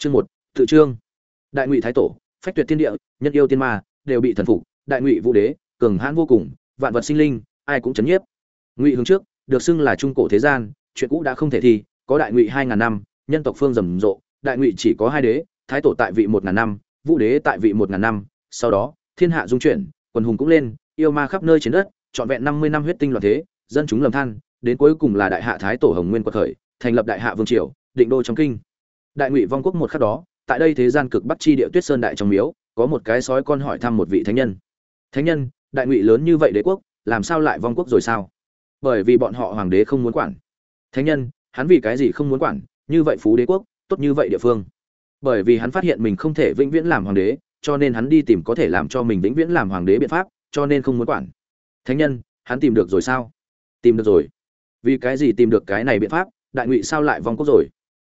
chương một, tự trương. Đại ngụy thái tổ, phách tuyệt thiên địa, nhân yêu tiên ma, đều bị thần phục, đại ngụy vũ đế, cường hãn vô cùng, vạn vật sinh linh, ai cũng chấn nhiếp. Ngụy hướng trước, được xưng là trung cổ thế gian, chuyện cũ đã không thể thi, có đại ngụy hai ngàn năm, nhân tộc phương rầm rộ, đại ngụy chỉ có hai đế, thái tổ tại vị một ngàn năm, vũ đế tại vị một ngàn năm, sau đó, thiên hạ dung chuyển, quần hùng cũng lên, yêu ma khắp nơi trên đất, trọn vẹn năm mươi năm huyết tinh loạn thế, dân chúng lầm than, đến cuối cùng là đại hạ thái tổ hồng nguyên quật khởi, thành lập đại hạ vương triều, định đô trong kinh đại ngụy vong quốc một khắc đó, tại đây thế gian cực bắc chi địa tuyết sơn đại trong miếu, có một cái sói con hỏi thăm một vị thánh nhân. Thánh nhân, đại ngụy lớn như vậy đế quốc, làm sao lại vong quốc rồi sao? Bởi vì bọn họ hoàng đế không muốn quản. Thánh nhân, hắn vì cái gì không muốn quản? Như vậy phú đế quốc, tốt như vậy địa phương. Bởi vì hắn phát hiện mình không thể vĩnh viễn làm hoàng đế, cho nên hắn đi tìm có thể làm cho mình vĩnh viễn làm hoàng đế biện pháp, cho nên không muốn quản. Thánh nhân, hắn tìm được rồi sao? Tìm được rồi. Vì cái gì tìm được cái này biện pháp? Đại ngụy sao lại vong quốc rồi?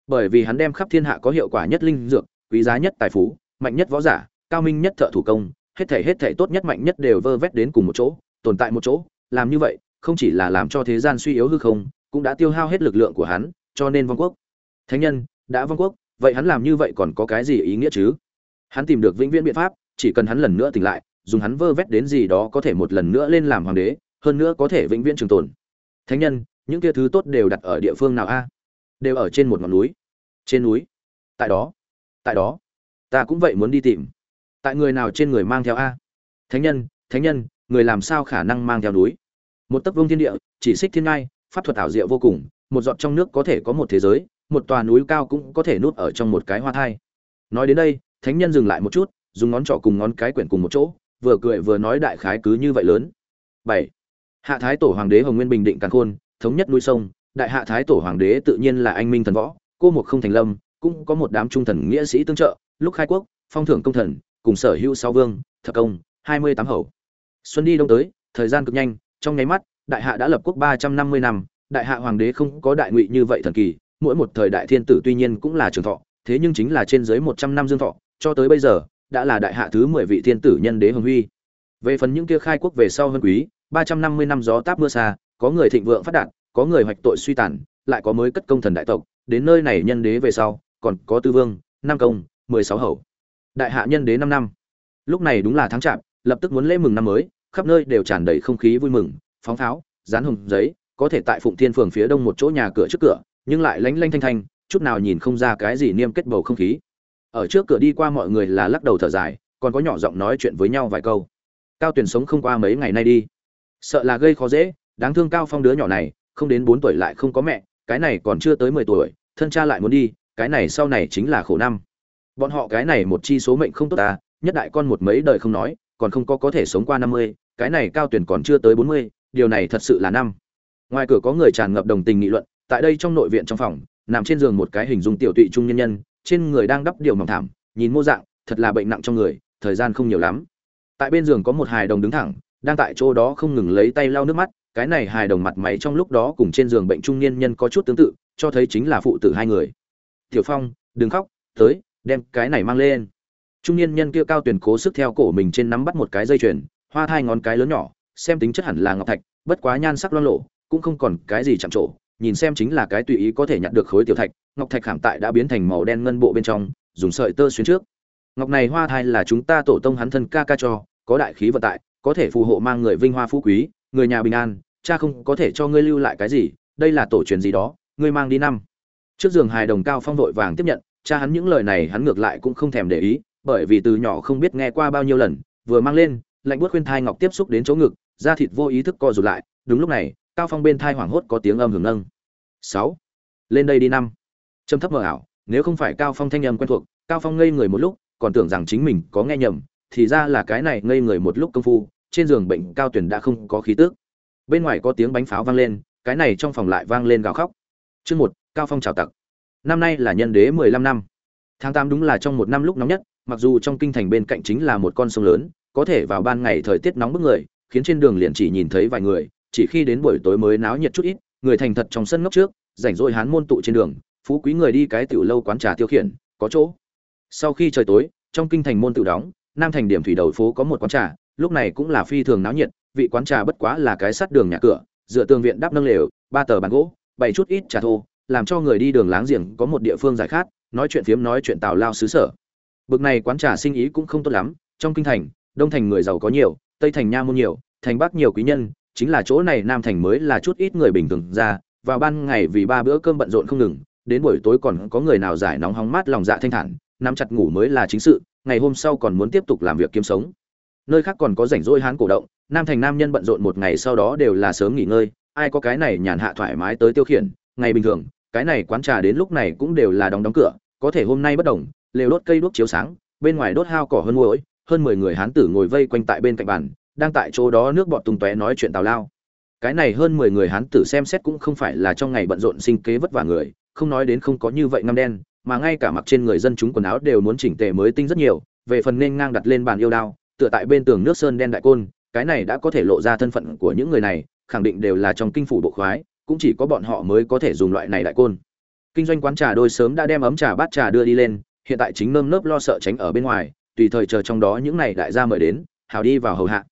Bởi vì hắn đem khắp thiên hạ có hiệu quả nhất linh dược, quý giá nhất tài phú, mạnh nhất võ giả, cao minh nhất thợ thủ công, hết thể hết thể tốt nhất mạnh nhất đều vơ vét đến cùng một chỗ, tồn tại một chỗ, làm như vậy, không chỉ là làm cho thế gian suy yếu hư không, cũng đã tiêu hao hết lực lượng của hắn, cho nên vong quốc. Thánh nhân, đã vong quốc, vậy hắn làm như vậy còn có cái gì ý nghĩa chứ? Hắn tìm được vĩnh viễn biện pháp, chỉ cần hắn lần nữa tỉnh lại, dùng hắn vơ vét đến gì đó có thể một lần nữa lên làm hoàng đế, hơn nữa có thể vĩnh viễn trường tồn. Thánh nhân, những kia thứ tốt đều đặt ở địa phương nào a? Đều ở trên một ngọn núi. Trên núi? Tại đó. Tại đó. Ta cũng vậy muốn đi tìm. Tại người nào trên người mang theo a? Thánh nhân thánh nhân, người làm sao khả năng mang theo núi? Một tấc vương thiên địa, chỉ xích thiên ngai, pháp thuật ảo diệu vô cùng, một giọt trong nước có thể có một thế giới, một tòa núi cao cũng có thể nút ở trong một cái hoa thai. Nói đến đây, thánh nhân dừng lại một chút, dùng ngón trỏ cùng ngón cái quyển cùng một chỗ, vừa cười vừa nói đại khái cứ như vậy lớn. Bảy. Hạ thái tổ hoàng đế hồng nguyên bình định càn khôn, thống nhất núi sông đại hạ thái tổ hoàng đế tự nhiên là anh minh thần võ, cô một không thành lâm, cũng có một đám trung thần nghĩa sĩ tương trợ, lúc khai quốc, phong thưởng công thần, cùng sở hữu sáu vương, thập công, hai mươi tám hầu. Xuân đi đông tới, thời gian cực nhanh, trong nháy mắt, đại hạ đã lập quốc ba trăm năm mươi năm, đại hạ hoàng đế không có đại ngụy như vậy thần kỳ, mỗi một thời đại thiên tử tuy nhiên cũng là trường thọ, thế nhưng chính là trên dưới một trăm năm dương thọ, cho tới bây giờ, đã là đại hạ thứ mười vị thiên tử nhân đế hồng huy. Về phần những kia khai quốc về sau hơn quý, ba trăm năm mươi năm gió táp mưa xa, có người thịnh vượng phát đạt có người hoạch tội suy tàn lại có mới cất công thần đại tộc đến nơi này nhân đế về sau còn có tư vương năm công mười sáu hậu, đại hạ nhân đế năm năm. Lúc này đúng là tháng chạp lập tức muốn lễ mừng năm mới khắp nơi đều tràn đầy không khí vui mừng phóng pháo dán hồng giấy có thể tại phụng thiên phường phía đông một chỗ nhà cửa trước cửa nhưng lại lánh lanh thanh thanh chút nào nhìn không ra cái gì niêm kết bầu không khí. Ở trước cửa đi qua mọi người là lắc đầu thở dài còn có nhỏ giọng nói chuyện với nhau vài câu. Cao tuyển sống không qua mấy ngày nay đi. Sợ là gây khó dễ đáng thương cao phong đứa nhỏ này không đến bốn tuổi lại không có mẹ, cái này còn chưa tới mười tuổi, thân cha lại muốn đi, cái này sau này chính là khổ năm. Bọn họ cái này một chi số mệnh không tốt ta, nhất đại con một mấy đời không nói, còn không có có thể sống qua năm mươi, cái này cao tuyển còn chưa tới bốn mươi, điều này thật sự là năm. Ngoài cửa có người tràn ngập đồng tình nghị luận, tại đây trong nội viện trong phòng, nằm trên giường một cái hình dung tiểu tụy trung nhân nhân, trên người đang đắp điều mỏng thảm, nhìn mô dạng, thật là bệnh nặng trong người, thời gian không nhiều lắm. Tại bên giường có một hài đồng đứng thẳng, đang tại chỗ đó không ngừng lấy tay lau nước mắt cái này hài đồng mặt máy trong lúc đó cùng trên giường bệnh trung niên nhân có chút tương tự, cho thấy chính là phụ tử hai người. Tiểu phong, đừng khóc, tới, đem cái này mang lên. Trung niên nhân kia cao tuyển cố sức theo cổ mình trên nắm bắt một cái dây chuyền, hoa thai ngón cái lớn nhỏ, xem tính chất hẳn là ngọc thạch, bất quá nhan sắc loan lộ cũng không còn cái gì chạm trổ, nhìn xem chính là cái tùy ý có thể nhặt được khối tiểu thạch, ngọc thạch khảm tại đã biến thành màu đen ngân bộ bên trong, dùng sợi tơ xuyên trước. Ngọc này hoa thai là chúng ta tổ tông hắn thân ca ca cho, có đại khí vận tại, có thể phù hộ mang người vinh hoa phú quý người nhà bình an, cha không có thể cho ngươi lưu lại cái gì, đây là tổ truyền gì đó, ngươi mang đi năm. Trước giường hài đồng cao phong vội vàng tiếp nhận, cha hắn những lời này hắn ngược lại cũng không thèm để ý, bởi vì từ nhỏ không biết nghe qua bao nhiêu lần, vừa mang lên, lạnh buốt khuyên thai ngọc tiếp xúc đến chỗ ngực, da thịt vô ý thức co rụt lại, đúng lúc này, cao phong bên thai hoảng hốt có tiếng âm hưởng nâng. Sáu. Lên đây đi năm. Trầm thấp mờ ảo, nếu không phải cao phong thanh âm quen thuộc, cao phong ngây người một lúc, còn tưởng rằng chính mình có nghe nhầm, thì ra là cái này ngây người một lúc công phu trên giường bệnh cao tuyển đã không có khí tức. Bên ngoài có tiếng bánh pháo vang lên, cái này trong phòng lại vang lên gào khóc. Chương một, cao phong chào tặc. Năm nay là nhân đế mười lăm năm. Tháng tám đúng là trong một năm lúc nóng nhất, mặc dù trong kinh thành bên cạnh chính là một con sông lớn, có thể vào ban ngày thời tiết nóng bức người, khiến trên đường liền chỉ nhìn thấy vài người, chỉ khi đến buổi tối mới náo nhiệt chút ít, người thành thật trong sân ngốc trước, rảnh rỗi hán môn tụ trên đường, phú quý người đi cái tiểu lâu quán trà tiêu khiển, có chỗ. Sau khi trời tối, trong kinh thành môn tự đóng, nam thành điểm thủy đầu phố có một quán trà lúc này cũng là phi thường náo nhiệt, vị quán trà bất quá là cái sắt đường nhà cửa, dựa tường viện đắp nâng lều, ba tờ bàn gỗ, bày chút ít trà thô, làm cho người đi đường láng giềng có một địa phương giải khát, nói chuyện phiếm nói chuyện tào lao xứ sở. Bực này quán trà sinh ý cũng không tốt lắm, trong kinh thành, đông thành người giàu có nhiều, tây thành nha môn nhiều, thành bắc nhiều quý nhân, chính là chỗ này nam thành mới là chút ít người bình thường ra, vào ban ngày vì ba bữa cơm bận rộn không ngừng, đến buổi tối còn có người nào giải nóng hóng mát lòng dạ thanh thản, nắm chặt ngủ mới là chính sự, ngày hôm sau còn muốn tiếp tục làm việc kiếm sống nơi khác còn có rảnh rỗi hán cổ động, nam thành nam nhân bận rộn một ngày sau đó đều là sớm nghỉ ngơi, ai có cái này nhàn hạ thoải mái tới tiêu khiển, ngày bình thường, cái này quán trà đến lúc này cũng đều là đóng đóng cửa, có thể hôm nay bất đồng, lều đốt cây đuốc chiếu sáng, bên ngoài đốt hao cỏ hơn muỗi hơn mười người hán tử ngồi vây quanh tại bên cạnh bàn, đang tại chỗ đó nước bọt tung tóe nói chuyện tào lao. Cái này hơn mười người hán tử xem xét cũng không phải là trong ngày bận rộn sinh kế vất vả người, không nói đến không có như vậy ngăm đen, mà ngay cả mặc trên người dân chúng quần áo đều muốn chỉnh tề mới tinh rất nhiều, về phần nên ngang đặt lên bàn yêu đao tựa tại bên tường nước sơn đen đại côn, cái này đã có thể lộ ra thân phận của những người này, khẳng định đều là trong kinh phủ bộ khoái, cũng chỉ có bọn họ mới có thể dùng loại này đại côn. Kinh doanh quán trà đôi sớm đã đem ấm trà bát trà đưa đi lên, hiện tại chính nơm nớp lo sợ tránh ở bên ngoài, tùy thời chờ trong đó những này đại gia mời đến, hào đi vào hầu hạ.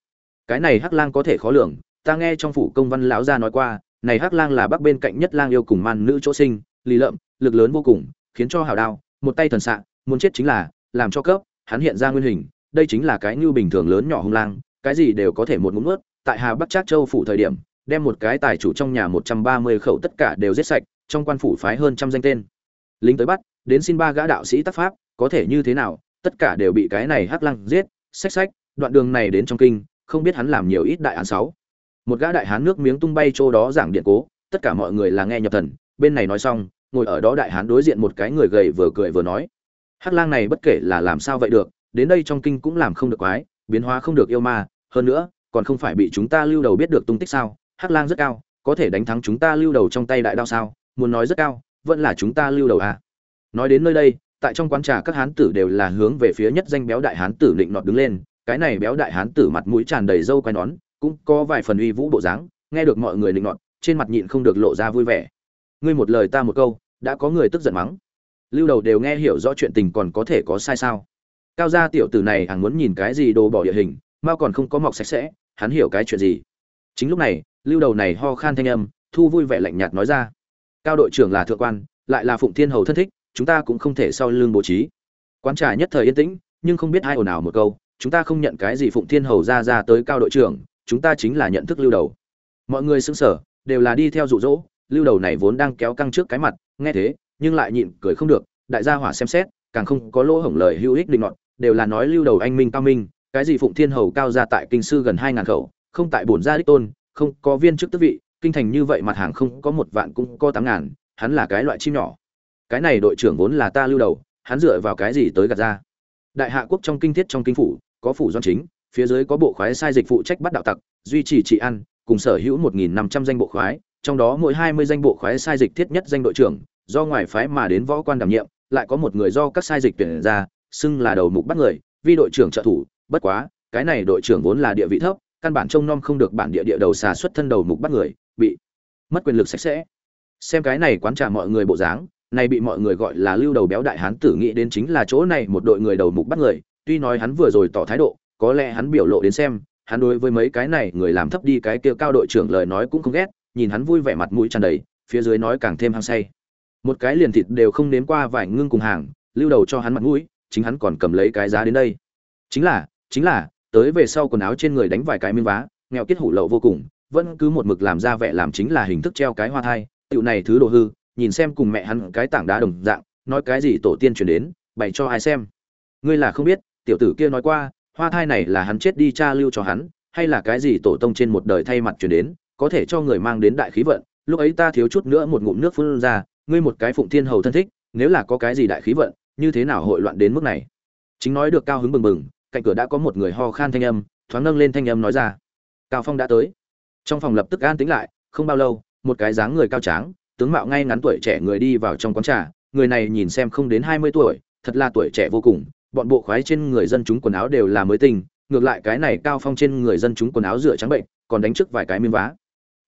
Cái này hắc lang có thể khó lường, ta nghe trong phủ công văn lão gia nói qua, này hắc lang là bắc bên cạnh nhất lang yêu cùng man nữ chỗ sinh, lì lợm, lực lớn vô cùng, khiến cho hào đao, một tay thần sạ muốn chết chính là, làm cho cấp, hắn hiện ra nguyên hình đây chính là cái như bình thường lớn nhỏ hung lang, cái gì đều có thể một ngụm nuốt, tại hà bắc trác châu phủ thời điểm, đem một cái tài chủ trong nhà một trăm ba mươi khẩu tất cả đều giết sạch, trong quan phủ phái hơn trăm danh tên. Lính tới bắt, đến xin ba gã đạo sĩ tác pháp, có thể như thế nào, tất cả đều bị cái này hắc lăng giết, xách xách, đoạn đường này đến trong kinh, không biết hắn làm nhiều ít đại án sáu. Một gã đại hán nước miếng tung bay chỗ đó giảng điện cố, tất cả mọi người là nghe nhập thần, bên này nói xong, ngồi ở đó đại hán đối diện một cái người gầy vừa cười vừa nói. Hắc lang này bất kể là làm sao vậy được đến đây trong kinh cũng làm không được quái, biến hóa không được yêu ma, hơn nữa, còn không phải bị chúng ta lưu đầu biết được tung tích sao? Hắc lang rất cao, có thể đánh thắng chúng ta lưu đầu trong tay đại đao sao? Muốn nói rất cao, vẫn là chúng ta lưu đầu à? Nói đến nơi đây, tại trong quán trà các hán tử đều là hướng về phía nhất danh béo đại hán tử định nọt đứng lên, cái này béo đại hán tử mặt mũi tràn đầy râu quai nón, cũng có vài phần uy vũ bộ dáng, nghe được mọi người định nọt, trên mặt nhịn không được lộ ra vui vẻ. Ngươi một lời ta một câu, đã có người tức giận mắng. Lưu đầu đều nghe hiểu rõ chuyện tình còn có thể có sai sao? Cao gia tiểu tử này hàng muốn nhìn cái gì đồ bỏ địa hình mao còn không có mọc sạch sẽ, hắn hiểu cái chuyện gì. Chính lúc này, lưu đầu này ho khan thanh âm, thu vui vẻ lạnh nhạt nói ra. Cao đội trưởng là thượng quan, lại là phụng thiên hầu thân thích, chúng ta cũng không thể sau lưng bố trí. Quán trà nhất thời yên tĩnh, nhưng không biết ai ồn ào một câu, chúng ta không nhận cái gì phụng thiên hầu ra ra tới cao đội trưởng, chúng ta chính là nhận thức lưu đầu. Mọi người xứng sở đều là đi theo rụ rỗ lưu đầu này vốn đang kéo căng trước cái mặt, nghe thế, nhưng lại nhịn cười không được, đại gia hỏa xem xét càng không có lỗ hổng lời hữu ích định ngọn đều là nói lưu đầu anh minh cao minh, cái gì phụng thiên hầu cao ra tại kinh sư gần hai ngàn khẩu, không tại bổn gia đích tôn, không có viên chức tước vị, kinh thành như vậy mặt hàng không có một vạn cũng có tám ngàn, hắn là cái loại chim nhỏ. Cái này đội trưởng vốn là ta lưu đầu, hắn dựa vào cái gì tới gạt ra? Đại hạ quốc trong kinh thiết trong kinh phủ, có phủ doanh chính, phía dưới có bộ khoái sai dịch phụ trách bắt đạo tặc, duy trì trị ăn cùng sở hữu một nghìn năm trăm danh bộ khoái, trong đó mỗi hai mươi danh bộ khoái sai dịch thiết nhất danh đội trưởng, do ngoài phái mà đến võ quan đảm nhiệm lại có một người do các sai dịch tuyển ra, xưng là đầu mục bắt người, vi đội trưởng trợ thủ. Bất quá, cái này đội trưởng vốn là địa vị thấp, căn bản trông nom không được bản địa địa đầu xà xuất thân đầu mục bắt người, bị mất quyền lực sạch sẽ. Xem cái này quán trà mọi người bộ dáng, này bị mọi người gọi là lưu đầu béo đại hán tử nghĩ đến chính là chỗ này một đội người đầu mục bắt người, tuy nói hắn vừa rồi tỏ thái độ, có lẽ hắn biểu lộ đến xem, hắn đối với mấy cái này người làm thấp đi cái kia cao đội trưởng lời nói cũng không ghét, nhìn hắn vui vẻ mặt mũi tràn đầy, phía dưới nói càng thêm hăng say một cái liền thịt đều không nếm qua vài ngưng cùng hàng, lưu đầu cho hắn mặt mũi, chính hắn còn cầm lấy cái giá đến đây. Chính là chính là, tới về sau quần áo trên người đánh vài cái miếng vá, nghèo kết hủ lậu vô cùng, vẫn cứ một mực làm ra vẻ làm chính là hình thức treo cái hoa thai tựu này thứ đồ hư, nhìn xem cùng mẹ hắn cái tảng đá đồng dạng, nói cái gì tổ tiên chuyển đến, bày cho ai xem. Ngươi là không biết, tiểu tử kia nói qua, hoa thai này là hắn chết đi cha lưu cho hắn, hay là cái gì tổ tông trên một đời thay mặt chuyển đến, có thể cho người mang đến đại khí vận, lúc ấy ta thiếu chút nữa một ngụm nước phun ra ngươi một cái phụng thiên hầu thân thích, nếu là có cái gì đại khí vận, như thế nào hội loạn đến mức này? Chính nói được cao hứng bừng bừng, cạnh cửa đã có một người ho khan thanh âm, thoáng nâng lên thanh âm nói ra. Cao phong đã tới. Trong phòng lập tức an tĩnh lại, không bao lâu, một cái dáng người cao tráng, tướng mạo ngay ngắn tuổi trẻ người đi vào trong quán trà. Người này nhìn xem không đến hai mươi tuổi, thật là tuổi trẻ vô cùng, bọn bộ khoái trên người dân chúng quần áo đều là mới tinh, ngược lại cái này cao phong trên người dân chúng quần áo rửa trắng bệnh, còn đánh trước vài cái miếng vá.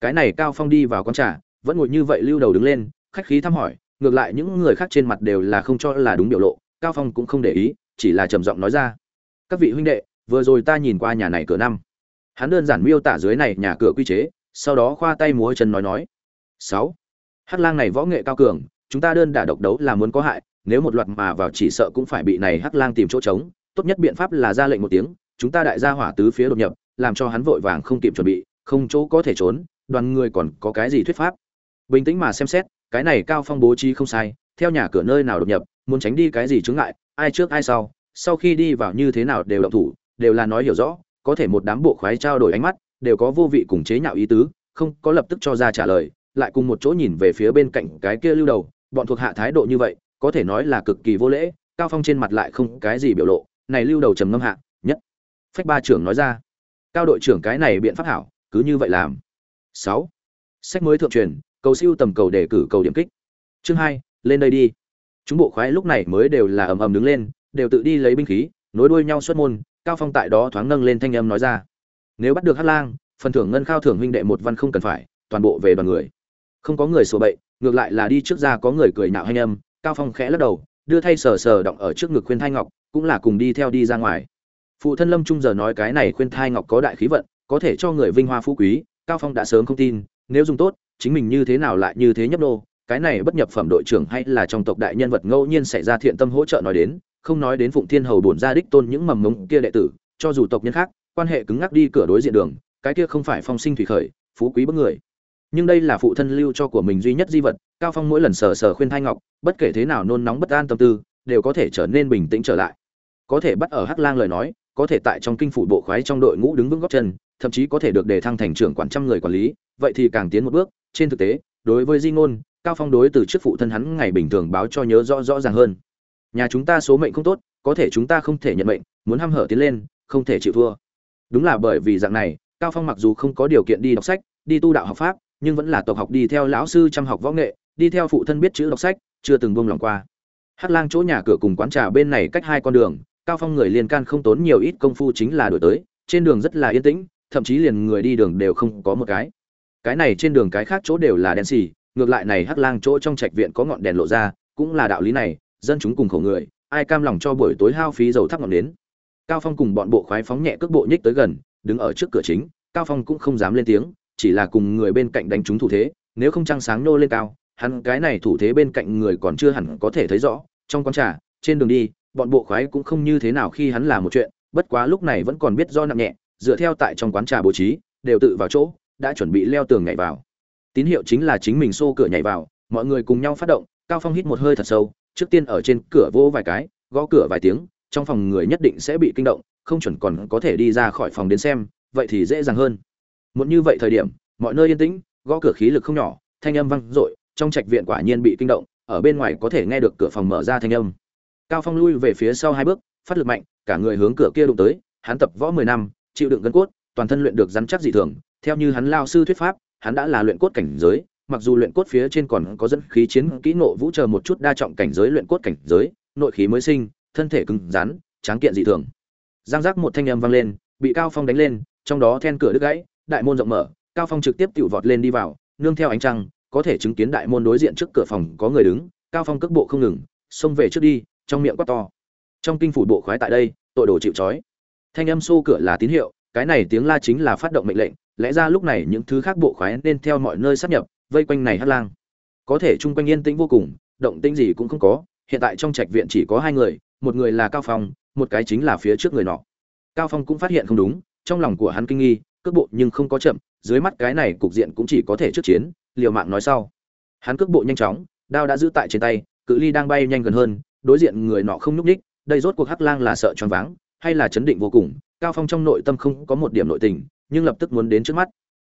Cái này cao phong đi vào quán trà, vẫn ngồi như vậy lưu đầu đứng lên khách khí thăm hỏi, ngược lại những người khác trên mặt đều là không cho là đúng biểu lộ, cao phong cũng không để ý, chỉ là trầm giọng nói ra. Các vị huynh đệ, vừa rồi ta nhìn qua nhà này cửa năm. Hắn đơn giản miêu tả dưới này nhà cửa quy chế, sau đó khoa tay múa chân nói nói. Sáu. Hắc lang này võ nghệ cao cường, chúng ta đơn đả độc đấu là muốn có hại, nếu một loạt mà vào chỉ sợ cũng phải bị này hắc lang tìm chỗ trống, tốt nhất biện pháp là ra lệnh một tiếng, chúng ta đại gia hỏa tứ phía đột nhập, làm cho hắn vội vàng không kịp chuẩn bị, không chỗ có thể trốn, đoàn người còn có cái gì thuyết pháp? Bình tĩnh mà xem xét cái này cao phong bố trí không sai, theo nhà cửa nơi nào đột nhập, muốn tránh đi cái gì chướng ngại, ai trước ai sau sau khi đi vào như thế nào đều động thủ, đều là nói hiểu rõ, có thể một đám bộ khoái trao đổi ánh mắt, đều có vô vị cùng chế nhạo ý tứ, không có lập tức cho ra trả lời, lại cùng một chỗ nhìn về phía bên cạnh cái kia lưu đầu, bọn thuộc hạ thái độ như vậy, có thể nói là cực kỳ vô lễ, cao phong trên mặt lại không cái gì biểu lộ, này lưu đầu trầm ngâm hạ, nhất, phách ba trưởng nói ra, cao đội trưởng cái này biện pháp hảo, cứ như vậy làm 6. sách mới thượng truyền cầu siêu tầm cầu để cử cầu điểm kích. Chương Hai, lên đây đi. Chúng bộ khoái lúc này mới đều là ầm ầm đứng lên đều tự đi lấy binh khí nối đuôi nhau xuất môn cao phong tại đó thoáng nâng lên thanh âm nói ra. Nếu bắt được Hát lang phần thưởng ngân khao thưởng huynh đệ một văn không cần phải toàn bộ về đoàn người. Không có người sổ bậy ngược lại là đi trước ra có người cười nhạo hay âm cao phong khẽ lắc đầu đưa thay sờ sờ động ở trước ngực khuyên thai ngọc cũng là cùng đi theo đi ra ngoài. Phụ thân lâm trung giờ nói cái này khuyên thai ngọc có đại khí vận có thể cho người vinh hoa phú quý cao phong đã sớm không tin nếu dùng tốt, chính mình như thế nào lại như thế nhấp nô? Cái này bất nhập phẩm đội trưởng hay là trong tộc đại nhân vật ngẫu nhiên xảy ra thiện tâm hỗ trợ nói đến, không nói đến phụng thiên hầu bổn ra đích tôn những mầm mống kia đệ tử, cho dù tộc nhân khác, quan hệ cứng ngắc đi cửa đối diện đường, cái kia không phải phong sinh thủy khởi, phú quý bất người. Nhưng đây là phụ thân lưu cho của mình duy nhất di vật, cao phong mỗi lần sờ sờ khuyên thai ngọc, bất kể thế nào nôn nóng bất an tâm tư, đều có thể trở nên bình tĩnh trở lại. Có thể bắt ở hắc lang lời nói, có thể tại trong kinh phủ bộ khoái trong đội ngũ đứng vững góc chân thậm chí có thể được đề thăng thành trưởng quản trăm người quản lý, vậy thì càng tiến một bước. Trên thực tế, đối với di ngôn, cao phong đối từ trước phụ thân hắn ngày bình thường báo cho nhớ rõ rõ ràng hơn. Nhà chúng ta số mệnh không tốt, có thể chúng ta không thể nhận mệnh, muốn ham hở tiến lên, không thể chịu thua. Đúng là bởi vì dạng này, cao phong mặc dù không có điều kiện đi đọc sách, đi tu đạo học pháp, nhưng vẫn là tộc học đi theo lão sư chăm học võ nghệ, đi theo phụ thân biết chữ đọc sách, chưa từng buông lòng qua. Hát lang chỗ nhà cửa cùng quán trà bên này cách hai con đường, cao phong người liên can không tốn nhiều ít công phu chính là đổi tới, trên đường rất là yên tĩnh thậm chí liền người đi đường đều không có một cái. Cái này trên đường cái khác chỗ đều là đen xì, ngược lại này hắc lang chỗ trong trạch viện có ngọn đèn lộ ra, cũng là đạo lý này, dân chúng cùng khổ người, ai cam lòng cho buổi tối hao phí dầu thắp ngọn đến cao phong cùng bọn bộ khoái phóng nhẹ cước bộ nhích tới gần, đứng ở trước cửa chính, cao phong cũng không dám lên tiếng, chỉ là cùng người bên cạnh đánh chúng thủ thế, nếu không trăng sáng nô lên cao, hắn cái này thủ thế bên cạnh người còn chưa hẳn có thể thấy rõ, trong quán trà, trên đường đi, bọn bộ khoái cũng không như thế nào khi hắn làm một chuyện, bất quá lúc này vẫn còn biết do nặng nhẹ dựa theo tại trong quán trà bố trí, đều tự vào chỗ, đã chuẩn bị leo tường nhảy vào. Tín hiệu chính là chính mình xô cửa nhảy vào, mọi người cùng nhau phát động, cao phong hít một hơi thật sâu, trước tiên ở trên cửa vỗ vài cái, gõ cửa vài tiếng, trong phòng người nhất định sẽ bị kinh động, không chuẩn còn có thể đi ra khỏi phòng đến xem, vậy thì dễ dàng hơn. Một như vậy thời điểm, mọi nơi yên tĩnh, gõ cửa khí lực không nhỏ, thanh âm vang dội, trong trạch viện quả nhiên bị kinh động, ở bên ngoài có thể nghe được cửa phòng mở ra thanh âm. Cao phong lui về phía sau hai bước, phát lực mạnh, cả người hướng cửa kia đụng tới, hắn tập võ mười năm chịu đựng gân cốt, toàn thân luyện được rắn chắc dị thường. Theo như hắn lao sư thuyết pháp, hắn đã là luyện cốt cảnh giới, mặc dù luyện cốt phía trên còn có dẫn khí chiến kỹ nộ vũ chờ một chút đa trọng cảnh giới luyện cốt cảnh giới, nội khí mới sinh, thân thể cứng rắn, tráng kiện dị thường. Giang giác một thanh âm vang lên, bị cao phong đánh lên, trong đó then cửa đứt gãy, đại môn rộng mở, cao phong trực tiếp tiểu vọt lên đi vào, nương theo ánh trăng, có thể chứng kiến đại môn đối diện trước cửa phòng có người đứng, cao phong cước bộ không ngừng, xông về trước đi, trong miệng quát to. Trong kinh phủ bộ khoái tại đây, tội đồ chịu trói thanh âm xô cửa là tín hiệu, cái này tiếng la chính là phát động mệnh lệnh, lẽ ra lúc này những thứ khác bộ khoái nên theo mọi nơi sắp nhập, vây quanh này hát lang. Có thể chung quanh yên tĩnh vô cùng, động tĩnh gì cũng không có, hiện tại trong trạch viện chỉ có hai người, một người là cao phong, một cái chính là phía trước người nọ. Cao phong cũng phát hiện không đúng, trong lòng của hắn kinh nghi, cước bộ nhưng không có chậm, dưới mắt cái này cục diện cũng chỉ có thể trước chiến, liều mạng nói sau. Hắn cước bộ nhanh chóng, đao đã giữ tại trên tay, cự ly đang bay nhanh gần hơn, đối diện người nọ không nhúc ních đây rốt cuộc hắc lang là sợ choáng váng hay là chấn định vô cùng, cao phong trong nội tâm không có một điểm nội tình, nhưng lập tức muốn đến trước mắt.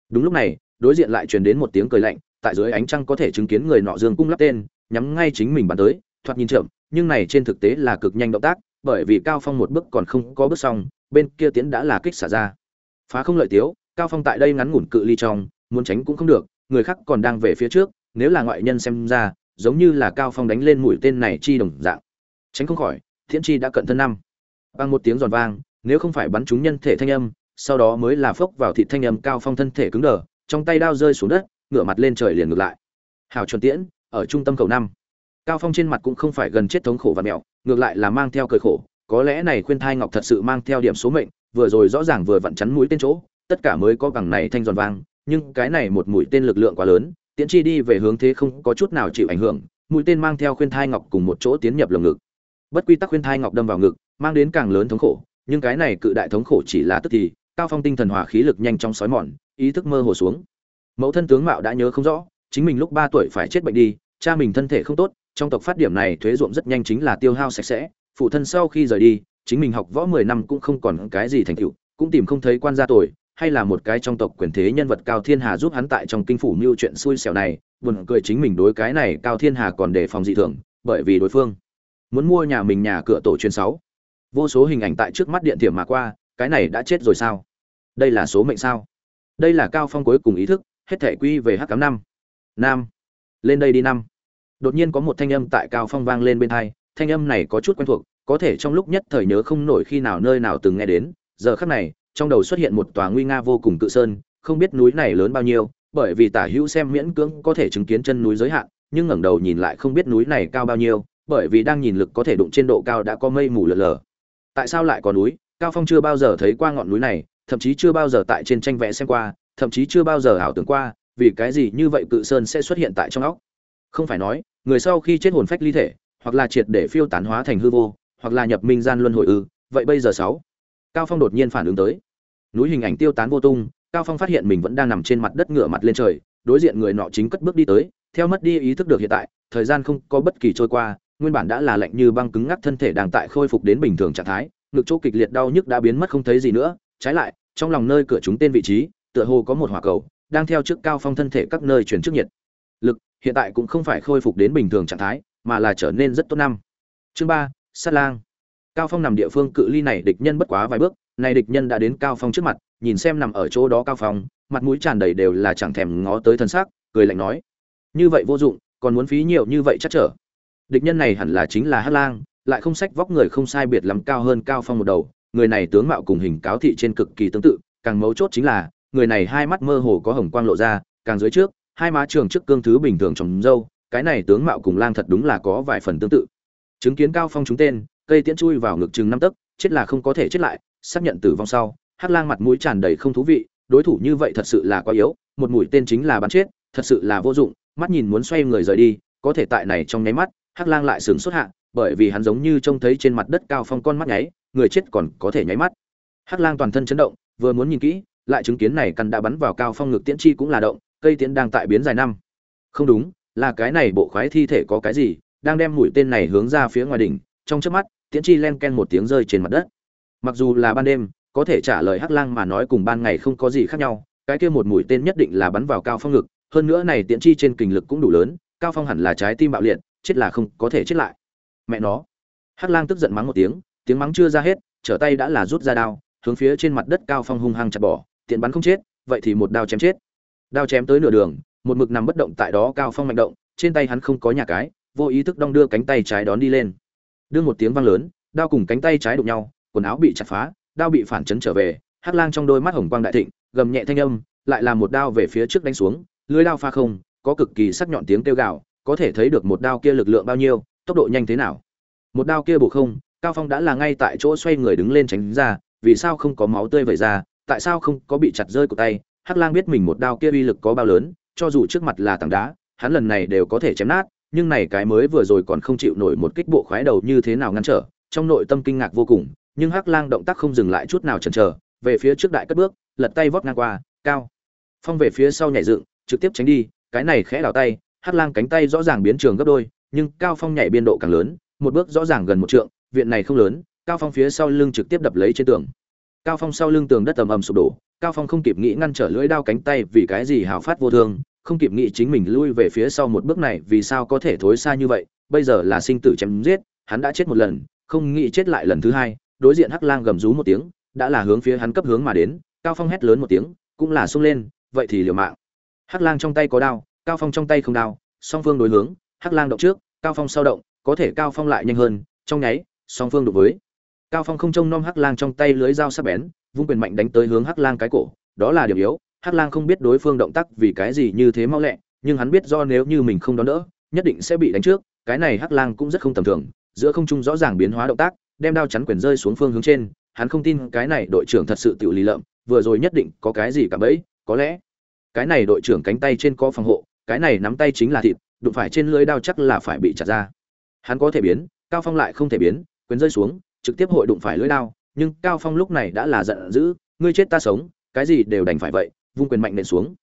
Đúng lúc này, đối diện lại truyền đến một tiếng cười lạnh, tại dưới ánh trăng có thể chứng kiến người nọ dương cung lắp tên, nhắm ngay chính mình bắn tới, thoạt nhìn chậm, nhưng này trên thực tế là cực nhanh động tác, bởi vì cao phong một bước còn không có bước xong, bên kia tiến đã là kích xả ra. Phá không lợi tiếu, cao phong tại đây ngắn ngủn cự ly trong, muốn tránh cũng không được, người khác còn đang về phía trước, nếu là ngoại nhân xem ra, giống như là cao phong đánh lên mũi tên này chi đồng dạng. Tránh không khỏi, thiện chi đã cận thân năm bằng một tiếng giòn vang, nếu không phải bắn trúng nhân thể thanh âm, sau đó mới là phốc vào thịt thanh âm cao phong thân thể cứng đờ, trong tay đao rơi xuống đất, ngửa mặt lên trời liền ngược lại. Hào chuẩn tiễn, ở trung tâm cầu năm. Cao phong trên mặt cũng không phải gần chết thống khổ và mẹo, ngược lại là mang theo cười khổ, có lẽ này khuyên thai ngọc thật sự mang theo điểm số mệnh, vừa rồi rõ ràng vừa vặn chắn mũi tên chỗ, tất cả mới có bằng này thanh giòn vang, nhưng cái này một mũi tên lực lượng quá lớn, tiễn chi đi về hướng thế không có chút nào chịu ảnh hưởng, mũi tên mang theo khuyên thai ngọc cùng một chỗ tiến nhập lồng ngực. Bất quy tắc khuyên thai ngọc đâm vào ngực mang đến càng lớn thống khổ, nhưng cái này cự đại thống khổ chỉ là tức thì, cao phong tinh thần hòa khí lực nhanh trong sói mòn, ý thức mơ hồ xuống. Mẫu thân tướng mạo đã nhớ không rõ, chính mình lúc ba tuổi phải chết bệnh đi, cha mình thân thể không tốt, trong tộc phát điểm này thuế ruộng rất nhanh chính là tiêu hao sạch sẽ, phụ thân sau khi rời đi, chính mình học võ mười năm cũng không còn cái gì thành tựu, cũng tìm không thấy quan gia tội hay là một cái trong tộc quyền thế nhân vật cao thiên hà giúp hắn tại trong kinh phủ mưu chuyện xui xẻo này, buồn cười chính mình đối cái này cao thiên hà còn đề phòng dị thường, bởi vì đối phương muốn mua nhà mình nhà cửa tổ truyền sáu vô số hình ảnh tại trước mắt điện thiểm mà qua, cái này đã chết rồi sao? Đây là số mệnh sao? Đây là cao phong cuối cùng ý thức, hết thể quy về H cám năm. Nam. Lên đây đi năm. Đột nhiên có một thanh âm tại cao phong vang lên bên thai thanh âm này có chút quen thuộc, có thể trong lúc nhất thời nhớ không nổi khi nào nơi nào từng nghe đến. Giờ khắc này, trong đầu xuất hiện một tòa nguy nga vô cùng cự sơn, không biết núi này lớn bao nhiêu, bởi vì tả hữu xem miễn cưỡng có thể chứng kiến chân núi giới hạn, nhưng ngẩng đầu nhìn lại không biết núi này cao bao nhiêu, bởi vì đang nhìn lực có thể đụng trên độ cao đã có mây mù lờ lờ tại sao lại có núi? Cao phong chưa bao giờ thấy qua ngọn núi này, thậm chí chưa bao giờ tại trên tranh vẽ xem qua, thậm chí chưa bao giờ ảo tưởng qua, vì cái gì như vậy cự sơn sẽ xuất hiện tại trong óc? Không phải nói, người sau khi chết hồn phách ly thể, hoặc là triệt để phiêu tán hóa thành hư vô, hoặc là nhập minh gian luân hồi ư, vậy bây giờ sáu? Cao phong đột nhiên phản ứng tới. Núi hình ảnh tiêu tán vô tung, cao phong phát hiện mình vẫn đang nằm trên mặt đất ngửa mặt lên trời, đối diện người nọ chính cất bước đi tới, theo mất đi ý thức được hiện tại, thời gian không có bất kỳ trôi qua nguyên bản đã là lạnh như băng cứng ngắc thân thể đang tại khôi phục đến bình thường trạng thái, ngực chỗ kịch liệt đau nhức đã biến mất không thấy gì nữa, trái lại, trong lòng nơi cửa chúng tên vị trí, tựa hồ có một hỏa cầu, đang theo trước cao phong thân thể các nơi chuyển trước nhiệt. Lực, hiện tại cũng không phải khôi phục đến bình thường trạng thái, mà là trở nên rất tốt năm. Chương ba, sát lang. Cao phong nằm địa phương cự ly này địch nhân bất quá vài bước, này địch nhân đã đến cao phong trước mặt, nhìn xem nằm ở chỗ đó cao phong, mặt mũi tràn đầy đều là chẳng thèm ngó tới thân xác, cười lạnh nói. Như vậy vô dụng, còn muốn phí nhiều như vậy chắc trở địch nhân này hẳn là chính là hắc lang, lại không sách vóc người không sai biệt lắm cao hơn cao phong một đầu. Người này tướng mạo cùng hình cáo thị trên cực kỳ tương tự, càng mấu chốt chính là, người này hai mắt mơ hồ có hồng quang lộ ra, càng dưới trước, hai má trường trước cương thứ bình thường trồng dâu, cái này tướng mạo cùng lang thật đúng là có vài phần tương tự. Chứng kiến cao phong chúng tên, cây tiễn chui vào ngực chừng năm tấc, chết là không có thể chết lại, xác nhận tử vong sau, hắc lang mặt mũi tràn đầy không thú vị, đối thủ như vậy thật sự là quá yếu, một mũi tên chính là bắn chết, thật sự là vô dụng, mắt nhìn muốn xoay người rời đi, có thể tại này trong nháy mắt hắc lang lại sướng xuất hạ, bởi vì hắn giống như trông thấy trên mặt đất cao phong con mắt nháy, người chết còn có thể nháy mắt. Hắc lang toàn thân chấn động, vừa muốn nhìn kỹ, lại chứng kiến này căn đã bắn vào cao phong ngực tiễn chi cũng là động, cây tiễn đang tại biến dài năm. Không đúng, là cái này bộ khoái thi thể có cái gì, đang đem mũi tên này hướng ra phía ngoài đỉnh, trong chớp mắt, tiễn chi len ken một tiếng rơi trên mặt đất. Mặc dù là ban đêm, có thể trả lời hắc lang mà nói cùng ban ngày không có gì khác nhau, cái kia một mũi tên nhất định là bắn vào cao phong ngực, hơn nữa này tiễn chi trên kình lực cũng đủ lớn, cao phong hẳn là trái tim bạo liệt chết là không có thể chết lại. Mẹ nó. Hắc lang tức giận mắng một tiếng tiếng mắng chưa ra hết, trở tay đã là rút ra đao, hướng phía trên mặt đất cao phong hung hăng chặt bỏ, tiện bắn không chết, vậy thì một đao chém chết. Đao chém tới nửa đường, một mực nằm bất động tại đó cao phong mạnh động, trên tay hắn không có nhà cái, vô ý thức đong đưa cánh tay trái đón đi lên. Đưa một tiếng vang lớn, đao cùng cánh tay trái đụng nhau, quần áo bị chặt phá, đao bị phản chấn trở về, hắc lang trong đôi mắt hồng quang đại thịnh, gầm nhẹ thanh âm, lại là một đao về phía trước đánh xuống, lưới đao pha không, có cực kỳ sắc nhọn tiếng kêu gào có thể thấy được một đao kia lực lượng bao nhiêu, tốc độ nhanh thế nào. Một đao kia bổ không, cao phong đã là ngay tại chỗ xoay người đứng lên tránh ra, vì sao không có máu tươi vẩy ra, tại sao không có bị chặt rơi của tay, hắc lang biết mình một đao kia uy lực có bao lớn, cho dù trước mặt là tảng đá, hắn lần này đều có thể chém nát, nhưng này cái mới vừa rồi còn không chịu nổi một kích bộ khoái đầu như thế nào ngăn trở, trong nội tâm kinh ngạc vô cùng, nhưng hắc lang động tác không dừng lại chút nào chần chờ, về phía trước đại cất bước, lật tay vót ngang qua, cao phong về phía sau nhảy dựng, trực tiếp tránh đi, cái này khẽ đào tay hắc lang cánh tay rõ ràng biến trường gấp đôi, nhưng cao phong nhảy biên độ càng lớn, một bước rõ ràng gần một trượng, viện này không lớn, cao phong phía sau lưng trực tiếp đập lấy trên tường. Cao phong sau lưng tường đất ầm ầm sụp đổ, cao phong không kịp nghĩ ngăn trở lưỡi đao cánh tay vì cái gì hào phát vô thương không kịp nghĩ chính mình lui về phía sau một bước này vì sao có thể thối xa như vậy, bây giờ là sinh tử chém giết, hắn đã chết một lần, không nghĩ chết lại lần thứ hai, đối diện hắc lang gầm rú một tiếng, đã là hướng phía hắn cấp hướng mà đến, cao phong hét lớn một tiếng, cũng là xông lên, vậy thì liều mạng. Hắc lang trong tay có đao cao phong trong tay không đao, song phương đối hướng, hắc lang động trước, cao phong sau động, có thể cao phong lại nhanh hơn, trong nháy, song phương đụng với. Cao phong không trông nom hắc lang trong tay lưới dao sắc bén, vung quyền mạnh đánh tới hướng hắc lang cái cổ, đó là điểm yếu, hắc lang không biết đối phương động tác vì cái gì như thế mau lẹ, nhưng hắn biết do nếu như mình không đón đỡ, nhất định sẽ bị đánh trước, cái này hắc lang cũng rất không tầm thường, giữa không trung rõ ràng biến hóa động tác, đem đao chắn quyền rơi xuống phương hướng trên, hắn không tin cái này đội trưởng thật sự tiểu lý lợm, vừa rồi nhất định có cái gì cả bẫy, có lẽ cái này đội trưởng cánh tay trên có phòng hộ cái này nắm tay chính là thịt, đụng phải trên lưới đao chắc là phải bị chặt ra. Hắn có thể biến, cao phong lại không thể biến, quyền rơi xuống, trực tiếp hội đụng phải lưới đao, nhưng cao phong lúc này đã là giận dữ, ngươi chết ta sống, cái gì đều đành phải vậy, vung quyền mạnh nện xuống.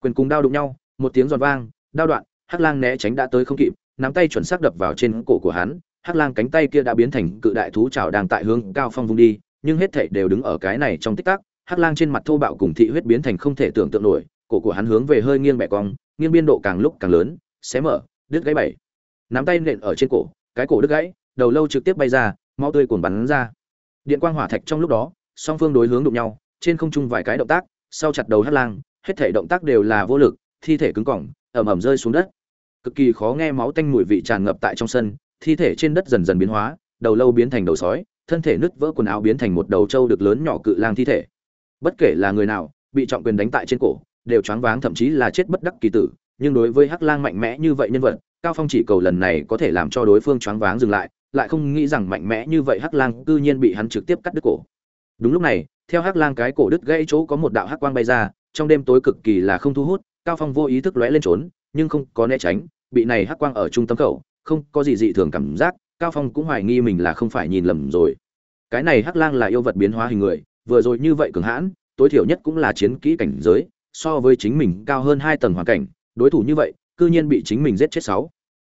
Quyền cùng đao đụng nhau, một tiếng giòn vang, đao đoạn, hắc lang né tránh đã tới không kịp, nắm tay chuẩn xác đập vào trên cổ của hắn, hắc lang cánh tay kia đã biến thành cự đại thú trào đang tại hướng cao phong vung đi, nhưng hết thảy đều đứng ở cái này trong tích tắc, hắc lang trên mặt thô bạo cùng thị huyết biến thành không thể tưởng tượng nổi, cổ của hắn hướng về hơi nghiêng bẻ cong nghiêng biên độ càng lúc càng lớn, xé mở, đứt gãy bảy. Nắm tay nện ở trên cổ, cái cổ đứt gãy, đầu lâu trực tiếp bay ra, máu tươi cuồn bắn ra. Điện quang hỏa thạch trong lúc đó, song phương đối hướng đụng nhau, trên không trung vài cái động tác, sau chặt đầu hát lang, hết thể động tác đều là vô lực, thi thể cứng cỏng ẩm ẩm rơi xuống đất. Cực kỳ khó nghe máu tanh mùi vị tràn ngập tại trong sân, thi thể trên đất dần dần biến hóa, đầu lâu biến thành đầu sói, thân thể nứt vỡ quần áo biến thành một đầu trâu được lớn nhỏ cự lang thi thể. Bất kể là người nào, bị trọng quyền đánh tại trên cổ đều choáng váng, thậm chí là chết bất đắc kỳ tử. Nhưng đối với hắc lang mạnh mẽ như vậy nhân vật, cao phong chỉ cầu lần này có thể làm cho đối phương choáng váng dừng lại lại không nghĩ rằng mạnh mẽ như vậy hắc lang cư nhiên bị hắn trực tiếp cắt đứt cổ. Đúng lúc này, theo hắc lang cái cổ đứt gãy chỗ có một đạo hắc quang bay ra, trong đêm tối cực kỳ là không thu hút, cao phong vô ý thức lóe lên trốn, nhưng không có né tránh, bị này hắc quang ở trung tâm khẩu, không có gì dị thường cảm giác, cao phong cũng hoài nghi mình là không phải nhìn lầm rồi. Cái này hắc lang là yêu vật biến hóa hình người, vừa rồi như vậy cường hãn, tối thiểu nhất cũng là chiến kỹ cảnh giới so với chính mình cao hơn hai tầng hoàn cảnh, đối thủ như vậy, cư nhiên bị chính mình giết chết sáu.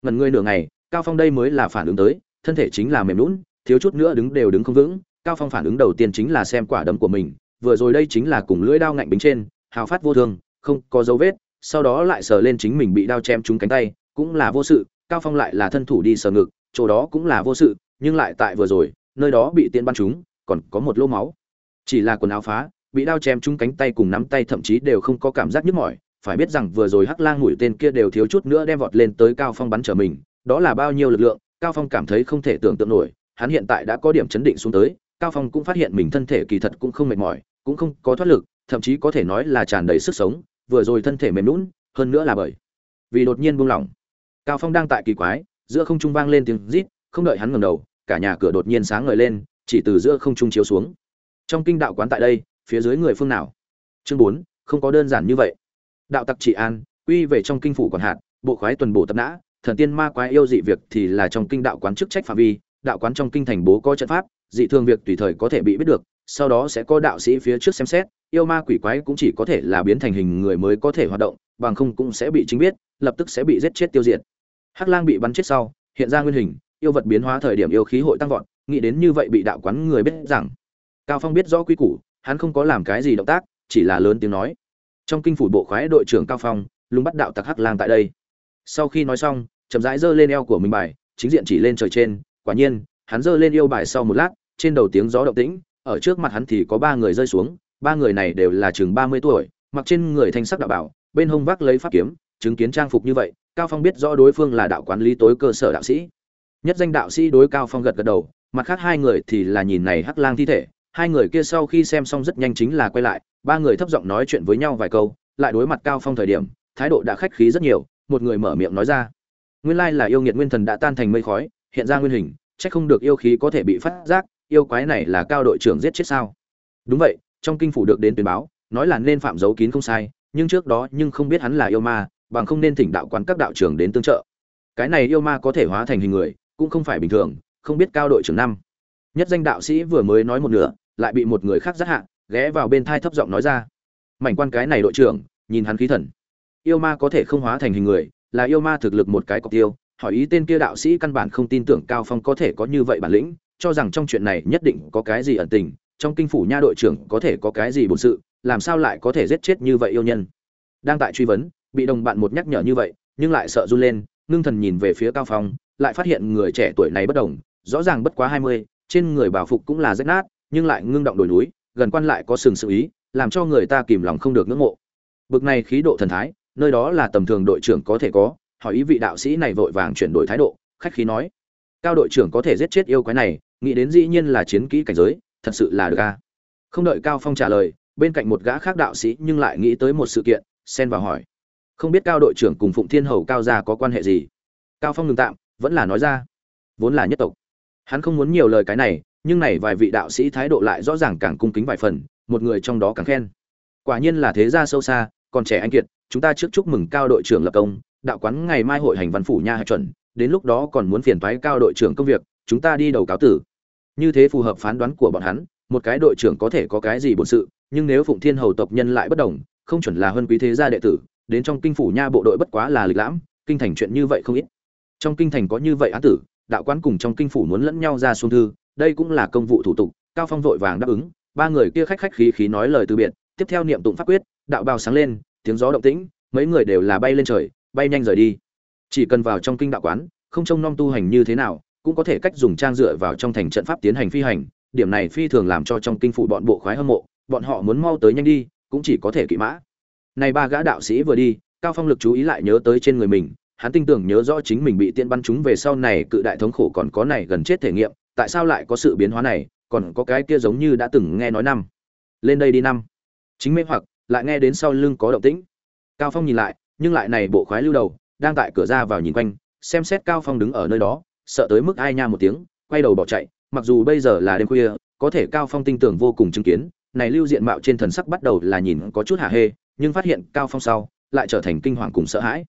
Ngần ngươi nửa ngày, cao phong đây mới là phản ứng tới, thân thể chính là mềm lún thiếu chút nữa đứng đều đứng không vững. Cao phong phản ứng đầu tiên chính là xem quả đấm của mình, vừa rồi đây chính là cùng lưỡi đao ngạnh bính trên, hào phát vô thương không có dấu vết, sau đó lại sờ lên chính mình bị đao chém trúng cánh tay, cũng là vô sự. Cao phong lại là thân thủ đi sờ ngực, chỗ đó cũng là vô sự, nhưng lại tại vừa rồi, nơi đó bị tiên bắn trúng, còn có một lỗ máu. Chỉ là quần áo phá bị đao chém trúng cánh tay cùng nắm tay thậm chí đều không có cảm giác nhức mỏi, phải biết rằng vừa rồi hắc lang mũi tên kia đều thiếu chút nữa đem vọt lên tới cao phong bắn trở mình, đó là bao nhiêu lực lượng, cao phong cảm thấy không thể tưởng tượng nổi, hắn hiện tại đã có điểm chấn định xuống tới, cao phong cũng phát hiện mình thân thể kỳ thật cũng không mệt mỏi, cũng không có thoát lực, thậm chí có thể nói là tràn đầy sức sống, vừa rồi thân thể mềm lún hơn nữa là bởi vì đột nhiên buông lỏng, cao phong đang tại kỳ quái, giữa không trung vang lên tiếng rít, không đợi hắn ngẩng đầu, cả nhà cửa đột nhiên sáng ngời lên, chỉ từ giữa không trung chiếu xuống. Trong kinh đạo quán tại đây phía dưới người phương nào? Chương bốn, không có đơn giản như vậy. Đạo tặc trị an, quy về trong kinh phủ quản hạt, bộ khoái tuần bổ tập nã, thần tiên ma quái yêu dị việc thì là trong kinh đạo quán chức trách phạm vi, đạo quán trong kinh thành bố có trận pháp, dị thường việc tùy thời có thể bị biết được, sau đó sẽ có đạo sĩ phía trước xem xét, yêu ma quỷ quái cũng chỉ có thể là biến thành hình người mới có thể hoạt động, bằng không cũng sẽ bị chính biết, lập tức sẽ bị giết chết tiêu diệt. Hắc lang bị bắn chết sau, hiện ra nguyên hình, yêu vật biến hóa thời điểm yêu khí hội tăng vọt, nghĩ đến như vậy bị đạo quán người biết rằng. Cao phong biết rõ quy củ hắn không có làm cái gì động tác, chỉ là lớn tiếng nói. Trong kinh phủ bộ khoái đội trưởng cao phong, lùng bắt đạo tặc hắc lang tại đây. Sau khi nói xong, chậm rãi giơ lên eo của mình bài, chính diện chỉ lên trời trên. Quả nhiên, hắn giơ lên yêu bài sau một lát, trên đầu tiếng gió động tĩnh, ở trước mặt hắn thì có ba người rơi xuống, ba người này đều là chừng ba mươi tuổi, mặc trên người thanh sắc đạo bảo, bên hông vác lấy pháp kiếm, chứng kiến trang phục như vậy, cao phong biết rõ đối phương là đạo quán lý tối cơ sở đạo sĩ. Nhất danh đạo sĩ đối cao phong gật gật đầu, mặt khác hai người thì là nhìn này hắc lang thi thể hai người kia sau khi xem xong rất nhanh chính là quay lại, ba người thấp giọng nói chuyện với nhau vài câu, lại đối mặt cao phong thời điểm, thái độ đã khách khí rất nhiều, một người mở miệng nói ra. Nguyên lai là yêu nghiệt nguyên thần đã tan thành mây khói, hiện ra nguyên hình, chắc không được yêu khí có thể bị phát giác, yêu quái này là cao đội trưởng giết chết sao? Đúng vậy, trong kinh phủ được đến tuyên báo, nói là nên phạm dấu kín không sai, nhưng trước đó nhưng không biết hắn là yêu ma, bằng không nên thỉnh đạo quán các đạo trưởng đến tương trợ. Cái này yêu ma có thể hóa thành hình người, cũng không phải bình thường, không biết cao đội trưởng năm nhất danh đạo sĩ vừa mới nói một nửa lại bị một người khác giác hạ ghé vào bên thai thấp giọng nói ra. Mảnh quan cái này đội trưởng nhìn hắn khí thần. Yêu ma có thể không hóa thành hình người là yêu ma thực lực một cái cọc tiêu hỏi ý tên kia đạo sĩ căn bản không tin tưởng cao phong có thể có như vậy bản lĩnh cho rằng trong chuyện này nhất định có cái gì ẩn tình trong kinh phủ nha đội trưởng có thể có cái gì bổn sự làm sao lại có thể giết chết như vậy yêu nhân. Đang tại truy vấn bị đồng bạn một nhắc nhở như vậy nhưng lại sợ run lên ngưng thần nhìn về phía cao phong lại phát hiện người trẻ tuổi này bất đồng rõ ràng bất quá 20, trên người bảo phục cũng là rách nát, nhưng lại ngưng động đồi núi, gần quan lại có sừng sự ý, làm cho người ta kìm lòng không được ngưỡng mộ. Bực này khí độ thần thái, nơi đó là tầm thường đội trưởng có thể có, hỏi ý vị đạo sĩ này vội vàng chuyển đổi thái độ, khách khí nói, cao đội trưởng có thể giết chết yêu quái này, nghĩ đến dĩ nhiên là chiến kỹ cảnh giới, thật sự là được a. Không đợi cao phong trả lời, bên cạnh một gã khác đạo sĩ nhưng lại nghĩ tới một sự kiện, xen vào hỏi, không biết cao đội trưởng cùng phụng thiên hầu cao gia có quan hệ gì? Cao phong ngừng tạm, vẫn là nói ra, vốn là nhất tộc hắn không muốn nhiều lời cái này, nhưng này vài vị đạo sĩ thái độ lại rõ ràng càng cung kính vài phần, một người trong đó càng khen. Quả nhiên là thế gia sâu xa, còn trẻ anh kiệt, chúng ta trước chúc mừng cao đội trưởng lập công, đạo quán ngày mai hội hành văn phủ nha hạ chuẩn, đến lúc đó còn muốn phiền thoái cao đội trưởng công việc, chúng ta đi đầu cáo tử. Như thế phù hợp phán đoán của bọn hắn, một cái đội trưởng có thể có cái gì bổn sự, nhưng nếu phụng thiên hầu tộc nhân lại bất đồng, không chuẩn là hơn quý thế gia đệ tử, đến trong kinh phủ nha bộ đội bất quá là lịch lãm, kinh thành chuyện như vậy không ít. Trong kinh thành có như vậy án tử đạo quán cùng trong kinh phủ muốn lẫn nhau ra xuống thư, đây cũng là công vụ thủ tục, cao phong vội vàng đáp ứng, ba người kia khách khách khí khí nói lời từ biệt, tiếp theo niệm tụng pháp quyết, đạo bào sáng lên, tiếng gió động tĩnh, mấy người đều là bay lên trời, bay nhanh rời đi. Chỉ cần vào trong kinh đạo quán, không trông nom tu hành như thế nào, cũng có thể cách dùng trang dựa vào trong thành trận pháp tiến hành phi hành, điểm này phi thường làm cho trong kinh phủ bọn bộ khoái hâm mộ, bọn họ muốn mau tới nhanh đi, cũng chỉ có thể kỵ mã. Này ba gã đạo sĩ vừa đi, cao phong lực chú ý lại nhớ tới trên người mình hắn tinh tưởng nhớ rõ chính mình bị tiên bắn chúng về sau này cự đại thống khổ còn có này gần chết thể nghiệm, tại sao lại có sự biến hóa này, còn có cái kia giống như đã từng nghe nói năm. Lên đây đi năm. Chính mê hoặc, lại nghe đến sau lưng có động tĩnh. Cao phong nhìn lại, nhưng lại này bộ khoái lưu đầu, đang tại cửa ra vào nhìn quanh, xem xét cao phong đứng ở nơi đó, sợ tới mức ai nha một tiếng, quay đầu bỏ chạy, mặc dù bây giờ là đêm khuya, có thể cao phong tinh tưởng vô cùng chứng kiến, này lưu diện mạo trên thần sắc bắt đầu là nhìn có chút hạ hê, nhưng phát hiện cao phong sau, lại trở thành kinh hoàng cùng sợ hãi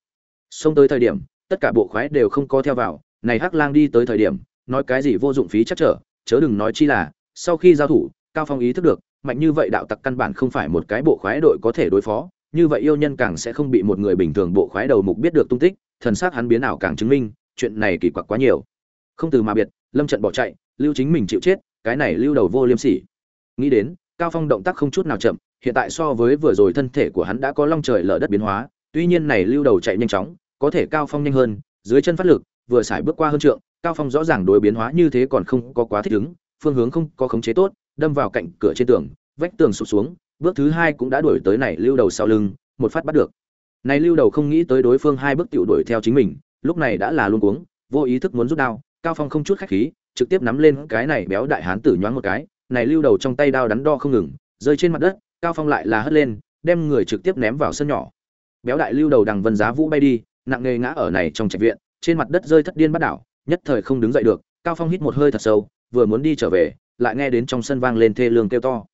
xông tới thời điểm, tất cả bộ khoái đều không có theo vào, này hắc lang đi tới thời điểm, nói cái gì vô dụng phí chắc trở, chớ đừng nói chi là, sau khi giao thủ, cao phong ý thức được, mạnh như vậy đạo tặc căn bản không phải một cái bộ khoái đội có thể đối phó, như vậy yêu nhân càng sẽ không bị một người bình thường bộ khoái đầu mục biết được tung tích, thần xác hắn biến ảo càng chứng minh, chuyện này kỳ quặc quá nhiều. Không từ mà biệt, lâm trận bỏ chạy, lưu chính mình chịu chết, cái này lưu đầu vô liêm sỉ. Nghĩ đến, cao phong động tác không chút nào chậm, hiện tại so với vừa rồi thân thể của hắn đã có long trời lở đất biến hóa, tuy nhiên này lưu đầu chạy nhanh chóng có thể cao phong nhanh hơn, dưới chân phát lực, vừa xài bước qua hơn trượng, cao phong rõ ràng đối biến hóa như thế còn không có quá thích ứng, phương hướng không có khống chế tốt, đâm vào cạnh cửa trên tường, vách tường sụp xuống, bước thứ hai cũng đã đuổi tới này lưu đầu sau lưng, một phát bắt được. Này lưu đầu không nghĩ tới đối phương hai bước tiểu đuổi theo chính mình, lúc này đã là luôn cuống, vô ý thức muốn rút đao, cao phong không chút khách khí, trực tiếp nắm lên cái này béo đại hán tử nhoáng một cái, này lưu đầu trong tay đao đắn đo không ngừng, rơi trên mặt đất, cao phong lại là hất lên, đem người trực tiếp ném vào sân nhỏ. Béo đại lưu đầu đằng vân giá vũ bay đi nặng nề ngã ở này trong trạch viện, trên mặt đất rơi thất điên bắt đảo, nhất thời không đứng dậy được, cao phong hít một hơi thật sâu, vừa muốn đi trở về, lại nghe đến trong sân vang lên thê lương kêu to.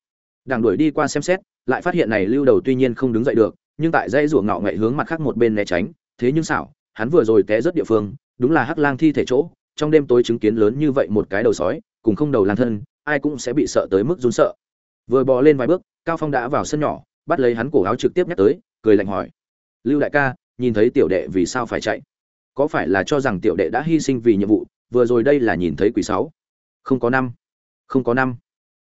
Đằng đuổi đi qua xem xét, lại phát hiện này lưu đầu tuy nhiên không đứng dậy được, nhưng tại dãy ruộng ngạo nghệ hướng mặt khác một bên né tránh, thế nhưng xảo, hắn vừa rồi té rất địa phương, đúng là hắc lang thi thể chỗ, trong đêm tối chứng kiến lớn như vậy một cái đầu sói, cùng không đầu lang thân, ai cũng sẽ bị sợ tới mức run sợ. Vừa bò lên vài bước, cao phong đã vào sân nhỏ, bắt lấy hắn cổ áo trực tiếp nhắc tới, cười lạnh hỏi, lưu đại ca nhìn thấy tiểu đệ vì sao phải chạy. Có phải là cho rằng tiểu đệ đã hy sinh vì nhiệm vụ, vừa rồi đây là nhìn thấy quỷ sáu? Không có năm. Không có năm.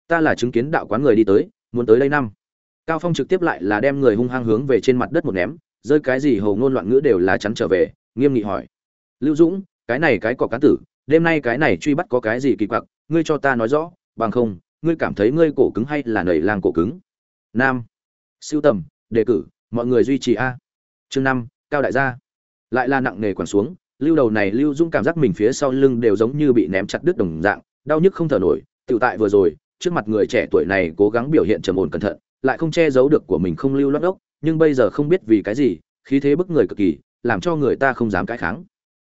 Ta là chứng kiến đạo quán người đi tới, muốn tới đây năm. Cao phong trực tiếp lại là đem người hung hăng hướng về trên mặt đất một ném, rơi cái gì hầu ngôn loạn ngữ đều là chắn trở về, nghiêm nghị hỏi. Lưu dũng, cái này cái cọc cá tử, đêm nay cái này truy bắt có cái gì kỳ quặc, ngươi cho ta nói rõ, bằng không, ngươi cảm thấy ngươi cổ cứng hay là nầy lang cổ cứng? Nam. Siêu tầm, đề cử, mọi người duy trì a. Chương năm cao đại gia. Lại là nặng nề quẳng xuống, lưu đầu này lưu dung cảm giác mình phía sau lưng đều giống như bị ném chặt đứt đồng dạng, đau nhức không thở nổi. Tự tại vừa rồi, trước mặt người trẻ tuổi này cố gắng biểu hiện trầm ổn cẩn thận, lại không che giấu được của mình không lưu loát ốc, nhưng bây giờ không biết vì cái gì, khí thế bức người cực kỳ, làm cho người ta không dám cãi kháng.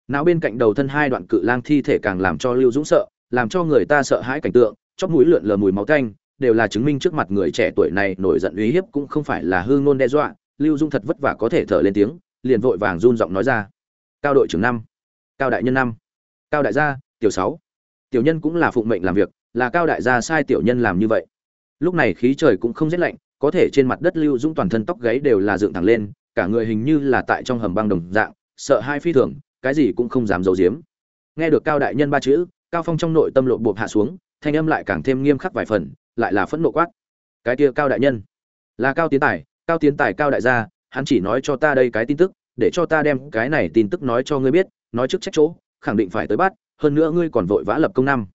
Não bên cạnh đầu thân hai đoạn cự lang thi thể càng làm cho lưu dũng sợ, làm cho người ta sợ hãi cảnh tượng, chóp mũi lượn lờ mùi máu tanh, đều là chứng minh trước mặt người trẻ tuổi này nổi giận uy hiếp cũng không phải là hư ngôn đe dọa. Lưu dung thật vất vả có thể thở lên tiếng liền vội vàng run giọng nói ra. Cao đội trưởng năm, cao đại nhân năm, cao đại gia, tiểu sáu. Tiểu nhân cũng là phụng mệnh làm việc, là cao đại gia sai tiểu nhân làm như vậy. Lúc này khí trời cũng không rét lạnh, có thể trên mặt đất lưu dung toàn thân tóc gáy đều là dựng thẳng lên, cả người hình như là tại trong hầm băng đồng dạng, sợ hai phi thường, cái gì cũng không dám giấu giếm. Nghe được cao đại nhân ba chữ, cao phong trong nội tâm lộ buộc hạ xuống, thanh âm lại càng thêm nghiêm khắc vài phần, lại là phẫn nộ quát. Cái kia cao đại nhân, là cao tiến tài, cao tiến tài cao đại gia hắn chỉ nói cho ta đây cái tin tức, để cho ta đem cái này tin tức nói cho ngươi biết, nói trước trách chỗ, khẳng định phải tới bắt, hơn nữa ngươi còn vội vã lập công năm.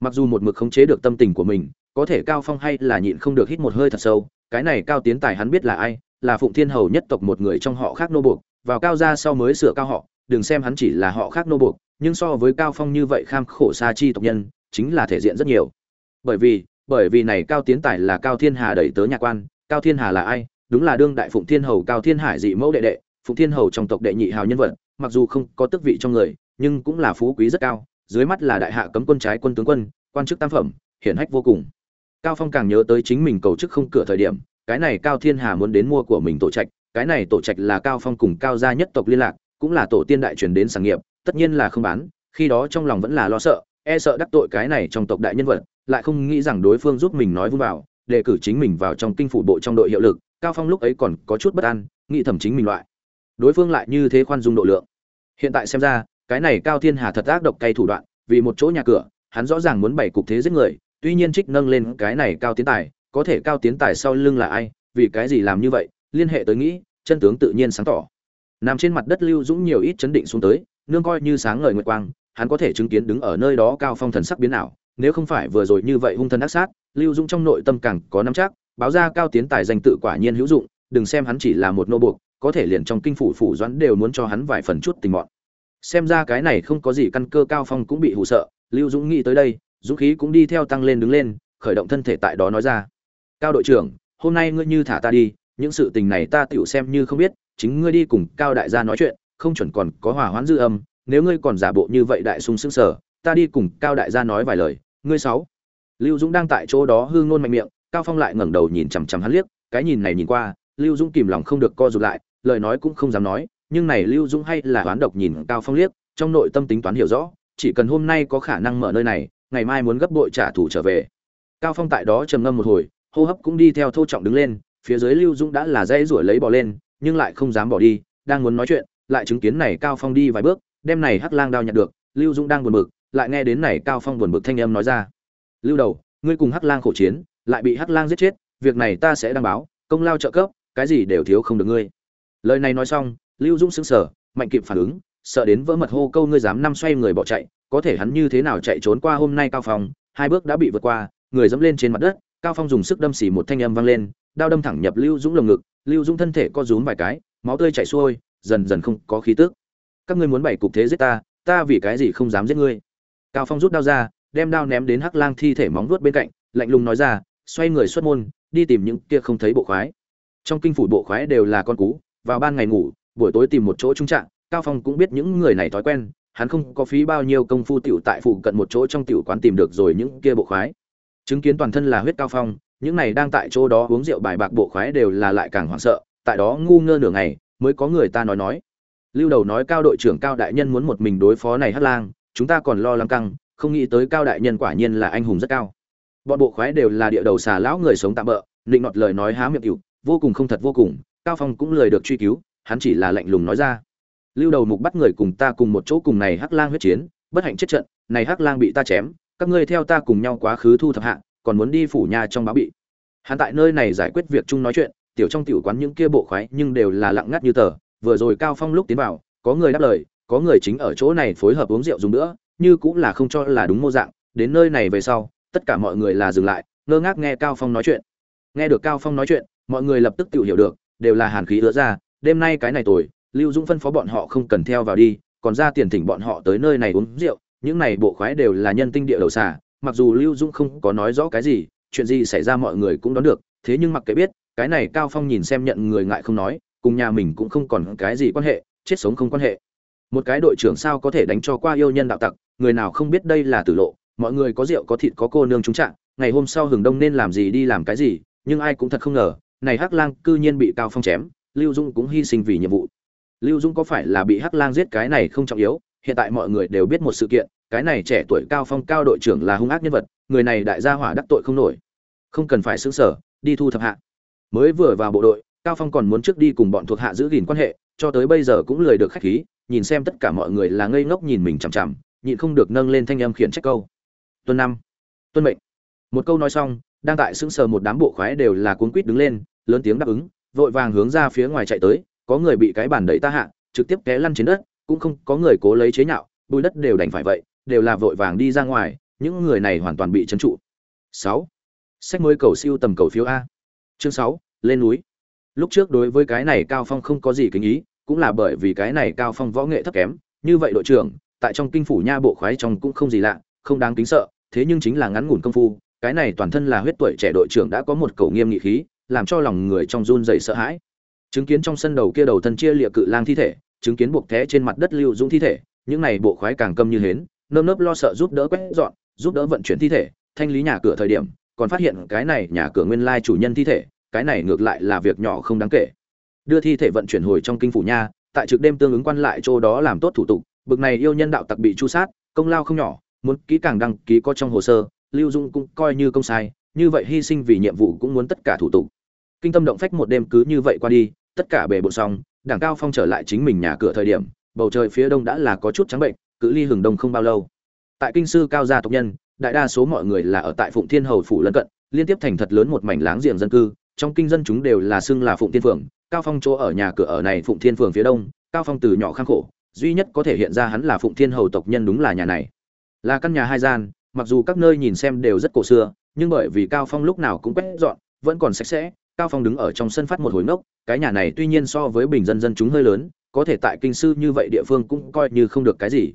Mặc dù một mực khống chế được tâm tình của mình, có thể cao phong hay là nhịn không được hít một hơi thật sâu, cái này cao tiến tài hắn biết là ai, là phụng thiên hầu nhất tộc một người trong họ khác nô buộc, vào cao gia sau mới sửa cao họ, đừng xem hắn chỉ là họ khác nô buộc, nhưng so với cao phong như vậy kham khổ xa chi tộc nhân, chính là thể diện rất nhiều. Bởi vì bởi vì này cao tiến tài là cao thiên hà đẩy tớ nhà quan, cao thiên hà là ai đúng là đương đại phụng thiên hầu cao thiên hải dị mẫu đệ đệ, phụng thiên hầu trong tộc đệ nhị hào nhân vật, mặc dù không có tước vị trong người, nhưng cũng là phú quý rất cao, dưới mắt là đại hạ cấm quân trái quân tướng quân, quan chức tam phẩm, hiển hách vô cùng. Cao phong càng nhớ tới chính mình cầu chức không cửa thời điểm, cái này cao thiên hà muốn đến mua của mình tổ trạch, cái này tổ trạch là cao phong cùng cao gia nhất tộc liên lạc, cũng là tổ tiên đại truyền đến sản nghiệp, tất nhiên là không bán, khi đó trong lòng vẫn là lo sợ e sợ đắc tội cái này trong tộc đại nhân vật, lại không nghĩ rằng đối phương giúp mình nói vun vào đề cử chính mình vào trong kinh phủ bộ trong đội hiệu lực cao phong lúc ấy còn có chút bất an, nghĩ thẩm chính mình loại. Đối phương lại như thế khoan dung độ lượng. Hiện tại xem ra, cái này cao thiên hà thật ác độc cay thủ đoạn, vì một chỗ nhà cửa, hắn rõ ràng muốn bày cục thế giết người, tuy nhiên trích nâng lên cái này cao tiến tài, có thể cao tiến tài sau lưng là ai, vì cái gì làm như vậy, liên hệ tới nghĩ, chân tướng tự nhiên sáng tỏ. Nằm trên mặt đất lưu dũng nhiều ít chấn định xuống tới, nương coi như sáng ngời nguyệt quang, hắn có thể chứng kiến đứng ở nơi đó cao phong thần sắc biến ảo, nếu không phải vừa rồi như vậy hung thần ác sát, lưu dũng trong nội tâm càng có nắm chắc báo ra cao tiến tài danh tự quả nhiên hữu dụng, đừng xem hắn chỉ là một nô buộc, có thể liền trong kinh phủ phủ doãn đều muốn cho hắn vài phần chút tình mọn. Xem ra cái này không có gì căn cơ cao phong cũng bị hù sợ, lưu dũng nghĩ tới đây, dũng khí cũng đi theo tăng lên đứng lên, khởi động thân thể tại đó nói ra. Cao đội trưởng, hôm nay ngươi như thả ta đi, những sự tình này ta tựu xem như không biết, chính ngươi đi cùng cao đại gia nói chuyện, không chuẩn còn có hòa hoãn dư âm, nếu ngươi còn giả bộ như vậy đại sung sững sở, ta đi cùng cao đại gia nói vài lời, ngươi sáu. Lưu dũng đang tại chỗ đó hư ngôn mạnh miệng cao phong lại ngẩng đầu nhìn chằm chằm hắn liếc, cái nhìn này nhìn qua, lưu dũng kìm lòng không được co rụt lại, lời nói cũng không dám nói, nhưng này lưu dũng hay là oán độc nhìn cao phong liếc, trong nội tâm tính toán hiểu rõ, chỉ cần hôm nay có khả năng mở nơi này, ngày mai muốn gấp bội trả thù trở về. Cao phong tại đó trầm ngâm một hồi, hô hấp cũng đi theo thô trọng đứng lên, phía dưới lưu dũng đã là dây rủi lấy bỏ lên, nhưng lại không dám bỏ đi, đang muốn nói chuyện, lại chứng kiến này cao phong đi vài bước, đem này hắc lang đao nhặt được, lưu dũng đang buồn bực, lại nghe đến này cao phong buồn bực thanh âm nói ra. Lưu đầu, ngươi cùng hắc lang khổ chiến lại bị hắc lang giết chết, việc này ta sẽ đăng báo, công lao trợ cấp, cái gì đều thiếu không được ngươi. Lời này nói xong, lưu dũng sững sờ, mạnh kịp phản ứng, sợ đến vỡ mật hô câu ngươi dám năm xoay người bỏ chạy, có thể hắn như thế nào chạy trốn qua hôm nay cao phong, hai bước đã bị vượt qua, người dẫm lên trên mặt đất, cao phong dùng sức đâm xỉ một thanh âm vang lên, đao đâm thẳng nhập lưu dũng lồng ngực, lưu dũng thân thể co rúm vài cái, máu tươi chảy xuôi, dần dần không có khí tức. Các ngươi muốn bày cục thế giết ta ta vì cái gì không dám giết ngươi? Cao phong rút đao ra, đem đao ném đến hắc lang thi thể móng vuốt bên cạnh, lạnh lùng nói ra xoay người xuất môn, đi tìm những kia không thấy bộ khoái. Trong kinh phủ bộ khoái đều là con cú, vào ban ngày ngủ, buổi tối tìm một chỗ trung trạng, cao phong cũng biết những người này thói quen, hắn không có phí bao nhiêu công phu tiểu tại phụ cận một chỗ trong tiểu quán tìm được rồi những kia bộ khoái. Chứng kiến toàn thân là huyết cao phong, những này đang tại chỗ đó uống rượu bài bạc bộ khoái đều là lại càng hoảng sợ, tại đó ngu ngơ nửa ngày, mới có người ta nói nói. Lưu đầu nói cao đội trưởng cao đại nhân muốn một mình đối phó này hắc lang, chúng ta còn lo lắng căng, không nghĩ tới cao đại nhân quả nhiên là anh hùng rất cao bọn bộ khoái đều là địa đầu xà lão người sống tạm bỡ định nọt lời nói há miệng cựu vô cùng không thật vô cùng, cao phong cũng lời được truy cứu, hắn chỉ là lạnh lùng nói ra. Lưu đầu mục bắt người cùng ta cùng một chỗ cùng này hắc lang huyết chiến, bất hạnh chết trận, này hắc lang bị ta chém, các ngươi theo ta cùng nhau quá khứ thu thập hạ, còn muốn đi phủ nhà trong báo bị. Hắn tại nơi này giải quyết việc chung nói chuyện, tiểu trong tiểu quán những kia bộ khoái nhưng đều là lặng ngắt như tờ, vừa rồi cao phong lúc tiến vào, có người đáp lời, có người chính ở chỗ này phối hợp uống rượu dùng nữa, như cũng là không cho là đúng mô dạng, đến nơi này về sau tất cả mọi người là dừng lại, ngơ ngác nghe cao phong nói chuyện. Nghe được cao phong nói chuyện, mọi người lập tức tự hiểu được, đều là hàn khí ứa ra, đêm nay cái này tồi, lưu dũng phân phó bọn họ không cần theo vào đi, còn ra tiền thỉnh bọn họ tới nơi này uống rượu, những này bộ khoái đều là nhân tinh địa đầu xà, mặc dù lưu dũng không có nói rõ cái gì, chuyện gì xảy ra mọi người cũng đoán được, thế nhưng mặc kệ biết, cái này cao phong nhìn xem nhận người ngại không nói, cùng nhà mình cũng không còn cái gì quan hệ, chết sống không quan hệ. Một cái đội trưởng sao có thể đánh cho qua yêu nhân đạo tặc, người nào không biết đây là tử lộ mọi người có rượu có thịt có cô nương trúng trạng, ngày hôm sau hừng đông nên làm gì đi làm cái gì, nhưng ai cũng thật không ngờ, này hắc lang cư nhiên bị cao phong chém, lưu dung cũng hy sinh vì nhiệm vụ. Lưu dung có phải là bị hắc lang giết cái này không trọng yếu, hiện tại mọi người đều biết một sự kiện, cái này trẻ tuổi cao phong cao đội trưởng là hung ác nhân vật, người này đại gia hỏa đắc tội không nổi. Không cần phải xứng sở đi thu thập hạ. Mới vừa vào bộ đội, cao phong còn muốn trước đi cùng bọn thuộc hạ giữ gìn quan hệ, cho tới bây giờ cũng lười được khách khí, nhìn xem tất cả mọi người là ngây ngốc nhìn mình chằm chằm, nhịn không được nâng lên thanh âm khiển trách câu tuân năm, tuân mệnh. Một câu nói xong, đang tại sững sờ một đám bộ khoái đều là cuốn quýt đứng lên, lớn tiếng đáp ứng, vội vàng hướng ra phía ngoài chạy tới, có người bị cái bàn đẩy ta hạ, trực tiếp té lăn trên đất, cũng không có người cố lấy chế nhạo, bùi đất đều đành phải vậy, đều là vội vàng đi ra ngoài, những người này hoàn toàn bị trấn trụ. Sáu, sách mới cầu siêu tầm cầu phiếu a. Chương sáu, lên núi. Lúc trước đối với cái này cao phong không có gì kính ý, cũng là bởi vì cái này cao phong võ nghệ thấp kém, như vậy đội trưởng, tại trong kinh phủ nha bộ khoái trong cũng không gì lạ, không đáng kính sợ thế nhưng chính là ngắn ngủn công phu, cái này toàn thân là huyết tuổi trẻ đội trưởng đã có một cầu nghiêm nghị khí, làm cho lòng người trong run dày sợ hãi. Chứng kiến trong sân đầu kia đầu thân chia lịa cự lang thi thể, chứng kiến buộc té trên mặt đất lưu dũng thi thể, những này bộ khoái càng câm như hến, nơm nớp lo sợ giúp đỡ quét dọn, giúp đỡ vận chuyển thi thể, thanh lý nhà cửa thời điểm, còn phát hiện cái này nhà cửa nguyên lai chủ nhân thi thể, cái này ngược lại là việc nhỏ không đáng kể. Đưa thi thể vận chuyển hồi trong kinh phủ nha, tại trực đêm tương ứng quan lại chỗ đó làm tốt thủ tục, bực này yêu nhân đạo tặc bị chu sát, công lao không nhỏ muốn kỹ càng đăng ký có trong hồ sơ, lưu dung cũng coi như công sai, như vậy hy sinh vì nhiệm vụ cũng muốn tất cả thủ tục. Kinh tâm động phách một đêm cứ như vậy qua đi, tất cả bề bộ xong, đảng cao phong trở lại chính mình nhà cửa thời điểm, bầu trời phía đông đã là có chút trắng bệnh, cự ly hừng đông không bao lâu. Tại kinh sư cao gia tộc nhân, đại đa số mọi người là ở tại phụng thiên hầu phủ lân cận, liên tiếp thành thật lớn một mảnh láng giềng dân cư, trong kinh dân chúng đều là xưng là phụng thiên phường cao phong chỗ ở nhà cửa ở này phụng thiên phường phía đông, cao phong từ nhỏ khang khổ, duy nhất có thể hiện ra hắn là phụng thiên hầu tộc nhân đúng là nhà này là căn nhà hai gian, mặc dù các nơi nhìn xem đều rất cổ xưa, nhưng bởi vì cao phong lúc nào cũng quét dọn, vẫn còn sạch sẽ, cao phong đứng ở trong sân phát một hồi ngốc, cái nhà này tuy nhiên so với bình dân dân chúng hơi lớn, có thể tại kinh sư như vậy địa phương cũng coi như không được cái gì.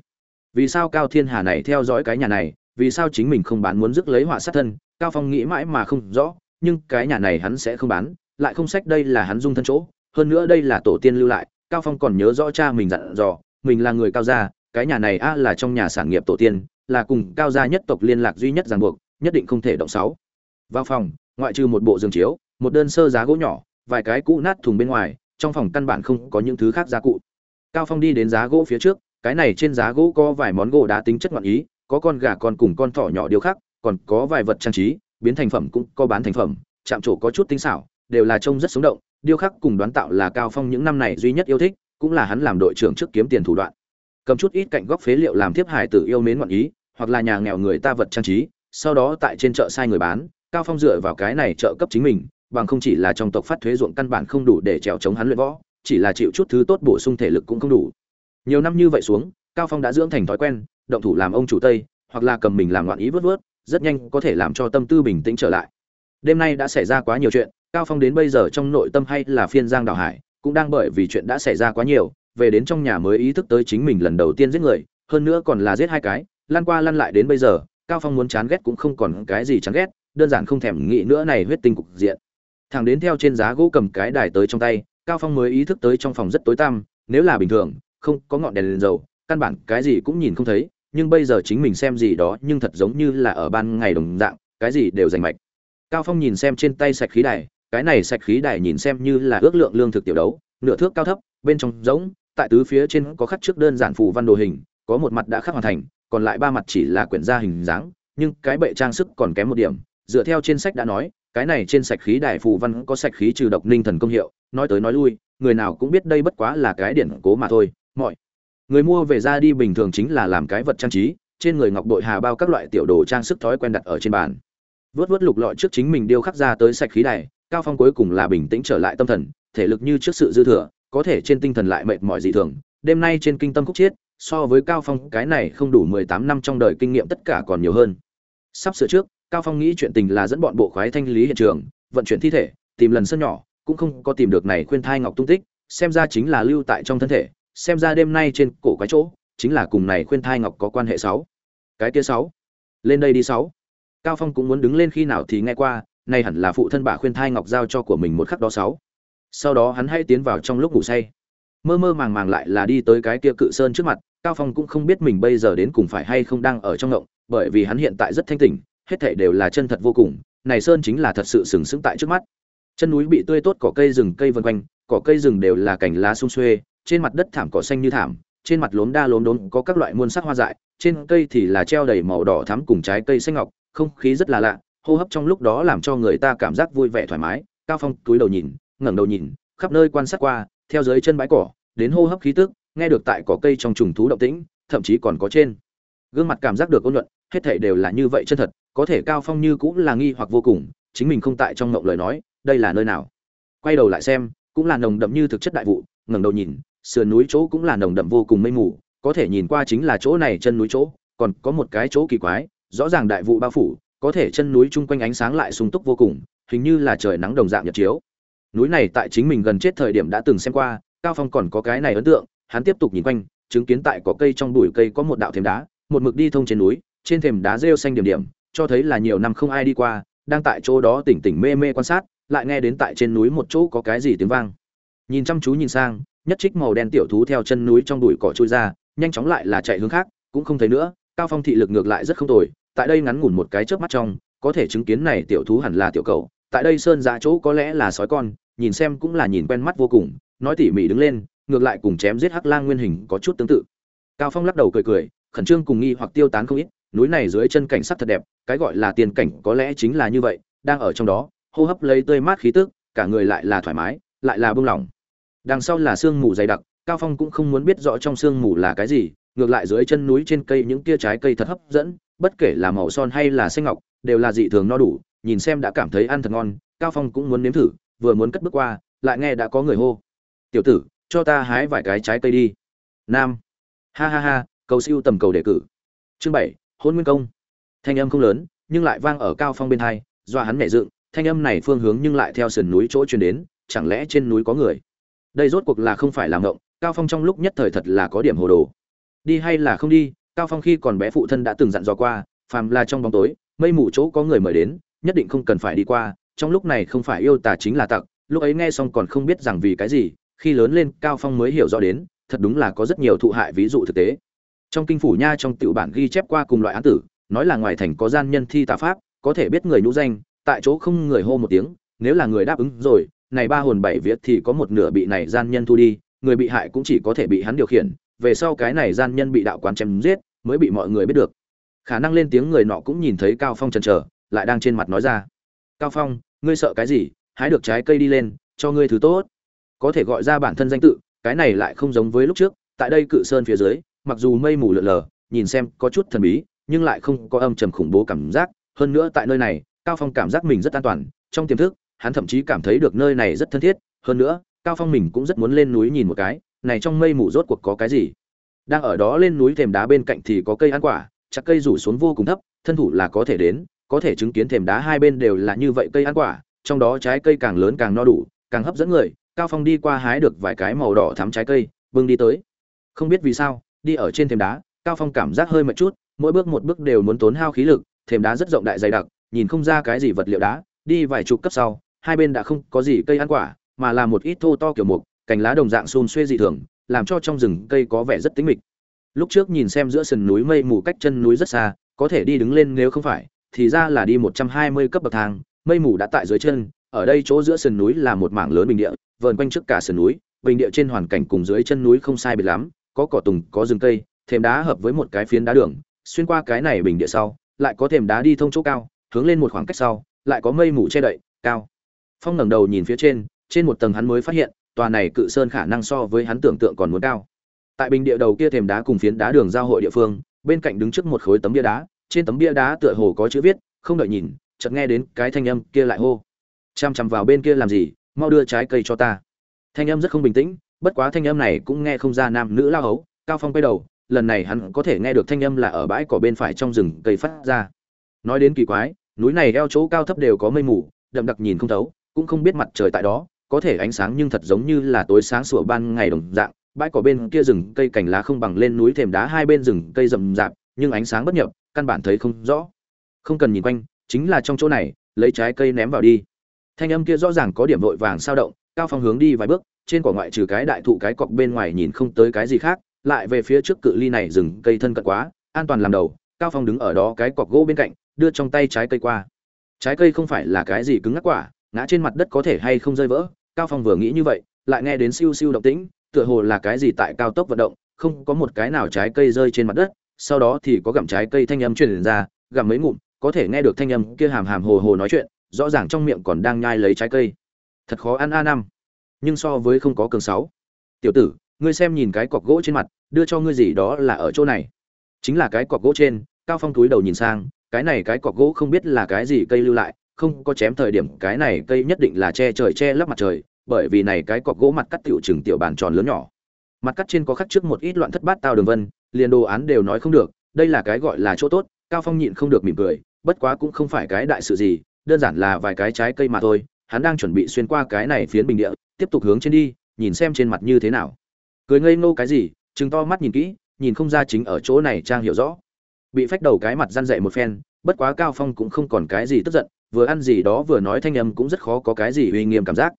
Vì sao cao thiên hà này theo dõi cái nhà này, vì sao chính mình không bán muốn rước lấy họa sát thân, cao phong nghĩ mãi mà không rõ, nhưng cái nhà này hắn sẽ không bán, lại không sách đây là hắn dung thân chỗ, hơn nữa đây là tổ tiên lưu lại, cao phong còn nhớ rõ cha mình dặn dò, mình là người cao gia, cái nhà này a là trong nhà sản nghiệp tổ tiên là cùng cao gia nhất tộc liên lạc duy nhất ràng buộc, nhất định không thể động sáu. Vào phòng, ngoại trừ một bộ giường chiếu, một đơn sơ giá gỗ nhỏ, vài cái cũ nát thùng bên ngoài, trong phòng căn bản không có những thứ khác gia cụ. Cao phong đi đến giá gỗ phía trước, cái này trên giá gỗ có vài món gỗ đá tính chất ngoạn ý, có con gà con cùng con thỏ nhỏ điêu khắc, còn có vài vật trang trí, biến thành phẩm cũng có bán thành phẩm, chạm trổ có chút tinh xảo, đều là trông rất sống động, điêu khắc cùng đoán tạo là cao phong những năm này duy nhất yêu thích, cũng là hắn làm đội trưởng trước kiếm tiền thủ đoạn. Cầm chút ít cạnh góc phế liệu làm thiếp hài tử yêu mến ngoạn ý hoặc là nhà nghèo người ta vật trang trí, sau đó tại trên chợ sai người bán, cao phong dựa vào cái này trợ cấp chính mình, bằng không chỉ là trong tộc phát thuế ruộng căn bản không đủ để trèo chống hắn luyện võ, chỉ là chịu chút thứ tốt bổ sung thể lực cũng không đủ. Nhiều năm như vậy xuống, cao phong đã dưỡng thành thói quen, động thủ làm ông chủ tây, hoặc là cầm mình làm loạn ý vớt vớt, rất nhanh có thể làm cho tâm tư bình tĩnh trở lại. Đêm nay đã xảy ra quá nhiều chuyện, cao phong đến bây giờ trong nội tâm hay là phiên giang đảo hải, cũng đang bởi vì chuyện đã xảy ra quá nhiều, về đến trong nhà mới ý thức tới chính mình lần đầu tiên giết người, hơn nữa còn là giết hai cái lăn qua lăn lại đến bây giờ cao phong muốn chán ghét cũng không còn cái gì chán ghét đơn giản không thèm nghĩ nữa này huyết tinh cục diện. Thằng đến theo trên giá gỗ cầm cái đài tới trong tay cao phong mới ý thức tới trong phòng rất tối tăm nếu là bình thường không có ngọn đèn, lên dầu căn bản cái gì cũng nhìn không thấy nhưng bây giờ chính mình xem gì đó nhưng thật giống như là ở ban ngày đồng dạng cái gì đều rành mạch. Cao phong nhìn xem trên tay sạch khí đài cái này sạch khí đài nhìn xem như là ước lượng lương thực tiểu đấu nửa thước cao thấp bên trong giống tại tứ phía trên có khắc trước đơn giản phù văn đồ hình có một mặt đã khắc hoàn thành còn lại ba mặt chỉ là quyển gia hình dáng, nhưng cái bệ trang sức còn kém một điểm. Dựa theo trên sách đã nói, cái này trên sạch khí đài phù văn có sạch khí trừ độc ninh thần công hiệu, nói tới nói lui, người nào cũng biết đây bất quá là cái điển cố mà thôi, mọi người mua về ra đi bình thường chính là làm cái vật trang trí, trên người ngọc bội hà bao các loại tiểu đồ trang sức thói quen đặt ở trên bàn. Vớt vớt lục lọi trước chính mình điêu khắc ra tới sạch khí đài, cao phong cuối cùng là bình tĩnh trở lại tâm thần, thể lực như trước sự dư thừa, có thể trên tinh thần lại mệt mỏi dị thường. Đêm nay trên kinh tâm khúc chiết so với cao phong, cái này không đủ 18 năm trong đời kinh nghiệm tất cả còn nhiều hơn. Sắp sửa trước, cao phong nghĩ chuyện tình là dẫn bọn bộ khoái thanh lý hiện trường, vận chuyển thi thể, tìm lần sân nhỏ, cũng không có tìm được này khuyên thai ngọc tung tích, xem ra chính là lưu tại trong thân thể, xem ra đêm nay trên cổ cái chỗ, chính là cùng này khuyên thai ngọc có quan hệ sáu. Cái kia sáu. Lên đây đi sáu. Cao phong cũng muốn đứng lên khi nào thì nghe qua, nay hẳn là phụ thân bà khuyên thai ngọc giao cho của mình một khắc đó sáu. Sau đó hắn hay tiến vào trong lúc ngủ say. Mơ mơ màng màng lại là đi tới cái kia cự sơn trước mặt cao phong cũng không biết mình bây giờ đến cùng phải hay không đang ở trong ngộng, bởi vì hắn hiện tại rất thanh tỉnh, hết thảy đều là chân thật vô cùng, này sơn chính là thật sự sừng sững tại trước mắt. Chân núi bị tươi tốt cỏ cây rừng cây vân quanh, cỏ cây rừng đều là cành lá sung xuê, trên mặt đất thảm cỏ xanh như thảm, trên mặt lốm đa lốm đốm có các loại muôn sắc hoa dại, trên cây thì là treo đầy màu đỏ thắm cùng trái cây xanh ngọc, không khí rất là lạ, hô hấp trong lúc đó làm cho người ta cảm giác vui vẻ thoải mái. Cao phong túi đầu nhìn, ngẩng đầu nhìn, khắp nơi quan sát qua, theo dưới chân bãi cỏ, đến hô hấp khí tức nghe được tại cỏ cây trong trùng thú động tĩnh, thậm chí còn có trên. Gương mặt cảm giác được ôn nhuận hết thảy đều là như vậy chân thật, có thể cao phong như cũng là nghi hoặc vô cùng, chính mình không tại trong ngộng lời nói, đây là nơi nào? Quay đầu lại xem, cũng là nồng đậm như thực chất đại vụ, ngẩng đầu nhìn, sườn núi chỗ cũng là nồng đậm vô cùng mây mù, có thể nhìn qua chính là chỗ này chân núi chỗ, còn có một cái chỗ kỳ quái, rõ ràng đại vụ bao phủ, có thể chân núi chung quanh ánh sáng lại sung túc vô cùng, hình như là trời nắng đồng dạng nhật chiếu. Núi này tại chính mình gần chết thời điểm đã từng xem qua, cao phong còn có cái này ấn tượng hắn tiếp tục nhìn quanh, chứng kiến tại có cây trong bụi cây có một đạo thềm đá, một mực đi thông trên núi, trên thềm đá rêu xanh điểm điểm, cho thấy là nhiều năm không ai đi qua, đang tại chỗ đó tỉnh tỉnh mê mê quan sát, lại nghe đến tại trên núi một chỗ có cái gì tiếng vang. Nhìn chăm chú nhìn sang, nhất trích màu đen tiểu thú theo chân núi trong bụi cỏ trôi ra, nhanh chóng lại là chạy hướng khác, cũng không thấy nữa, cao phong thị lực ngược lại rất không tồi, tại đây ngắn ngủn một cái chớp mắt trong, có thể chứng kiến này tiểu thú hẳn là tiểu cầu tại đây sơn dạ chỗ có lẽ là sói con, nhìn xem cũng là nhìn quen mắt vô cùng, nói tỉ mỉ đứng lên ngược lại cùng chém giết hắc lang nguyên hình có chút tương tự. Cao phong lắc đầu cười cười, khẩn trương cùng nghi hoặc tiêu tán không ít, núi này dưới chân cảnh sắc thật đẹp, cái gọi là tiền cảnh có lẽ chính là như vậy, đang ở trong đó, hô hấp lấy tươi mát khí tức, cả người lại là thoải mái, lại là bông lỏng đằng sau là sương mù dày đặc, cao phong cũng không muốn biết rõ trong sương mù là cái gì, ngược lại dưới chân núi trên cây những tia trái cây thật hấp dẫn, bất kể là màu son hay là xanh ngọc, đều là dị thường no đủ, nhìn xem đã cảm thấy ăn thật ngon, cao phong cũng muốn nếm thử, vừa muốn cất bước qua, lại nghe đã có người hô. Tiểu tử cho ta hái vài cái trái cây đi. Nam. Ha ha ha, cầu siêu tầm cầu đề cử. Chương bảy, hôn nguyên công. Thanh âm không lớn, nhưng lại vang ở cao phong bên hai, do hắn mẹ dựng, thanh âm này phương hướng nhưng lại theo sườn núi chỗ truyền đến, chẳng lẽ trên núi có người? Đây rốt cuộc là không phải làm ngộng, cao phong trong lúc nhất thời thật là có điểm hồ đồ. Đi hay là không đi, cao phong khi còn bé phụ thân đã từng dặn dò qua, phàm là trong bóng tối, mây mù chỗ có người mời đến, nhất định không cần phải đi qua, trong lúc này không phải yêu tà chính là tặc, lúc ấy nghe xong còn không biết rằng vì cái gì khi lớn lên, cao phong mới hiểu rõ đến, thật đúng là có rất nhiều thụ hại ví dụ thực tế. Trong kinh phủ nha, trong tiểu bản ghi chép qua cùng loại án tử, nói là ngoài thành có gian nhân thi tà pháp, có thể biết người nhũ danh, tại chỗ không người hô một tiếng, nếu là người đáp ứng rồi, này ba hồn bảy viết thì có một nửa bị này gian nhân thu đi, người bị hại cũng chỉ có thể bị hắn điều khiển, về sau cái này gian nhân bị đạo quán chém giết, mới bị mọi người biết được. Khả năng lên tiếng người nọ cũng nhìn thấy cao phong chần chờ, lại đang trên mặt nói ra. Cao phong, ngươi sợ cái gì? Hái được trái cây đi lên, cho ngươi thứ tốt có thể gọi ra bản thân danh tự, cái này lại không giống với lúc trước, tại đây cự sơn phía dưới, mặc dù mây mù lượn lờ, nhìn xem có chút thần bí, nhưng lại không có âm trầm khủng bố cảm giác, hơn nữa tại nơi này, cao phong cảm giác mình rất an toàn, trong tiềm thức, hắn thậm chí cảm thấy được nơi này rất thân thiết, hơn nữa, cao phong mình cũng rất muốn lên núi nhìn một cái, này trong mây mù rốt cuộc có cái gì? Đang ở đó lên núi thềm đá bên cạnh thì có cây ăn quả chặt cây rủ xuống vô cùng thấp, thân thủ là có thể đến, có thể chứng kiến thềm đá hai bên đều là như vậy cây ăn quả, trong đó trái cây càng lớn càng no đủ, càng hấp dẫn người cao phong đi qua hái được vài cái màu đỏ thắm trái cây bưng đi tới. Không biết vì sao, đi ở trên thềm đá, cao phong cảm giác hơi mệt chút, mỗi bước một bước đều muốn tốn hao khí lực, thềm đá rất rộng đại dày đặc, nhìn không ra cái gì vật liệu đá, đi vài chục cấp sau, hai bên đã không có gì cây ăn quả, mà là một ít thô to kiểu mục, cành lá đồng dạng xôn xuê dị thường, làm cho trong rừng cây có vẻ rất tĩnh mịch. Lúc trước nhìn xem giữa sườn núi mây mù cách chân núi rất xa, có thể đi đứng lên nếu không phải, thì ra là đi một trăm hai mươi cấp bậc thang, mây mù đã tại dưới chân ở đây chỗ giữa sườn núi là một mảng lớn bình địa, vờn quanh trước cả sườn núi, bình địa trên hoàn cảnh cùng dưới chân núi không sai biệt lắm, có cỏ tùng, có rừng cây, thềm đá hợp với một cái phiến đá đường, xuyên qua cái này bình địa sau, lại có thềm đá đi thông chỗ cao, hướng lên một khoảng cách sau, lại có mây mù che đậy, cao. Phong ngẩng đầu nhìn phía trên trên một tầng hắn mới phát hiện, tòa này cự sơn khả năng so với hắn tưởng tượng còn muốn cao. Tại bình địa đầu kia thềm đá cùng phiến đá đường giao hội địa phương, bên cạnh đứng trước một khối tấm bia đá, trên tấm bia đá tựa hồ có chữ viết, không đợi nhìn, chợt nghe đến cái thanh âm kia lại hô chăm chăm vào bên kia làm gì, mau đưa trái cây cho ta. Thanh âm rất không bình tĩnh, bất quá thanh âm này cũng nghe không ra nam nữ lao hấu. Cao phong quay đầu, lần này hắn có thể nghe được thanh âm là ở bãi cỏ bên phải trong rừng cây phát ra. Nói đến kỳ quái, núi này eo chỗ cao thấp đều có mây mù, đậm đặc nhìn không thấu, cũng không biết mặt trời tại đó, có thể ánh sáng nhưng thật giống như là tối sáng sủa ban ngày đồng dạng. Bãi cỏ bên kia rừng cây cành lá không bằng lên núi thềm đá hai bên rừng cây rậm rạp, nhưng ánh sáng bất nhập, căn bản thấy không rõ. Không cần nhìn quanh, chính là trong chỗ này, lấy trái cây ném vào đi thanh âm kia rõ ràng có điểm vội vàng sao động, cao phong hướng đi vài bước, trên cỏ ngoại trừ cái đại thụ cái cọc bên ngoài nhìn không tới cái gì khác, lại về phía trước cự ly này rừng cây thân cận quá, an toàn làm đầu, cao phong đứng ở đó cái cọc gỗ bên cạnh, đưa trong tay trái cây qua. Trái cây không phải là cái gì cứng ngắc quả, ngã trên mặt đất có thể hay không rơi vỡ, cao phong vừa nghĩ như vậy, lại nghe đến siêu siêu động tĩnh, tựa hồ là cái gì tại cao tốc vận động, không có một cái nào trái cây rơi trên mặt đất, sau đó thì có gặm trái cây thanh âm truyền ra, gặm mấy ngụm, có thể nghe được thanh âm kia hàm hàm hồ hồ nói chuyện rõ ràng trong miệng còn đang nhai lấy trái cây. Thật khó ăn a năm. Nhưng so với không có cường sáu. Tiểu tử, ngươi xem nhìn cái cọc gỗ trên mặt, đưa cho ngươi gì đó là ở chỗ này. Chính là cái cọc gỗ trên, cao phong túi đầu nhìn sang, cái này cái cọc gỗ không biết là cái gì cây lưu lại, không có chém thời điểm cái này cây nhất định là che trời che lấp mặt trời, bởi vì này cái cọc gỗ mặt cắt tiểu chừng tiểu bàn tròn lớn nhỏ. Mặt cắt trên có khắc trước một ít loạn thất bát tao đường vân, liền đồ án đều nói không được, đây là cái gọi là chỗ tốt, cao phong nhịn không được mỉm cười, bất quá cũng không phải cái đại sự gì đơn giản là vài cái trái cây mà thôi, hắn đang chuẩn bị xuyên qua cái này phiến bình địa, tiếp tục hướng trên đi, nhìn xem trên mặt như thế nào. Cười ngây ngô cái gì chừng to mắt nhìn kỹ, nhìn không ra chính ở chỗ này trang hiểu rõ. Bị phách đầu cái mặt răn dậy một phen, bất quá cao phong cũng không còn cái gì tức giận, vừa ăn gì đó vừa nói thanh âm cũng rất khó có cái gì uy nghiêm cảm giác.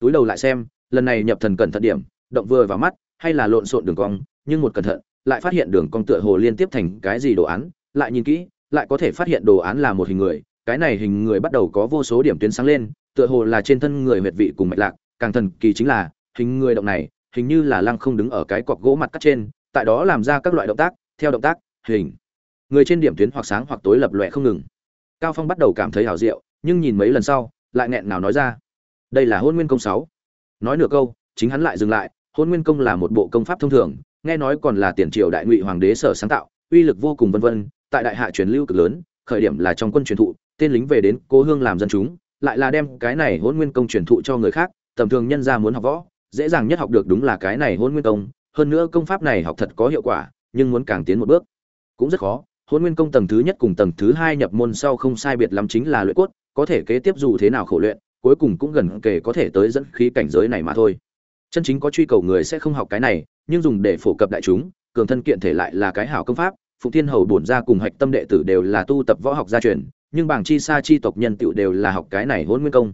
Túi đầu lại xem, lần này nhập thần cẩn thận điểm, động vừa vào mắt, hay là lộn xộn đường cong, nhưng một cẩn thận, lại phát hiện đường cong tựa hồ liên tiếp thành cái gì đồ án, lại nhìn kỹ, lại có thể phát hiện đồ án là một hình người cái này hình người bắt đầu có vô số điểm tuyến sáng lên, tựa hồ là trên thân người huyệt vị cùng mạch lạc, càng thần kỳ chính là, hình người động này, hình như là lăng không đứng ở cái cọc gỗ mặt cắt trên, tại đó làm ra các loại động tác, theo động tác, hình. Người trên điểm tuyến hoặc sáng hoặc tối lập lòe không ngừng. Cao phong bắt đầu cảm thấy hảo diệu, nhưng nhìn mấy lần sau, lại nghẹn nào nói ra. Đây là hôn nguyên công sáu. Nói nửa câu, chính hắn lại dừng lại, hôn nguyên công là một bộ công pháp thông thường, nghe nói còn là tiền triều đại ngụy hoàng đế sở sáng tạo, uy lực vô cùng vân vân, tại đại hạ truyền lưu cực lớn, khởi điểm là trong quân truyền thụ tên lính về đến cố hương làm dân chúng, lại là đem cái này hôn nguyên công truyền thụ cho người khác, tầm thường nhân ra muốn học võ, dễ dàng nhất học được đúng là cái này hôn nguyên công, hơn nữa công pháp này học thật có hiệu quả, nhưng muốn càng tiến một bước. Cũng rất khó hôn nguyên công tầng thứ nhất cùng tầng thứ hai nhập môn sau không sai biệt lắm chính là luyện cốt, có thể kế tiếp dù thế nào khổ luyện, cuối cùng cũng gần kề có thể tới dẫn khí cảnh giới này mà thôi. Chân chính có truy cầu người sẽ không học cái này, nhưng dùng để phổ cập đại chúng, cường thân kiện thể lại là cái hảo công pháp phụ thiên hầu bổn ra cùng hạch tâm đệ tử đều là tu tập võ học gia truyền nhưng bảng chi xa chi tộc nhân tựu đều là học cái này hôn nguyên công.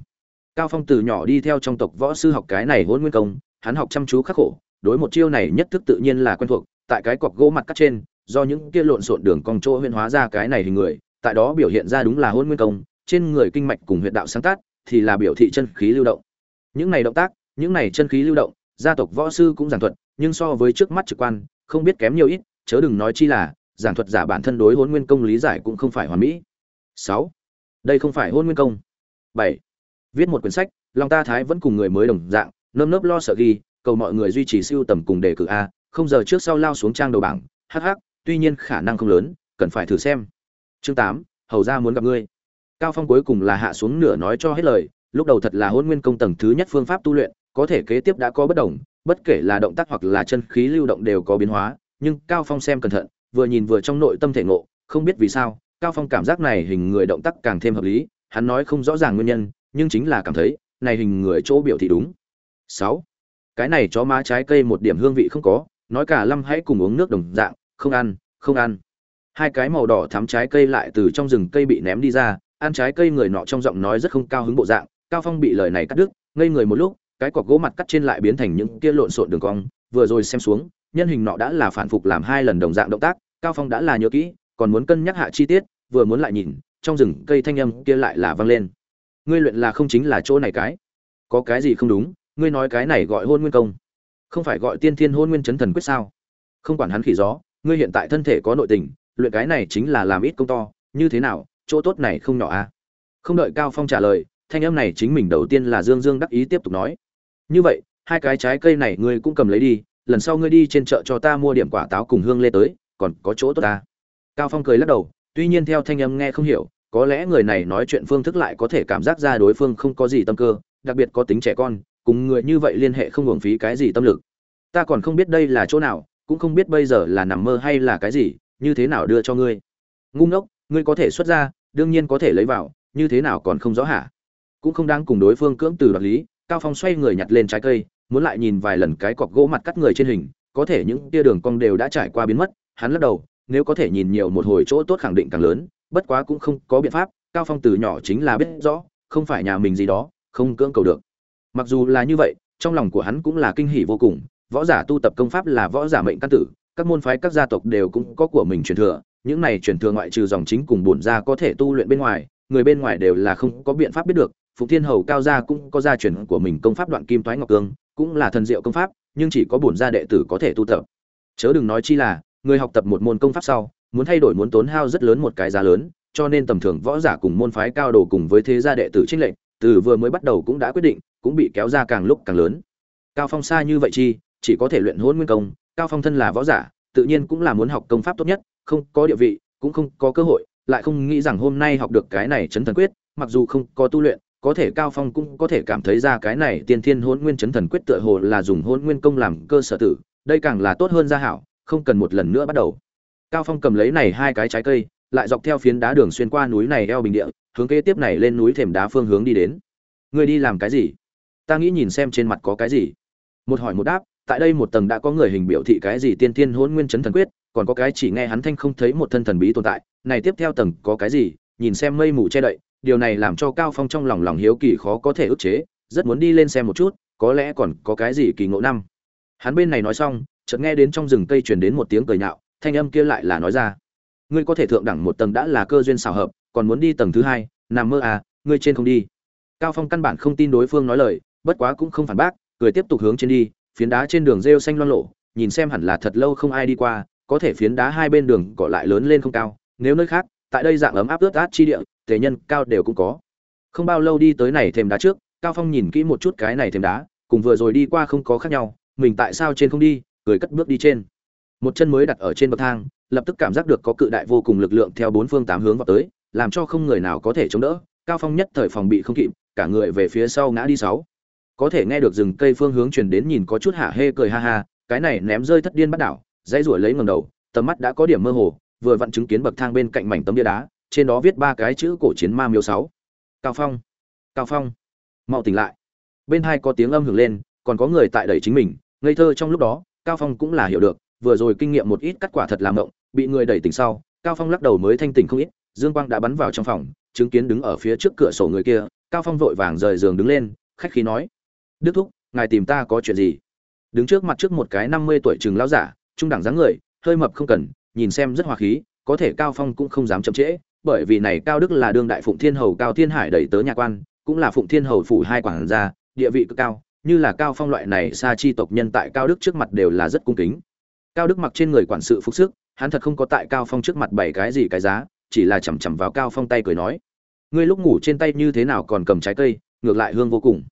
Cao phong từ nhỏ đi theo trong tộc võ sư học cái này hôn nguyên công, hắn học chăm chú khắc khổ, đối một chiêu này nhất thức tự nhiên là quen thuộc, tại cái cọc gỗ mặt cắt trên, do những kia lộn xộn đường cong chỗ huyễn hóa ra cái này hình người, tại đó biểu hiện ra đúng là hôn nguyên công, trên người kinh mạch cùng huyệt đạo sáng tác, thì là biểu thị chân khí lưu động. Những này động tác, những này chân khí lưu động, gia tộc võ sư cũng giảng thuật, nhưng so với trước mắt trực quan, không biết kém nhiều ít, chớ đừng nói chi là, giảng thuật giả bản thân đối hôn nguyên công lý giải cũng không phải hoàn mỹ sáu. Đây không phải hôn nguyên công. Bảy. Viết một quyển sách, long ta thái vẫn cùng người mới đồng dạng, nơm nớp lo sợ ghi, cầu mọi người duy trì siêu tầm cùng đề cử a, không giờ trước sau lao xuống trang đầu bảng hh tuy nhiên khả năng không lớn, cần phải thử xem. Chương tám, hầu ra muốn gặp ngươi. Cao phong cuối cùng là hạ xuống nửa nói cho hết lời, lúc đầu thật là hôn nguyên công tầng thứ nhất phương pháp tu luyện, có thể kế tiếp đã có bất đồng, bất kể là động tác hoặc là chân khí lưu động đều có biến hóa, nhưng cao phong xem cẩn thận, vừa nhìn vừa trong nội tâm thể ngộ, không biết vì sao cao phong cảm giác này hình người động tác càng thêm hợp lý, hắn nói không rõ ràng nguyên nhân, nhưng chính là cảm thấy, này hình người chỗ biểu thị đúng 6. cái này chó má trái cây một điểm hương vị không có, nói cả lâm hãy cùng uống nước đồng dạng, không ăn không ăn hai cái màu đỏ thắm trái cây lại từ trong rừng cây bị ném đi ra, ăn trái cây người nọ trong giọng nói rất không cao hứng bộ dạng, cao phong bị lời này cắt đứt, ngây người một lúc, cái cọc gỗ mặt cắt trên lại biến thành những kia lộn xộn đường cong, vừa rồi xem xuống, nhân hình nọ đã là phản phục làm hai lần đồng dạng động tác, cao phong đã là nhớ kỹ còn muốn cân nhắc hạ chi tiết, vừa muốn lại nhìn, trong rừng cây thanh âm kia lại là vang lên. Ngươi luyện là không chính là chỗ này cái. Có cái gì không đúng, ngươi nói cái này gọi hôn nguyên công. Không phải gọi tiên thiên hôn nguyên chấn thần quyết sao? Không quản hắn khỉ gió, ngươi hiện tại thân thể có nội tình, luyện cái này chính là làm ít công to, như thế nào, chỗ tốt này không nhỏ à? Không đợi cao phong trả lời, thanh âm này chính mình đầu tiên là dương dương đắc ý tiếp tục nói. Như vậy, hai cái trái cây này ngươi cũng cầm lấy đi, lần sau ngươi đi trên chợ cho ta mua điểm quả táo cùng hương lê tới, còn có chỗ tốt ta cao phong cười lắc đầu, tuy nhiên theo thanh âm nghe không hiểu, có lẽ người này nói chuyện phương thức lại có thể cảm giác ra đối phương không có gì tâm cơ, đặc biệt có tính trẻ con, cùng người như vậy liên hệ không hưởng phí cái gì tâm lực. Ta còn không biết đây là chỗ nào, cũng không biết bây giờ là nằm mơ hay là cái gì, như thế nào đưa cho ngươi? Ngu ngốc, ngươi có thể xuất ra, đương nhiên có thể lấy vào, như thế nào còn không rõ hả? Cũng không đang cùng đối phương cưỡng từ đoạt lý, cao phong xoay người nhặt lên trái cây, muốn lại nhìn vài lần cái cọc gỗ mặt cắt người trên hình, có thể những tia đường cong đều đã trải qua biến mất, hắn lắc đầu nếu có thể nhìn nhiều một hồi chỗ tốt khẳng định càng lớn bất quá cũng không có biện pháp cao phong từ nhỏ chính là biết rõ không phải nhà mình gì đó không cưỡng cầu được mặc dù là như vậy trong lòng của hắn cũng là kinh hỉ vô cùng võ giả tu tập công pháp là võ giả mệnh căn tử các môn phái các gia tộc đều cũng có của mình truyền thừa những này truyền thừa ngoại trừ dòng chính cùng bổn gia có thể tu luyện bên ngoài người bên ngoài đều là không có biện pháp biết được Phục Thiên Hầu cao gia cũng có gia truyền của mình công pháp đoạn kim toái ngọc cương, cũng là thần diệu công pháp, nhưng chỉ có bổn gia đệ tử có thể tu tập. Chớ đừng nói chi là, người học tập một môn công pháp sau, muốn thay đổi muốn tốn hao rất lớn một cái giá lớn, cho nên tầm thường võ giả cùng môn phái cao đồ cùng với thế gia đệ tử trinh lệnh, từ vừa mới bắt đầu cũng đã quyết định, cũng bị kéo ra càng lúc càng lớn. Cao Phong xa như vậy chi, chỉ có thể luyện hôn Nguyên công, Cao Phong thân là võ giả, tự nhiên cũng là muốn học công pháp tốt nhất, không có địa vị, cũng không có cơ hội, lại không nghĩ rằng hôm nay học được cái này chấn thần quyết, mặc dù không có tu luyện, có thể cao phong cũng có thể cảm thấy ra cái này tiên thiên hôn nguyên chấn thần quyết tựa hồ là dùng hôn nguyên công làm cơ sở tử đây càng là tốt hơn gia hảo không cần một lần nữa bắt đầu. Cao phong cầm lấy này hai cái trái cây, lại dọc theo phiến đá đường xuyên qua núi này eo bình địa, hướng kế tiếp này lên núi thềm đá phương hướng đi đến. Người đi làm cái gì? Ta nghĩ nhìn xem trên mặt có cái gì. Một hỏi một đáp, tại đây một tầng đã có người hình biểu thị cái gì tiên thiên hôn nguyên chấn thần quyết, còn có cái chỉ nghe hắn thanh không thấy một thân thần bí tồn tại. Này tiếp theo tầng có cái gì? Nhìn xem mây mù che đậy, điều này làm cho cao phong trong lòng lòng hiếu kỳ khó có thể ức chế, rất muốn đi lên xem một chút, có lẽ còn có cái gì kỳ ngộ năm. Hắn bên này nói xong chợt nghe đến trong rừng cây truyền đến một tiếng cười nhạo, thanh âm kia lại là nói ra. Ngươi có thể thượng đẳng một tầng đã là cơ duyên xảo hợp, còn muốn đi tầng thứ hai, nằm mơ à ngươi trên không đi. Cao phong căn bản không tin đối phương nói lời, bất quá cũng không phản bác, cười tiếp tục hướng trên đi, phiến đá trên đường rêu xanh loang lộ nhìn xem hẳn là thật lâu không ai đi qua, có thể phiến đá hai bên đường cỏ lại lớn lên không cao, nếu nơi khác, tại đây dạng ấm áp ướt át chi địa thể nhân cao đều cũng có. Không bao lâu đi tới này thềm đá trước, cao phong nhìn kỹ một chút cái này thềm đá, cùng vừa rồi đi qua không có khác nhau, mình tại sao trên không đi cười cất bước đi trên. Một chân mới đặt ở trên bậc thang, lập tức cảm giác được có cự đại vô cùng lực lượng theo bốn phương tám hướng vào tới, làm cho không người nào có thể chống đỡ, cao phong nhất thời phòng bị không kịp, cả người về phía sau ngã đi sáu. Có thể nghe được rừng cây phương hướng truyền đến nhìn có chút hạ hê cười ha ha, cái này ném rơi thất điên bắt đảo, dãy ruổi lấy ngầm đầu, tầm mắt đã có điểm mơ hồ, vừa vặn chứng kiến bậc thang bên cạnh mảnh tấm bia đá, trên đó viết ba cái chữ cổ chiến ma miêu sáu. Cao phong cao phong. Mau tỉnh lại. Bên hai có tiếng âm hưởng lên, còn có người tại đẩy chính mình, ngây thơ trong lúc đó cao phong cũng là hiểu được, vừa rồi kinh nghiệm một ít cắt quả thật làm động bị người đẩy tỉnh sau, cao phong lắc đầu mới thanh tỉnh không ít, dương quang đã bắn vào trong phòng, chứng kiến đứng ở phía trước cửa sổ người kia, cao phong vội vàng rời giường đứng lên, khách khí nói, đức thúc, ngài tìm ta có chuyện gì? Đứng trước mặt trước một cái năm mươi tuổi chừng lão giả, trung đẳng dáng người, hơi mập không cần, nhìn xem rất hòa khí, có thể cao phong cũng không dám chậm trễ, bởi vì này cao đức là đương đại phụng thiên hầu cao thiên hải đẩy tớ nhà quan, cũng là phụng thiên hầu phủ hai quản gia, địa vị cực cao như là cao phong loại này xa chi tộc nhân tại cao đức trước mặt đều là rất cung kính. Cao đức mặc trên người quản sự phục sức, hắn thật không có tại cao phong trước mặt bảy cái gì cái giá, chỉ là chằm chằm vào cao phong tay cười nói, ngươi lúc ngủ trên tay như thế nào còn cầm trái cây, ngược lại hương vô cùng.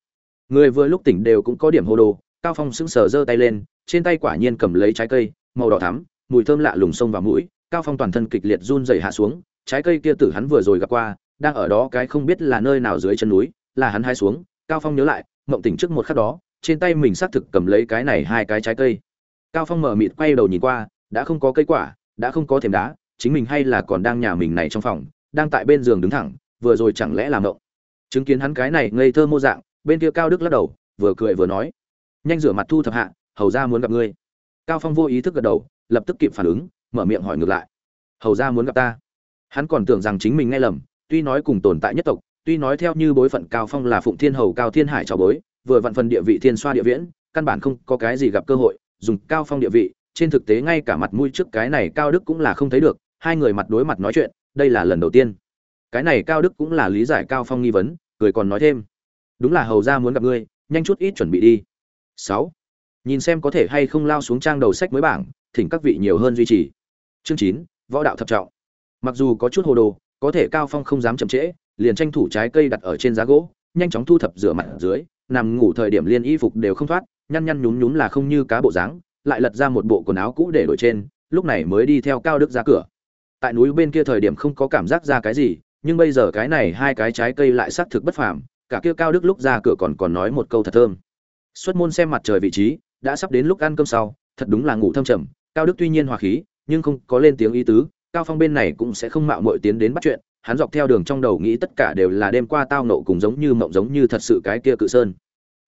Người vừa lúc tỉnh đều cũng có điểm hô đồ, cao phong sững sờ giơ tay lên, trên tay quả nhiên cầm lấy trái cây, màu đỏ thắm, mùi thơm lạ lùng sông vào mũi, cao phong toàn thân kịch liệt run rẩy hạ xuống, trái cây kia tử hắn vừa rồi gặp qua, đang ở đó cái không biết là nơi nào dưới chân núi, là hắn hai xuống, cao phong nhớ lại mộng tỉnh trước một khắc đó, trên tay mình xác thực cầm lấy cái này hai cái trái cây. Cao phong mở mịt quay đầu nhìn qua, đã không có cây quả, đã không có thềm đá, chính mình hay là còn đang nhà mình này trong phòng, đang tại bên giường đứng thẳng, vừa rồi chẳng lẽ làm mộng? Chứng kiến hắn cái này ngây thơ mô dạng, bên kia cao đức lắc đầu, vừa cười vừa nói, nhanh rửa mặt thu thập hạ, hầu ra muốn gặp ngươi. Cao phong vô ý thức gật đầu, lập tức kịp phản ứng, mở miệng hỏi ngược lại, hầu ra muốn gặp ta? Hắn còn tưởng rằng chính mình nghe lầm, tuy nói cùng tồn tại nhất tộc tuy nói theo như bối phận cao phong là phụng thiên hầu cao thiên hải trò bối, vừa vặn phần địa vị thiên xoa địa viễn, căn bản không có cái gì gặp cơ hội, dùng cao phong địa vị, trên thực tế ngay cả mặt mũi trước cái này cao đức cũng là không thấy được, hai người mặt đối mặt nói chuyện, đây là lần đầu tiên. Cái này cao đức cũng là lý giải cao phong nghi vấn, cười còn nói thêm. Đúng là hầu ra muốn gặp ngươi, nhanh chút ít chuẩn bị đi. Sáu. Nhìn xem có thể hay không lao xuống trang đầu sách mới bảng, thỉnh các vị nhiều hơn duy trì. Chương chín, võ đạo thập trọng. Mặc dù có chút hồ đồ, có thể cao phong không dám chậm trễ liền tranh thủ trái cây đặt ở trên giá gỗ, nhanh chóng thu thập rửa mặt dưới, nằm ngủ thời điểm liên y phục đều không thoát, nhăn nhăn nhún nhún là không như cá bộ dáng, lại lật ra một bộ quần áo cũ để đổi trên, lúc này mới đi theo cao đức ra cửa. Tại núi bên kia thời điểm không có cảm giác ra cái gì, nhưng bây giờ cái này hai cái trái cây lại xác thực bất phàm, cả kia cao đức lúc ra cửa còn còn nói một câu thật thơm. Xuất môn xem mặt trời vị trí, đã sắp đến lúc ăn cơm sau, thật đúng là ngủ thâm trầm, cao đức tuy nhiên hòa khí, nhưng không có lên tiếng ý tứ, cao phong bên này cũng sẽ không mạo muội tiến đến bắt chuyện hắn dọc theo đường trong đầu nghĩ tất cả đều là đêm qua tao nộ cùng giống như mộng giống như thật sự cái kia cự sơn.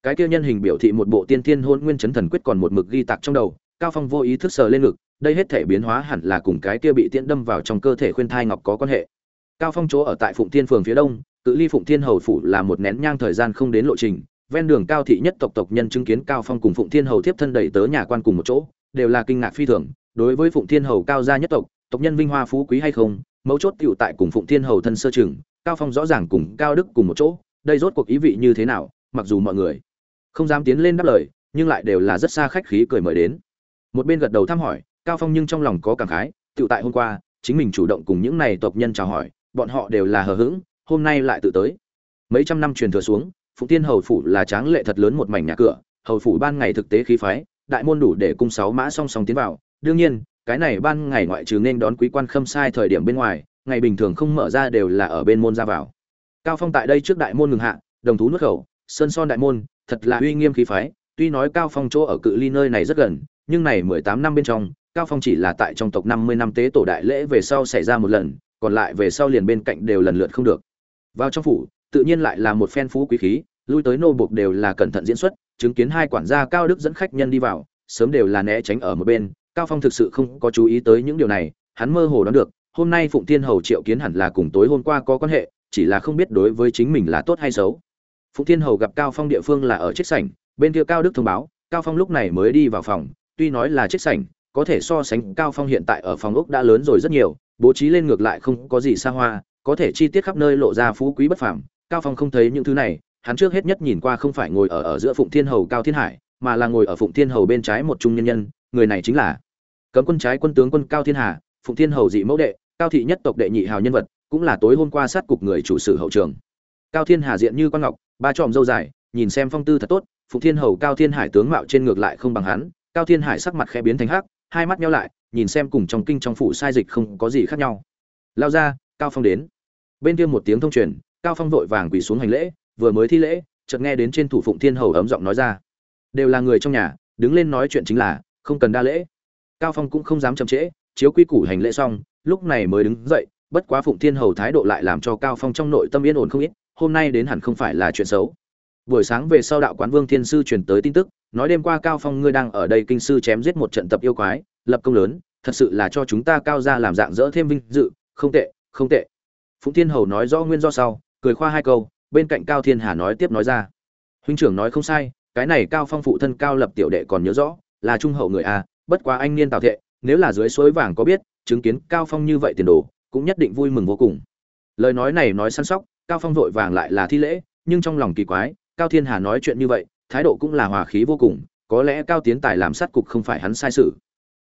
Cái kia nhân hình biểu thị một bộ tiên thiên hôn nguyên chấn thần quyết còn một mực ghi tạc trong đầu, cao phong vô ý thức sờ lên ngực, đây hết thể biến hóa hẳn là cùng cái kia bị tiễn đâm vào trong cơ thể khuyên thai ngọc có quan hệ. Cao phong chỗ ở tại phụng thiên phường phía đông, cự ly phụng thiên hầu phủ là một nén nhang thời gian không đến lộ trình, ven đường cao thị nhất tộc tộc nhân chứng kiến cao phong cùng phụng thiên hầu tiếp thân đẩy tớ nhà quan cùng một chỗ, đều là kinh ngạc phi thường, đối với phụng thiên hầu cao gia nhất tộc tộc nhân vinh hoa phú quý hay không mấu chốt tựu tại cùng phụng thiên hầu thân sơ chừng cao phong rõ ràng cùng cao đức cùng một chỗ, đây rốt cuộc ý vị như thế nào, mặc dù mọi người không dám tiến lên đáp lời, nhưng lại đều là rất xa khách khí cười mời đến. Một bên gật đầu thăm hỏi, cao phong nhưng trong lòng có cảm khái tựu tại hôm qua, chính mình chủ động cùng những này tộc nhân chào hỏi, bọn họ đều là hờ hững, hôm nay lại tự tới. Mấy trăm năm truyền thừa xuống, phụng tiên hầu phủ là tráng lệ thật lớn một mảnh nhà cửa, hầu phủ ban ngày thực tế khí phái, đại môn đủ để cung sáu mã song song tiến vào. Đương nhiên cái này ban ngày ngoại trừ nên đón quý quan khâm sai thời điểm bên ngoài, ngày bình thường không mở ra đều là ở bên môn ra vào. Cao phong tại đây trước đại môn ngừng hạ, đồng thú nuốt khẩu, sơn son đại môn, thật là uy nghiêm khí phái, tuy nói cao phong chỗ ở cự ly nơi này rất gần, nhưng này 18 năm bên trong, cao phong chỉ là tại trong tộc 50 năm tế tổ đại lễ về sau xảy ra một lần, còn lại về sau liền bên cạnh đều lần lượt không được. Vào trong phủ, tự nhiên lại là một phen phú quý khí, lui tới nô buộc đều là cẩn thận diễn xuất, chứng kiến hai quản gia cao đức dẫn khách nhân đi vào, sớm đều là né tránh ở một bên cao phong thực sự không có chú ý tới những điều này, hắn mơ hồ đoán được, hôm nay phụng tiên hầu triệu kiến hẳn là cùng tối hôm qua có quan hệ, chỉ là không biết đối với chính mình là tốt hay xấu. Phụng tiên hầu gặp cao phong địa phương là ở chiếc sảnh, bên kia cao đức thông báo, cao phong lúc này mới đi vào phòng, tuy nói là chiếc sảnh, có thể so sánh cao phong hiện tại ở phòng ốc đã lớn rồi rất nhiều, bố trí lên ngược lại không có gì xa hoa, có thể chi tiết khắp nơi lộ ra phú quý bất phàm. Cao phong không thấy những thứ này, hắn trước hết nhất nhìn qua không phải ngồi ở ở giữa phụng thiên hầu cao thiên hải, mà là ngồi ở phụng thiên hầu bên trái một trung nhân nhân, người này chính là cấm quân trái quân tướng quân cao thiên hà, phụng thiên hầu dị mẫu đệ, cao thị nhất tộc đệ nhị hào nhân vật, cũng là tối hôm qua sát cục người chủ sự hậu trường. Cao thiên hà diện như quan ngọc, ba tròm dâu dài, nhìn xem phong tư thật tốt, phụng thiên hầu cao thiên hải tướng mạo trên ngược lại không bằng hắn, cao thiên hải sắc mặt khẽ biến thành hắc, hai mắt nhau lại, nhìn xem cùng trong kinh trong phủ sai dịch không có gì khác nhau. Lao ra, cao phong đến. Bên kia một tiếng thông truyền, cao phong vội vàng quỳ xuống hành lễ, vừa mới thi lễ, chợt nghe đến trên thủ phụng thiên hầu ấm giọng nói ra. Đều là người trong nhà, đứng lên nói chuyện chính là, không cần đa lễ cao phong cũng không dám chậm trễ, chiếu quy củ hành lễ xong, lúc này mới đứng dậy, bất quá phụng thiên hầu thái độ lại làm cho cao phong trong nội tâm yên ổn không ít, hôm nay đến hẳn không phải là chuyện xấu. Buổi sáng về sau đạo quán vương thiên sư truyền tới tin tức, nói đêm qua cao phong ngươi đang ở đây kinh sư chém giết một trận tập yêu quái, lập công lớn, thật sự là cho chúng ta cao ra làm dạng dỡ thêm vinh dự, không tệ không tệ. Phụng thiên hầu nói rõ nguyên do sau, cười khoa hai câu, bên cạnh cao thiên hà nói tiếp nói ra. Huynh trưởng nói không sai, cái này cao phong phụ thân cao lập tiểu đệ còn nhớ rõ, là trung hậu người a bất quá anh niên tào thệ, nếu là dưới suối vàng có biết, chứng kiến cao phong như vậy tiền đồ, cũng nhất định vui mừng vô cùng. Lời nói này nói săn sóc, cao phong vội vàng lại là thi lễ, nhưng trong lòng kỳ quái, cao thiên hà nói chuyện như vậy, thái độ cũng là hòa khí vô cùng, có lẽ cao tiến tài làm sát cục không phải hắn sai sự.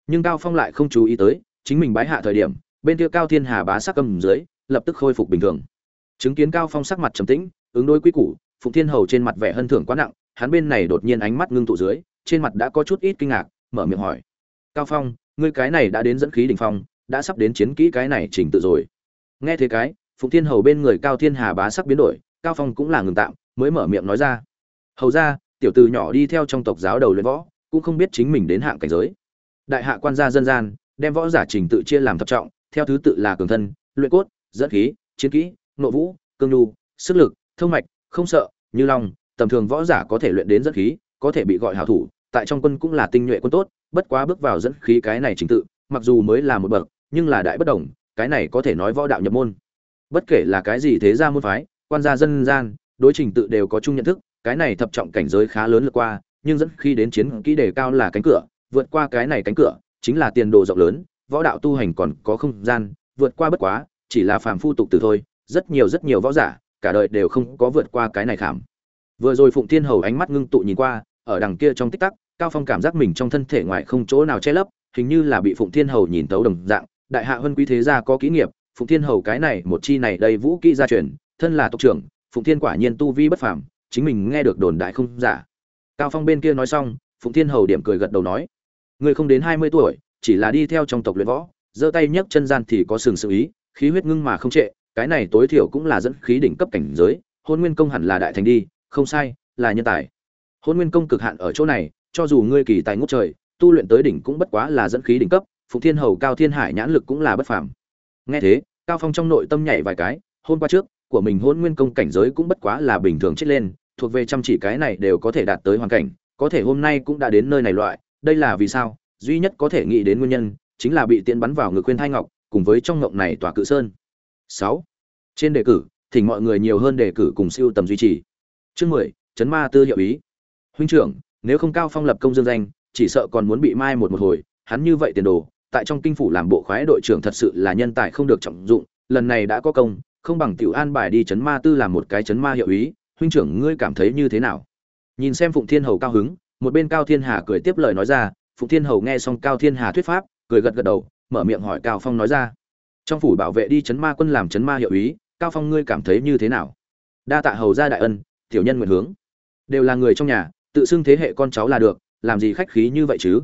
Nhưng cao phong lại không chú ý tới, chính mình bái hạ thời điểm, bên kia cao thiên hà bá sắc cầm dưới, lập tức khôi phục bình thường. Chứng kiến cao phong sắc mặt trầm tĩnh, ứng đối quy củ, phụng thiên hầu trên mặt vẻ hân thưởng quá nặng, hắn bên này đột nhiên ánh mắt ngưng tụ dưới, trên mặt đã có chút ít kinh ngạc, mở miệng hỏi cao phong, ngươi cái này đã đến dẫn khí đỉnh phong, đã sắp đến chiến kỹ cái này trình tự rồi. Nghe thế cái, phụng thiên hầu bên người cao thiên hà bá sắc biến đổi, cao phong cũng là ngừng tạm, mới mở miệng nói ra. Hầu ra, tiểu tử nhỏ đi theo trong tộc giáo đầu luyện võ, cũng không biết chính mình đến hạng cảnh giới. Đại hạ quan gia dân gian, đem võ giả trình tự chia làm thập trọng, theo thứ tự là cường thân, luyện cốt, dẫn khí, chiến kỹ, nội vũ, cương nhu, sức lực, thông mạch, không sợ, như long, tầm thường võ giả có thể luyện đến dẫn khí, có thể bị gọi hảo thủ tại trong quân cũng là tinh nhuệ quân tốt, bất quá bước vào dẫn khí cái này trình tự, mặc dù mới là một bậc, nhưng là đại bất đồng, cái này có thể nói võ đạo nhập môn. Bất kể là cái gì thế gia môn phái, quan gia dân gian, đối trình tự đều có chung nhận thức, cái này thập trọng cảnh giới khá lớn lượt qua, nhưng dẫn khi đến chiến kỹ đề cao là cánh cửa, vượt qua cái này cánh cửa, chính là tiền đồ rộng lớn, võ đạo tu hành còn có không gian, vượt qua bất quá, chỉ là phàm phu tục từ thôi, rất nhiều rất nhiều võ giả, cả đời đều không có vượt qua cái này khảm. Vừa rồi phụng thiên hầu ánh mắt ngưng tụ nhìn qua, ở đằng kia trong tích tắc cao phong cảm giác mình trong thân thể ngoài không chỗ nào che lấp, hình như là bị phụng thiên hầu nhìn tấu đồng dạng, đại hạ huân quý thế gia có kỹ nghiệp, phụng thiên hầu cái này một chi này đầy vũ kỹ gia truyền, thân là tộc trưởng, phụng thiên quả nhiên tu vi bất phàm, chính mình nghe được đồn đại không giả. Cao phong bên kia nói xong, phụng thiên hầu điểm cười gật đầu nói, người không đến hai mươi tuổi, chỉ là đi theo trong tộc luyện võ, giơ tay nhấc chân gian thì có sừng sự ý, khí huyết ngưng mà không trệ, cái này tối thiểu cũng là dẫn khí đỉnh cấp cảnh giới, hôn nguyên công hẳn là đại thành đi, không sai, là nhân tài. Hôn nguyên công cực hạn ở chỗ này cho dù ngươi kỳ tài ngút trời tu luyện tới đỉnh cũng bất quá là dẫn khí đỉnh cấp Phùng thiên hầu cao thiên hải nhãn lực cũng là bất phàm. Nghe thế cao phong trong nội tâm nhảy vài cái hôm qua trước của mình hôn nguyên công cảnh giới cũng bất quá là bình thường chết lên thuộc về chăm chỉ cái này đều có thể đạt tới hoàn cảnh có thể hôm nay cũng đã đến nơi này loại đây là vì sao? Duy nhất có thể nghĩ đến nguyên nhân chính là bị tiện bắn vào ngực khuyên thai ngọc cùng với trong ngộng này tòa cự sơn. 6. trên đề cử thỉnh mọi người nhiều hơn đề cử cùng siêu tầm duy trì. Chương 10, chấn ma tư hiệu ý. Huynh trưởng nếu không cao phong lập công dương danh, chỉ sợ còn muốn bị mai một một hồi, hắn như vậy tiền đồ, tại trong kinh phủ làm bộ khoái đội trưởng thật sự là nhân tài không được trọng dụng, lần này đã có công, không bằng tiểu an bài đi chấn ma tư làm một cái chấn ma hiệu ý huynh trưởng ngươi cảm thấy như thế nào? Nhìn xem phụng thiên hầu cao hứng, một bên cao thiên hà cười tiếp lời nói ra, phụng thiên hầu nghe xong cao thiên hà thuyết pháp, cười gật gật đầu, mở miệng hỏi cao phong nói ra. Trong phủ bảo vệ đi chấn ma quân làm chấn ma hiệu ý cao phong ngươi cảm thấy như thế nào? Đa tạ hầu gia đại ân, tiểu nhân nguyện hướng. Đều là người trong nhà tự xưng thế hệ con cháu là được, làm gì khách khí như vậy chứ?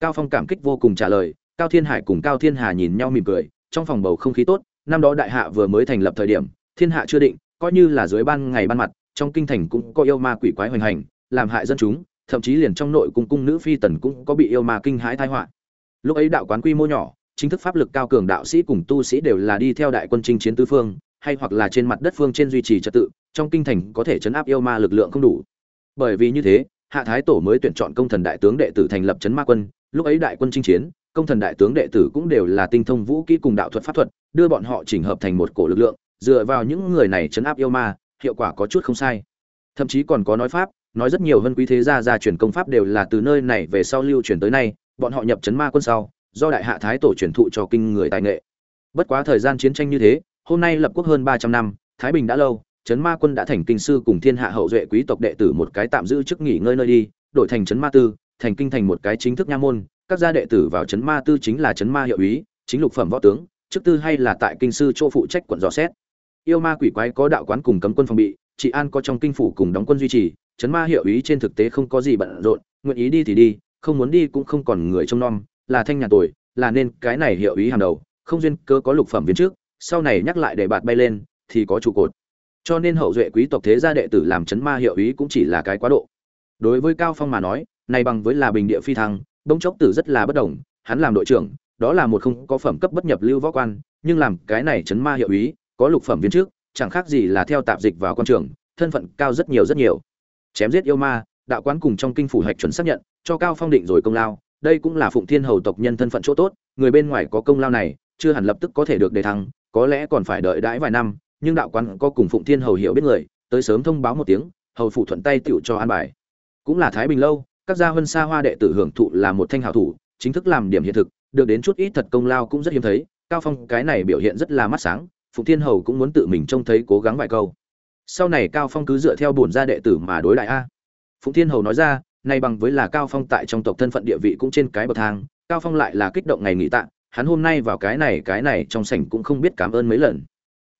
Cao phong cảm kích vô cùng trả lời, cao thiên hải cùng cao thiên hà nhìn nhau mỉm cười, trong phòng bầu không khí tốt, năm đó đại hạ vừa mới thành lập thời điểm, thiên hạ chưa định, coi như là dưới ban ngày ban mặt, trong kinh thành cũng có yêu ma quỷ quái hoành hành, làm hại dân chúng, thậm chí liền trong nội cung cung nữ phi tần cũng có bị yêu ma kinh hãi tai họa. Lúc ấy đạo quán quy mô nhỏ, chính thức pháp lực cao cường đạo sĩ cùng tu sĩ đều là đi theo đại quân chinh chiến tứ phương, hay hoặc là trên mặt đất phương trên duy trì trật tự, trong kinh thành có thể chấn áp yêu ma lực lượng không đủ bởi vì như thế, hạ thái tổ mới tuyển chọn công thần đại tướng đệ tử thành lập chấn ma quân. Lúc ấy đại quân chinh chiến, công thần đại tướng đệ tử cũng đều là tinh thông vũ kỹ cùng đạo thuật pháp thuật, đưa bọn họ chỉnh hợp thành một cổ lực lượng, dựa vào những người này chấn áp yêu ma, hiệu quả có chút không sai. Thậm chí còn có nói pháp, nói rất nhiều hơn quý thế gia gia truyền công pháp đều là từ nơi này về sau lưu truyền tới nay, bọn họ nhập chấn ma quân sau, do đại hạ thái tổ truyền thụ cho kinh người tài nghệ. Bất quá thời gian chiến tranh như thế, hôm nay lập quốc hơn ba trăm năm, thái bình đã lâu chấn ma quân đã thành kinh sư cùng thiên hạ hậu duệ quý tộc đệ tử một cái tạm giữ chức nghỉ ngơi nơi đi, đổi thành trấn ma tư, thành kinh thành một cái chính thức nha môn. Các gia đệ tử vào trấn ma tư chính là trấn ma hiệu úy, chính lục phẩm võ tướng, chức tư hay là tại kinh sư chỗ phụ trách quận dò xét. Yêu ma quỷ quái có đạo quán cùng cấm quân phòng bị, trị an có trong kinh phủ cùng đóng quân duy trì. Trấn ma hiệu úy trên thực tế không có gì bận rộn, nguyện ý đi thì đi, không muốn đi cũng không còn người trông nom, là thanh nhà tuổi là nên cái này hiệu úy hàng đầu, không duyên cơ có lục phẩm viên trước, sau này nhắc lại để bạt bay lên, thì có trụ cột cho nên hậu duệ quý tộc thế gia đệ tử làm chấn ma hiệu úy cũng chỉ là cái quá độ. Đối với cao phong mà nói, này bằng với là bình địa phi thăng, bỗng chốc tử rất là bất đồng, hắn làm đội trưởng, đó là một không có phẩm cấp bất nhập lưu võ quan, nhưng làm cái này chấn ma hiệu úy có lục phẩm viên trước chẳng khác gì là theo tạp dịch vào quan trường, thân phận cao rất nhiều rất nhiều. Chém giết yêu ma, đạo quán cùng trong kinh phủ hạch chuẩn xác nhận, cho cao phong định rồi công lao, đây cũng là phụng thiên hầu tộc nhân thân phận chỗ tốt, người bên ngoài có công lao này, chưa hẳn lập tức có thể được đề thăng, có lẽ còn phải đợi đãi vài năm nhưng đạo quán có cùng phụng thiên hầu hiểu biết người, tới sớm thông báo một tiếng, hầu phụ thuận tay tựu cho an bài. Cũng là thái bình lâu, các gia huân xa hoa đệ tử hưởng thụ là một thanh hảo thủ, chính thức làm điểm hiện thực, được đến chút ít thật công lao cũng rất hiếm thấy, cao phong cái này biểu hiện rất là mắt sáng, phụng thiên hầu cũng muốn tự mình trông thấy cố gắng vài câu. Sau này cao phong cứ dựa theo bổn gia đệ tử mà đối lại a. Phụng thiên hầu nói ra, nay bằng với là cao phong tại trong tộc thân phận địa vị cũng trên cái bậc thang, cao phong lại là kích động ngày nghỉ tạ, hắn hôm nay vào cái này cái này trong sảnh cũng không biết cảm ơn mấy lần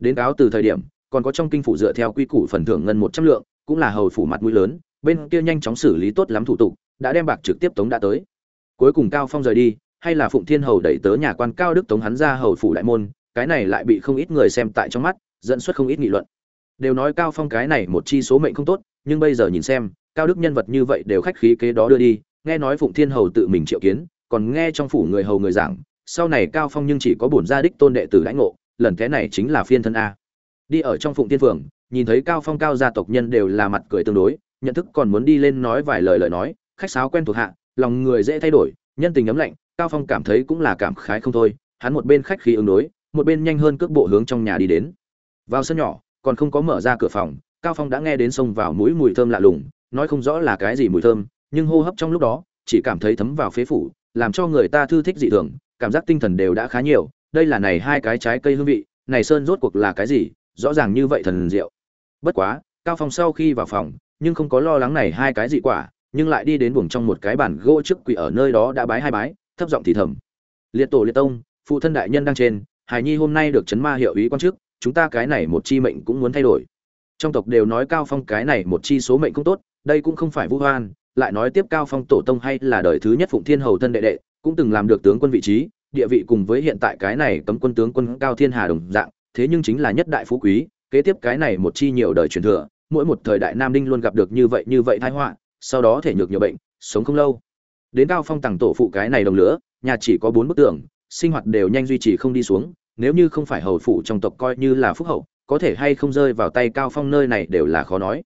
đến cáo từ thời điểm, còn có trong kinh phủ dựa theo quy củ phần thưởng ngân một trăm lượng, cũng là hầu phủ mặt mũi lớn, bên kia nhanh chóng xử lý tốt lắm thủ tục, đã đem bạc trực tiếp tống đã tới. Cuối cùng cao phong rời đi, hay là phụng thiên hầu đẩy tớ nhà quan cao đức tống hắn ra hầu phủ đại môn, cái này lại bị không ít người xem tại trong mắt, dẫn xuất không ít nghị luận. Đều nói cao phong cái này một chi số mệnh không tốt, nhưng bây giờ nhìn xem, cao đức nhân vật như vậy đều khách khí kế đó đưa đi, nghe nói phụng thiên hầu tự mình triệu kiến, còn nghe trong phủ người hầu người giảng, sau này cao phong nhưng chỉ có bổn gia đích tôn đệ tử lãnh ngộ lần cái này chính là phiên thân a. Đi ở trong phụng tiên phường nhìn thấy cao phong cao gia tộc nhân đều là mặt cười tương đối, nhận thức còn muốn đi lên nói vài lời lời nói, khách sáo quen thuộc hạ, lòng người dễ thay đổi, nhân tình ấm lạnh, cao phong cảm thấy cũng là cảm khái không thôi, hắn một bên khách khí ứng đối, một bên nhanh hơn cước bộ hướng trong nhà đi đến. Vào sân nhỏ, còn không có mở ra cửa phòng, cao phong đã nghe đến xông vào mũi mùi thơm lạ lùng, nói không rõ là cái gì mùi thơm, nhưng hô hấp trong lúc đó, chỉ cảm thấy thấm vào phế phủ, làm cho người ta thư thích dị thường, cảm giác tinh thần đều đã khá nhiều đây là này hai cái trái cây hương vị, này sơn rốt cuộc là cái gì? Rõ ràng như vậy thần diệu. Bất quá, cao phong sau khi vào phòng, nhưng không có lo lắng này hai cái dị quả, nhưng lại đi đến buồng trong một cái bàn gỗ trước quỷ ở nơi đó đã bái hai bái, thấp giọng thì thầm. Liệt tổ liệt tông, phụ thân đại nhân đang trên hải nhi hôm nay được chấn ma hiệu ý quan trước, chúng ta cái này một chi mệnh cũng muốn thay đổi. Trong tộc đều nói cao phong cái này một chi số mệnh cũng tốt, đây cũng không phải vu hoan, lại nói tiếp cao phong tổ tông hay là đời thứ nhất phụng thiên hầu thân đệ đệ, cũng từng làm được tướng quân vị trí địa vị cùng với hiện tại cái này cấm quân tướng quân cao thiên hà đồng dạng, thế nhưng chính là nhất đại phú quý, kế tiếp cái này một chi nhiều đời truyền thừa, mỗi một thời đại nam đinh luôn gặp được như vậy như vậy tai họa, sau đó thể nhược nhiều bệnh, sống không lâu. Đến cao phong tặng tổ phụ cái này đồng lửa, nhà chỉ có bốn bức tường, sinh hoạt đều nhanh duy trì không đi xuống, nếu như không phải hầu phụ trong tộc coi như là phúc hậu, có thể hay không rơi vào tay cao phong nơi này đều là khó nói.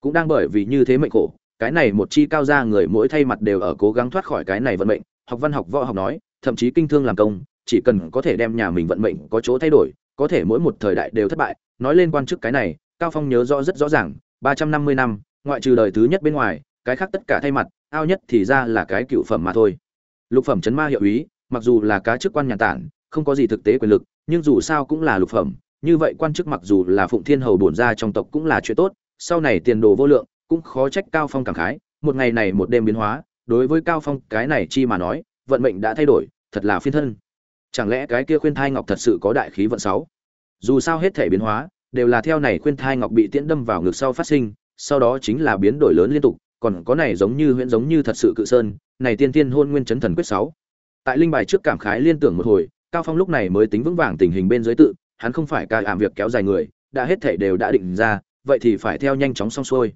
Cũng đang bởi vì như thế mệnh khổ, cái này một chi cao ra người mỗi thay mặt đều ở cố gắng thoát khỏi cái này vận mệnh, học văn học võ học nói thậm chí kinh thương làm công, chỉ cần có thể đem nhà mình vận mệnh có chỗ thay đổi, có thể mỗi một thời đại đều thất bại. Nói lên quan chức cái này, cao phong nhớ rõ rất rõ ràng, ba trăm năm mươi năm, ngoại trừ đời thứ nhất bên ngoài, cái khác tất cả thay mặt, ao nhất thì ra là cái cựu phẩm mà thôi. Lục phẩm chấn ma hiệu úy mặc dù là cá chức quan nhà tản, không có gì thực tế quyền lực, nhưng dù sao cũng là lục phẩm. Như vậy quan chức mặc dù là phụng thiên hầu bổn ra trong tộc cũng là chuyện tốt, sau này tiền đồ vô lượng, cũng khó trách cao phong cảm khái, một ngày này một đêm biến hóa, đối với cao phong cái này chi mà nói vận mệnh đã thay đổi, thật là phiên thân. Chẳng lẽ cái kia khuyên thai ngọc thật sự có đại khí vận sáu? Dù sao hết thể biến hóa, đều là theo này khuyên thai ngọc bị tiễn đâm vào ngực sau phát sinh, sau đó chính là biến đổi lớn liên tục, còn có này giống như huyễn giống như thật sự cự sơn, này tiên tiên hôn nguyên chấn thần quyết sáu. Tại linh bài trước cảm khái liên tưởng một hồi, cao phong lúc này mới tính vững vàng tình hình bên dưới tự, hắn không phải cài ảm việc kéo dài người, đã hết thể đều đã định ra, vậy thì phải theo nhanh chóng xong xuôi.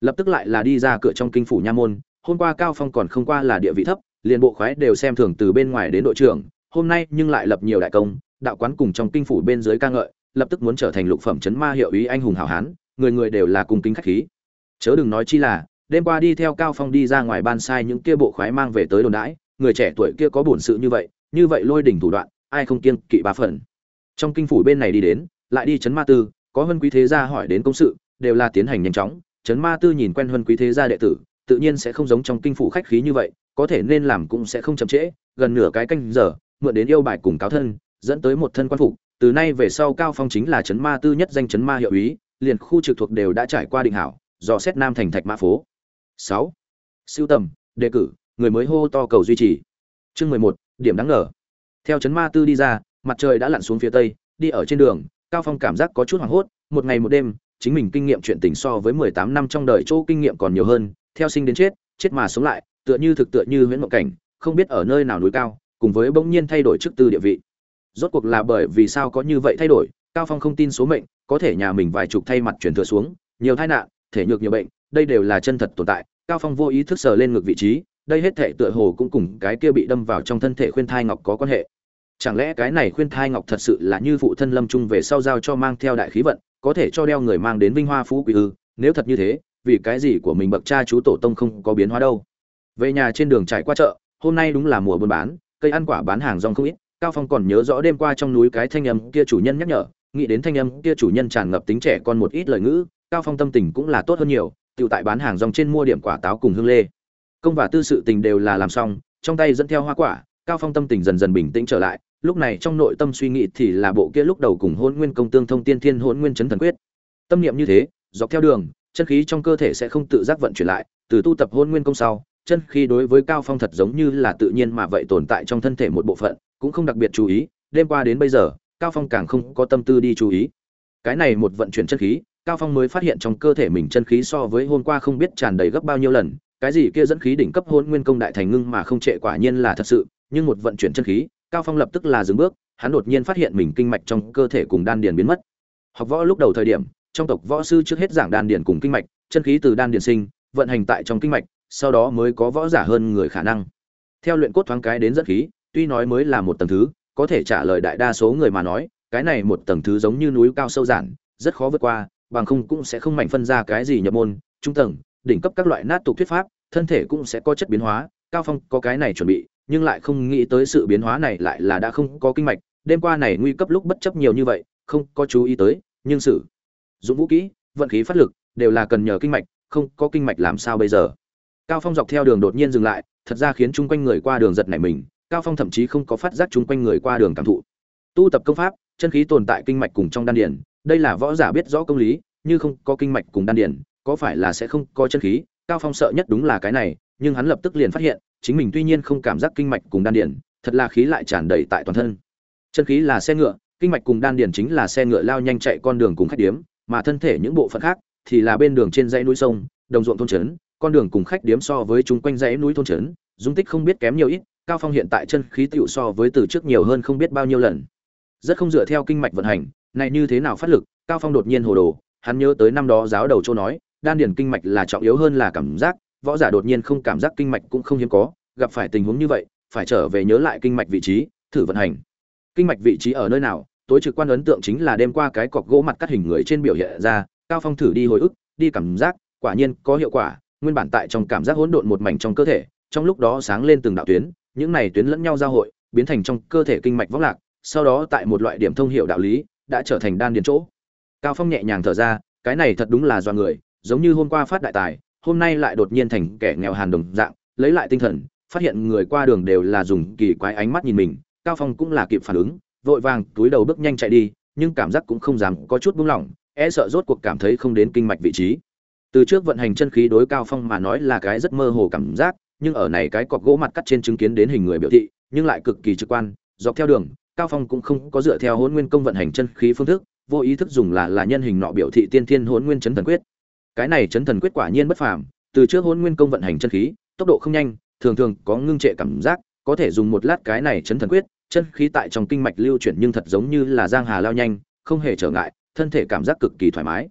Lập tức lại là đi ra cửa trong kinh phủ nha môn, hôm qua cao phong còn không qua là địa vị thấp liền bộ khoái đều xem thường từ bên ngoài đến đội trưởng, hôm nay nhưng lại lập nhiều đại công, đạo quán cùng trong kinh phủ bên dưới ca ngợi, lập tức muốn trở thành lục phẩm chấn ma hiệu ý anh hùng hảo hán, người người đều là cùng kính khách khí. Chớ đừng nói chi là, đêm qua đi theo cao phong đi ra ngoài ban sai những kia bộ khoái mang về tới đồn đãi, người trẻ tuổi kia có bổn sự như vậy như vậy lôi đỉnh thủ đoạn, ai không kiêng kỵ ba phần. Trong kinh phủ bên này đi đến, lại đi chấn ma tư, có huân quý thế gia hỏi đến công sự, đều là tiến hành nhanh chóng, chấn ma tư nhìn quen huân quý thế gia đệ tử, tự nhiên sẽ không giống trong kinh phủ khách khí như vậy có thể nên làm cũng sẽ không chậm trễ, gần nửa cái canh giờ, mượn đến yêu bài cùng cáo thân, dẫn tới một thân quan phục. Từ nay về sau cao phong chính là chấn ma tư nhất danh chấn ma hiệu úy, liền khu trực thuộc đều đã trải qua định hảo, dò xét nam thành thạch mã phố. 6. siêu tầm, đề cử, người mới hô to cầu duy trì. Chương mười một, điểm đáng ngờ. Theo chấn ma tư đi ra, mặt trời đã lặn xuống phía tây, đi ở trên đường, cao phong cảm giác có chút hoảng hốt, một ngày một đêm, chính mình kinh nghiệm chuyện tình so với mười tám năm trong đời chỗ kinh nghiệm còn nhiều hơn, theo sinh đến chết chết mà sống lại tựa như thực tựa như huyễn mộng cảnh, không biết ở nơi nào núi cao, cùng với bỗng nhiên thay đổi chức tư địa vị. Rốt cuộc là bởi vì sao có như vậy thay đổi, cao phong không tin số mệnh, có thể nhà mình vài chục thay mặt chuyển thừa xuống, nhiều tai nạn, thể nhược nhiều bệnh, đây đều là chân thật tồn tại. Cao phong vô ý thức sờ lên ngược vị trí, đây hết thể tựa hồ cũng cùng cái kia bị đâm vào trong thân thể khuyên thai ngọc có quan hệ. Chẳng lẽ cái này khuyên thai ngọc thật sự là như phụ thân lâm trung về sau giao cho mang theo đại khí vận, có thể cho đeo người mang đến vinh hoa phú quý ư? Nếu thật như thế, vì cái gì của mình bậc cha chú tổ tông không có biến hóa đâu? Về nhà trên đường trải qua chợ, hôm nay đúng là mùa buôn bán, cây ăn quả bán hàng rong không ít, cao phong còn nhớ rõ đêm qua trong núi cái thanh âm kia chủ nhân nhắc nhở, nghĩ đến thanh âm kia chủ nhân tràn ngập tính trẻ con một ít lời ngữ, cao phong tâm tình cũng là tốt hơn nhiều tiểu tại bán hàng rong trên mua điểm quả táo cùng hương lê. Công và tư sự tình đều là làm xong, trong tay dẫn theo hoa quả, cao phong tâm tình dần dần bình tĩnh trở lại, lúc này trong nội tâm suy nghĩ thì là bộ kia lúc đầu cùng hôn nguyên công tương thông tiên thiên hôn nguyên chấn thần quyết. Tâm niệm như thế, dọc theo đường, chân khí trong cơ thể sẽ không tự giác vận chuyển lại, từ tu tập hôn nguyên công sau chân khí đối với cao phong thật giống như là tự nhiên mà vậy tồn tại trong thân thể một bộ phận, cũng không đặc biệt chú ý, đêm qua đến bây giờ, cao phong càng không có tâm tư đi chú ý. Cái này một vận chuyển chân khí, cao phong mới phát hiện trong cơ thể mình chân khí so với hôm qua không biết tràn đầy gấp bao nhiêu lần, cái gì kia dẫn khí đỉnh cấp hôn nguyên công đại thành ngưng mà không trệ quả nhiên là thật sự, nhưng một vận chuyển chân khí, cao phong lập tức là dừng bước, hắn đột nhiên phát hiện mình kinh mạch trong cơ thể cùng đan điền biến mất. Học võ lúc đầu thời điểm, trong tộc võ sư trước hết giảng đan điền cùng kinh mạch, chân khí từ đan điền sinh, vận hành tại trong kinh mạch sau đó mới có võ giả hơn người khả năng. Theo luyện cốt thoáng cái đến dẫn khí, tuy nói mới là một tầng thứ, có thể trả lời đại đa số người mà nói, cái này một tầng thứ giống như núi cao sâu giản, rất khó vượt qua, bằng không cũng sẽ không mảnh phân ra cái gì nhập môn, trung tầng, đỉnh cấp các loại nát tục thuyết pháp, thân thể cũng sẽ có chất biến hóa, cao phong có cái này chuẩn bị, nhưng lại không nghĩ tới sự biến hóa này lại là đã không có kinh mạch, đêm qua này nguy cấp lúc bất chấp nhiều như vậy, không có chú ý tới, nhưng sự dụng vũ kỹ, vận khí phát lực, đều là cần nhờ kinh mạch, không có kinh mạch làm sao bây giờ? Cao phong dọc theo đường đột nhiên dừng lại, thật ra khiến chung quanh người qua đường giật nảy mình, cao phong thậm chí không có phát giác chung quanh người qua đường cảm thụ. Tu tập công pháp, chân khí tồn tại kinh mạch cùng trong đan điền, đây là võ giả biết rõ công lý, như không có kinh mạch cùng đan điền, có phải là sẽ không có chân khí, cao phong sợ nhất đúng là cái này, nhưng hắn lập tức liền phát hiện, chính mình tuy nhiên không cảm giác kinh mạch cùng đan điền, thật là khí lại tràn đầy tại toàn thân. Chân khí là xe ngựa, kinh mạch cùng đan điền chính là xe ngựa lao nhanh chạy con đường cùng khách điếm, mà thân thể những bộ phận khác thì là bên đường trên dãy núi sông, đồng ruộng thôn trấn con đường cùng khách điếm so với chúng quanh dãy núi thôn trấn, dung tích không biết kém nhiều ít, cao phong hiện tại chân khí tiểu so với từ trước nhiều hơn không biết bao nhiêu lần. Rất không dựa theo kinh mạch vận hành, này như thế nào phát lực, cao phong đột nhiên hồ đồ, hắn nhớ tới năm đó giáo đầu châu nói, đan điền kinh mạch là trọng yếu hơn là cảm giác, võ giả đột nhiên không cảm giác kinh mạch cũng không hiếm có, gặp phải tình huống như vậy, phải trở về nhớ lại kinh mạch vị trí, thử vận hành. Kinh mạch vị trí ở nơi nào? Tối trực quan ấn tượng chính là đêm qua cái cọc gỗ mặt cắt hình người trên biểu hiện ra, cao phong thử đi hồi ức, đi cảm giác, quả nhiên có hiệu quả nguyên bản tại trong cảm giác hỗn độn một mảnh trong cơ thể, trong lúc đó sáng lên từng đạo tuyến, những này tuyến lẫn nhau giao hội, biến thành trong cơ thể kinh mạch vóc lạc, sau đó tại một loại điểm thông hiểu đạo lý, đã trở thành đan điền chỗ. Cao phong nhẹ nhàng thở ra, cái này thật đúng là do người, giống như hôm qua phát đại tài, hôm nay lại đột nhiên thành kẻ nghèo hàn đồng dạng, lấy lại tinh thần, phát hiện người qua đường đều là dùng kỳ quái ánh mắt nhìn mình, cao phong cũng là kịp phản ứng, vội vàng túi đầu bước nhanh chạy đi, nhưng cảm giác cũng không dám có chút buông lỏng e sợ rốt cuộc cảm thấy không đến kinh mạch vị trí từ trước vận hành chân khí đối cao phong mà nói là cái rất mơ hồ cảm giác, nhưng ở này cái cọc gỗ mặt cắt trên chứng kiến đến hình người biểu thị, nhưng lại cực kỳ trực quan, dọc theo đường, cao phong cũng không có dựa theo hôn nguyên công vận hành chân khí phương thức, vô ý thức dùng là là nhân hình nọ biểu thị tiên thiên hôn nguyên chấn thần quyết. Cái này chấn thần quyết quả nhiên bất phàm, từ trước hôn nguyên công vận hành chân khí, tốc độ không nhanh, thường thường có ngưng trệ cảm giác, có thể dùng một lát cái này chấn thần quyết, chân khí tại trong kinh mạch lưu chuyển nhưng thật giống như là giang hà lao nhanh, không hề trở ngại, thân thể cảm giác cực kỳ thoải mái.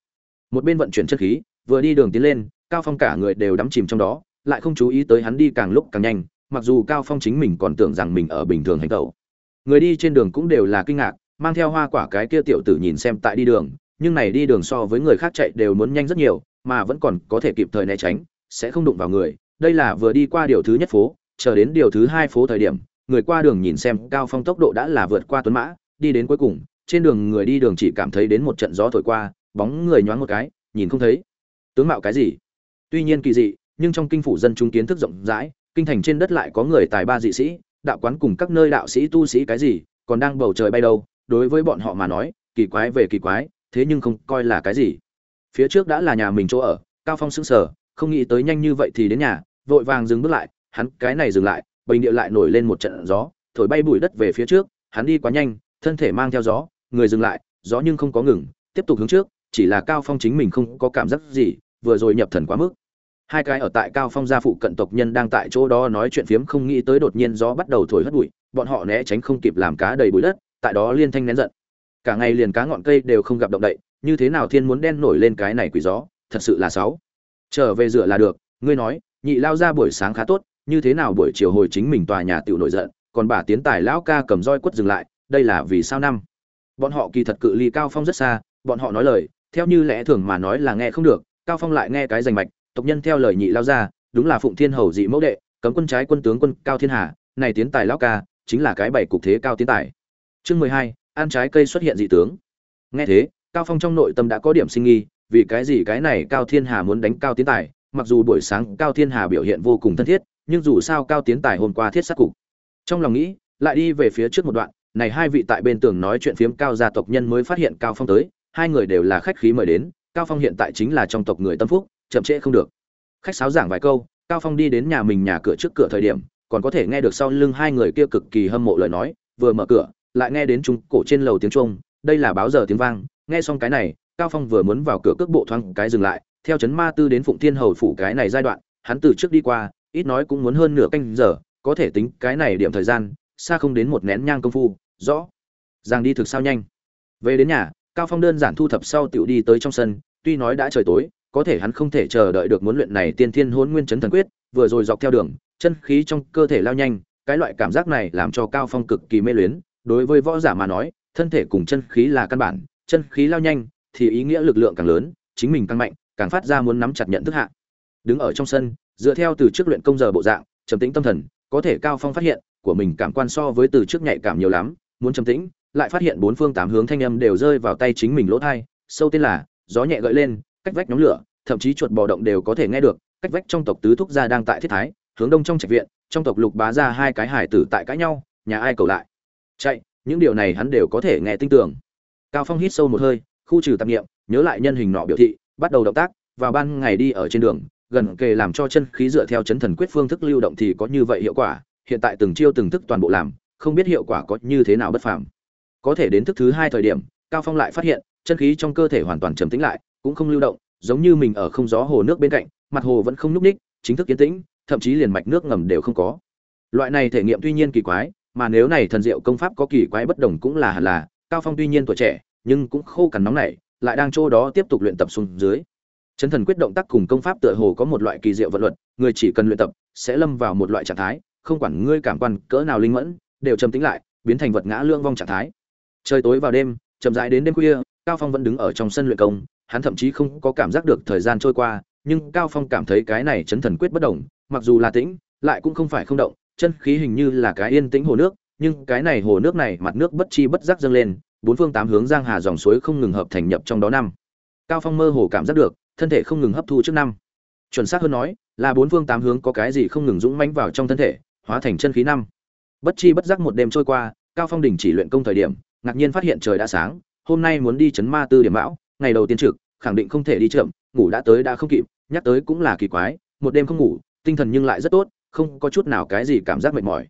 Một bên vận chuyển chân khí vừa đi đường tiến lên, cao phong cả người đều đắm chìm trong đó, lại không chú ý tới hắn đi càng lúc càng nhanh, mặc dù cao phong chính mình còn tưởng rằng mình ở bình thường hành tẩu. Người đi trên đường cũng đều là kinh ngạc, mang theo hoa quả cái kia tiểu tử nhìn xem tại đi đường, nhưng này đi đường so với người khác chạy đều muốn nhanh rất nhiều, mà vẫn còn có thể kịp thời né tránh, sẽ không đụng vào người. Đây là vừa đi qua điều thứ nhất phố, chờ đến điều thứ hai phố thời điểm, người qua đường nhìn xem cao phong tốc độ đã là vượt qua tuấn mã, đi đến cuối cùng, trên đường người đi đường chỉ cảm thấy đến một trận gió thổi qua, bóng người nhoáng một cái, nhìn không thấy tướng mạo cái gì? Tuy nhiên kỳ dị, nhưng trong kinh phủ dân chúng kiến thức rộng rãi, kinh thành trên đất lại có người tài ba dị sĩ, đạo quán cùng các nơi đạo sĩ tu sĩ cái gì, còn đang bầu trời bay đâu, đối với bọn họ mà nói, kỳ quái về kỳ quái, thế nhưng không coi là cái gì. Phía trước đã là nhà mình chỗ ở, cao phong sững sờ, không nghĩ tới nhanh như vậy thì đến nhà, vội vàng dừng bước lại, hắn cái này dừng lại, bình địa lại nổi lên một trận gió, thổi bay bụi đất về phía trước, hắn đi quá nhanh, thân thể mang theo gió, người dừng lại, gió nhưng không có ngừng, tiếp tục hướng trước chỉ là cao phong chính mình không có cảm giác gì, vừa rồi nhập thần quá mức. Hai cái ở tại cao phong gia phụ cận tộc nhân đang tại chỗ đó nói chuyện phiếm không nghĩ tới đột nhiên gió bắt đầu thổi hất bụi, bọn họ né tránh không kịp làm cá đầy bụi đất, tại đó liên thanh nén giận. Cả ngày liền cá ngọn cây đều không gặp động đậy, như thế nào thiên muốn đen nổi lên cái này quỷ gió, thật sự là sáu trở về rửa là được, ngươi nói, nhị lao ra buổi sáng khá tốt, như thế nào buổi chiều hồi chính mình tòa nhà tiểu nổi giận, còn bà tiến tài lão ca cầm roi quất dừng lại, đây là vì sao năm? Bọn họ kỳ thật cự ly cao phong rất xa, bọn họ nói lời theo như lẽ thường mà nói là nghe không được, cao phong lại nghe cái rành mạch, tộc nhân theo lời nhị lao ra, đúng là phụng thiên hầu dị mẫu đệ, cấm quân trái quân tướng quân cao thiên hà, này tiến tài lão ca, chính là cái bảy cục thế cao tiến tài. Chương mười hai ăn trái cây xuất hiện dị tướng. Nghe thế, cao phong trong nội tâm đã có điểm sinh nghi, vì cái gì cái này cao thiên hà muốn đánh cao tiến tài, mặc dù buổi sáng cao thiên hà biểu hiện vô cùng thân thiết, nhưng dù sao cao tiến tài hôm qua thiết sát cục. Trong lòng nghĩ, lại đi về phía trước một đoạn, này hai vị tại bên tường nói chuyện phiếm cao gia tộc nhân mới phát hiện cao phong tới hai người đều là khách khí mời đến, cao phong hiện tại chính là trong tộc người tâm phúc, chậm trễ không được. Khách sáo giảng vài câu, cao phong đi đến nhà mình nhà cửa trước cửa thời điểm, còn có thể nghe được sau lưng hai người kia cực kỳ hâm mộ lời nói, vừa mở cửa, lại nghe đến chúng cổ trên lầu tiếng trung đây là báo giờ tiếng vang, nghe xong cái này, cao phong vừa muốn vào cửa cước bộ thoáng cái dừng lại, theo chấn ma tư đến phụng thiên hầu phủ cái này giai đoạn, hắn từ trước đi qua, ít nói cũng muốn hơn nửa canh giờ, có thể tính cái này điểm thời gian, xa không đến một nén nhang công phu, rõ. Ràng đi thực sao nhanh. Về đến nhà cao phong đơn giản thu thập sau tiểu đi tới trong sân, tuy nói đã trời tối, có thể hắn không thể chờ đợi được muốn luyện này tiên thiên hôn nguyên chấn thần quyết, vừa rồi dọc theo đường, chân khí trong cơ thể lao nhanh, cái loại cảm giác này làm cho cao phong cực kỳ mê luyến, đối với võ giả mà nói, thân thể cùng chân khí là căn bản, chân khí lao nhanh thì ý nghĩa lực lượng càng lớn, chính mình càng mạnh, càng phát ra muốn nắm chặt nhận thức hạ. Đứng ở trong sân, dựa theo từ trước luyện công giờ bộ dạng, trầm tĩnh tâm thần, có thể cao phong phát hiện, của mình cảm quan so với từ trước nhạy cảm nhiều lắm, muốn trầm tĩnh lại phát hiện bốn phương tám hướng thanh âm đều rơi vào tay chính mình lỗ thai, sâu tên là, gió nhẹ gợi lên, cách vách nhóm lửa, thậm chí chuột bò động đều có thể nghe được, cách vách trong tộc tứ thúc gia đang tại thiết thái, hướng đông trong trạch viện, trong tộc lục bá ra hai cái hải tử tại cãi nhau, nhà ai cầu lại? Chạy, những điều này hắn đều có thể nghe tin tưởng. Cao phong hít sâu một hơi, khu trừ tạp nghiệm nhớ lại nhân hình nọ biểu thị, bắt đầu động tác, vào ban ngày đi ở trên đường, gần kề làm cho chân khí dựa theo chấn thần quyết phương thức lưu động thì có như vậy hiệu quả, hiện tại từng chiêu từng thức toàn bộ làm, không biết hiệu quả có như thế nào bất phàm có thể đến thức thứ hai thời điểm, cao phong lại phát hiện, chân khí trong cơ thể hoàn toàn trầm tĩnh lại, cũng không lưu động, giống như mình ở không gió hồ nước bên cạnh, mặt hồ vẫn không nhúc ních chính thức yên tĩnh, thậm chí liền mạch nước ngầm đều không có. Loại này thể nghiệm tuy nhiên kỳ quái, mà nếu này thần diệu công pháp có kỳ quái bất đồng cũng là hẳn là, cao phong tuy nhiên tuổi trẻ, nhưng cũng khô cằn nóng này lại đang chỗ đó tiếp tục luyện tập xuống dưới. Chấn thần quyết động tác cùng công pháp tựa hồ có một loại kỳ diệu vật luật, người chỉ cần luyện tập, sẽ lâm vào một loại trạng thái, không quản ngươi cảm quan cỡ nào linh mẫn, đều trầm tĩnh lại, biến thành vật ngã lương vong trạng thái trời tối vào đêm, chậm rãi đến đêm khuya, cao phong vẫn đứng ở trong sân luyện công, hắn thậm chí không có cảm giác được thời gian trôi qua, nhưng cao phong cảm thấy cái này chấn thần quyết bất động, mặc dù là tĩnh, lại cũng không phải không động, chân khí hình như là cái yên tĩnh hồ nước, nhưng cái này hồ nước này mặt nước bất chi bất giác dâng lên, bốn phương tám hướng giang hà dòng suối không ngừng hợp thành nhập trong đó năm. Cao phong mơ hồ cảm giác được, thân thể không ngừng hấp thu trước năm. Chuẩn xác hơn nói, là bốn phương tám hướng có cái gì không ngừng dũng mãnh vào trong thân thể, hóa thành chân khí năm. Bất chi bất giác một đêm trôi qua, cao phong đình chỉ luyện công thời điểm ngạc nhiên phát hiện trời đã sáng, hôm nay muốn đi chấn ma tư điểm bão, ngày đầu tiên trực, khẳng định không thể đi chậm, ngủ đã tới đã không kịp, nhắc tới cũng là kỳ quái, một đêm không ngủ, tinh thần nhưng lại rất tốt, không có chút nào cái gì cảm giác mệt mỏi.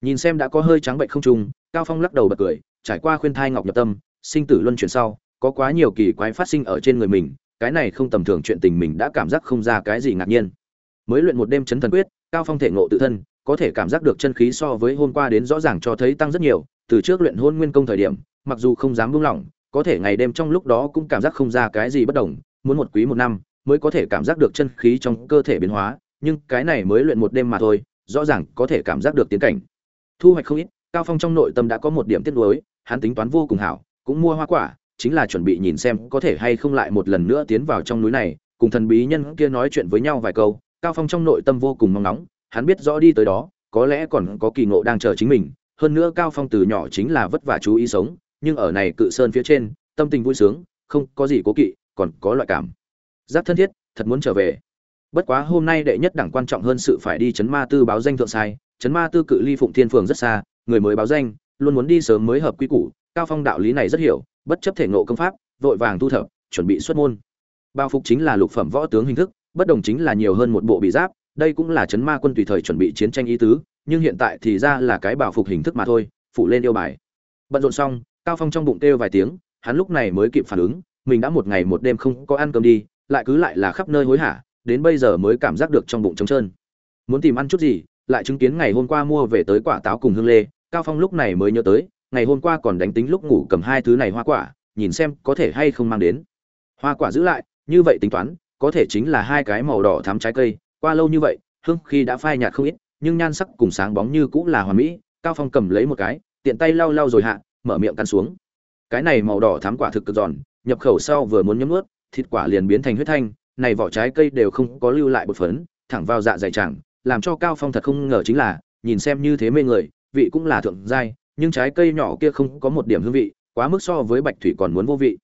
Nhìn xem đã có hơi trắng bệnh không trùng cao phong lắc đầu bật cười, trải qua khuyên thai ngọc nhập tâm, sinh tử luân chuyển sau, có quá nhiều kỳ quái phát sinh ở trên người mình, cái này không tầm thường chuyện tình mình đã cảm giác không ra cái gì ngạc nhiên. Mới luyện một đêm chấn thần quyết, cao phong thể ngộ tự thân, có thể cảm giác được chân khí so với hôm qua đến rõ ràng cho thấy tăng rất nhiều từ trước luyện hôn nguyên công thời điểm, mặc dù không dám buông lỏng, có thể ngày đêm trong lúc đó cũng cảm giác không ra cái gì bất đồng, muốn một quý một năm mới có thể cảm giác được chân khí trong cơ thể biến hóa, nhưng cái này mới luyện một đêm mà thôi, rõ ràng có thể cảm giác được tiến cảnh. Thu hoạch không ít, cao phong trong nội tâm đã có một điểm tiết đối hắn tính toán vô cùng hảo, cũng mua hoa quả, chính là chuẩn bị nhìn xem có thể hay không lại một lần nữa tiến vào trong núi này, cùng thần bí nhân kia nói chuyện với nhau vài câu, cao phong trong nội tâm vô cùng mong nóng hắn biết rõ đi tới đó, có lẽ còn có kỳ ngộ đang chờ chính mình hơn nữa cao phong từ nhỏ chính là vất vả chú ý sống, nhưng ở này cự sơn phía trên, tâm tình vui sướng, không có gì cố kỵ, còn có loại cảm giác thân thiết, thật muốn trở về. Bất quá hôm nay đệ nhất đẳng quan trọng hơn sự phải đi chấn ma tư báo danh thượng sai, chấn ma tư cự ly phụng thiên phường rất xa, người mới báo danh, luôn muốn đi sớm mới hợp quy củ, cao phong đạo lý này rất hiểu, bất chấp thể ngộ công pháp, vội vàng thu thập, chuẩn bị xuất môn. Bao phục chính là lục phẩm võ tướng hình thức, bất đồng chính là nhiều hơn một bộ bị giáp đây cũng là chấn ma quân tùy thời chuẩn bị chiến tranh ý tứ, nhưng hiện tại thì ra là cái bảo phục hình thức mà thôi phụ lên yêu bài. Bận rộn xong, cao phong trong bụng kêu vài tiếng, hắn lúc này mới kịp phản ứng, mình đã một ngày một đêm không có ăn cơm đi, lại cứ lại là khắp nơi hối hả, đến bây giờ mới cảm giác được trong bụng trống trơn. Muốn tìm ăn chút gì, lại chứng kiến ngày hôm qua mua về tới quả táo cùng hương lê, cao phong lúc này mới nhớ tới, ngày hôm qua còn đánh tính lúc ngủ cầm hai thứ này hoa quả, nhìn xem có thể hay không mang đến. Hoa quả giữ lại, như vậy tính toán, có thể chính là hai cái màu đỏ thắm trái cây qua lâu như vậy, hương khi đã phai nhạt không ít, nhưng nhan sắc cùng sáng bóng như cũng là hoàn mỹ, cao phong cầm lấy một cái, tiện tay lau lau rồi hạ, mở miệng căn xuống. Cái này màu đỏ thắm quả thực cực giòn, nhập khẩu sau vừa muốn nhấm nuốt, thịt quả liền biến thành huyết thanh, này vỏ trái cây đều không có lưu lại bột phấn, thẳng vào dạ dày chẳng, làm cho cao phong thật không ngờ chính là, nhìn xem như thế mê người, vị cũng là thượng giai, nhưng trái cây nhỏ kia không có một điểm hương vị, quá mức so với bạch thủy còn muốn vô vị.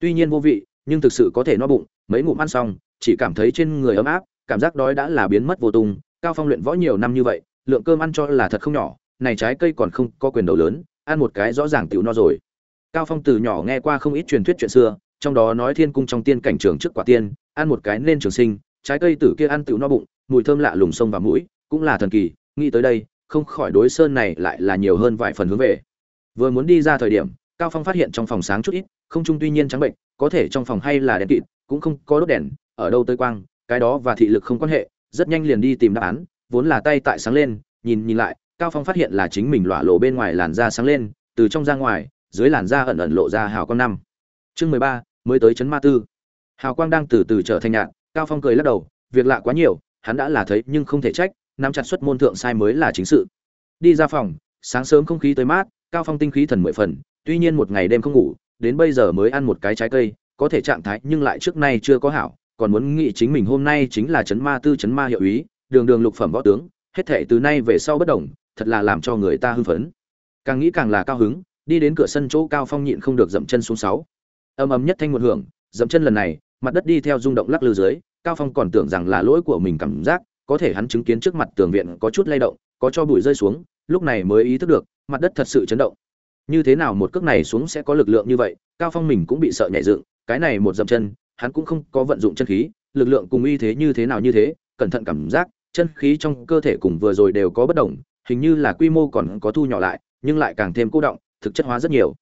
Tuy nhiên vô vị, nhưng thực sự có thể no bụng, mấy ngụm ăn xong, chỉ cảm thấy trên người ấm áp cảm giác đói đã là biến mất vô tung, cao phong luyện võ nhiều năm như vậy, lượng cơm ăn cho là thật không nhỏ, này trái cây còn không có quyền đầu lớn, ăn một cái rõ ràng tiểu no rồi. Cao phong từ nhỏ nghe qua không ít truyền thuyết chuyện xưa, trong đó nói thiên cung trong tiên cảnh trường trước quả tiên, ăn một cái nên trường sinh, trái cây tử kia ăn tiểu no bụng, mùi thơm lạ lùng sông vào mũi, cũng là thần kỳ, nghĩ tới đây, không khỏi đối sơn này lại là nhiều hơn vài phần hướng về. Vừa muốn đi ra thời điểm, cao phong phát hiện trong phòng sáng chút ít, không trung tuy nhiên trắng bệnh, có thể trong phòng hay là đèn kịt, cũng không có đốt đèn, ở đâu tới quang cái đó và thị lực không quan hệ, rất nhanh liền đi tìm đáp án, vốn là tay tại sáng lên, nhìn nhìn lại, cao phong phát hiện là chính mình lọa lộ bên ngoài làn da sáng lên, từ trong ra ngoài, dưới làn da ẩn ẩn lộ ra hào quang năm. Chương mười ba, mới tới chấn ma tư. Hào quang đang từ từ trở thành nhạt, cao phong cười lắc đầu, việc lạ quá nhiều, hắn đã là thấy nhưng không thể trách, nắm chặt xuất môn thượng sai mới là chính sự. Đi ra phòng, sáng sớm không khí tới mát, cao phong tinh khí thần mười phần, tuy nhiên một ngày đêm không ngủ, đến bây giờ mới ăn một cái trái cây, có thể trạng thái nhưng lại trước nay chưa có hảo còn muốn nghĩ chính mình hôm nay chính là chấn ma tư chấn ma hiệu úy đường đường lục phẩm võ tướng, hết thệ từ nay về sau bất đồng, thật là làm cho người ta hưng phấn. Càng nghĩ càng là cao hứng, đi đến cửa sân chỗ cao phong nhịn không được dậm chân xuống sáu. Âm ấm nhất thanh một hưởng, dậm chân lần này, mặt đất đi theo rung động lắc lư dưới, cao phong còn tưởng rằng là lỗi của mình cảm giác, có thể hắn chứng kiến trước mặt tường viện có chút lay động, có cho bụi rơi xuống, lúc này mới ý thức được, mặt đất thật sự chấn động. Như thế nào một cước này xuống sẽ có lực lượng như vậy, cao phong mình cũng bị sợ nhảy dựng, cái này một dậm chân hắn cũng không có vận dụng chân khí, lực lượng cùng uy thế như thế nào như thế, cẩn thận cảm giác, chân khí trong cơ thể cùng vừa rồi đều có bất đồng, hình như là quy mô còn có thu nhỏ lại, nhưng lại càng thêm cô động, thực chất hóa rất nhiều.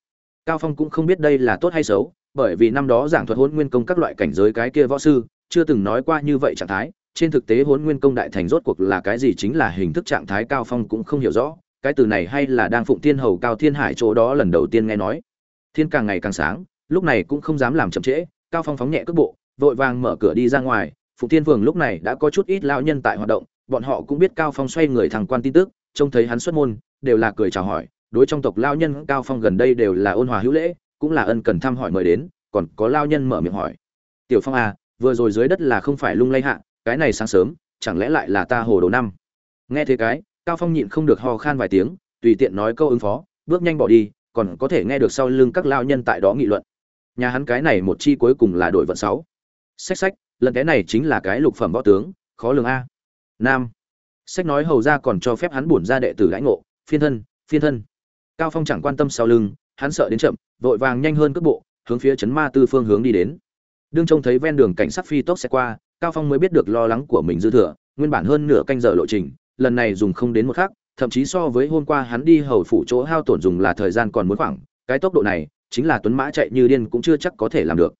Cao phong cũng không biết đây là tốt hay xấu, bởi vì năm đó giảng thuật hỗn nguyên công các loại cảnh giới cái kia võ sư, chưa từng nói qua như vậy trạng thái, trên thực tế hỗn nguyên công đại thành rốt cuộc là cái gì chính là hình thức trạng thái cao phong cũng không hiểu rõ, cái từ này hay là đang phụng thiên hầu cao thiên hải chỗ đó lần đầu tiên nghe nói. Thiên càng ngày càng sáng, lúc này cũng không dám làm chậm trễ cao phong phóng nhẹ cước bộ, vội vàng mở cửa đi ra ngoài. Phụng thiên phường lúc này đã có chút ít lao nhân tại hoạt động, bọn họ cũng biết cao phong xoay người thằng quan tin tức, trông thấy hắn xuất môn, đều là cười chào hỏi. Đối trong tộc lao nhân cao phong gần đây đều là ôn hòa hữu lễ, cũng là ân cần thăm hỏi mời đến, còn có lao nhân mở miệng hỏi. Tiểu phong à vừa rồi dưới đất là không phải lung lay hạ, cái này sáng sớm, chẳng lẽ lại là ta hồ đồ năm? Nghe thế cái, cao phong nhịn không được ho khan vài tiếng, tùy tiện nói câu ứng phó, bước nhanh bỏ đi, còn có thể nghe được sau lưng các lao nhân tại đó nghị luận nhà hắn cái này một chi cuối cùng là đội vận sáu. Sách sách lần cái này chính là cái lục phẩm võ tướng, khó lường a. Nam. Sách nói hầu ra còn cho phép hắn bổn ra đệ tử lãnh ngộ, phiên thân phiên thân. Cao phong chẳng quan tâm sau lưng, hắn sợ đến chậm, vội vàng nhanh hơn cước bộ, hướng phía chấn ma tư phương hướng đi đến. Đương trông thấy ven đường cảnh sát phi tốc xe qua, cao phong mới biết được lo lắng của mình dư thừa, nguyên bản hơn nửa canh giờ lộ trình, lần này dùng không đến một khắc, thậm chí so với hôm qua hắn đi hầu phủ chỗ hao tổn dùng là thời gian còn muốn khoảng, cái tốc độ này chính là tuấn mã chạy như điên cũng chưa chắc có thể làm được.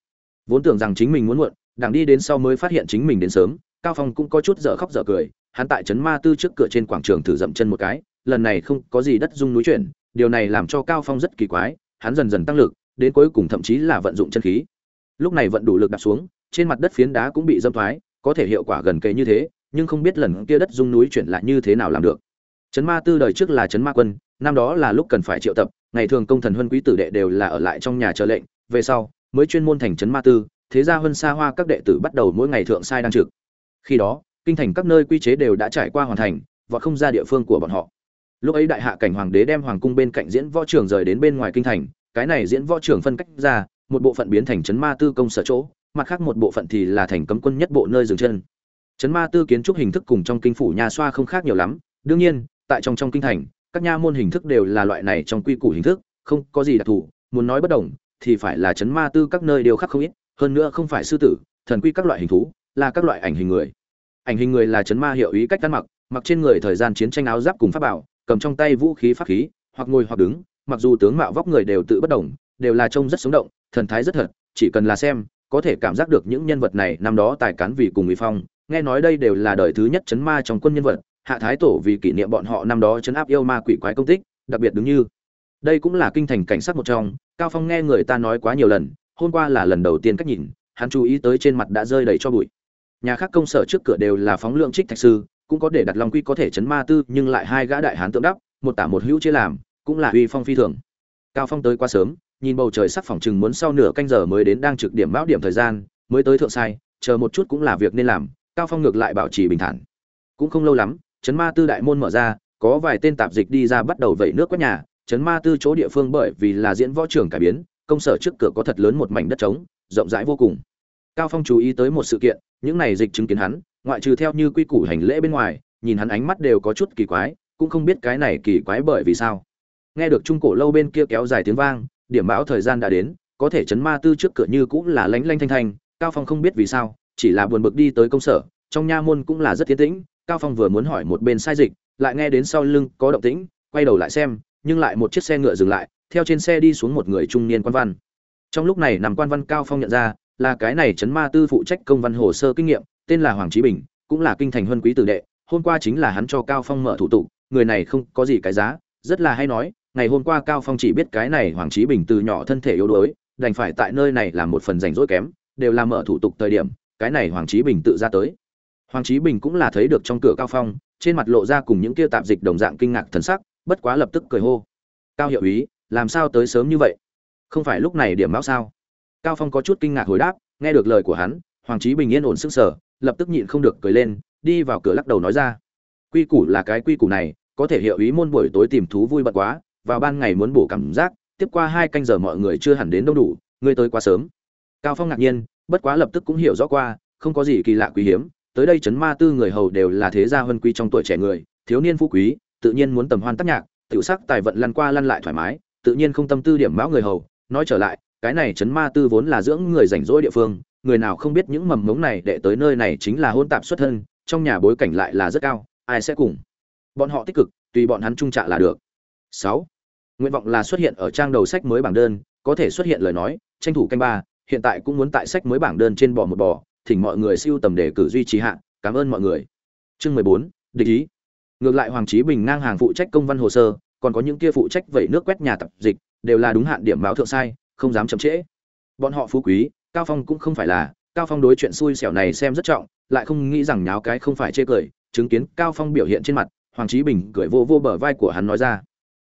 Vốn tưởng rằng chính mình muốn muộn, đảng đi đến sau mới phát hiện chính mình đến sớm, cao phong cũng có chút dở khóc dở cười, hắn tại trấn ma tư trước cửa trên quảng trường thử dậm chân một cái, lần này không có gì đất dung núi chuyển, điều này làm cho cao phong rất kỳ quái, hắn dần dần tăng lực, đến cuối cùng thậm chí là vận dụng chân khí. Lúc này vận đủ lực đạp xuống, trên mặt đất phiến đá cũng bị dâm thoái, có thể hiệu quả gần kề như thế, nhưng không biết lần kia đất dung núi chuyển lại như thế nào làm được. Trấn ma tư đời trước là trấn ma quân, năm đó là lúc cần phải triệu tập ngày thường công thần huân quý tử đệ đều là ở lại trong nhà chờ lệnh, về sau, mới chuyên môn thành trấn ma tư, thế gia huân xa hoa các đệ tử bắt đầu mỗi ngày thượng sai đang trực. Khi đó, kinh thành các nơi quy chế đều đã trải qua hoàn thành, và không ra địa phương của bọn họ. Lúc ấy đại hạ cảnh hoàng đế đem hoàng cung bên cạnh diễn võ trường rời đến bên ngoài kinh thành, cái này diễn võ trường phân cách ra, một bộ phận biến thành trấn ma tư công sở chỗ, mặt khác một bộ phận thì là thành cấm quân nhất bộ nơi dừng chân. Trấn ma tư kiến trúc hình thức cùng trong kinh phủ nhà xoa không khác nhiều lắm, đương nhiên, tại trong trong kinh thành các nha môn hình thức đều là loại này trong quy củ hình thức, không có gì đặc thù, muốn nói bất đồng thì phải là chấn ma tư các nơi đều khác không ít, hơn nữa không phải sư tử, thần quy các loại hình thú, là các loại ảnh hình người. Ảnh hình người là chấn ma hiệu ý cách ăn mặc mặc trên người thời gian chiến tranh áo giáp cùng pháp bảo, cầm trong tay vũ khí pháp khí, hoặc ngồi hoặc đứng, mặc dù tướng mạo vóc người đều tự bất đồng, đều là trông rất sống động, thần thái rất thật, chỉ cần là xem, có thể cảm giác được những nhân vật này năm đó tài cán vì cùng uy phong, nghe nói đây đều là đời thứ nhất chấn ma trong quân nhân vật hạ thái tổ vì kỷ niệm bọn họ năm đó chấn áp yêu ma quỷ quái công tích, đặc biệt đứng như. Đây cũng là kinh thành cảnh sát một trong, cao phong nghe người ta nói quá nhiều lần, hôm qua là lần đầu tiên cách nhìn, hắn chú ý tới trên mặt đã rơi đầy cho bụi. Nhà khác công sở trước cửa đều là phóng lượng trích thạch sư, cũng có để đặt long quy có thể chấn ma tư, nhưng lại hai gã đại hán tượng đắp, một tả một hữu chia làm, cũng là uy phong phi thường. Cao phong tới quá sớm, nhìn bầu trời sắc phòng chừng muốn sau nửa canh giờ mới đến đang trực điểm mão điểm thời gian, mới tới thượng sai, chờ một chút cũng là việc nên làm, cao phong ngược lại bảo trì bình thản. Cũng không lâu lắm chấn ma tư đại môn mở ra, có vài tên tạp dịch đi ra bắt đầu vẩy nước quét nhà. Chấn ma tư chỗ địa phương bởi vì là diễn võ trường cải biến, công sở trước cửa có thật lớn một mảnh đất trống, rộng rãi vô cùng. Cao phong chú ý tới một sự kiện, những này dịch chứng kiến hắn, ngoại trừ theo như quy củ hành lễ bên ngoài, nhìn hắn ánh mắt đều có chút kỳ quái, cũng không biết cái này kỳ quái bởi vì sao. Nghe được trung cổ lâu bên kia kéo dài tiếng vang, điểm báo thời gian đã đến, có thể chấn ma tư trước cửa như cũng là lánh lanh thanh thanh, cao phong không biết vì sao, chỉ là buồn bực đi tới công sở, trong nha môn cũng là rất tiến tĩnh cao phong vừa muốn hỏi một bên sai dịch, lại nghe đến sau lưng có động tĩnh, quay đầu lại xem, nhưng lại một chiếc xe ngựa dừng lại, theo trên xe đi xuống một người trung niên quan văn. Trong lúc này nằm quan văn cao phong nhận ra, là cái này chấn ma tư phụ trách công văn hồ sơ kinh nghiệm, tên là hoàng trí bình, cũng là kinh thành huân quý tử đệ, hôm qua chính là hắn cho cao phong mở thủ tục, người này không có gì cái giá, rất là hay nói, ngày hôm qua cao phong chỉ biết cái này hoàng trí bình từ nhỏ thân thể yếu đuối, đành phải tại nơi này làm một phần rảnh rỗi kém, đều là mở thủ tục thời điểm, cái này hoàng trí bình tự ra tới hoàng Chí bình cũng là thấy được trong cửa cao phong trên mặt lộ ra cùng những kia tạp dịch đồng dạng kinh ngạc thần sắc bất quá lập tức cười hô. Cao hiệu úy, làm sao tới sớm như vậy? Không phải lúc này điểm báo sao? Cao phong có chút kinh ngạc hồi đáp nghe được lời của hắn hoàng Chí bình yên ổn sức sở lập tức nhịn không được cười lên đi vào cửa lắc đầu nói ra. Quy củ là cái quy củ này có thể hiệu ý môn buổi tối tìm thú vui bận quá vào ban ngày muốn bổ cảm giác tiếp qua hai canh giờ mọi người chưa hẳn đến đâu đủ ngươi tới quá sớm. Cao phong ngạc nhiên bất quá lập tức cũng hiểu rõ qua không có gì kỳ lạ quý hiếm tới đây chấn ma tư người hầu đều là thế gia huân quý trong tuổi trẻ người, thiếu niên phú quý, tự nhiên muốn tầm hoan tác nhạc, tiểu sắc tài vận lăn qua lăn lại thoải mái, tự nhiên không tâm tư điểm mão người hầu. Nói trở lại, cái này chấn ma tư vốn là dưỡng người rảnh rỗi địa phương, người nào không biết những mầm mống này để tới nơi này chính là hôn tạp xuất thân, trong nhà bối cảnh lại là rất cao, ai sẽ cùng? Bọn họ tích cực, tùy bọn hắn trung trạ là được. Sáu, nguyện vọng là xuất hiện ở trang đầu sách mới bảng đơn, có thể xuất hiện lời nói, tranh thủ canh ba, hiện tại cũng muốn tại sách mới bảng đơn trên bò một bò thỉnh mọi người siêu tầm đề cử duy trì hạ. Cảm ơn mọi người. Chương mười bốn, địch ý. Ngược lại hoàng trí bình ngang hàng phụ trách công văn hồ sơ, còn có những kia phụ trách vẩy nước quét nhà tập dịch, đều là đúng hạn điểm báo thượng sai, không dám chậm trễ. Bọn họ phú quý, cao phong cũng không phải là. Cao phong đối chuyện xui xẻo này xem rất trọng, lại không nghĩ rằng nháo cái không phải chê cười, chứng kiến cao phong biểu hiện trên mặt, hoàng trí bình cười vô vô bờ vai của hắn nói ra.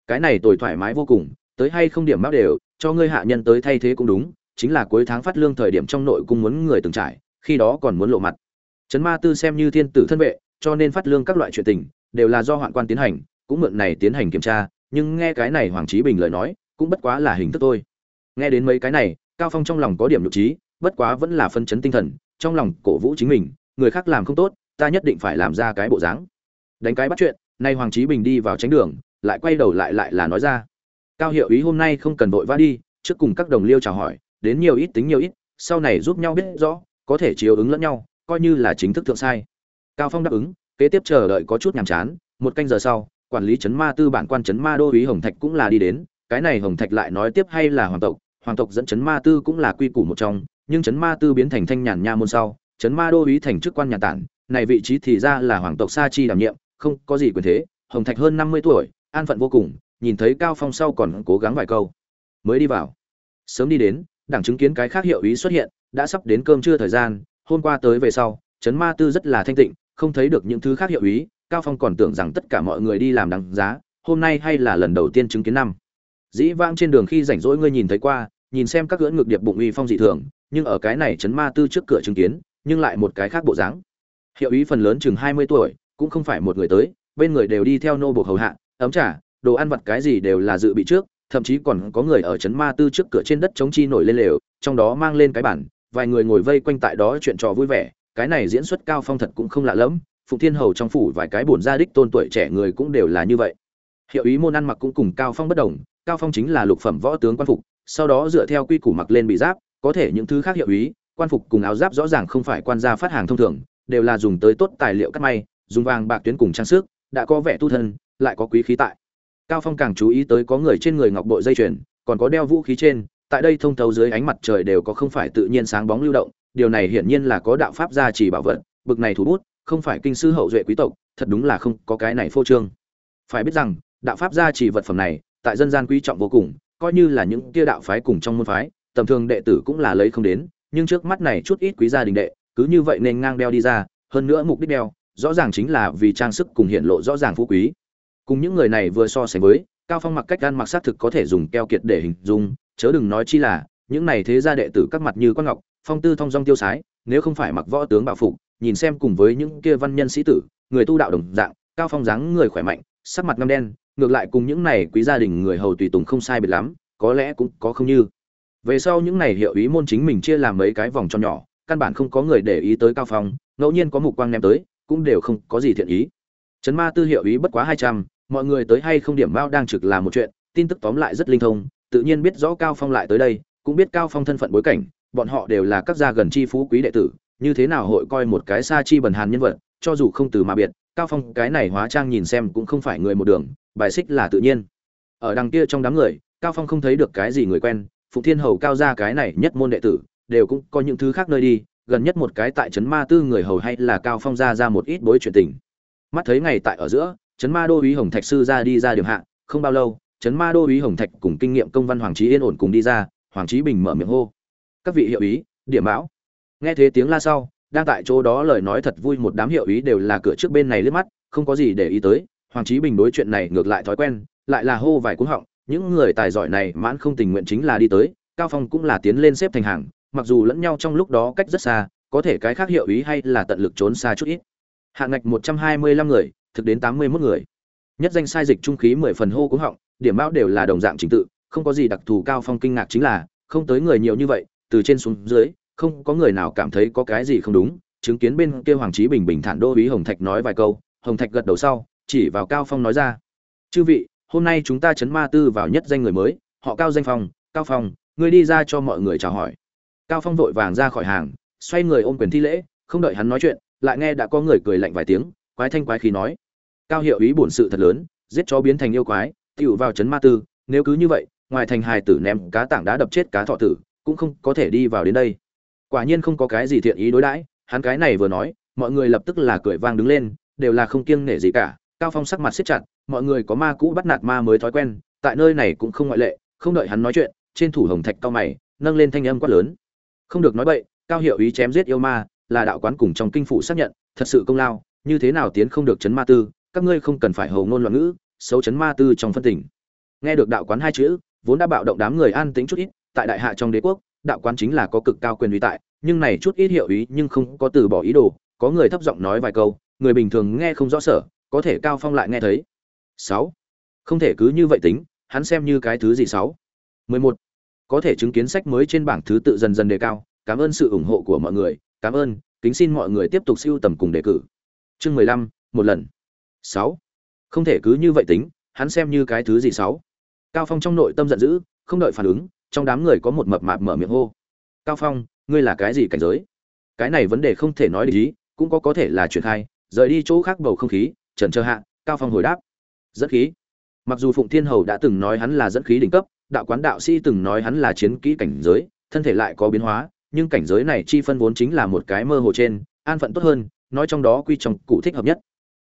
Cái này tôi thoải mái vô cùng, tới hay không điểm mắc đều, cho ngươi hạ nhân tới thay thế cũng đúng, chính là cuối tháng phát lương thời điểm trong nội cung muốn người từng trải khi đó còn muốn lộ mặt. Trấn ma tư xem như thiên tử thân vệ, cho nên phát lương các loại chuyện tình, đều là do hoạn quan tiến hành, cũng mượn này tiến hành kiểm tra, nhưng nghe cái này hoàng trí bình lời nói, cũng bất quá là hình thức thôi. Nghe đến mấy cái này, cao phong trong lòng có điểm nhục trí bất quá vẫn là phân chấn tinh thần, trong lòng cổ vũ chính mình, người khác làm không tốt, ta nhất định phải làm ra cái bộ dáng. Đánh cái bắt chuyện, nay hoàng trí bình đi vào tránh đường, lại quay đầu lại lại là nói ra. Cao hiệu ý hôm nay không cần vội vã đi, trước cùng các đồng liêu chào hỏi, đến nhiều ít tính nhiều ít, sau này giúp nhau biết rõ có thể chiếu ứng lẫn nhau, coi như là chính thức thượng sai. Cao phong đáp ứng, kế tiếp chờ đợi có chút nhàm chán, một canh giờ sau, quản lý chấn ma tư bản quan chấn ma đô úy hồng thạch cũng là đi đến, cái này hồng thạch lại nói tiếp hay là hoàng tộc hoàng tộc dẫn chấn ma tư cũng là quy củ một trong, nhưng chấn ma tư biến thành thanh nhàn nha môn sau, chấn ma đô úy thành chức quan nhà tản, này vị trí thì ra là hoàng tộc sa chi đảm nhiệm, không có gì quyền thế, hồng thạch hơn năm mươi tuổi, an phận vô cùng, nhìn thấy cao phong sau còn cố gắng vài câu. Mới đi vào. Sớm đi đến, đảng chứng kiến cái khác hiệu ý xuất hiện đã sắp đến cơm trưa thời gian, hôm qua tới về sau chấn ma tư rất là thanh tịnh, không thấy được những thứ khác hiệu ý, cao phong còn tưởng rằng tất cả mọi người đi làm đằng giá, hôm nay hay là lần đầu tiên chứng kiến năm. Dĩ vãng trên đường khi rảnh rỗi ngươi nhìn thấy qua, nhìn xem các cưỡng ngược điệp bụng uy phong dị thường, nhưng ở cái này chấn ma tư trước cửa chứng kiến, nhưng lại một cái khác bộ dáng. Hiệu ý phần lớn chừng hai mươi tuổi, cũng không phải một người tới, bên người đều đi theo nô buộc hầu hạ, ấm trà, đồ ăn vặt cái gì đều là dự bị trước, thậm chí còn có người ở chấn ma tư trước cửa trên đất chống chi nổi lên lều, trong đó mang lên cái bản vài người ngồi vây quanh tại đó chuyện trò vui vẻ, cái này diễn xuất cao phong thật cũng không lạ lẫm, phụng thiên hầu trong phủ vài cái bổn gia đích tôn tuổi trẻ người cũng đều là như vậy. Hiệu ý môn ăn mặc cũng cùng cao phong bất đồng, cao phong chính là lục phẩm võ tướng quan phục, sau đó dựa theo quy củ mặc lên bị giáp, có thể những thứ khác hiệu ý, quan phục cùng áo giáp rõ ràng không phải quan gia phát hàng thông thường, đều là dùng tới tốt tài liệu cắt may, dùng vàng bạc tuyến cùng trang sức, đã có vẻ tu thân, lại có quý khí tại. Cao phong càng chú ý tới có người trên người ngọc bội dây chuyền, còn có đeo vũ khí trên tại đây thông thấu dưới ánh mặt trời đều có không phải tự nhiên sáng bóng lưu động, điều này hiển nhiên là có đạo pháp gia trì bảo vật, bực này thủ bút, không phải kinh sư hậu duệ quý tộc, thật đúng là không có cái này phô trương. Phải biết rằng, đạo pháp gia trì vật phẩm này, tại dân gian quý trọng vô cùng, coi như là những kia đạo phái cùng trong môn phái, tầm thường đệ tử cũng là lấy không đến, nhưng trước mắt này chút ít quý gia đình đệ, cứ như vậy nên ngang đeo đi ra, hơn nữa mục đích đeo, rõ ràng chính là vì trang sức cùng hiện lộ rõ ràng phú quý. Cùng những người này vừa so sánh với, cao phong mặc cách gan mặc sát thực có thể dùng keo kiệt để hình dung chớ đừng nói chi là, những này thế gia đệ tử các mặt như quan ngọc, phong tư thông dong tiêu sái, nếu không phải mặc võ tướng bảo phục, nhìn xem cùng với những kia văn nhân sĩ tử, người tu đạo đồng dạng, cao phong dáng người khỏe mạnh, sắc mặt ngăm đen, ngược lại cùng những này quý gia đình người hầu tùy tùng không sai biệt lắm, có lẽ cũng có không như. Về sau những này hiệu ý môn chính mình chia làm mấy cái vòng cho nhỏ, căn bản không có người để ý tới cao phong, ngẫu nhiên có mục quang ném tới, cũng đều không có gì thiện ý. Chấn ma tư hiệu ý bất quá hai trăm, mọi người tới hay không điểm bao đang trực là một chuyện, tin tức tóm lại rất linh thông tự nhiên biết rõ cao phong lại tới đây, cũng biết cao phong thân phận bối cảnh, bọn họ đều là các gia gần chi phú quý đệ tử, như thế nào hội coi một cái xa chi bần hàn nhân vật, cho dù không từ mà biệt, cao phong cái này hóa trang nhìn xem cũng không phải người một đường, bài xích là tự nhiên. Ở đằng kia trong đám người, cao phong không thấy được cái gì người quen, phụng thiên hầu cao ra cái này nhất môn đệ tử, đều cũng có những thứ khác nơi đi, gần nhất một cái tại trấn ma tư người hầu hay là cao phong ra ra một ít bối chuyện tình. Mắt thấy ngày tại ở giữa, trấn ma đô úy hồng thạch sư ra đi ra điểm hạ, không bao lâu trấn ma đô úy hồng thạch cùng kinh nghiệm công văn hoàng trí yên ổn cùng đi ra, hoàng trí bình mở miệng hô. Các vị hiệu ý, điểm bão nghe thế tiếng la sau, đang tại chỗ đó lời nói thật vui một đám hiệu ý đều là cửa trước bên này liếc mắt, không có gì để ý tới. Hoàng trí bình đối chuyện này ngược lại thói quen, lại là hô vài cuống họng. Những người tài giỏi này mãn không tình nguyện chính là đi tới, cao phong cũng là tiến lên xếp thành hàng, mặc dù lẫn nhau trong lúc đó cách rất xa, có thể cái khác hiệu ý hay là tận lực trốn xa chút ít. Hạng ngạch 125 người, thực đến 81 người nhất danh sai dịch trung khí 10 phần hô cũng họng, điểm bão đều là đồng dạng trình tự, không có gì đặc thù cao phong kinh ngạc chính là, không tới người nhiều như vậy, từ trên xuống dưới, không có người nào cảm thấy có cái gì không đúng, chứng kiến bên kia hoàng trí bình bình thản đô ý hồng thạch nói vài câu, hồng thạch gật đầu sau, chỉ vào cao phong nói ra, chư vị, hôm nay chúng ta chấn ma tư vào nhất danh người mới, họ cao danh phong, cao phong, ngươi đi ra cho mọi người chào hỏi. Cao phong vội vàng ra khỏi hàng, xoay người ôm quyền thi lễ, không đợi hắn nói chuyện, lại nghe đã có người cười lạnh vài tiếng, quái thanh quái khí nói cao hiệu ý bổn sự thật lớn, giết chó biến thành yêu quái tựu vào chấn ma tư, nếu cứ như vậy, ngoài thành hài tử ném cá tảng đá đập chết cá thọ tử, cũng không có thể đi vào đến đây. Quả nhiên không có cái gì thiện ý đối đãi, hắn cái này vừa nói, mọi người lập tức là cười vang đứng lên, đều là không kiêng nể gì cả, cao phong sắc mặt siết chặt, mọi người có ma cũ bắt nạt ma mới thói quen, tại nơi này cũng không ngoại lệ, không đợi hắn nói chuyện, trên thủ hồng thạch cao mày, nâng lên thanh âm quát lớn. Không được nói bậy, cao hiệu ý chém giết yêu ma, là đạo quán cùng trong kinh phủ xác nhận, thật sự công lao, như thế nào tiến không được chấn ma tư các ngươi không cần phải hầu ngôn loạn ngữ, xấu chấn ma tư trong phân tỉnh. nghe được đạo quán hai chữ, vốn đã bạo động đám người an tính chút ít, tại đại hạ trong đế quốc, đạo quán chính là có cực cao quyền uy tại, nhưng này chút ít hiệu ý nhưng không có từ bỏ ý đồ, có người thấp giọng nói vài câu, người bình thường nghe không rõ sở, có thể cao phong lại nghe thấy. Sáu. Không thể cứ như vậy tính, hắn xem như cái thứ gì sáu? Mười một. Có thể chứng kiến sách mới trên bảng thứ tự dần dần đề cao, cảm ơn sự ủng hộ của mọi người, cảm ơn, kính xin mọi người tiếp tục siêu tầm cùng đề cử. Chương mười lăm, một lần sáu. Không thể cứ như vậy tính, hắn xem như cái thứ gì sáu? Cao phong trong nội tâm giận dữ, không đợi phản ứng, trong đám người có một mập mạp mở miệng hô. Cao phong, ngươi là cái gì cảnh giới? Cái này vấn đề không thể nói lý, cũng có có thể là chuyện hay. Rời đi chỗ khác bầu không khí, trần chờ hạ, cao phong hồi đáp. Dẫn khí. Mặc dù phụng thiên hầu đã từng nói hắn là dẫn khí đỉnh cấp, đạo quán đạo sĩ từng nói hắn là chiến kỹ cảnh giới, thân thể lại có biến hóa, nhưng cảnh giới này chi phân vốn chính là một cái mơ hồ trên, an phận tốt hơn, nói trong đó quy trọng cụ thích hợp nhất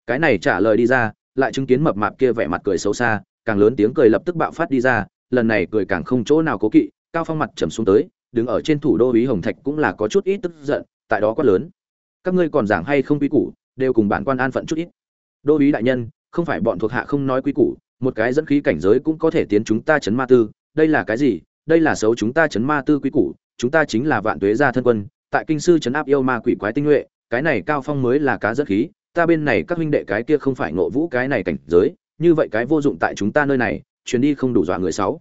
cái này trả lời đi ra, lại chứng kiến mập mạp kia vẻ mặt cười xấu xa, càng lớn tiếng cười lập tức bạo phát đi ra, lần này cười càng không chỗ nào cố kỵ, cao phong mặt trầm xuống tới, đứng ở trên thủ đô ý hồng thạch cũng là có chút ít tức giận, tại đó quá lớn. Các ngươi còn giảng hay không quy củ, đều cùng bản quan an phận chút ít. Đô ý đại nhân, không phải bọn thuộc hạ không nói quy củ, một cái dẫn khí cảnh giới cũng có thể tiến chúng ta chấn ma tư, đây là cái gì? Đây là xấu chúng ta chấn ma tư quy củ, chúng ta chính là vạn tuế gia thân quân, tại kinh sư chấn áp yêu ma quỷ quái tinh nhuệ, cái này cao phong mới là cá dẫn khí ta bên này các huynh đệ cái kia không phải ngộ vũ cái này cảnh giới, như vậy cái vô dụng tại chúng ta nơi này, chuyến đi không đủ dọa người sáu.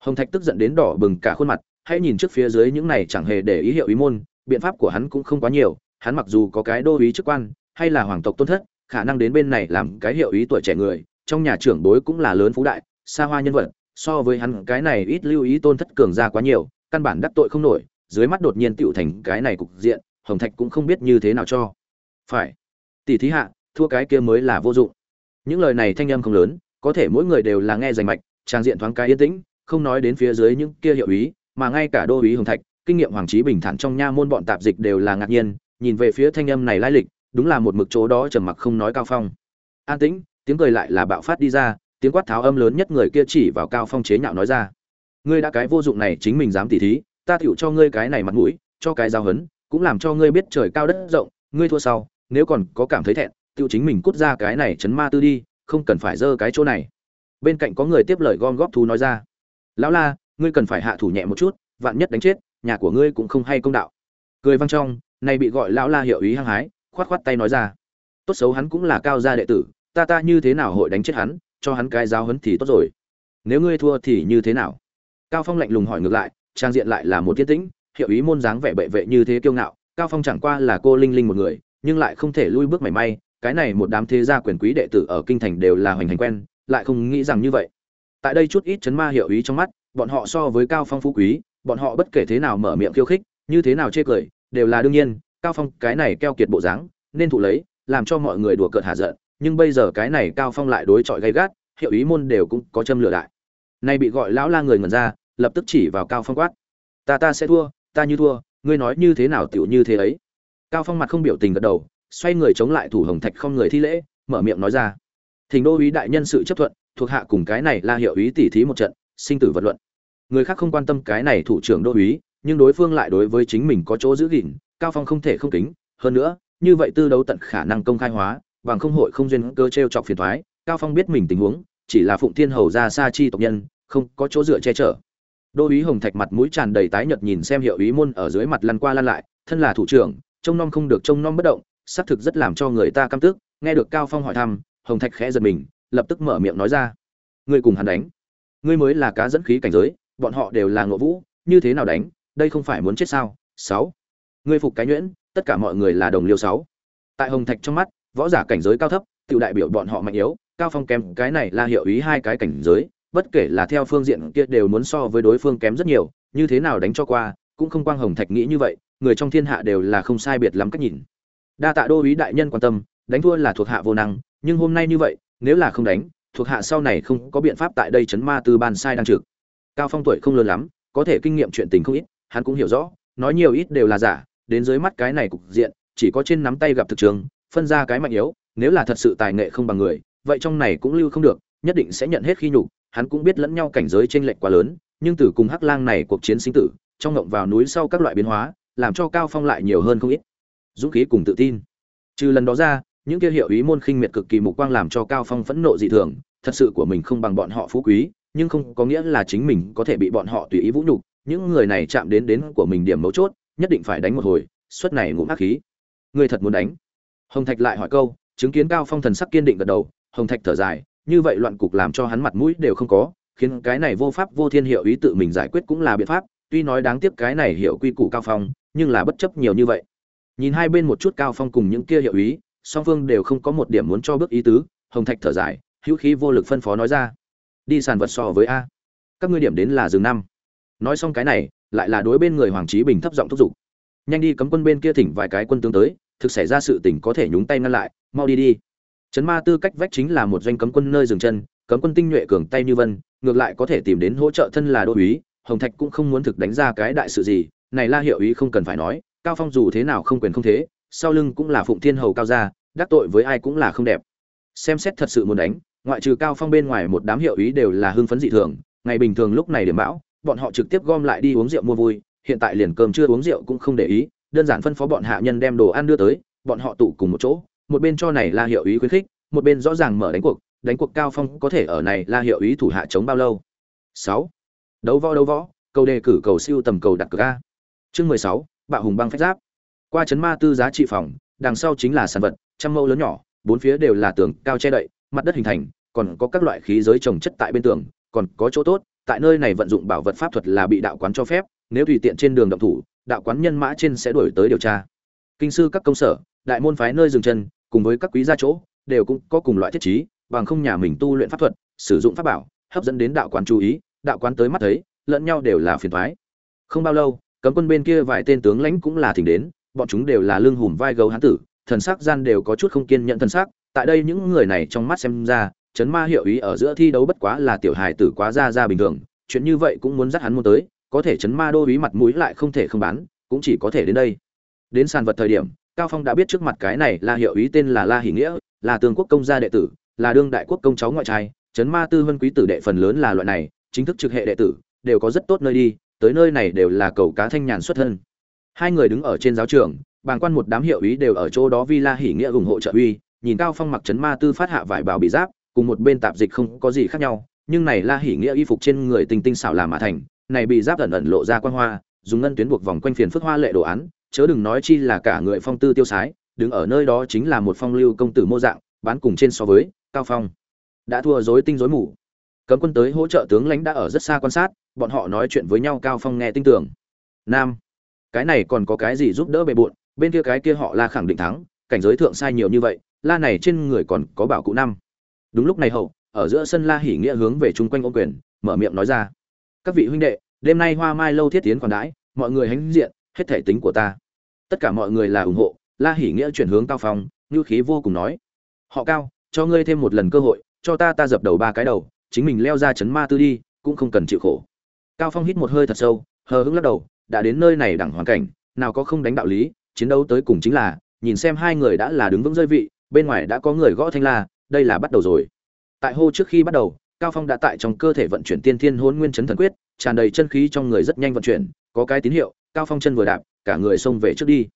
Hồng thạch tức giận đến đỏ bừng cả khuôn mặt, hãy nhìn trước phía dưới những này chẳng hề để ý hiệu ý môn, biện pháp của hắn cũng không quá nhiều, hắn mặc dù có cái đô ý chức quan, hay là hoàng tộc tôn thất, khả năng đến bên này làm cái hiệu ý tuổi trẻ người, trong nhà trưởng bối cũng là lớn phú đại, xa hoa nhân vật, so với hắn cái này ít lưu ý tôn thất cường ra quá nhiều, căn bản đắc tội không nổi, dưới mắt đột nhiên tựu thành cái này cục diện, hồng thạch cũng không biết như thế nào cho. Phải tỷ thí hạ, thua cái kia mới là vô dụng. Những lời này thanh âm không lớn, có thể mỗi người đều là nghe rành mạch, trang diện thoáng cái yên tĩnh, không nói đến phía dưới những kia hiệu ý, mà ngay cả đô úy hồng thạch, kinh nghiệm hoàng trí bình thản trong nha môn bọn tạp dịch đều là ngạc nhiên, nhìn về phía thanh âm này lai lịch, đúng là một mực chỗ đó trầm mặc không nói cao phong. An tĩnh, tiếng cười lại là bạo phát đi ra, tiếng quát tháo âm lớn nhất người kia chỉ vào cao phong chế nhạo nói ra. Ngươi đã cái vô dụng này, chính mình dám tỉ thí, ta tựu cho ngươi cái này mặt mũi, cho cái giao hấn cũng làm cho ngươi biết trời cao đất rộng, ngươi thua sau nếu còn có cảm thấy thẹn tự chính mình cút ra cái này chấn ma tư đi, không cần phải dơ cái chỗ này. Bên cạnh có người tiếp lời gom góp thú nói ra. Lão la, ngươi cần phải hạ thủ nhẹ một chút, vạn nhất đánh chết, nhà của ngươi cũng không hay công đạo. Cười văng trong, nay bị gọi lão la hiệu ý hăng hái, khoát khoát tay nói ra. Tốt xấu hắn cũng là cao gia đệ tử, ta ta như thế nào hội đánh chết hắn, cho hắn cái giáo hấn thì tốt rồi. Nếu ngươi thua thì như thế nào? Cao phong lạnh lùng hỏi ngược lại, trang diện lại là một tiết tĩnh, hiệu ý môn dáng vẻ bệ vệ như thế kiêu ngạo, cao phong chẳng qua là cô linh linh một người nhưng lại không thể lui bước mảy may, cái này một đám thế gia quyền quý đệ tử ở kinh thành đều là hoành hành quen, lại không nghĩ rằng như vậy. Tại đây chút ít chấn ma hiệu ý trong mắt, bọn họ so với cao phong phú quý, bọn họ bất kể thế nào mở miệng khiêu khích, như thế nào chê cười, đều là đương nhiên, cao phong cái này keo kiệt bộ dáng, nên thụ lấy, làm cho mọi người đùa cợt hạ giận, nhưng bây giờ cái này cao phong lại đối chọi gay gắt, hiệu ý môn đều cũng có châm lửa đại. Nay bị gọi lão la người ngẩn ra, lập tức chỉ vào cao phong quát. Ta ta sẽ thua, ta như thua, ngươi nói như thế nào tiểu như thế ấy cao phong mặt không biểu tình gật đầu, xoay người chống lại thủ hồng thạch không người thi lễ, mở miệng nói ra. Thỉnh đô úy đại nhân sự chấp thuận, thuộc hạ cùng cái này là hiệu úy tỉ thí một trận, sinh tử vật luận. Người khác không quan tâm cái này thủ trưởng đô úy, nhưng đối phương lại đối với chính mình có chỗ giữ gìn, cao phong không thể không kính. Hơn nữa, như vậy tư đấu tận khả năng công khai hóa, bằng không hội không duyên cơ treo chọc phiền thoái, cao phong biết mình tình huống, chỉ là phụng thiên hầu ra xa chi tộc nhân, không có chỗ dựa che chở. Đô úy hồng thạch mặt mũi tràn đầy tái nhợt nhìn xem hiệu úy môn ở dưới mặt lăn qua lăn lại, thân là thủ trưởng trông nom không được trông nom bất động, xác thực rất làm cho người ta căm tức, nghe được cao phong hỏi thăm, hồng thạch khẽ giật mình, lập tức mở miệng nói ra. Ngươi cùng hắn đánh. Ngươi mới là cá dẫn khí cảnh giới, bọn họ đều là ngộ vũ, như thế nào đánh, đây không phải muốn chết sao? Sáu. Ngươi phục cái nhuyễn, tất cả mọi người là đồng liêu sáu. Tại hồng thạch trong mắt, võ giả cảnh giới cao thấp, tự đại biểu bọn họ mạnh yếu, cao phong kém cái này là hiệu ý hai cái cảnh giới, bất kể là theo phương diện kia đều muốn so với đối phương kém rất nhiều, như thế nào đánh cho qua, cũng không quang hồng thạch nghĩ như vậy người trong thiên hạ đều là không sai biệt lắm cách nhìn. Đa tạ đô ý đại nhân quan tâm, đánh thua là thuộc hạ vô năng, nhưng hôm nay như vậy, nếu là không đánh, thuộc hạ sau này không có biện pháp tại đây chấn ma tư ban sai đang trực. Cao phong tuổi không lớn lắm, có thể kinh nghiệm chuyện tình không ít, hắn cũng hiểu rõ, nói nhiều ít đều là giả, đến dưới mắt cái này cục diện, chỉ có trên nắm tay gặp thực trường, phân ra cái mạnh yếu, nếu là thật sự tài nghệ không bằng người, vậy trong này cũng lưu không được, nhất định sẽ nhận hết khi nhục, hắn cũng biết lẫn nhau cảnh giới chênh lệch quá lớn, nhưng từ cùng hắc lang này cuộc chiến sinh tử, trong ngộng vào núi sau các loại biến hóa làm cho cao phong lại nhiều hơn không ít. Dũng khí cùng tự tin. Trừ lần đó ra, những kia hiệu ý môn khinh miệt cực kỳ mục quang làm cho cao phong phẫn nộ dị thường, thật sự của mình không bằng bọn họ phú quý, nhưng không có nghĩa là chính mình có thể bị bọn họ tùy ý vũ nhục. Những người này chạm đến đến của mình điểm mấu chốt, nhất định phải đánh một hồi suất này ngụm ác khí. Người thật muốn đánh? Hồng thạch lại hỏi câu, chứng kiến cao phong thần sắc kiên định gật đầu, hồng thạch thở dài, như vậy loạn cục làm cho hắn mặt mũi đều không có, khiến cái này vô pháp vô thiên hiệu ý tự mình giải quyết cũng là biện pháp, tuy nói đáng tiếc cái này hiệu quy củ cao phong nhưng là bất chấp nhiều như vậy. Nhìn hai bên một chút cao phong cùng những kia hiệu ý, song phương đều không có một điểm muốn cho bước ý tứ, hồng thạch thở dài, hữu khí vô lực phân phó nói ra. Đi sàn vật so với a. Các ngươi điểm đến là rừng năm. Nói xong cái này, lại là đối bên người hoàng trí bình thấp giọng thúc giục. Nhanh đi cấm quân bên kia thỉnh vài cái quân tướng tới, thực xảy ra sự tình có thể nhúng tay ngăn lại, mau đi đi. Trấn ma tư cách vách chính là một doanh cấm quân nơi dừng chân, cấm quân tinh nhuệ cường tay như vân, ngược lại có thể tìm đến hỗ trợ thân là đô úy, hồng thạch cũng không muốn thực đánh ra cái đại sự gì này la hiệu ý không cần phải nói, cao phong dù thế nào không quyền không thế, sau lưng cũng là phụng thiên hầu cao gia, đắc tội với ai cũng là không đẹp. Xem xét thật sự muốn đánh, ngoại trừ cao phong bên ngoài một đám hiệu ý đều là hưng phấn dị thường, ngày bình thường lúc này điểm bão, bọn họ trực tiếp gom lại đi uống rượu mua vui, hiện tại liền cơm chưa uống rượu cũng không để ý, đơn giản phân phó bọn hạ nhân đem đồ ăn đưa tới, bọn họ tụ cùng một chỗ, một bên cho này la hiệu ý khuyến khích, một bên rõ ràng mở đánh cuộc đánh cuộc cao phong có thể ở này la hiệu ý thủ hạ chống bao lâu. 6. đấu võ đấu võ, cầu đề cử, cầu siêu tầm cầu đặt cược a chương 16, bạo hùng băng phách giáp. Qua chấn ma tư giá trị phòng đằng sau chính là sản vật trăm mẫu lớn nhỏ bốn phía đều là tường cao che đậy mặt đất hình thành còn có các loại khí giới trồng chất tại bên tường còn có chỗ tốt tại nơi này vận dụng bảo vật pháp thuật là bị đạo quán cho phép nếu tùy tiện trên đường động thủ đạo quán nhân mã trên sẽ đuổi tới điều tra. Kinh sư các công sở đại môn phái nơi dừng chân cùng với các quý gia chỗ đều cũng có cùng loại thiết trí bằng không nhà mình tu luyện pháp thuật sử dụng pháp bảo hấp dẫn đến đạo quán chú ý đạo quán tới mắt thấy lẫn nhau đều là phiền thoái không bao lâu cấm quân bên kia vài tên tướng lãnh cũng là thỉnh đến, bọn chúng đều là lương hùm vai gấu hán tử, thần sắc gian đều có chút không kiên nhẫn thần sắc. Tại đây những người này trong mắt xem ra, chấn ma hiệu ý ở giữa thi đấu bất quá là tiểu hài tử quá ra ra bình thường, chuyện như vậy cũng muốn dắt hắn muốn tới, có thể chấn ma đô ý mặt mũi lại không thể không bán, cũng chỉ có thể đến đây. Đến sàn vật thời điểm, cao phong đã biết trước mặt cái này là hiệu ý tên là la hỷ nghĩa, là tương quốc công gia đệ tử, là đương đại quốc công cháu ngoại trai, chấn ma tư vân quý tử đệ phần lớn là loại này, chính thức trực hệ đệ tử, đều có rất tốt nơi đi tới nơi này đều là cầu cá thanh nhàn xuất thân. Hai người đứng ở trên giáo trường, bàng quan một đám hiệu ý đều ở chỗ đó vi la hỉ nghĩa ủng hộ trợ uy, nhìn cao phong mặc chấn ma tư phát hạ vải bào bị giáp, cùng một bên tạp dịch không có gì khác nhau, nhưng này la hỉ nghĩa y phục trên người tinh tinh xảo làm mà thành, này bị giáp ẩn ẩn lộ ra quan hoa, dùng ngân tuyến buộc vòng quanh phiền phức hoa lệ đồ án, chớ đừng nói chi là cả người phong tư tiêu sái, đứng ở nơi đó chính là một phong lưu công tử mô dạng, bán cùng trên so với, cao phong. Đã thua rối tinh rối mù. Cấm quân tới hỗ trợ tướng lãnh đã ở rất xa quan sát bọn họ nói chuyện với nhau cao phong nghe tin tưởng. Nam, cái này còn có cái gì giúp đỡ bề bộn? Bên kia cái kia họ la khẳng định thắng, cảnh giới thượng sai nhiều như vậy, la này trên người còn có bảo cụ năm. Đúng lúc này hậu, ở giữa sân la hỉ nghĩa hướng về chung quanh ô quyền, mở miệng nói ra. Các vị huynh đệ, đêm nay hoa mai lâu thiết tiến còn đãi, mọi người hãnh diện, hết thể tính của ta. Tất cả mọi người là ủng hộ, la hỉ nghĩa chuyển hướng cao phong, ngữ khí vô cùng nói. Họ cao, cho ngươi thêm một lần cơ hội, cho ta ta dập đầu ba cái đầu, chính mình leo ra chấn ma tư đi, cũng không cần chịu khổ cao phong hít một hơi thật sâu, hờ hững lắc đầu, đã đến nơi này đẳng hoàn cảnh, nào có không đánh đạo lý, chiến đấu tới cùng chính là, nhìn xem hai người đã là đứng vững rơi vị, bên ngoài đã có người gõ thanh la, đây là bắt đầu rồi. Tại hô trước khi bắt đầu, cao phong đã tại trong cơ thể vận chuyển tiên thiên hôn nguyên chấn thần quyết, tràn đầy chân khí trong người rất nhanh vận chuyển, có cái tín hiệu, cao phong chân vừa đạp, cả người xông về trước đi.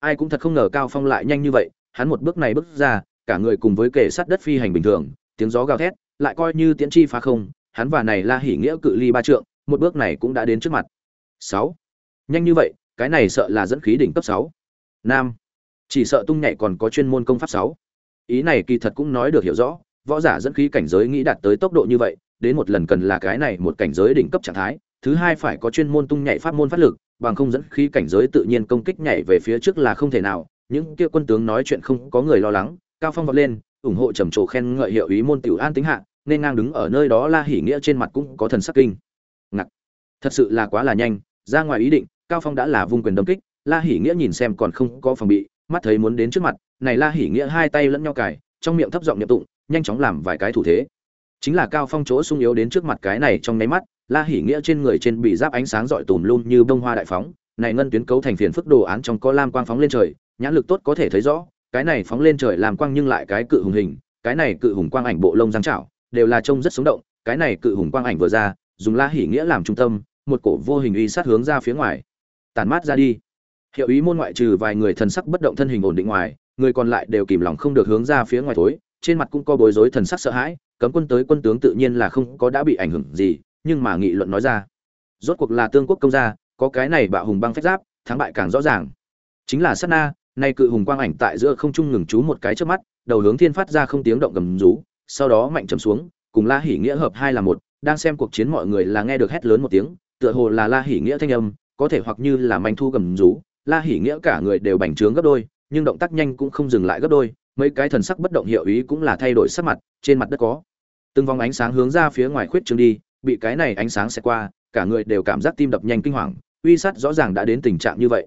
Ai cũng thật không ngờ cao phong lại nhanh như vậy, hắn một bước này bước ra, cả người cùng với kẻ sát đất phi hành bình thường, tiếng gió gào thét, lại coi như tiễn chi phá không, hắn và này la hỉ nghĩa cự ly ba trượng một bước này cũng đã đến trước mặt. Sáu. Nhanh như vậy, cái này sợ là dẫn khí đỉnh cấp sáu. Nam. Chỉ sợ tung nhảy còn có chuyên môn công pháp sáu. Ý này kỳ thật cũng nói được hiểu rõ, võ giả dẫn khí cảnh giới nghĩ đạt tới tốc độ như vậy, đến một lần cần là cái này một cảnh giới đỉnh cấp trạng thái, thứ hai phải có chuyên môn tung nhảy pháp môn phát lực, bằng không dẫn khí cảnh giới tự nhiên công kích nhảy về phía trước là không thể nào, những kia quân tướng nói chuyện không có người lo lắng, cao phong vọt lên, ủng hộ trầm trồ khen ngợi hiệu ý môn tiểu an tính hạ, nên ngang đứng ở nơi đó la hỉ nghĩa trên mặt cũng có thần sắc kinh thật sự là quá là nhanh, ra ngoài ý định, cao phong đã là vung quyền đấm kích, la hỉ nghĩa nhìn xem còn không có phòng bị, mắt thấy muốn đến trước mặt, này la hỉ nghĩa hai tay lẫn nhau cài, trong miệng thấp giọng nhập tụng, nhanh chóng làm vài cái thủ thế. Chính là cao phong chỗ sung yếu đến trước mặt cái này trong nháy mắt, la hỉ nghĩa trên người trên bị giáp ánh sáng dọi tùm luôn như bông hoa đại phóng, này ngân tuyến cấu thành phiền phức đồ án trong có lam quang phóng lên trời, nhãn lực tốt có thể thấy rõ, cái này phóng lên trời làm quang nhưng lại cái cự hùng hình, cái này cự hùng quang ảnh bộ lông giang chảo đều là trông rất sống động, cái này cự hùng quang ảnh vừa ra, dùng la hỉ nghĩa làm trung tâm một cổ vô hình uy sát hướng ra phía ngoài. Tàn mát ra đi. Hiệu ý môn ngoại trừ vài người thần sắc bất động thân hình ổn định ngoài, người còn lại đều kìm lòng không được hướng ra phía ngoài thối, trên mặt cũng có bối rối thần sắc sợ hãi, cấm quân tới quân tướng tự nhiên là không có đã bị ảnh hưởng gì, nhưng mà nghị luận nói ra. Rốt cuộc là tương quốc công gia, có cái này bạo hùng băng phép giáp, thắng bại càng rõ ràng. Chính là sát na, nay cự hùng quang ảnh tại giữa không trung ngừng chú một cái trước mắt, đầu hướng thiên phát ra không tiếng động gầm rú, sau đó mạnh trầm xuống, cùng la hỉ nghĩa hợp hai là một, đang xem cuộc chiến mọi người là nghe được hét lớn một tiếng tựa hồ là la hỉ nghĩa thanh âm, có thể hoặc như là manh thu gầm rú, la hỉ nghĩa cả người đều bành trướng gấp đôi, nhưng động tác nhanh cũng không dừng lại gấp đôi, mấy cái thần sắc bất động hiệu ý cũng là thay đổi sắc mặt, trên mặt đất có từng vòng ánh sáng hướng ra phía ngoài khuyết trương đi, bị cái này ánh sáng sẽ qua, cả người đều cảm giác tim đập nhanh kinh hoàng, uy sát rõ ràng đã đến tình trạng như vậy.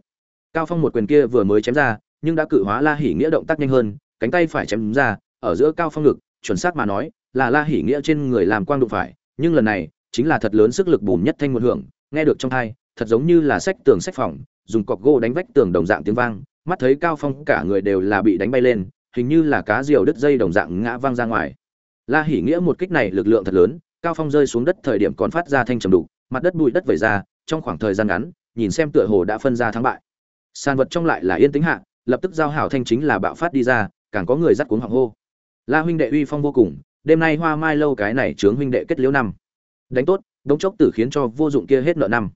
Cao phong một quyền kia vừa mới chém ra, nhưng đã cự hóa la hỉ nghĩa động tác nhanh hơn, cánh tay phải chém ra, ở giữa cao phong ngực, chuẩn xác mà nói, là la hỉ nghĩa trên người làm quang đụng phải, nhưng lần này chính là thật lớn sức lực bùm nhất thanh một hưởng, nghe được trong tai thật giống như là sách tường sách phòng, dùng cọc gỗ đánh vách tường đồng dạng tiếng vang, mắt thấy cao phong cả người đều là bị đánh bay lên, hình như là cá diều đứt dây đồng dạng ngã văng ra ngoài. La hỉ nghĩa một kích này lực lượng thật lớn, cao phong rơi xuống đất thời điểm còn phát ra thanh trầm đủ mặt đất bụi đất vẩy ra, trong khoảng thời gian ngắn, nhìn xem tựa hồ đã phân ra thắng bại. San vật trong lại là yên tĩnh hạ, lập tức giao hảo thanh chính là bạo phát đi ra, càng có người dắt cuống hoàng hô. La huynh đệ uy phong vô cùng, đêm nay hoa mai lâu cái này chướng huynh đệ kết liễu năm đánh tốt, đống chốc tử khiến cho vô dụng kia hết nợ năm.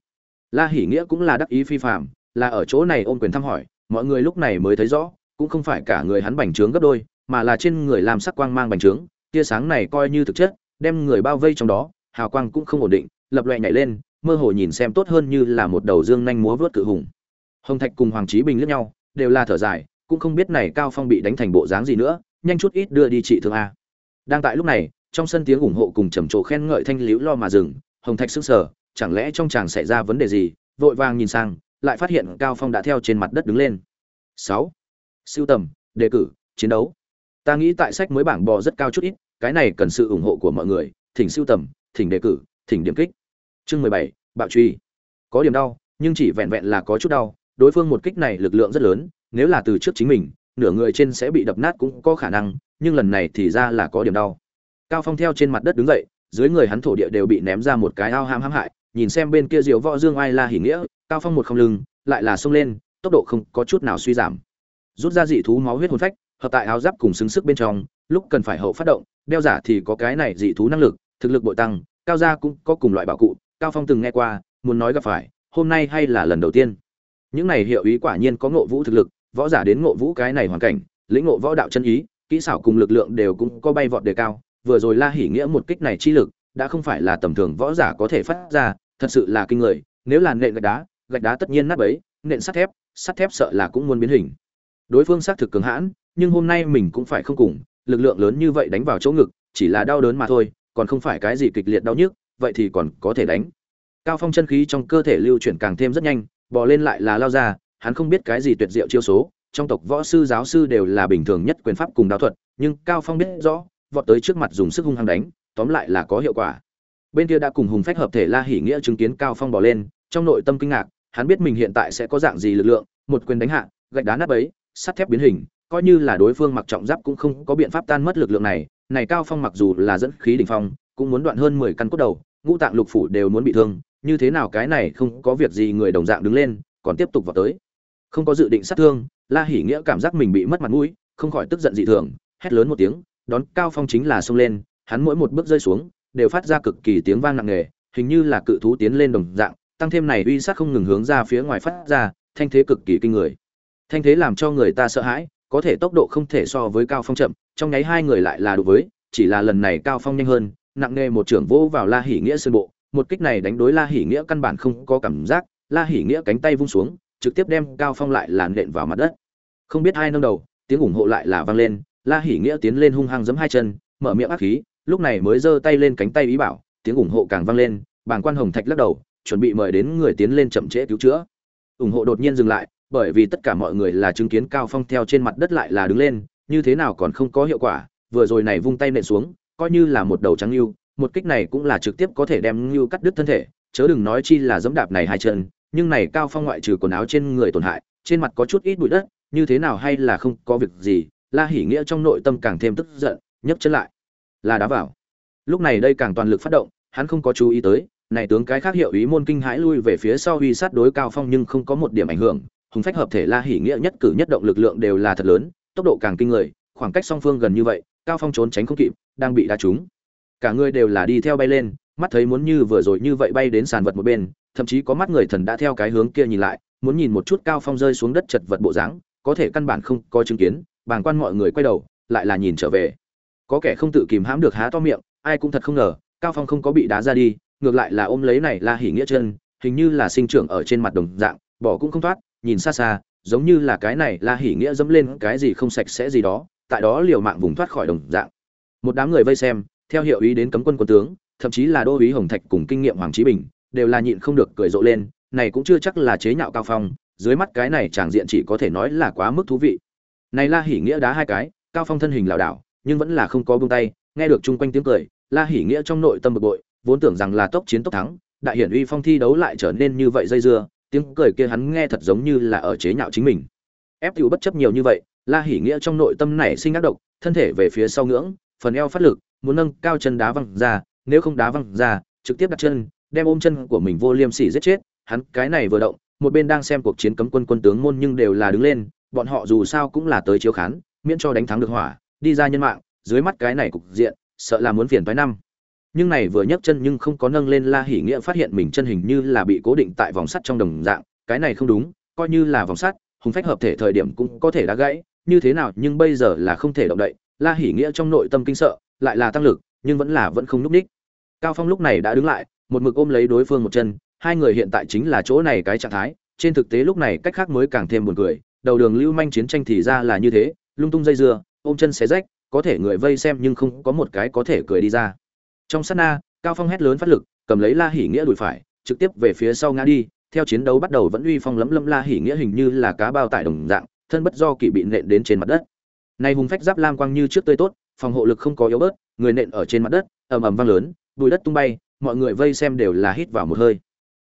La hỉ nghĩa cũng là đắc ý phi phạm là ở chỗ này ôm quyền thăm hỏi, mọi người lúc này mới thấy rõ, cũng không phải cả người hắn bành trướng gấp đôi, mà là trên người làm sắc quang mang bành trướng, tia sáng này coi như thực chất, đem người bao vây trong đó, hào quang cũng không ổn định, lập loẹ nhảy lên, mơ hồ nhìn xem tốt hơn như là một đầu dương nhanh múa vớt cự hùng. Hồng thạch cùng hoàng trí bình lướt nhau, đều là thở dài, cũng không biết này cao phong bị đánh thành bộ dáng gì nữa, nhanh chút ít đưa đi trị thương a. Đang tại lúc này trong sân tiếng ủng hộ cùng trầm trồ khen ngợi thanh liễu lo mà dừng, hồng thạch sững sờ, chẳng lẽ trong chàng xảy ra vấn đề gì, vội vàng nhìn sang, lại phát hiện cao phong đã theo trên mặt đất đứng lên. Sáu. Siêu tầm, đề cử, chiến đấu. Ta nghĩ tại sách mới bảng bò rất cao chút ít, cái này cần sự ủng hộ của mọi người, thỉnh siêu tầm, thỉnh đề cử, thỉnh điểm kích. Chương mười bảy, bạo truy. Có điểm đau, nhưng chỉ vẹn vẹn là có chút đau, đối phương một kích này lực lượng rất lớn, nếu là từ trước chính mình, nửa người trên sẽ bị đập nát cũng có khả năng, nhưng lần này thì ra là có điểm đau cao phong theo trên mặt đất đứng dậy, dưới người hắn thổ địa đều bị ném ra một cái ao ham hãm hại, nhìn xem bên kia diều võ dương ai la hỉ nghĩa, cao phong một không lưng, lại là xông lên, tốc độ không có chút nào suy giảm. Rút ra dị thú máu huyết hồn phách, hợp tại áo giáp cùng xứng sức bên trong, lúc cần phải hậu phát động, đeo giả thì có cái này dị thú năng lực, thực lực bội tăng, cao gia cũng có cùng loại bảo cụ, cao phong từng nghe qua, muốn nói gặp phải, hôm nay hay là lần đầu tiên. Những này hiệu ý quả nhiên có ngộ vũ thực lực, võ giả đến ngộ vũ cái này hoàn cảnh, lĩnh ngộ võ đạo chân ý, kỹ xảo cùng lực lượng đều cũng có bay vọt đề cao vừa rồi la hỉ nghĩa một kích này chi lực, đã không phải là tầm thường võ giả có thể phát ra, thật sự là kinh người, nếu là nện gạch đá gạch đá tất nhiên nát bấy, nện sắt thép sắt thép sợ là cũng muốn biến hình. Đối phương xác thực cường hãn, nhưng hôm nay mình cũng phải không cùng, lực lượng lớn như vậy đánh vào chỗ ngực, chỉ là đau đớn mà thôi, còn không phải cái gì kịch liệt đau nhức, vậy thì còn có thể đánh. Cao phong chân khí trong cơ thể lưu chuyển càng thêm rất nhanh, bò lên lại là lao ra, hắn không biết cái gì tuyệt diệu chiêu số, trong tộc võ sư giáo sư đều là bình thường nhất quyền pháp cùng đạo thuật, nhưng cao phong biết rõ vọt tới trước mặt dùng sức hung hăng đánh, tóm lại là có hiệu quả. Bên kia đã cùng hùng phách hợp thể la hỉ nghĩa chứng kiến cao phong bỏ lên, trong nội tâm kinh ngạc, hắn biết mình hiện tại sẽ có dạng gì lực lượng, một quyền đánh hạ, gạch đá nát ấy sắt thép biến hình, coi như là đối phương mặc trọng giáp cũng không có biện pháp tan mất lực lượng này. Này cao phong mặc dù là dẫn khí đỉnh phong, cũng muốn đoạn hơn 10 căn cốt đầu, ngũ tạng lục phủ đều muốn bị thương, như thế nào cái này không có việc gì người đồng dạng đứng lên, còn tiếp tục vào tới. Không có dự định sát thương, la hỉ nghĩa cảm giác mình bị mất mặt mũi, không khỏi tức giận dị thường, hét lớn một tiếng đón cao phong chính là xông lên, hắn mỗi một bước rơi xuống, đều phát ra cực kỳ tiếng vang nặng nề, hình như là cự thú tiến lên đồng dạng, tăng thêm này uy sát không ngừng hướng ra phía ngoài phát ra, thanh thế cực kỳ kinh người. Thanh thế làm cho người ta sợ hãi, có thể tốc độ không thể so với cao phong chậm, trong nháy hai người lại là đủ với, chỉ là lần này cao phong nhanh hơn, nặng nề một trưởng vỗ vào la hỉ nghĩa sơn bộ, một kích này đánh đối la hỉ nghĩa căn bản không có cảm giác, la hỉ nghĩa cánh tay vung xuống, trực tiếp đem cao phong lại làn nện vào mặt đất. Không biết hai nâng đầu, tiếng ủng hộ lại là vang lên la hỉ nghĩa tiến lên hung hăng giẫm hai chân, mở miệng ác khí, lúc này mới giơ tay lên cánh tay ý bảo, tiếng ủng hộ càng vang lên, bàng quan hồng thạch lắc đầu, chuẩn bị mời đến người tiến lên chậm trễ cứu chữa. Ủng hộ đột nhiên dừng lại, bởi vì tất cả mọi người là chứng kiến cao phong theo trên mặt đất lại là đứng lên, như thế nào còn không có hiệu quả, vừa rồi này vung tay nện xuống, coi như là một đầu trắng lưu một kích này cũng là trực tiếp có thể đem lưu cắt đứt thân thể, chớ đừng nói chi là giẫm đạp này hai chân, nhưng này cao phong ngoại trừ quần áo trên người tổn hại, trên mặt có chút ít bụi đất, như thế nào hay là không có việc gì la hỉ nghĩa trong nội tâm càng thêm tức giận, nhấc chân lại. Là đá vào. Lúc này đây càng toàn lực phát động, hắn không có chú ý tới, này tướng cái khác hiệu ý môn kinh hãi lui về phía sau uy sát đối cao phong nhưng không có một điểm ảnh hưởng. Hùng phách hợp thể la hỉ nghĩa nhất cử nhất động lực lượng đều là thật lớn, tốc độ càng kinh người, khoảng cách song phương gần như vậy, cao phong trốn tránh không kịp, đang bị đá trúng. Cả người đều là đi theo bay lên, mắt thấy muốn như vừa rồi như vậy bay đến sàn vật một bên, thậm chí có mắt người thần đã theo cái hướng kia nhìn lại, muốn nhìn một chút cao phong rơi xuống đất chật vật bộ dáng, có thể căn bản không có chứng kiến bàng quan mọi người quay đầu, lại là nhìn trở về. Có kẻ không tự kìm hãm được há to miệng, ai cũng thật không ngờ, cao phong không có bị đá ra đi, ngược lại là ôm lấy này la hỉ nghĩa chân, hình như là sinh trưởng ở trên mặt đồng dạng, bỏ cũng không thoát, nhìn xa xa, giống như là cái này la hỉ nghĩa dẫm lên cái gì không sạch sẽ gì đó, tại đó liều mạng vùng thoát khỏi đồng dạng. Một đám người vây xem, theo hiệu ý đến cấm quân quân tướng, thậm chí là đô úy hồng thạch cùng kinh nghiệm hoàng trí bình, đều là nhịn không được cười rộ lên, này cũng chưa chắc là chế nhạo cao phong, dưới mắt cái này tràng diện chỉ có thể nói là quá mức thú vị này la hỉ nghĩa đá hai cái, cao phong thân hình lảo đảo, nhưng vẫn là không có buông tay, nghe được chung quanh tiếng cười, la hỉ nghĩa trong nội tâm bực bội, vốn tưởng rằng là tốc chiến tốc thắng, đại hiển uy phong thi đấu lại trở nên như vậy dây dưa, tiếng cười kia hắn nghe thật giống như là ở chế nhạo chính mình. Ép tiểu bất chấp nhiều như vậy, la hỉ nghĩa trong nội tâm này sinh ác độc, thân thể về phía sau ngưỡng, phần eo phát lực, muốn nâng cao chân đá văng ra, nếu không đá văng ra, trực tiếp đặt chân, đem ôm chân của mình vô liêm sỉ giết chết, hắn cái này vừa động, một bên đang xem cuộc chiến cấm quân quân tướng môn nhưng đều là đứng lên bọn họ dù sao cũng là tới chiếu khán, miễn cho đánh thắng được hỏa, đi ra nhân mạng, dưới mắt cái này cục diện, sợ là muốn phiền toái năm. Nhưng này vừa nhấc chân nhưng không có nâng lên la hỉ nghĩa phát hiện mình chân hình như là bị cố định tại vòng sắt trong đồng dạng, cái này không đúng, coi như là vòng sắt, hùng phách hợp thể thời điểm cũng có thể đã gãy, như thế nào nhưng bây giờ là không thể động đậy, la hỉ nghĩa trong nội tâm kinh sợ, lại là tăng lực, nhưng vẫn là vẫn không núp ních. Cao phong lúc này đã đứng lại, một mực ôm lấy đối phương một chân, hai người hiện tại chính là chỗ này cái trạng thái, trên thực tế lúc này cách khác mới càng thêm buồn cười đầu đường lưu manh chiến tranh thì ra là như thế lung tung dây dưa ôm chân xé rách có thể người vây xem nhưng không có một cái có thể cười đi ra trong sát na cao phong hét lớn phát lực cầm lấy la hỉ nghĩa đùi phải trực tiếp về phía sau ngã đi theo chiến đấu bắt đầu vẫn uy phong lấm lấm la hỉ nghĩa hình như là cá bao tải đồng dạng thân bất do kỵ bị nện đến trên mặt đất nay hùng phách giáp lam quang như trước tươi tốt, phòng hộ lực không có yếu bớt, người nện ở trên mặt đất, ầm ầm vang lớn, bụi đất tung bay, mọi người vây xem đều là hít vào một hơi.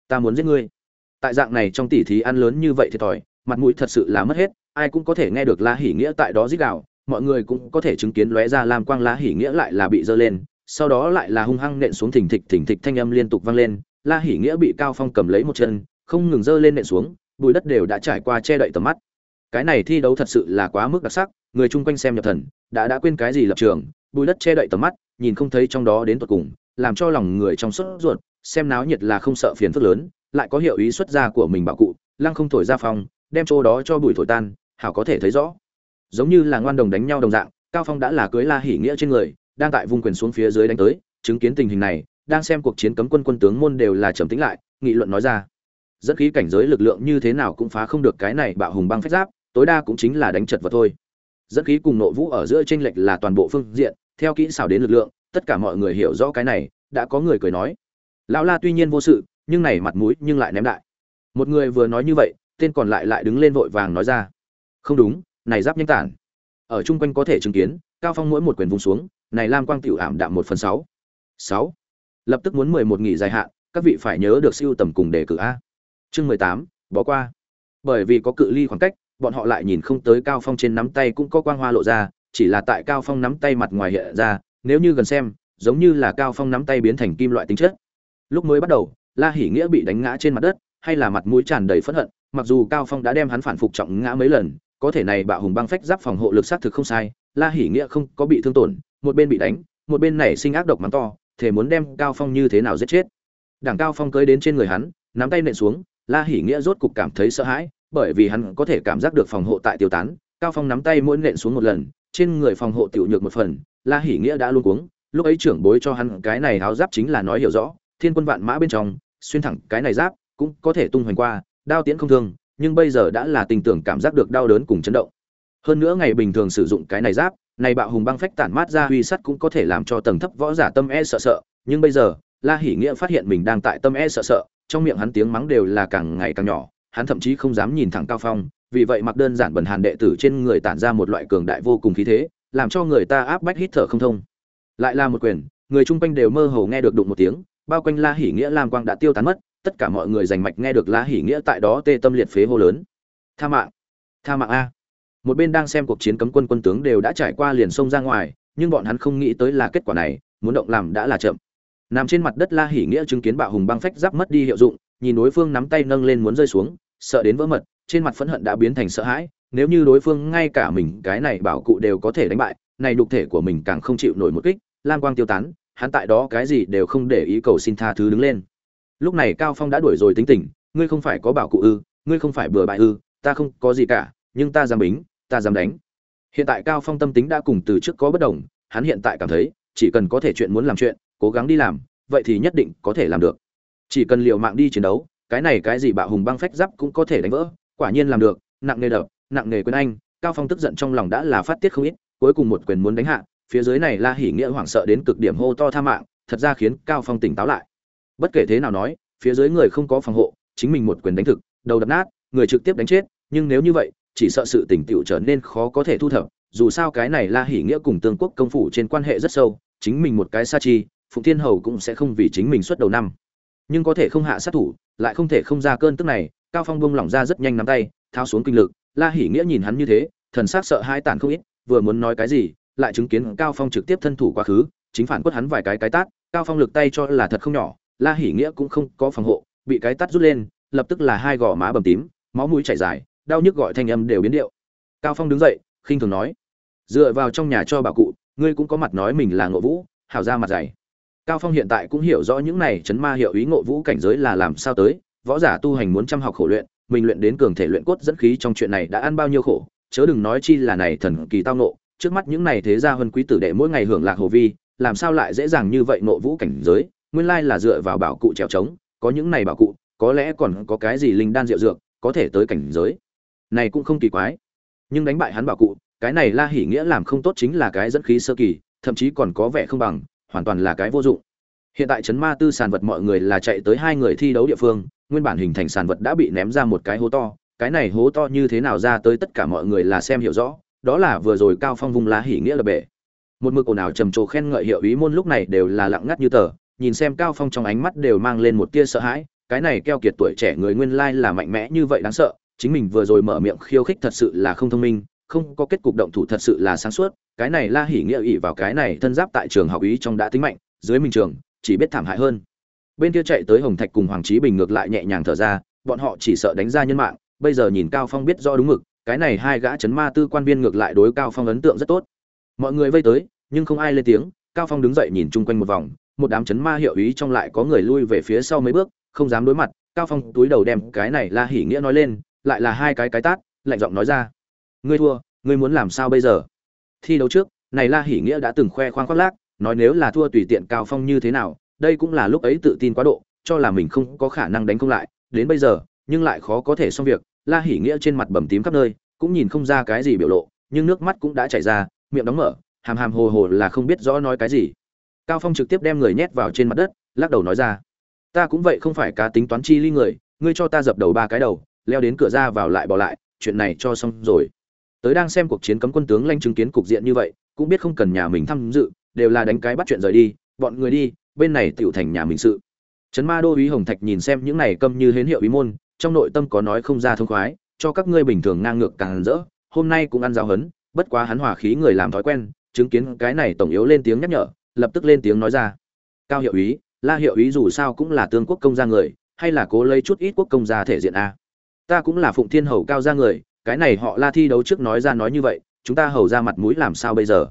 Ta muốn giết ngươi. Tại dạng này trong tỉ thí ăn lớn như vậy thì tỏi, mặt mũi thật sự là mất hết, ai cũng có thể nghe được La Hỉ Nghĩa tại đó rít gào, mọi người cũng có thể chứng kiến lóe ra lam quang La Hỉ Nghĩa lại là bị giơ lên, sau đó lại là hung hăng nện xuống thình thịch thình thịch thanh âm liên tục vang lên, La Hỉ Nghĩa bị Cao Phong cầm lấy một chân, không ngừng giơ lên nện xuống, bụi đất đều đã trải qua che đậy tầm mắt. Cái này thi đấu thật sự là quá mức đặc sắc, người chung quanh xem nhập thần, đã đã quên cái gì lập trường, bụi đất che đậy tầm mắt, nhìn không thấy trong đó đến tận cùng, làm cho lòng người trong sốt ruột, xem náo nhiệt là không sợ phiền phức lớn, lại có hiệu ý xuất ra của mình bảo cụ, lăng không thổi ra phòng, đem chỗ đó cho bụi thổi tan, hảo có thể thấy rõ. Giống như là ngoan đồng đánh nhau đồng dạng, Cao Phong đã là cưới La Hỉ Nghĩa trên người, đang tại vùng quyền xuống phía dưới đánh tới, chứng kiến tình hình này, đang xem cuộc chiến cấm quân quân tướng môn đều là trầm tĩnh lại, nghị luận nói ra. Dẫn khí cảnh giới lực lượng như thế nào cũng phá không được cái này bạo hùng băng phách giáp, tối đa cũng chính là đánh chật vật thôi. Dẫn khí cùng nộ vũ ở giữa tranh lệch là toàn bộ phương diện, theo kỹ xảo đến lực lượng, tất cả mọi người hiểu rõ cái này, đã có người cười nói. Lão La tuy nhiên vô sự, nhưng này mặt mũi nhưng lại ném đại. Một người vừa nói như vậy, tên còn lại lại đứng lên vội vàng nói ra. Không đúng, này giáp nhanh tản. Ở chung quanh có thể chứng kiến, Cao Phong mỗi một quyền vùng xuống, này lam quang tiểu ảm đạm một phần sáu. Sáu. Lập tức muốn mười một nghỉ dài hạn các vị phải nhớ được siêu tầm cùng đề cử a. Chương mười tám bỏ qua. Bởi vì có cự ly khoảng cách bọn họ lại nhìn không tới cao phong trên nắm tay cũng có quang hoa lộ ra chỉ là tại cao phong nắm tay mặt ngoài hiện ra nếu như gần xem giống như là cao phong nắm tay biến thành kim loại tính chất. Lúc mới bắt đầu la hỉ nghĩa bị đánh ngã trên mặt đất hay là mặt mũi tràn đầy phẫn hận mặc dù cao phong đã đem hắn phản phục trọng ngã mấy lần, có thể này bạo hùng băng phách giáp phòng hộ lực sát thực không sai, la hỉ nghĩa không có bị thương tổn, một bên bị đánh, một bên nảy sinh ác độc mắng to thể muốn đem cao phong như thế nào giết chết. Đảng cao phong cưới đến trên người hắn, nắm tay nện xuống, la hỉ nghĩa rốt cục cảm thấy sợ hãi, bởi vì hắn có thể cảm giác được phòng hộ tại tiêu tán, cao phong nắm tay mỗi nện xuống một lần, trên người phòng hộ tiểu nhược một phần, la hỉ nghĩa đã luôn cuống, lúc ấy trưởng bối cho hắn cái này áo giáp chính là nói hiểu rõ, thiên quân vạn mã bên trong, xuyên thẳng cái này giáp, cũng có thể tung hoành qua đao tiễn không thương, nhưng bây giờ đã là tình tưởng cảm giác được đau đớn cùng chấn động. Hơn nữa ngày bình thường sử dụng cái này giáp, này bạo hùng băng phách tản mát ra huy sắt cũng có thể làm cho tầng thấp võ giả tâm e sợ sợ, nhưng bây giờ, la hỉ nghĩa phát hiện mình đang tại tâm e sợ sợ, trong miệng hắn tiếng mắng đều là càng ngày càng nhỏ, hắn thậm chí không dám nhìn thẳng cao phong, vì vậy mặc đơn giản bẩn hàn đệ tử trên người tản ra một loại cường đại vô cùng khí thế, làm cho người ta áp bách hít thở không thông. Lại là một quyền, người chung quanh đều mơ hồ nghe được đụng một tiếng, bao quanh la hỉ nghĩa lam quang đã tiêu tán mất tất cả mọi người giành mạch nghe được la hỉ nghĩa tại đó tê tâm liệt phế hô lớn. Tha mạng tha mạng a. Một bên đang xem cuộc chiến cấm quân quân tướng đều đã trải qua liền sông ra ngoài, nhưng bọn hắn không nghĩ tới là kết quả này, muốn động làm đã là chậm. Nằm trên mặt đất la hỉ nghĩa chứng kiến bạo hùng băng phách giáp mất đi hiệu dụng, nhìn đối phương nắm tay nâng lên muốn rơi xuống, sợ đến vỡ mật, trên mặt phẫn hận đã biến thành sợ hãi, nếu như đối phương ngay cả mình, cái này bảo cụ đều có thể đánh bại, này đục thể của mình càng không chịu nổi một kích, lam quang tiêu tán, hắn tại đó cái gì đều không để ý cầu xin tha thứ đứng lên lúc này cao phong đã đuổi rồi tính tình, ngươi không phải có bảo cụ ư, ngươi không phải bừa bại ư, ta không có gì cả, nhưng ta dám bính, ta dám đánh. Hiện tại cao phong tâm tính đã cùng từ trước có bất đồng, hắn hiện tại cảm thấy, chỉ cần có thể chuyện muốn làm chuyện, cố gắng đi làm, vậy thì nhất định có thể làm được. Chỉ cần liều mạng đi chiến đấu, cái này cái gì bạo hùng băng phách giáp cũng có thể đánh vỡ, quả nhiên làm được, nặng nề đập, nặng nề quên anh, cao phong tức giận trong lòng đã là phát tiết không ít, cuối cùng một quyền muốn đánh hạ, phía dưới này la hỉ nghĩa hoảng sợ đến cực điểm hô to tha mạng, thật ra khiến cao phong tỉnh táo lại bất kể thế nào nói, phía dưới người không có phòng hộ, chính mình một quyền đánh thực, đầu đập nát, người trực tiếp đánh chết, nhưng nếu như vậy, chỉ sợ sự tỉnh tựu trở nên khó có thể thu thập, dù sao cái này la hỉ nghĩa cùng tương quốc công phủ trên quan hệ rất sâu, chính mình một cái sa chi, phụng thiên hầu cũng sẽ không vì chính mình xuất đầu năm. Nhưng có thể không hạ sát thủ, lại không thể không ra cơn tức này, cao phong bông lỏng ra rất nhanh nắm tay thao xuống kinh lực, la hỉ nghĩa nhìn hắn như thế, thần sắc sợ hai tàn không ít, vừa muốn nói cái gì, lại chứng kiến cao phong trực tiếp thân thủ quá khứ, chính phản quất hắn vài cái cái tát, cao phong lực tay cho là thật không nhỏ la hỉ nghĩa cũng không có phòng hộ, bị cái tát rút lên, lập tức là hai gò má bầm tím, máu mũi chảy dài, đau nhức gọi thanh âm đều biến điệu cao phong đứng dậy, khinh thường nói, dựa vào trong nhà cho bà cụ, ngươi cũng có mặt nói mình là ngộ vũ, hảo ra mặt dày cao phong hiện tại cũng hiểu rõ những này chấn ma hiệu ý ngộ vũ cảnh giới là làm sao tới, võ giả tu hành muốn chăm học khổ luyện, mình luyện đến cường thể luyện cốt dẫn khí trong chuyện này đã ăn bao nhiêu khổ, chớ đừng nói chi là này thần kỳ tao ngộ. trước mắt những này thế gia hơn quý tử đệ mỗi ngày hưởng lạc hồ vi, làm sao lại dễ dàng như vậy ngộ vũ cảnh giới nguyên lai là dựa vào bảo cụ trèo trống, có những này bảo cụ, có lẽ còn có cái gì linh đan diệu dược, có thể tới cảnh giới. Này cũng không kỳ quái. Nhưng đánh bại hắn bảo cụ, cái này la hỉ nghĩa làm không tốt chính là cái dẫn khí sơ kỳ, thậm chí còn có vẻ không bằng, hoàn toàn là cái vô dụng. Hiện tại chấn ma tư sàn vật mọi người là chạy tới hai người thi đấu địa phương, nguyên bản hình thành sàn vật đã bị ném ra một cái hố to, cái này hố to như thế nào ra tới tất cả mọi người là xem hiểu rõ, đó là vừa rồi cao phong vung lá hỉ nghĩa là bể. Một mực ồn ào trầm trồ khen ngợi hiệu ý môn lúc này đều là lặng ngắt như tờ nhìn xem cao phong trong ánh mắt đều mang lên một tia sợ hãi, cái này keo kiệt tuổi trẻ người nguyên lai là mạnh mẽ như vậy đáng sợ, chính mình vừa rồi mở miệng khiêu khích thật sự là không thông minh, không có kết cục động thủ thật sự là sáng suốt, cái này la hỉ nghĩa ỉ vào cái này thân giáp tại trường học ý trong đã tính mạnh, dưới mình trường, chỉ biết thảm hại hơn. Bên kia chạy tới hồng thạch cùng hoàng trí bình ngược lại nhẹ nhàng thở ra, bọn họ chỉ sợ đánh ra nhân mạng, bây giờ nhìn cao phong biết rõ đúng mực, cái này hai gã chấn ma tư quan viên ngược lại đối cao phong ấn tượng rất tốt. Mọi người vây tới, nhưng không ai lên tiếng, cao phong đứng dậy nhìn chung quanh một vòng một đám chấn ma hiệu ý trong lại có người lui về phía sau mấy bước, không dám đối mặt, cao phong túi đầu đem cái này la hỉ nghĩa nói lên, lại là hai cái cái tát, lạnh giọng nói ra. Ngươi thua, ngươi muốn làm sao bây giờ? Thi đấu trước, này la hỉ nghĩa đã từng khoe khoang khoác lác, nói nếu là thua tùy tiện cao phong như thế nào, đây cũng là lúc ấy tự tin quá độ, cho là mình không có khả năng đánh không lại. Đến bây giờ, nhưng lại khó có thể xong việc, la hỉ nghĩa trên mặt bầm tím khắp nơi, cũng nhìn không ra cái gì biểu lộ, nhưng nước mắt cũng đã chảy ra, miệng đóng mở, hàm hàm hồ hồ là không biết rõ nói cái gì cao phong trực tiếp đem người nhét vào trên mặt đất, lắc đầu nói ra. Ta cũng vậy không phải cá tính toán chi ly người, ngươi cho ta dập đầu ba cái đầu, leo đến cửa ra vào lại bỏ lại, chuyện này cho xong rồi. Tới đang xem cuộc chiến cấm quân tướng lanh chứng kiến cục diện như vậy, cũng biết không cần nhà mình tham dự, đều là đánh cái bắt chuyện rời đi, bọn người đi, bên này tựu thành nhà mình sự. Trấn ma đô úy hồng thạch nhìn xem những này câm như hến hiệu ý môn, trong nội tâm có nói không ra thông khoái, cho các ngươi bình thường ngang ngược càng rỡ, hôm nay cũng ăn giáo hấn, bất quá hắn hòa khí người làm thói quen, chứng kiến cái này tổng yếu lên tiếng nhắc nhở lập tức lên tiếng nói ra. Cao hiệu úy la hiệu úy dù sao cũng là tương quốc công gia người, hay là cố lấy chút ít quốc công gia thể diện a? Ta cũng là phụng thiên hầu cao gia người, cái này họ la thi đấu trước nói ra nói như vậy, chúng ta hầu ra mặt mũi làm sao bây giờ?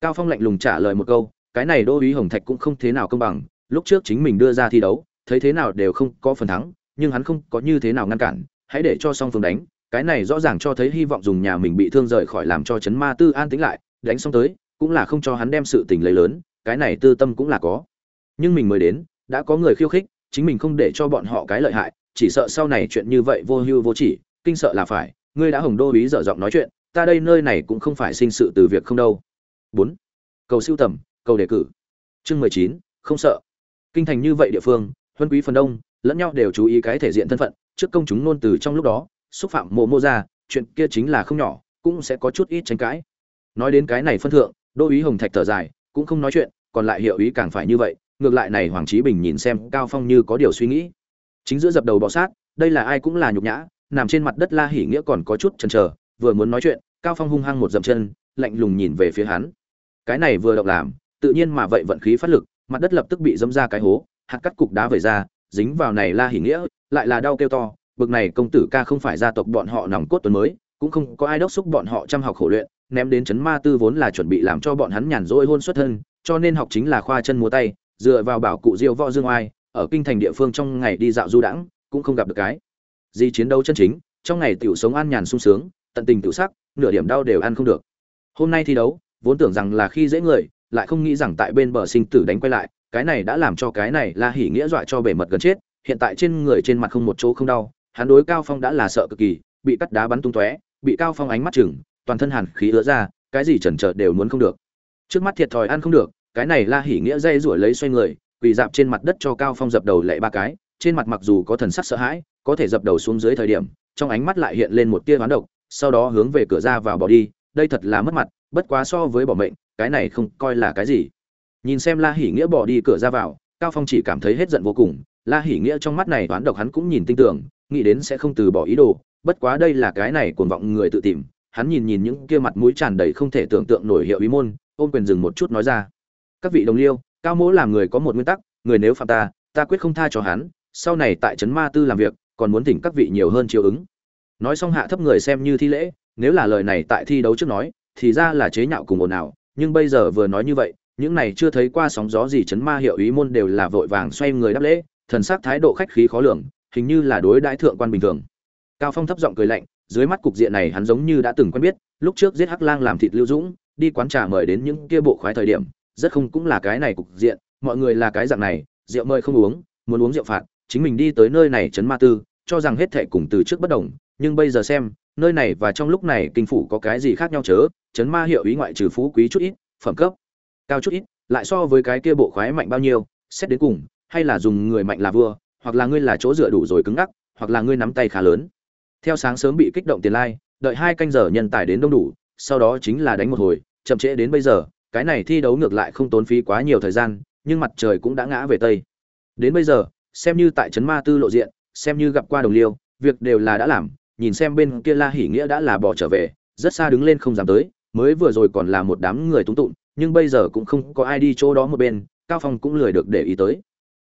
Cao phong lạnh lùng trả lời một câu, cái này đô úy hồng thạch cũng không thế nào công bằng, lúc trước chính mình đưa ra thi đấu, thấy thế nào đều không có phần thắng, nhưng hắn không có như thế nào ngăn cản, hãy để cho song phương đánh, cái này rõ ràng cho thấy hy vọng dùng nhà mình bị thương rời khỏi làm cho chấn ma tư an tĩnh lại, đánh xong tới, cũng là không cho hắn đem sự tình lấy lớn cái này tư tâm cũng là có. Nhưng mình mới đến, đã có người khiêu khích, chính mình không để cho bọn họ cái lợi hại, chỉ sợ sau này chuyện như vậy vô hưu vô chỉ, kinh sợ là phải, ngươi đã hồng đô ý dở giọng nói chuyện, ta đây nơi này cũng không phải sinh sự từ việc không đâu. Bốn, cầu siêu tầm, cầu đề cử. Chương mười chín, không sợ. Kinh thành như vậy địa phương, huân quý phần đông, lẫn nhau đều chú ý cái thể diện thân phận, trước công chúng nôn từ trong lúc đó, xúc phạm mộ mô ra chuyện kia chính là không nhỏ, cũng sẽ có chút ít tranh cãi. Nói đến cái này phân thượng, đô ý hồng thạch thở dài cũng không nói chuyện, còn lại hiệu ý càng phải như vậy, ngược lại này hoàng trí bình nhìn xem cao phong như có điều suy nghĩ. Chính giữa dập đầu bọ sát, đây là ai cũng là nhục nhã, nằm trên mặt đất la hỉ nghĩa còn có chút chần chờ, vừa muốn nói chuyện, cao phong hung hăng một dậm chân, lạnh lùng nhìn về phía hắn. Cái này vừa động làm, tự nhiên mà vậy vận khí phát lực, mặt đất lập tức bị dẫm ra cái hố, hạt cắt cục đá vẩy ra, dính vào này la hỉ nghĩa, lại là đau kêu to, bực này công tử ca không phải gia tộc bọn họ nòng cốt tuần mới, cũng không có ai đốc xúc bọn họ chăm học khổ luyện ném đến chấn ma tư vốn là chuẩn bị làm cho bọn hắn nhàn rỗi hôn xuất thân, cho nên học chính là khoa chân múa tay, dựa vào bảo cụ diêu võ dương oai, ở kinh thành địa phương trong ngày đi dạo du đãng, cũng không gặp được cái. Gì chiến đấu chân chính, trong ngày tiểu sống an nhàn sung sướng, tận tình tự sắc, nửa điểm đau đều ăn không được. Hôm nay thi đấu, vốn tưởng rằng là khi dễ người, lại không nghĩ rằng tại bên bờ sinh tử đánh quay lại, cái này đã làm cho cái này la hỉ nghĩa dọa cho bể mật gần chết, hiện tại trên người trên mặt không một chỗ không đau, hắn đối cao phong đã là sợ cực kỳ, bị cắt đá bắn tung tóe, bị cao phong ánh mắt chừng toàn thân hàn khí ứa ra, cái gì chần chờ đều muốn không được. Trước mắt thiệt thòi ăn không được, cái này la hỉ nghĩa dây rủi lấy xoay người, quỳ dạp trên mặt đất cho cao phong dập đầu lệ ba cái, trên mặt mặc dù có thần sắc sợ hãi, có thể dập đầu xuống dưới thời điểm, trong ánh mắt lại hiện lên một tia hoán độc, sau đó hướng về cửa ra vào bỏ đi, đây thật là mất mặt, bất quá so với bỏ mệnh, cái này không coi là cái gì. Nhìn xem la hỉ nghĩa bỏ đi cửa ra vào, cao phong chỉ cảm thấy hết giận vô cùng, la hỉ nghĩa trong mắt này toán độc hắn cũng nhìn tin tưởng, nghĩ đến sẽ không từ bỏ ý đồ, bất quá đây là cái này cuồng vọng người tự tìm hắn nhìn nhìn những kia mặt mũi tràn đầy không thể tưởng tượng nổi hiệu ý môn, ôm quyền dừng một chút nói ra. Các vị đồng liêu, cao mỗ làm người có một nguyên tắc, người nếu phạm ta ta quyết không tha cho hắn, sau này tại trấn ma tư làm việc, còn muốn thỉnh các vị nhiều hơn chiều ứng. Nói xong hạ thấp người xem như thi lễ, nếu là lời này tại thi đấu trước nói, thì ra là chế nhạo cùng ồn ào, nhưng bây giờ vừa nói như vậy, những này chưa thấy qua sóng gió gì chấn ma hiệu ý môn đều là vội vàng xoay người đáp lễ, thần sắc thái độ khách khí khó lường, hình như là đối đãi thượng quan bình thường. Cao phong thấp giọng cười lạnh dưới mắt cục diện này hắn giống như đã từng quen biết, lúc trước giết hắc lang làm thịt lưu dũng, đi quán trà mời đến những kia bộ khoái thời điểm, rất không cũng là cái này cục diện, mọi người là cái dạng này, rượu mời không uống, muốn uống rượu phạt, chính mình đi tới nơi này chấn ma tư, cho rằng hết thệ cùng từ trước bất đồng, nhưng bây giờ xem, nơi này và trong lúc này kinh phủ có cái gì khác nhau chớ, chấn ma hiệu ý ngoại trừ phú quý chút ít, phẩm cấp, cao chút ít, lại so với cái kia bộ khoái mạnh bao nhiêu, xét đến cùng, hay là dùng người mạnh là vua, hoặc là ngươi là chỗ dựa đủ rồi cứng ngắc, hoặc là ngươi nắm tay khá lớn theo sáng sớm bị kích động tiền lai, đợi hai canh giờ nhân tài đến đông đủ, sau đó chính là đánh một hồi, chậm trễ đến bây giờ, cái này thi đấu ngược lại không tốn phí quá nhiều thời gian, nhưng mặt trời cũng đã ngã về tây. Đến bây giờ, xem như tại trấn ma tư lộ diện, xem như gặp qua đồng liêu, việc đều là đã làm, nhìn xem bên kia la hỉ nghĩa đã là bỏ trở về, rất xa đứng lên không dám tới, mới vừa rồi còn là một đám người túng tụng, nhưng bây giờ cũng không có ai đi chỗ đó một bên, cao phong cũng lười được để ý tới.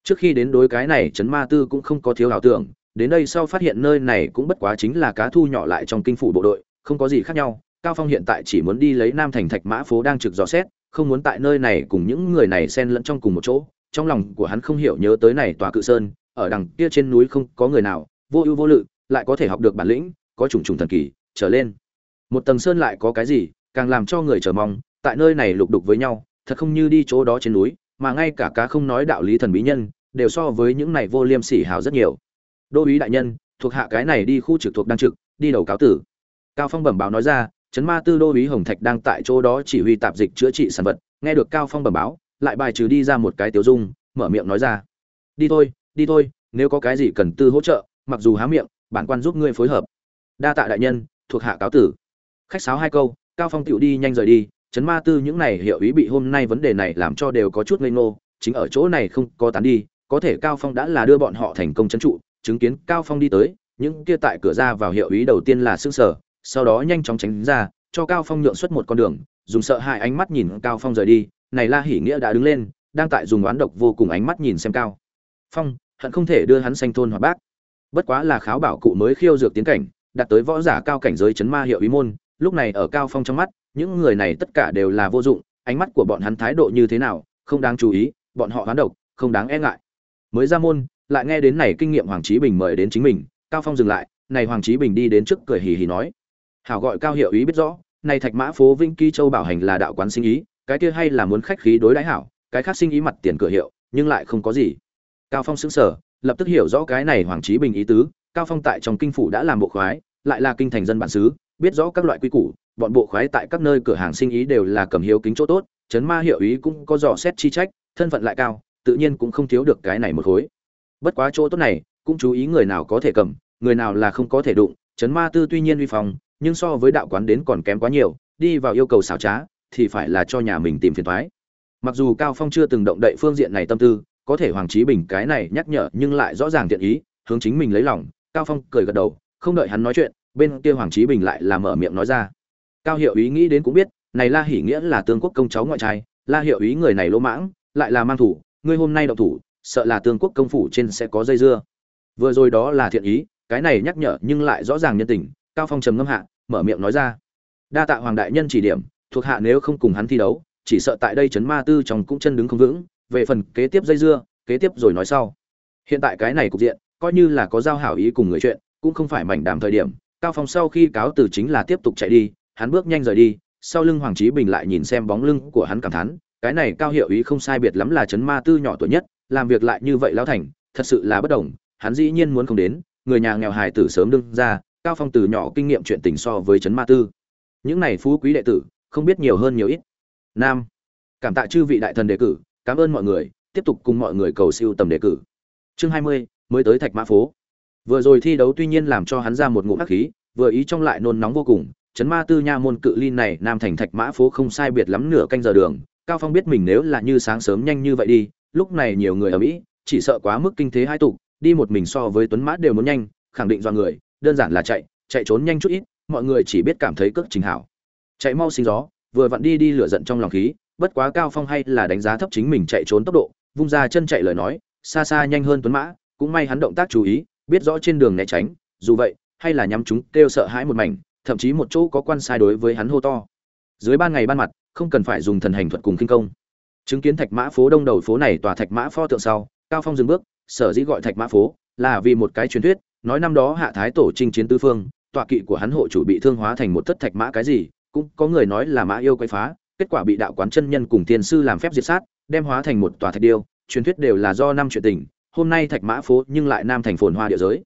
Trước khi đến đối cái này trấn ma tư cũng không có thiếu ảo tưởng đến đây sau phát hiện nơi này cũng bất quá chính là cá thu nhỏ lại trong kinh phủ bộ đội, không có gì khác nhau. Cao phong hiện tại chỉ muốn đi lấy nam thành thạch mã phố đang trực dò xét, không muốn tại nơi này cùng những người này xen lẫn trong cùng một chỗ. Trong lòng của hắn không hiểu nhớ tới này tòa cự sơn, ở đằng kia trên núi không có người nào, vô ưu vô lự, lại có thể học được bản lĩnh, có trùng trùng thần kỳ, trở lên. Một tầng sơn lại có cái gì, càng làm cho người chờ mong, tại nơi này lục đục với nhau, thật không như đi chỗ đó trên núi, mà ngay cả cá không nói đạo lý thần bí nhân, đều so với những này vô liêm sỉ hào rất nhiều đô úy đại nhân, thuộc hạ cái này đi khu trực thuộc đang trực, đi đầu cáo tử. Cao phong bẩm báo nói ra trấn ma tư đô úy hồng thạch đang tại chỗ đó chỉ huy tạp dịch chữa trị sản vật. Nghe được cao phong bẩm báo, lại bài trừ đi ra một cái tiểu dung, mở miệng nói ra. Đi thôi đi thôi, nếu có cái gì cần tư hỗ trợ, mặc dù há miệng, bản quan giúp ngươi phối hợp. Đa tạ đại nhân, thuộc hạ cáo tử. Khách sáo hai câu, cao phong tiểu đi nhanh rời đi. Chấn ma tư những này hiệu ý bị hôm nay vấn đề này làm cho đều có chút ngây ngô. Chính ở chỗ này không có tán đi, có thể cao phong đã là đưa bọn họ thành công chấn trụ chứng kiến cao phong đi tới, những kia tại cửa ra vào hiệu ý đầu tiên là sương sở sau đó nhanh chóng tránh ra, cho cao phong nhượng xuất một con đường, dùng sợ hãi ánh mắt nhìn cao phong rời đi, này la hỉ nghĩa đã đứng lên, đang tại dùng oán độc vô cùng ánh mắt nhìn xem cao phong, hận không thể đưa hắn sanh thôn hoặc bác. Bất quá là kháo bảo cụ mới khiêu dược tiến cảnh, đạt tới võ giả cao cảnh giới chấn ma hiệu ý môn, lúc này ở cao phong trong mắt, những người này tất cả đều là vô dụng, ánh mắt của bọn hắn thái độ như thế nào, không đáng chú ý, bọn họ hoán độc, không đáng e ngại. Mới ra môn lại nghe đến này kinh nghiệm hoàng trí bình mời đến chính mình, cao phong dừng lại, này hoàng trí bình đi đến trước cười hì hì nói. Hảo gọi cao hiệu ý biết rõ, này thạch mã phố vĩnh ký châu bảo hành là đạo quán sinh ý, cái kia hay là muốn khách khí đối đãi hảo, cái khác sinh ý mặt tiền cửa hiệu, nhưng lại không có gì. Cao phong sững sờ, lập tức hiểu rõ cái này hoàng trí bình ý tứ, cao phong tại trong kinh phủ đã làm bộ khoái, lại là kinh thành dân bản xứ, biết rõ các loại quy củ, bọn bộ khoái tại các nơi cửa hàng sinh ý đều là cầm hiếu kính chỗ tốt chấn ma hiệu ý cũng có dò xét chi trách, thân phận lại cao, tự nhiên cũng không thiếu được cái này một khối bất quá chỗ tốt này, cũng chú ý người nào có thể cầm, người nào là không có thể đụng. Chấn ma tư tuy nhiên uy phong, nhưng so với đạo quán đến còn kém quá nhiều, đi vào yêu cầu xảo trá, thì phải là cho nhà mình tìm phiền thoái. Mặc dù cao phong chưa từng động đậy phương diện này tâm tư, có thể hoàng trí bình cái này nhắc nhở nhưng lại rõ ràng thiện ý, hướng chính mình lấy lòng. Cao phong cười gật đầu, không đợi hắn nói chuyện, bên kia hoàng trí bình lại là mở miệng nói ra. Cao hiệu ý nghĩ đến cũng biết, này la hỉ nghĩa là tương quốc công cháu ngoại trai, la hiệu ý người này lỗ mãng, lại là mang thủ, ngươi hôm nay động thủ sợ là tương quốc công phủ trên sẽ có dây dưa. Vừa rồi đó là thiện ý, cái này nhắc nhở nhưng lại rõ ràng nhân tình, cao phong trầm ngâm hạ, mở miệng nói ra. Đa tạ hoàng đại nhân chỉ điểm, thuộc hạ nếu không cùng hắn thi đấu, chỉ sợ tại đây trấn ma tư trong cũng chân đứng không vững, về phần kế tiếp dây dưa, kế tiếp rồi nói sau. Hiện tại cái này cục diện, coi như là có giao hảo ý cùng người chuyện, cũng không phải mảnh đàm thời điểm, cao phong sau khi cáo từ chính là tiếp tục chạy đi, hắn bước nhanh rời đi, sau lưng hoàng trí bình lại nhìn xem bóng lưng của hắn cảm thán, cái này cao hiệu ý không sai biệt lắm là trấn ma tư nhỏ tuổi nhất làm việc lại như vậy lão thành thật sự là bất đồng hắn dĩ nhiên muốn không đến người nhà nghèo hài tử sớm đương ra cao phong từ nhỏ kinh nghiệm chuyện tình so với chấn ma tư. Những này phú quý đệ tử không biết nhiều hơn nhiều ít. Nam cảm tạ chư vị đại thần đề cử cảm ơn mọi người tiếp tục cùng mọi người cầu siêu tầm đề cử. Chương 20, mới tới thạch mã phố. Vừa rồi thi đấu tuy nhiên làm cho hắn ra một ngụm hắc khí vừa ý trong lại nôn nóng vô cùng chấn ma tư nha môn cự ly này nam thành thạch mã phố không sai biệt lắm nửa canh giờ đường cao phong biết mình nếu là như sáng sớm nhanh như vậy đi lúc này nhiều người ở mỹ, chỉ sợ quá mức kinh thế hai tục đi một mình so với tuấn mã đều muốn nhanh, khẳng định do người, đơn giản là chạy chạy trốn nhanh chút ít, mọi người chỉ biết cảm thấy cước trình hảo. Chạy mau sinh gió, vừa vặn đi đi lửa giận trong lòng khí, bất quá cao phong hay là đánh giá thấp chính mình chạy trốn tốc độ, vung ra chân chạy lời nói, xa xa nhanh hơn tuấn mã, cũng may hắn động tác chú ý, biết rõ trên đường né tránh, dù vậy, hay là nhắm chúng kêu sợ hãi một mảnh, thậm chí một chỗ có quan sai đối với hắn hô to. Dưới ban ngày ban mặt, không cần phải dùng thần hành thuật cùng kinh công chứng kiến thạch mã phố đông đầu phố này tòa thạch mã pho tượng sau, cao phong dừng bước, sở dĩ gọi thạch mã phố là vì một cái truyền thuyết, nói năm đó hạ thái tổ chinh chiến tư phương, tọa kỵ của hắn hộ chủ bị thương hóa thành một thất thạch mã cái gì, cũng có người nói là mã yêu quay phá, kết quả bị đạo quán chân nhân cùng thiên sư làm phép diệt sát, đem hóa thành một tòa thạch điêu, truyền thuyết đều là do năm chuyện tình, hôm nay thạch mã phố nhưng lại nam thành phồn hoa địa giới.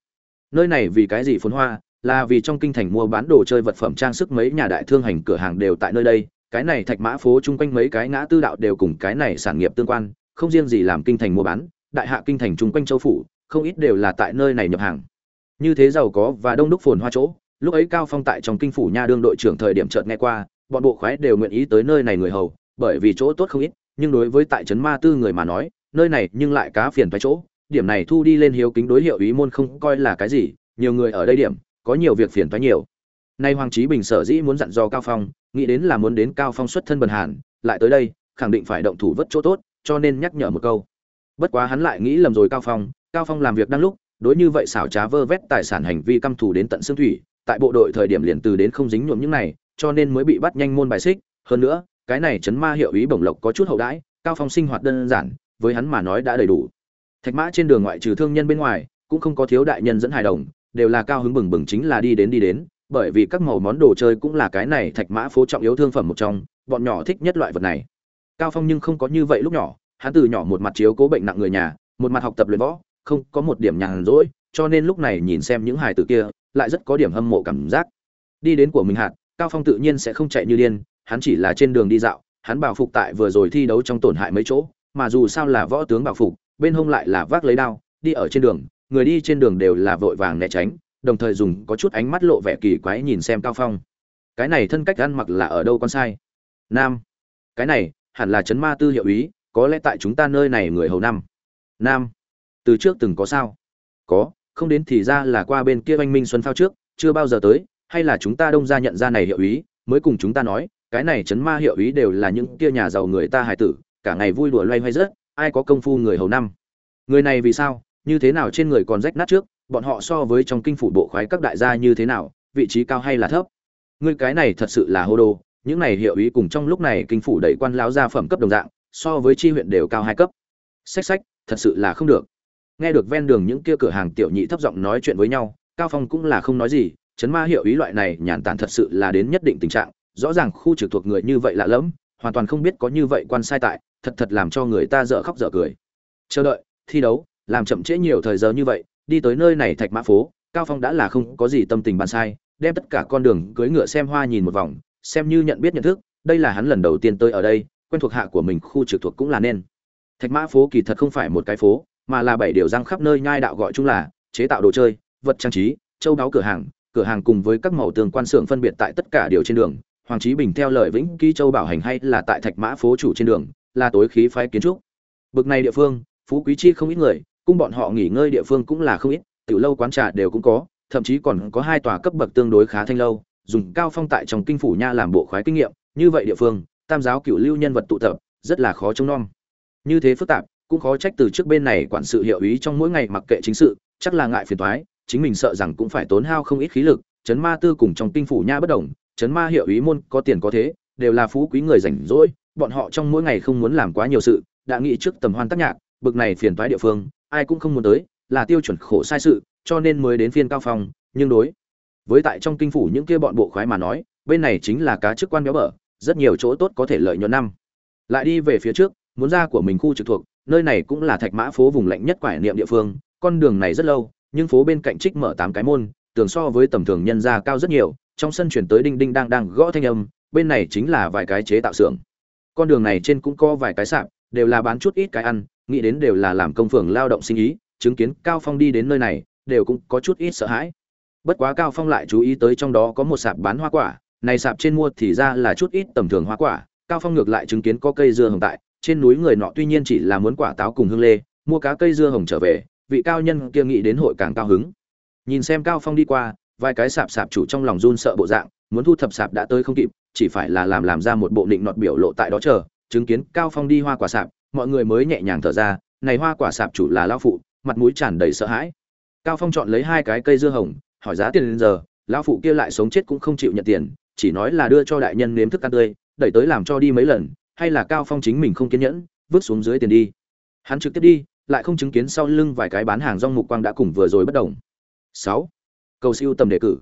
Nơi này vì cái gì phồn hoa? Là vì trong kinh thành mua bán đồ chơi vật phẩm trang sức mấy nhà đại thương hành cửa hàng đều tại nơi đây cái này thạch mã phố chung quanh mấy cái ngã tư đạo đều cùng cái này sản nghiệp tương quan, không riêng gì làm kinh thành mua bán, đại hạ kinh thành chung quanh châu phủ, không ít đều là tại nơi này nhập hàng. Như thế giàu có và đông đúc phồn hoa chỗ, lúc ấy cao phong tại trong kinh phủ nha đương đội trưởng thời điểm chợt nghe qua, bọn bộ khoái đều nguyện ý tới nơi này người hầu, bởi vì chỗ tốt không ít, nhưng đối với tại trấn ma tư người mà nói, nơi này nhưng lại cá phiền phải chỗ, điểm này thu đi lên hiếu kính đối hiệu ý môn không coi là cái gì, nhiều người ở đây điểm, có nhiều việc phiền toái nhiều nay hoàng trí bình sở dĩ muốn dặn dò cao phong, nghĩ đến là muốn đến cao phong xuất thân bần hàn, lại tới đây, khẳng định phải động thủ vất chỗ tốt, cho nên nhắc nhở một câu. Bất quá hắn lại nghĩ lầm rồi cao phong cao phong làm việc đang lúc, đối như vậy xảo trá vơ vét tài sản hành vi căm thù đến tận xương thủy, tại bộ đội thời điểm liền từ đến không dính nhuộm những này, cho nên mới bị bắt nhanh môn bài xích. Hơn nữa, cái này chấn ma hiệu ý bổng lộc có chút hậu đãi, cao phong sinh hoạt đơn giản, với hắn mà nói đã đầy đủ. Thạch mã trên đường ngoại trừ thương nhân bên ngoài, cũng không có thiếu đại nhân dẫn hài đồng, đều là cao hứng bừng bừng chính là đi đến đi đến bởi vì các màu món đồ chơi cũng là cái này thạch mã phố trọng yếu thương phẩm một trong, bọn nhỏ thích nhất loại vật này. Cao phong nhưng không có như vậy lúc nhỏ, hắn từ nhỏ một mặt chiếu cố bệnh nặng người nhà, một mặt học tập luyện võ, không có một điểm nhàn rỗi, cho nên lúc này nhìn xem những hài tử kia, lại rất có điểm hâm mộ cảm giác. Đi đến của mình hạt, cao phong tự nhiên sẽ không chạy như điên, hắn chỉ là trên đường đi dạo, hắn bảo phục tại vừa rồi thi đấu trong tổn hại mấy chỗ, mà dù sao là võ tướng bảo phục, bên hông lại là vác lấy đao, đi ở trên đường, người đi trên đường đều là vội vàng né tránh đồng thời dùng có chút ánh mắt lộ vẻ kỳ quái nhìn xem cao phong. Cái này thân cách ăn mặc là ở đâu con sai? Nam. Cái này, hẳn là chấn ma tư hiệu ý, có lẽ tại chúng ta nơi này người hầu năm. Nam. Từ trước từng có sao? Có, không đến thì ra là qua bên kia oanh minh xuân phao trước, chưa bao giờ tới, hay là chúng ta đông ra nhận ra này hiệu ý, mới cùng chúng ta nói, cái này chấn ma hiệu ý đều là những kia nhà giàu người ta hài tử, cả ngày vui đùa loay hoay rớt, ai có công phu người hầu năm? Người này vì sao, như thế nào trên người còn rách nát trước bọn họ so với trong kinh phủ bộ khoái các đại gia như thế nào, vị trí cao hay là thấp? Ngươi cái này thật sự là hô đồ những này hiệu ý cùng trong lúc này kinh phủ đẩy quan lão gia phẩm cấp đồng dạng, so với chi huyện đều cao hai cấp. Sách sách thật sự là không được. Nghe được ven đường những kia cửa hàng tiểu nhị thấp giọng nói chuyện với nhau, cao phong cũng là không nói gì, chấn ma hiệu ý loại này nhàn tản thật sự là đến nhất định tình trạng, rõ ràng khu trực thuộc người như vậy lạ lẫm, hoàn toàn không biết có như vậy quan sai tại, thật thật làm cho người ta dở khóc dở cười. Chờ đợi, thi đấu, làm chậm trễ nhiều thời giờ như vậy đi tới nơi này thạch mã phố, cao phong đã là không có gì tâm tình bàn sai, đem tất cả con đường cưới ngựa xem hoa nhìn một vòng, xem như nhận biết nhận thức, đây là hắn lần đầu tiên tới ở đây, quen thuộc hạ của mình khu trực thuộc cũng là nên. Thạch mã phố kỳ thật không phải một cái phố, mà là bảy điều răng khắp nơi nhai đạo gọi chung là chế tạo đồ chơi, vật trang trí, châu đáo cửa hàng cửa hàng cùng với các màu tường quan xưởng phân biệt tại tất cả điều trên đường, hoàng trí bình theo lời vĩnh ký châu bảo hành hay là tại thạch mã phố chủ trên đường, là tối khí phái kiến trúc. Bực này địa phương, phú quý chi không ít người cung bọn họ nghỉ ngơi địa phương cũng là không ít, tiểu lâu quán trà đều cũng có, thậm chí còn có hai tòa cấp bậc tương đối khá thanh lâu, dùng cao phong tại trong kinh phủ nha làm bộ khoái kinh nghiệm, như vậy địa phương, tam giáo cửu lưu nhân vật tụ tập, rất là khó trông nom. Như thế phức tạp, cũng khó trách từ trước bên này quản sự hiệu ý trong mỗi ngày mặc kệ chính sự, chắc là ngại phiền toái, chính mình sợ rằng cũng phải tốn hao không ít khí lực, chấn ma tư cùng trong kinh phủ nha bất đồng, chấn ma hiệu ý môn có tiền có thế, đều là phú quý người rảnh rỗi, bọn họ trong mỗi ngày không muốn làm quá nhiều sự, đã nghĩ trước tầm hoan tác nhạc, bực này phiền toái địa phương ai cũng không muốn tới, là tiêu chuẩn khổ sai sự, cho nên mới đến phiên cao phong, nhưng đối với tại trong kinh phủ những kia bọn bộ khoái mà nói, bên này chính là cá chức quan béo bở, rất nhiều chỗ tốt có thể lợi nhuận năm. Lại đi về phía trước, muốn ra của mình khu trực thuộc, nơi này cũng là thạch mã phố vùng lạnh nhất quải niệm địa phương, con đường này rất lâu, nhưng phố bên cạnh trích mở tám cái môn, tường so với tầm thường nhân ra cao rất nhiều, trong sân chuyển tới đinh đinh đang đang gõ thanh âm, bên này chính là vài cái chế tạo xưởng. Con đường này trên cũng có vài cái sạp, đều là bán chút ít cái ăn nghĩ đến đều là làm công phường lao động sinh ý, chứng kiến cao phong đi đến nơi này, đều cũng có chút ít sợ hãi. Bất quá cao phong lại chú ý tới trong đó có một sạp bán hoa quả, này sạp trên mua thì ra là chút ít tầm thường hoa quả, cao phong ngược lại chứng kiến có cây dưa hồng tại, trên núi người nọ tuy nhiên chỉ là muốn quả táo cùng hương lê, mua cá cây dưa hồng trở về, vị cao nhân kia nghĩ đến hội càng cao hứng. Nhìn xem cao phong đi qua, vài cái sạp sạp chủ trong lòng run sợ bộ dạng, muốn thu thập sạp đã tới không kịp, chỉ phải là làm làm ra một bộ định nọt biểu lộ tại đó chờ, chứng kiến cao phong đi hoa quả sạp mọi người mới nhẹ nhàng thở ra này hoa quả sạp chủ là lão phụ mặt mũi tràn đầy sợ hãi. Cao phong chọn lấy hai cái cây dưa hồng hỏi giá tiền đến giờ lão phụ kia lại sống chết cũng không chịu nhận tiền chỉ nói là đưa cho đại nhân nếm thức ăn tươi đẩy tới làm cho đi mấy lần hay là cao phong chính mình không kiên nhẫn vứt xuống dưới tiền đi. Hắn trực tiếp đi lại không chứng kiến sau lưng vài cái bán hàng rong mục quang đã cùng vừa rồi bất đồng. 6. cầu siêu tầm đề cử.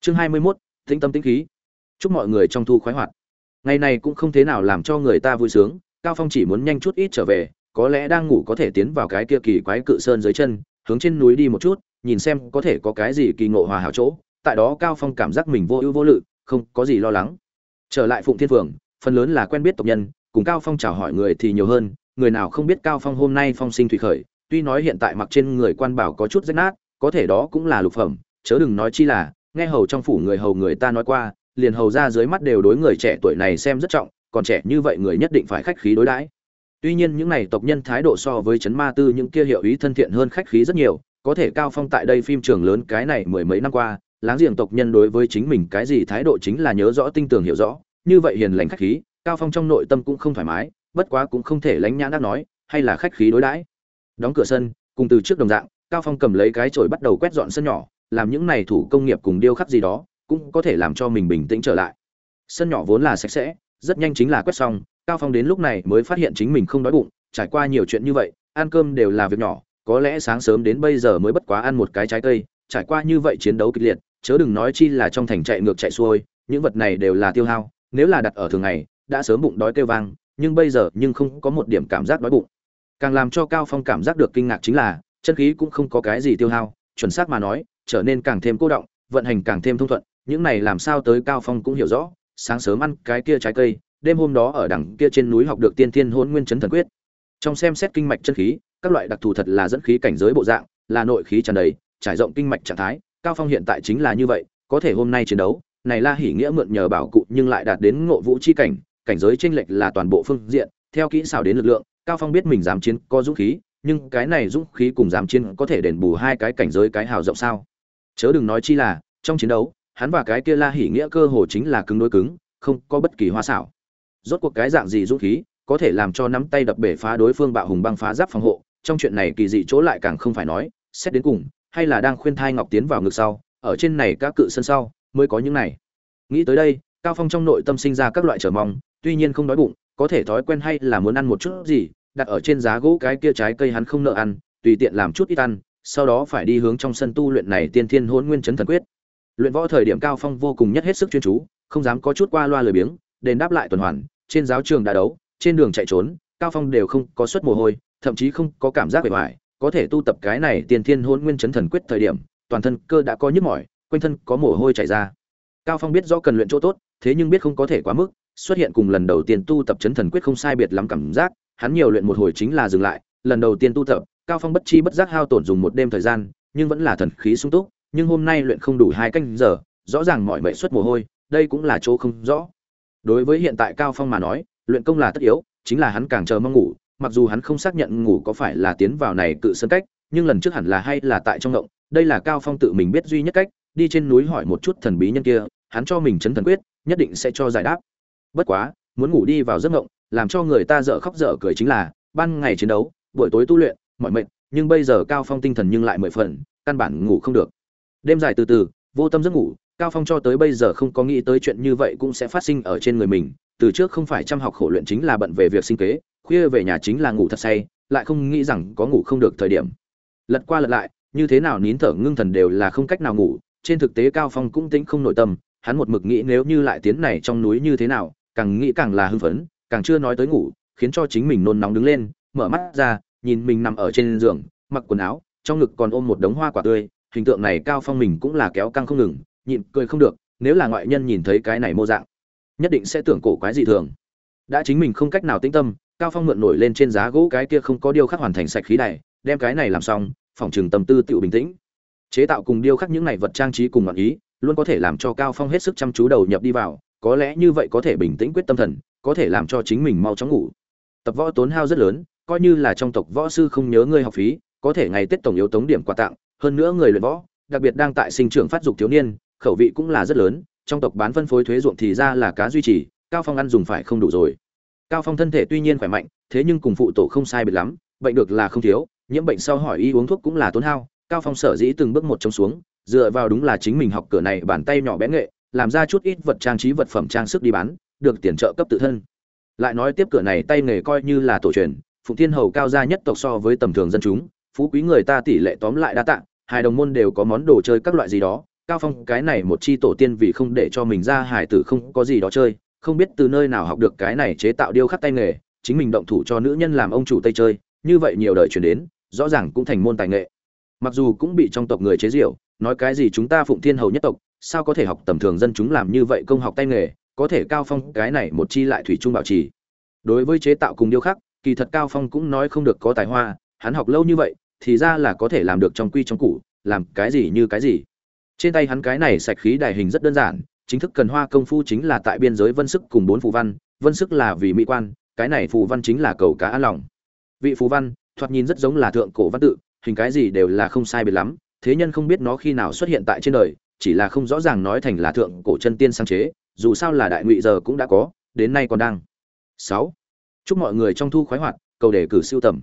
Chương 21, tĩnh tâm tĩnh khí. Chúc mọi người trong thu khoái hoạt. Ngày này cũng không thế nào làm cho người ta vui sướng cao phong chỉ muốn nhanh chút ít trở về, có lẽ đang ngủ có thể tiến vào cái kia kỳ quái cự sơn dưới chân, hướng trên núi đi một chút, nhìn xem có thể có cái gì kỳ ngộ hòa hảo chỗ. Tại đó cao phong cảm giác mình vô ưu vô lự, không có gì lo lắng. Trở lại phụng thiên phường, phần lớn là quen biết tộc nhân, cùng cao phong chào hỏi người thì nhiều hơn, người nào không biết cao phong hôm nay phong sinh thủy khởi, tuy nói hiện tại mặc trên người quan bảo có chút rách nát, có thể đó cũng là lục phẩm, chớ đừng nói chi là, nghe hầu trong phủ người hầu người ta nói qua, liền hầu ra dưới mắt đều đối người trẻ tuổi này xem rất trọng còn trẻ như vậy người nhất định phải khách khí đối đãi. Tuy nhiên những này tộc nhân thái độ so với chấn ma tư những kia hiệu ý thân thiện hơn khách khí rất nhiều, có thể cao phong tại đây phim trường lớn cái này mười mấy năm qua, láng giềng tộc nhân đối với chính mình cái gì thái độ chính là nhớ rõ tinh tường hiểu rõ, như vậy hiền lành khách khí, cao phong trong nội tâm cũng không thoải mái, bất quá cũng không thể lánh nhãn đáp nói, hay là khách khí đối đãi. Đóng cửa sân, cùng từ trước đồng dạng, cao phong cầm lấy cái chổi bắt đầu quét dọn sân nhỏ, làm những này thủ công nghiệp cùng điêu khắc gì đó, cũng có thể làm cho mình bình tĩnh trở lại. Sân nhỏ vốn là sạch sẽ rất nhanh chính là quét xong, cao phong đến lúc này mới phát hiện chính mình không đói bụng, trải qua nhiều chuyện như vậy, ăn cơm đều là việc nhỏ, có lẽ sáng sớm đến bây giờ mới bất quá ăn một cái trái cây, trải qua như vậy chiến đấu kịch liệt, chớ đừng nói chi là trong thành chạy ngược chạy xuôi, những vật này đều là tiêu hao, nếu là đặt ở thường ngày, đã sớm bụng đói kêu vang, nhưng bây giờ nhưng không có một điểm cảm giác đói bụng. Càng làm cho cao phong cảm giác được kinh ngạc chính là, chân khí cũng không có cái gì tiêu hao, chuẩn xác mà nói, trở nên càng thêm cô động, vận hành càng thêm thông thuận, những này làm sao tới cao phong cũng hiểu rõ sáng sớm ăn cái kia trái cây, đêm hôm đó ở đằng kia trên núi học được tiên thiên hỗn nguyên chấn thần quyết. Trong xem xét kinh mạch chân khí, các loại đặc thù thật là dẫn khí cảnh giới bộ dạng, là nội khí tràn đầy, trải rộng kinh mạch trạng thái, cao phong hiện tại chính là như vậy, có thể hôm nay chiến đấu, này la hỉ nghĩa mượn nhờ bảo cụ nhưng lại đạt đến ngộ vũ chi cảnh cảnh giới chênh lệch là toàn bộ phương diện, theo kỹ xảo đến lực lượng, cao phong biết mình dám chiến có dũng khí, nhưng cái này dũng khí cùng dám chiến có thể đền bù hai cái cảnh giới cái hào rộng sao? Chớ đừng nói chi là, trong chiến đấu hắn và cái kia la hỉ nghĩa cơ hồ chính là cứng đối cứng, không có bất kỳ hoa xảo. Rốt cuộc cái dạng gì dũng khí có thể làm cho nắm tay đập bể phá đối phương bạo hùng băng phá giáp phòng hộ, trong chuyện này kỳ dị chỗ lại càng không phải nói, xét đến cùng, hay là đang khuyên thai ngọc tiến vào ngực sau, ở trên này các cự sân sau, mới có những này. Nghĩ tới đây, cao phong trong nội tâm sinh ra các loại trở mong, tuy nhiên không đói bụng, có thể thói quen hay là muốn ăn một chút gì, đặt ở trên giá gỗ cái kia trái cây hắn không nợ ăn, tùy tiện làm chút ít ăn, sau đó phải đi hướng trong sân tu luyện này tiên thiên hôn nguyên chấn thần quyết luyện võ thời điểm cao phong vô cùng nhất hết sức chuyên chú, không dám có chút qua loa lười biếng, đền đáp lại tuần hoàn, trên giáo trường đã đấu, trên đường chạy trốn, cao phong đều không có suất mồ hôi, thậm chí không có cảm giác bề ngoài, có thể tu tập cái này tiên thiên hôn nguyên chấn thần quyết thời điểm, toàn thân cơ đã có nhức mỏi, quanh thân có mồ hôi chảy ra. Cao phong biết rõ cần luyện chỗ tốt, thế nhưng biết không có thể quá mức, xuất hiện cùng lần đầu tiên tu tập chấn thần quyết không sai biệt lắm cảm giác, hắn nhiều luyện một hồi chính là dừng lại, lần đầu tiên tu tập, cao phong bất chi bất giác hao tổn dùng một đêm thời gian, nhưng vẫn là thần khí sung túc nhưng hôm nay luyện không đủ hai canh giờ, rõ ràng mọi mệnh xuất mồ hôi, đây cũng là chỗ không rõ. Đối với hiện tại cao phong mà nói, luyện công là tất yếu, chính là hắn càng chờ mong ngủ, mặc dù hắn không xác nhận ngủ có phải là tiến vào này cự sân cách, nhưng lần trước hẳn là hay là tại trong động đây là cao phong tự mình biết duy nhất cách, đi trên núi hỏi một chút thần bí nhân kia, hắn cho mình chấn thần quyết, nhất định sẽ cho giải đáp. Bất quá, muốn ngủ đi vào giấc ngộng, làm cho người ta dở khóc dở cười chính là, ban ngày chiến đấu, buổi tối tu luyện, mọi mệnh, nhưng bây giờ cao phong tinh thần nhưng lại mười phần, căn bản ngủ không được đêm dài từ từ, vô tâm giấc ngủ, cao phong cho tới bây giờ không có nghĩ tới chuyện như vậy cũng sẽ phát sinh ở trên người mình. Từ trước không phải chăm học khổ luyện chính là bận về việc sinh kế, khuya về nhà chính là ngủ thật say, lại không nghĩ rằng có ngủ không được thời điểm. Lật qua lật lại, như thế nào nín thở ngưng thần đều là không cách nào ngủ. Trên thực tế cao phong cũng tính không nội tâm, hắn một mực nghĩ nếu như lại tiến này trong núi như thế nào, càng nghĩ càng là hưng phấn, càng chưa nói tới ngủ, khiến cho chính mình nôn nóng đứng lên, mở mắt ra, nhìn mình nằm ở trên giường, mặc quần áo, trong ngực còn ôm một đống hoa quả tươi hình tượng này cao phong mình cũng là kéo căng không ngừng, nhịn cười không được, nếu là ngoại nhân nhìn thấy cái này mô dạng, nhất định sẽ tưởng cổ quái dị thường. Đã chính mình không cách nào tĩnh tâm, cao phong mượn nổi lên trên giá gỗ cái kia không có điêu khắc hoàn thành sạch khí này đem cái này làm xong, phòng trừng tâm tư tự bình tĩnh. Chế tạo cùng điêu khắc những này vật trang trí cùng ngọn ý, luôn có thể làm cho cao phong hết sức chăm chú đầu nhập đi vào, có lẽ như vậy có thể bình tĩnh quyết tâm thần, có thể làm cho chính mình mau chóng ngủ. Tập võ tốn hao rất lớn, coi như là trong tộc võ sư không nhớ ngươi học phí, có thể ngày tết tổng yếu tống điểm quà tặng hơn nữa người luyện võ, đặc biệt đang tại sinh trưởng phát dục thiếu niên, khẩu vị cũng là rất lớn, trong tộc bán phân phối thuế ruộng thì ra là cá duy trì, cao phong ăn dùng phải không đủ rồi. Cao phong thân thể tuy nhiên khỏe mạnh, thế nhưng cùng phụ tổ không sai biệt lắm, bệnh được là không thiếu, nhiễm bệnh sau hỏi y uống thuốc cũng là tốn hao, cao phong sở dĩ từng bước một trong xuống, dựa vào đúng là chính mình học cửa này bàn tay nhỏ bé nghệ, làm ra chút ít vật trang trí vật phẩm trang sức đi bán, được tiền trợ cấp tự thân. Lại nói tiếp cửa này tay nghề coi như là tổ truyền, phụng thiên hầu cao gia nhất tộc so với tầm thường dân chúng, phú quý người ta tỷ lệ tóm lại đa tạng hai đồng môn đều có món đồ chơi các loại gì đó, cao phong, cái này một chi tổ tiên vì không để cho mình ra hải tử không có gì đó chơi, không biết từ nơi nào học được cái này chế tạo điêu khắc tay nghề, chính mình động thủ cho nữ nhân làm ông chủ tây chơi, như vậy nhiều đời truyền đến, rõ ràng cũng thành môn tài nghệ. Mặc dù cũng bị trong tộc người chế diệu nói cái gì chúng ta phụng thiên hầu nhất tộc, sao có thể học tầm thường dân chúng làm như vậy công học tay nghề, có thể cao phong, cái này một chi lại thủy trung bảo trì. Đối với chế tạo cùng điêu khắc, kỳ thật cao phong cũng nói không được có tài hoa, hắn học lâu như vậy thì ra là có thể làm được trong quy trong củ, làm cái gì như cái gì. Trên tay hắn cái này sạch khí đài hình rất đơn giản, chính thức cần hoa công phu chính là tại biên giới vân sức cùng bốn phù văn, vân sức là vì mỹ quan, cái này phù văn chính là cầu cá an lòng. Vị phù văn, thoạt nhìn rất giống là thượng cổ văn tự, hình cái gì đều là không sai biệt lắm, thế nhân không biết nó khi nào xuất hiện tại trên đời, chỉ là không rõ ràng nói thành là thượng cổ chân tiên sáng chế, dù sao là đại ngụy giờ cũng đã có, đến nay còn đang. Sáu. Chúc mọi người trong thu khoái hoạt, cầu đề cử siêu tầm.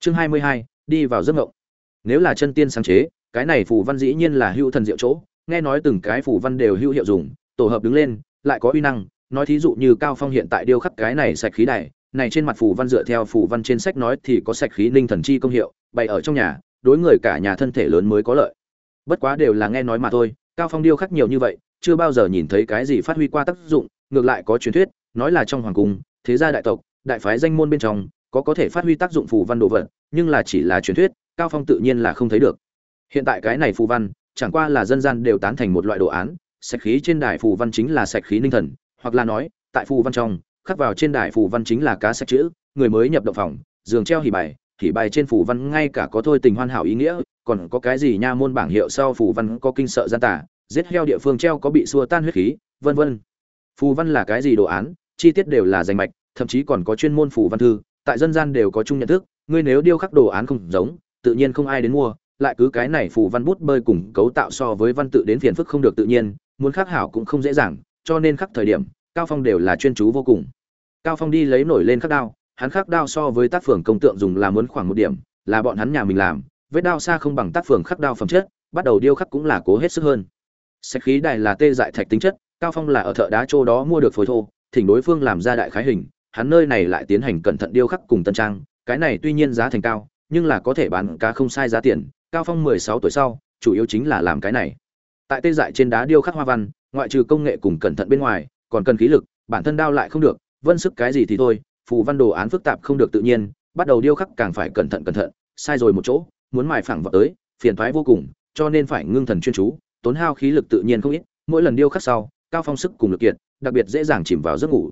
Chương hai mươi hai đi vào giấc ngộng. Nếu là chân tiên sáng chế, cái này phù văn dĩ nhiên là hữu thần diệu chỗ, nghe nói từng cái phù văn đều hữu hiệu dùng, tổ hợp đứng lên, lại có uy năng. Nói thí dụ như cao phong hiện tại điêu khắc cái này sạch khí đài, này trên mặt phù văn dựa theo phù văn trên sách nói thì có sạch khí ninh thần chi công hiệu, bày ở trong nhà, đối người cả nhà thân thể lớn mới có lợi. Bất quá đều là nghe nói mà thôi, cao phong điêu khắc nhiều như vậy, chưa bao giờ nhìn thấy cái gì phát huy qua tác dụng, ngược lại có truyền thuyết, nói là trong hoàng cung, thế gia đại tộc, đại phái danh môn bên trong có có thể phát huy tác dụng phù văn đồ vật, nhưng là chỉ là truyền thuyết, cao phong tự nhiên là không thấy được. Hiện tại cái này phù văn, chẳng qua là dân gian đều tán thành một loại đồ án, sạch khí trên đài phù văn chính là sạch khí ninh thần, hoặc là nói, tại phù văn trong, khắc vào trên đài phù văn chính là cá sạch chữ, người mới nhập động phòng, giường treo hỉ bài hỉ bài trên phù văn ngay cả có thôi tình hoàn hảo ý nghĩa, còn có cái gì nha môn bảng hiệu sau phù văn có kinh sợ gian tả giết heo địa phương treo có bị xua tan huyết khí, vân vân. Phù văn là cái gì đồ án, chi tiết đều là danh mạch, thậm chí còn có chuyên môn phù văn thư tại dân gian đều có chung nhận thức, ngươi nếu điêu khắc đồ án không giống, tự nhiên không ai đến mua, lại cứ cái này phù văn bút bơi cùng cấu tạo so với văn tự đến phiền phức không được tự nhiên, muốn khắc hảo cũng không dễ dàng, cho nên khắc thời điểm, cao phong đều là chuyên chú vô cùng. Cao phong đi lấy nổi lên khắc đao, hắn khắc đao so với tác phường công tượng dùng là muốn khoảng một điểm, là bọn hắn nhà mình làm, vết đao xa không bằng tác phường khắc đao phẩm chất, bắt đầu điêu khắc cũng là cố hết sức hơn. Sách khí đài là tê dại thạch tính chất, cao phong là ở thợ đá châu đó mua được phối thô, thỉnh đối phương làm ra đại khái hình hắn nơi này lại tiến hành cẩn thận điêu khắc cùng tân trang, cái này tuy nhiên giá thành cao, nhưng là có thể bán cá không sai giá tiền, cao phong 16 tuổi sau, chủ yếu chính là làm cái này. Tại tê dại trên đá điêu khắc hoa văn, ngoại trừ công nghệ cùng cẩn thận bên ngoài, còn cần khí lực, bản thân đao lại không được, vân sức cái gì thì thôi, phù văn đồ án phức tạp không được tự nhiên, bắt đầu điêu khắc càng phải cẩn thận cẩn thận, sai rồi một chỗ, muốn mài phẳng vào tới, phiền toái vô cùng, cho nên phải ngưng thần chuyên chú, tốn hao khí lực tự nhiên không ít, mỗi lần điêu khắc sau, cao phong sức cùng lực kiệt, đặc biệt dễ dàng chìm vào giấc ngủ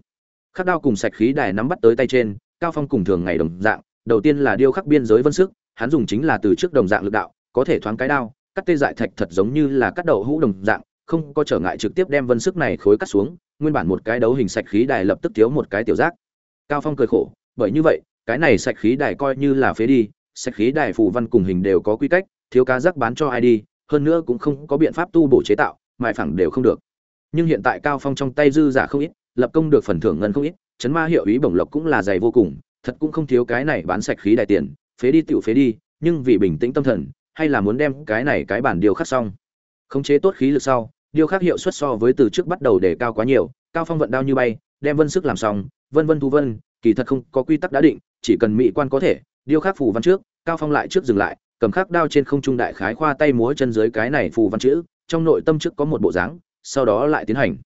khắc đao cùng sạch khí đài nắm bắt tới tay trên, cao phong cùng thường ngày đồng dạng, đầu tiên là điêu khắc biên giới vân sức, hắn dùng chính là từ trước đồng dạng lực đạo, có thể thoáng cái đao, cắt tê dại thạch thật giống như là cắt đậu hũ đồng dạng, không có trở ngại trực tiếp đem vân sức này khối cắt xuống, nguyên bản một cái đấu hình sạch khí đài lập tức thiếu một cái tiểu giác. Cao phong cười khổ, bởi như vậy, cái này sạch khí đài coi như là phế đi, sạch khí đài phù văn cùng hình đều có quy cách, thiếu cá giác bán cho ai đi, hơn nữa cũng không có biện pháp tu bổ chế tạo mại phẳng đều không được. Nhưng hiện tại cao phong trong tay dư giả không ít lập công được phần thưởng ngân không ít chấn ma hiệu ý bổng lộc cũng là dày vô cùng, thật cũng không thiếu cái này bán sạch khí đại tiền, phế đi tiểu phế đi, nhưng vì bình tĩnh tâm thần, hay là muốn đem cái này cái bản điều khắc xong. Khống chế tốt khí lực sau, điều khắc hiệu suất so với từ trước bắt đầu để cao quá nhiều, cao phong vận đao như bay, đem vân sức làm xong, vân vân thu vân, kỳ thật không có quy tắc đã định, chỉ cần mỹ quan có thể điêu khắc phù văn trước, cao phong lại trước dừng lại, cầm khắc đao trên không trung đại khái khoa tay múa chân dưới cái này phù văn chữ, trong nội tâm trước có một bộ dáng, sau đó lại tiến hành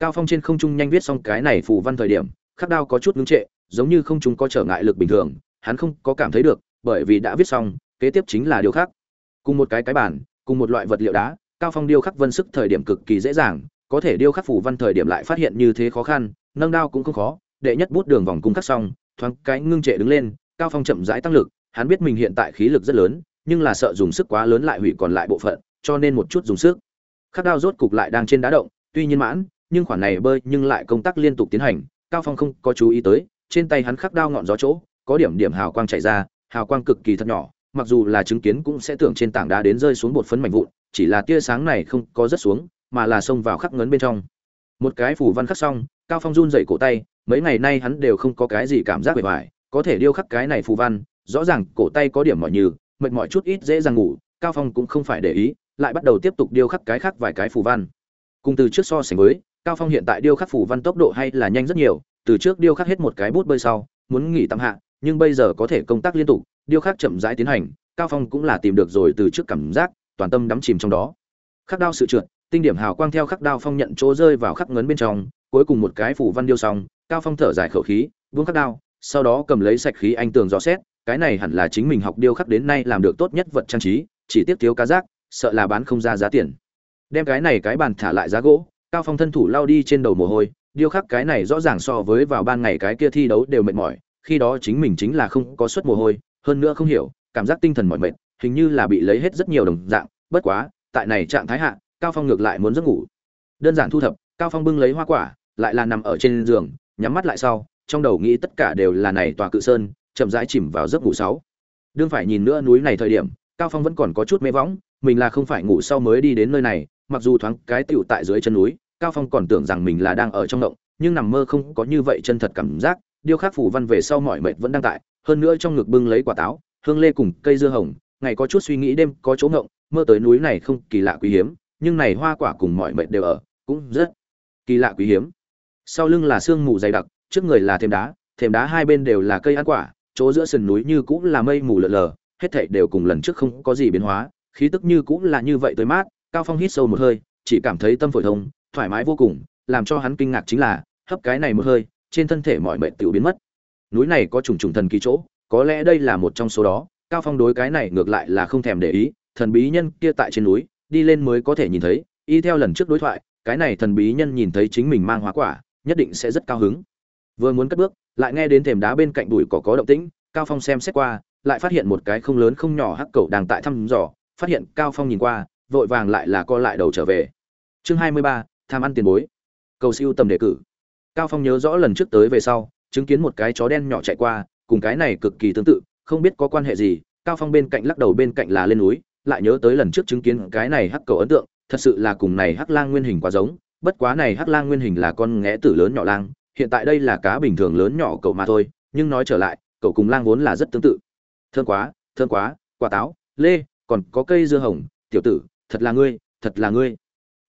cao phong trên không trung nhanh viết xong cái này phù văn thời điểm, khắc đao có chút ngưng trệ, giống như không trung có trở ngại lực bình thường, hắn không có cảm thấy được, bởi vì đã viết xong, kế tiếp chính là điều khác. Cùng một cái cái bản, cùng một loại vật liệu đá, cao phong điêu khắc vân sức thời điểm cực kỳ dễ dàng, có thể điêu khắc phù văn thời điểm lại phát hiện như thế khó khăn, nâng đao cũng không khó, đệ nhất bút đường vòng cung khắc xong, thoáng cái ngưng trệ đứng lên, cao phong chậm rãi tăng lực, hắn biết mình hiện tại khí lực rất lớn, nhưng là sợ dùng sức quá lớn lại hủy còn lại bộ phận, cho nên một chút dùng sức. Khắc đao rốt cục lại đang trên đá động, tuy nhiên mãn nhưng khoản này bơi nhưng lại công tác liên tục tiến hành, cao phong không có chú ý tới, trên tay hắn khắc đao ngọn gió chỗ, có điểm điểm hào quang chảy ra, hào quang cực kỳ thật nhỏ, mặc dù là chứng kiến cũng sẽ tưởng trên tảng đá đến rơi xuống bột phấn mảnh vụn, chỉ là tia sáng này không có rất xuống, mà là xông vào khắc ngấn bên trong. Một cái phủ văn khắc xong, cao phong run dậy cổ tay, mấy ngày nay hắn đều không có cái gì cảm giác bề ngoài, có thể điêu khắc cái này phù văn, rõ ràng cổ tay có điểm mỏi như mệt mỏi chút ít dễ dàng ngủ, cao phong cũng không phải để ý, lại bắt đầu tiếp tục điêu khắc cái khác vài cái phù văn. Cùng từ trước so sánh với cao phong hiện tại điêu khắc phủ văn tốc độ hay là nhanh rất nhiều, từ trước điêu khắc hết một cái bút bơi sau, muốn nghỉ tạm hạ, nhưng bây giờ có thể công tác liên tục, điêu khắc chậm rãi tiến hành, cao phong cũng là tìm được rồi từ trước cảm giác, toàn tâm đắm chìm trong đó. Khắc đao sự trượt, tinh điểm hào quang theo khắc đao phong nhận chỗ rơi vào khắc ngấn bên trong, cuối cùng một cái phủ văn điêu xong, cao phong thở dài khẩu khí, buông khắc đao, sau đó cầm lấy sạch khí anh tường dò xét, cái này hẳn là chính mình học điêu khắc đến nay làm được tốt nhất vật trang trí, chỉ tiếc thiếu cá giác sợ là bán không ra giá tiền. Đem cái này cái bàn thả lại giá gỗ cao phong thân thủ lao đi trên đầu mồ hôi, điêu khắc cái này rõ ràng so với vào ban ngày cái kia thi đấu đều mệt mỏi, khi đó chính mình chính là không có suất mồ hôi, hơn nữa không hiểu, cảm giác tinh thần mỏi mệt, hình như là bị lấy hết rất nhiều đồng dạng, bất quá, tại này trạng thái hạ, cao phong ngược lại muốn giấc ngủ. Đơn giản thu thập, cao phong bưng lấy hoa quả, lại là nằm ở trên giường, nhắm mắt lại sau, trong đầu nghĩ tất cả đều là này tòa cự sơn, chậm rãi chìm vào giấc ngủ sáu. Đương phải nhìn nữa núi này thời điểm, cao phong vẫn còn có chút mê võng, mình là không phải ngủ sau mới đi đến nơi này mặc dù thoáng cái tiểu tại dưới chân núi, cao phong còn tưởng rằng mình là đang ở trong động, nhưng nằm mơ không có như vậy chân thật cảm giác điêu khắc phủ văn về sau mọi mệt vẫn đang tại, hơn nữa trong ngực bưng lấy quả táo, hương lê cùng cây dưa hồng, ngày có chút suy nghĩ đêm có chỗ ngộng, mơ tới núi này không kỳ lạ quý hiếm, nhưng này hoa quả cùng mọi mệt đều ở, cũng rất kỳ lạ quý hiếm. Sau lưng là sương mù dày đặc, trước người là thềm đá thềm đá hai bên đều là cây ăn quả, chỗ giữa sườn núi như cũng là mây mù lờ lờ, hết thảy đều cùng lần trước không có gì biến hóa, khí tức như cũng là như vậy tới mát cao phong hít sâu một hơi, chỉ cảm thấy tâm phổi thông, thoải mái vô cùng, làm cho hắn kinh ngạc chính là, hấp cái này một hơi, trên thân thể mọi mệnh tiểu biến mất. Núi này có trùng trùng thần kỳ chỗ, có lẽ đây là một trong số đó, cao phong đối cái này ngược lại là không thèm để ý, thần bí nhân kia tại trên núi, đi lên mới có thể nhìn thấy, y theo lần trước đối thoại, cái này thần bí nhân nhìn thấy chính mình mang hóa quả, nhất định sẽ rất cao hứng. Vừa muốn cất bước, lại nghe đến thềm đá bên cạnh bụi cỏ có động tĩnh, cao phong xem xét qua, lại phát hiện một cái không lớn không nhỏ hắc cầu đang tại thăm dò, phát hiện cao phong nhìn qua vội vàng lại là co lại đầu trở về. Chương 23, tham ăn tiền bối. Cầu siêu tầm đề cử. Cao phong nhớ rõ lần trước tới về sau chứng kiến một cái chó đen nhỏ chạy qua cùng cái này cực kỳ tương tự không biết có quan hệ gì cao phong bên cạnh lắc đầu bên cạnh là lên núi lại nhớ tới lần trước chứng kiến cái này hắc cầu ấn tượng thật sự là cùng này hắc lang nguyên hình quá giống bất quá này hắc lang nguyên hình là con ngẽ tử lớn nhỏ lang hiện tại đây là cá bình thường lớn nhỏ cậu mà thôi nhưng nói trở lại cậu cùng lang vốn là rất tương tự. Thơm quá thơm quá quả táo lê còn có cây dưa hồng tiểu tử thật là ngươi, thật là ngươi.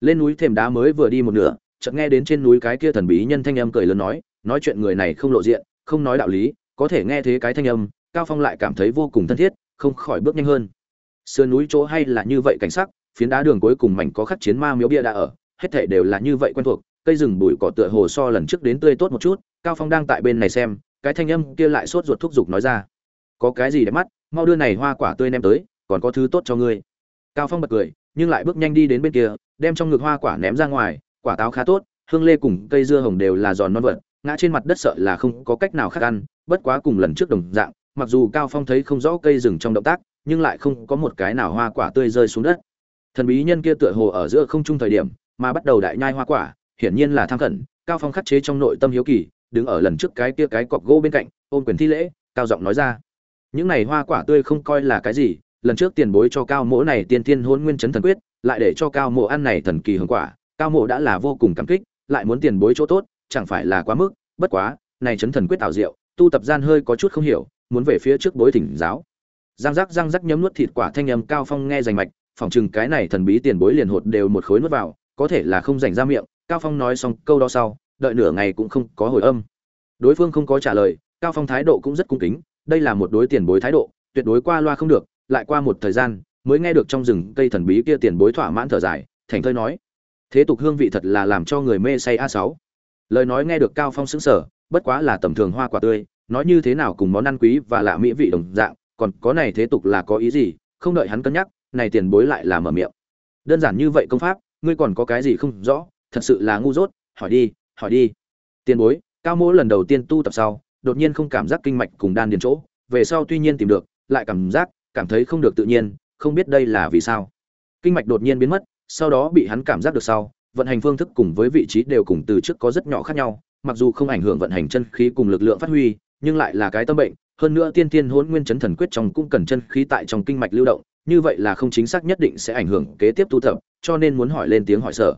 Lên núi thềm đá mới vừa đi một nửa, chợt nghe đến trên núi cái kia thần bí nhân thanh âm cười lớn nói nói chuyện người này không lộ diện, không nói đạo lý, có thể nghe thế cái thanh âm, cao phong lại cảm thấy vô cùng thân thiết, không khỏi bước nhanh hơn. Sườn núi chỗ hay là như vậy cảnh sắc, phiến đá đường cuối cùng mảnh có khắc chiến ma miếu bia đã ở, hết thảy đều là như vậy quen thuộc, cây rừng bụi cỏ tựa hồ so lần trước đến tươi tốt một chút, cao phong đang tại bên này xem, cái thanh âm kia lại sốt ruột thúc giục nói ra, có cái gì để mắt, mau đưa này hoa quả tươi ném tới, còn có thứ tốt cho ngươi. Cao phong bật cười nhưng lại bước nhanh đi đến bên kia, đem trong ngực hoa quả ném ra ngoài, quả táo khá tốt, hương lê cùng cây dưa hồng đều là giòn non vật ngã trên mặt đất sợ là không có cách nào khác ăn, bất quá cùng lần trước đồng dạng, mặc dù cao phong thấy không rõ cây rừng trong động tác, nhưng lại không có một cái nào hoa quả tươi rơi xuống đất. Thần bí nhân kia tựa hồ ở giữa không trung thời điểm, mà bắt đầu đại nhai hoa quả, hiển nhiên là tham khẩn, cao phong khắc chế trong nội tâm hiếu kỳ, đứng ở lần trước cái kia cái cọc gỗ bên cạnh, ôm quyền thi lễ, cao giọng nói ra, những này hoa quả tươi không coi là cái gì lần trước tiền bối cho cao mỗ này tiên tiên hôn nguyên chấn thần quyết, lại để cho cao mộ ăn này thần kỳ hưởng quả. Cao mộ đã là vô cùng cảm kích, lại muốn tiền bối chỗ tốt, chẳng phải là quá mức, bất quá, này chấn thần quyết tạo diệu, tu tập gian hơi có chút không hiểu, muốn về phía trước bối thỉnh giáo. Giang rắc giang rắc nhấm nuốt thịt quả thanh âm cao phong nghe rành mạch, phỏng chừng cái này thần bí tiền bối liền hột đều một khối nuốt vào, có thể là không dành ra miệng, cao phong nói xong câu đó sau, đợi nửa ngày cũng không có hồi âm. Đối phương không có trả lời, cao phong thái độ cũng rất cung kính, đây là một đối tiền bối thái độ, tuyệt đối qua loa không được lại qua một thời gian, mới nghe được trong rừng cây thần bí kia tiền bối thỏa mãn thở dài, thành thơi nói, thế tục hương vị thật là làm cho người mê say a sáu. Lời nói nghe được cao phong xứng sở bất quá là tầm thường hoa quả tươi, nói như thế nào cùng món ăn quý và lạ mỹ vị đồng dạng, còn có này thế tục là có ý gì, không đợi hắn cân nhắc, này tiền bối lại là mở miệng. Đơn giản như vậy công pháp, ngươi còn có cái gì không rõ, thật sự là ngu dốt, hỏi đi hỏi đi. Tiền bối, cao mỗ lần đầu tiên tu tập sau, đột nhiên không cảm giác kinh mạch cùng đan điền chỗ, về sau tuy nhiên tìm được, lại cảm giác cảm thấy không được tự nhiên, không biết đây là vì sao. Kinh mạch đột nhiên biến mất, sau đó bị hắn cảm giác được sau, vận hành phương thức cùng với vị trí đều cùng từ trước có rất nhỏ khác nhau, mặc dù không ảnh hưởng vận hành chân khí cùng lực lượng phát huy, nhưng lại là cái tâm bệnh, hơn nữa tiên tiên hỗn nguyên chấn thần quyết trong cũng cần chân khí tại trong kinh mạch lưu động, như vậy là không chính xác nhất định sẽ ảnh hưởng kế tiếp tu tập, cho nên muốn hỏi lên tiếng hỏi sở.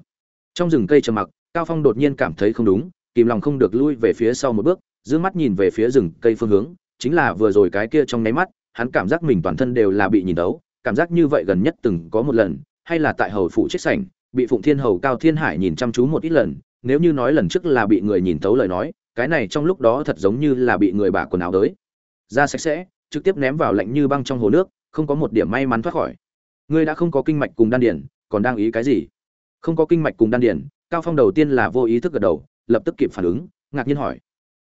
Trong rừng cây trầm mặc, cao phong đột nhiên cảm thấy không đúng, kìm lòng không được lui về phía sau một bước, giữ mắt nhìn về phía rừng cây phương hướng, chính là vừa rồi cái kia trong nháy mắt hắn cảm giác mình toàn thân đều là bị nhìn tấu, cảm giác như vậy gần nhất từng có một lần, hay là tại hầu phủ chết sảnh, bị phụng thiên hầu cao thiên hải nhìn chăm chú một ít lần, nếu như nói lần trước là bị người nhìn tấu lời nói, cái này trong lúc đó thật giống như là bị người bả quần áo tới. Ra sạch sẽ, trực tiếp ném vào lạnh như băng trong hồ nước, không có một điểm may mắn thoát khỏi. Ngươi đã không có kinh mạch cùng đan điển còn đang ý cái gì? Không có kinh mạch cùng đan điển cao phong đầu tiên là vô ý thức gật đầu, lập tức kịp phản ứng, ngạc nhiên hỏi.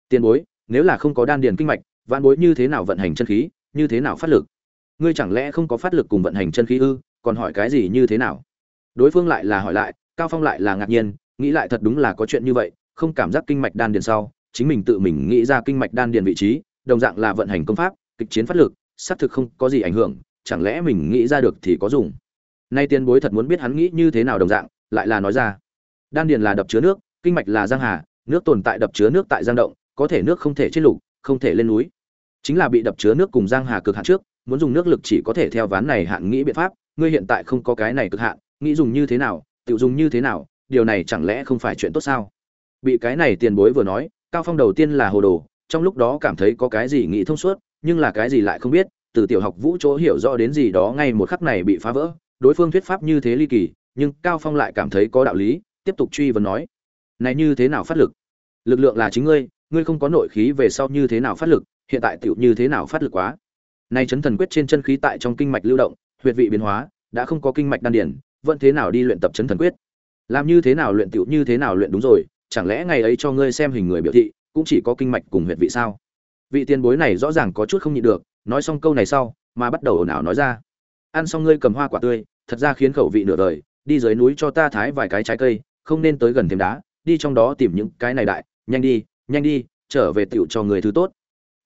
Tiền bối, nếu là không có đan điển kinh mạch, vạn bối như thế nào vận hành chân khí? Như thế nào phát lực? Ngươi chẳng lẽ không có phát lực cùng vận hành chân khí ư? Còn hỏi cái gì như thế nào? Đối phương lại là hỏi lại, cao phong lại là ngạc nhiên, nghĩ lại thật đúng là có chuyện như vậy, không cảm giác kinh mạch đan điền sau, chính mình tự mình nghĩ ra kinh mạch đan điền vị trí, đồng dạng là vận hành công pháp, kịch chiến phát lực, xác thực không có gì ảnh hưởng, chẳng lẽ mình nghĩ ra được thì có dùng? Nay tiên bối thật muốn biết hắn nghĩ như thế nào đồng dạng, lại là nói ra. Đan điền là đập chứa nước, kinh mạch là giang hà, nước tồn tại đập chứa nước tại giang động, có thể nước không thể trên lục, không thể lên núi chính là bị đập chứa nước cùng giang hà cực hạn trước, muốn dùng nước lực chỉ có thể theo ván này hạn nghĩ biện pháp, ngươi hiện tại không có cái này cực hạn, nghĩ dùng như thế nào, tự dùng như thế nào, điều này chẳng lẽ không phải chuyện tốt sao? Bị cái này tiền bối vừa nói, cao phong đầu tiên là hồ đồ, trong lúc đó cảm thấy có cái gì nghĩ thông suốt, nhưng là cái gì lại không biết, từ tiểu học vũ chỗ hiểu rõ đến gì đó ngay một khắc này bị phá vỡ, đối phương thuyết pháp như thế ly kỳ, nhưng cao phong lại cảm thấy có đạo lý, tiếp tục truy vấn nói, này như thế nào phát lực? Lực lượng là chính ngươi ngươi không có nội khí về sau như thế nào phát lực hiện tại tiểu như thế nào phát lực quá. Nay chấn thần quyết trên chân khí tại trong kinh mạch lưu động, huyệt vị biến hóa, đã không có kinh mạch đan điển vẫn thế nào đi luyện tập chấn thần quyết? Làm như thế nào luyện tiểu như thế nào luyện đúng rồi, chẳng lẽ ngày ấy cho ngươi xem hình người biểu thị, cũng chỉ có kinh mạch cùng huyệt vị sao? Vị tiền bối này rõ ràng có chút không nhịn được, nói xong câu này sau, mà bắt đầu ồn ào nói ra. Ăn xong ngươi cầm hoa quả tươi, thật ra khiến khẩu vị nửa đời, đi dưới núi cho ta thái vài cái trái cây, không nên tới gần thêm đá, đi trong đó tìm những cái này đại, nhanh đi nhanh đi, trở về tiểu cho người thứ tốt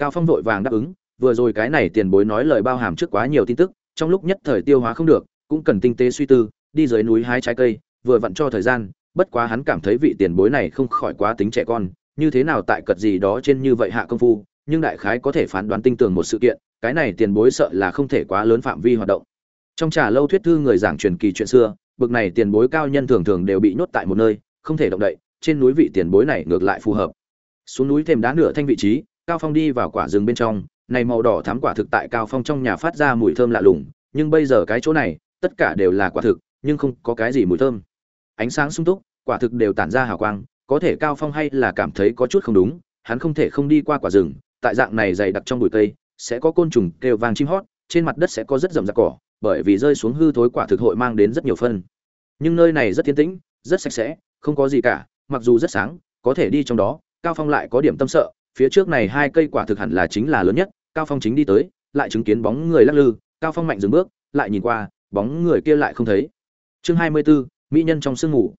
cao phong vội vàng đáp ứng, vừa rồi cái này tiền bối nói lời bao hàm trước quá nhiều tin tức, trong lúc nhất thời tiêu hóa không được, cũng cần tinh tế suy tư, đi dưới núi hái trái cây, vừa vặn cho thời gian, bất quá hắn cảm thấy vị tiền bối này không khỏi quá tính trẻ con, như thế nào tại cật gì đó trên như vậy hạ công phu, nhưng đại khái có thể phán đoán tinh tường một sự kiện, cái này tiền bối sợ là không thể quá lớn phạm vi hoạt động. Trong trà lâu thuyết thư người giảng truyền kỳ chuyện xưa, bực này tiền bối cao nhân thường thường đều bị nhốt tại một nơi, không thể động đậy, trên núi vị tiền bối này ngược lại phù hợp. Xuống núi thêm đá nửa thanh vị trí cao phong đi vào quả rừng bên trong, này màu đỏ thắm quả thực tại cao phong trong nhà phát ra mùi thơm lạ lùng, nhưng bây giờ cái chỗ này, tất cả đều là quả thực, nhưng không có cái gì mùi thơm. Ánh sáng sung túc, quả thực đều tản ra hào quang, có thể cao phong hay là cảm thấy có chút không đúng, hắn không thể không đi qua quả rừng, tại dạng này dày đặc trong bụi cây, sẽ có côn trùng kêu vang chim hót, trên mặt đất sẽ có rất rậm rạp cỏ, bởi vì rơi xuống hư thối quả thực hội mang đến rất nhiều phân. Nhưng nơi này rất thiên tĩnh, rất sạch sẽ, không có gì cả, mặc dù rất sáng, có thể đi trong đó, cao phong lại có điểm tâm sợ phía trước này hai cây quả thực hẳn là chính là lớn nhất cao phong chính đi tới lại chứng kiến bóng người lắc lư cao phong mạnh dừng bước lại nhìn qua bóng người kia lại không thấy. Chương 24, mỹ nhân trong sương ngủ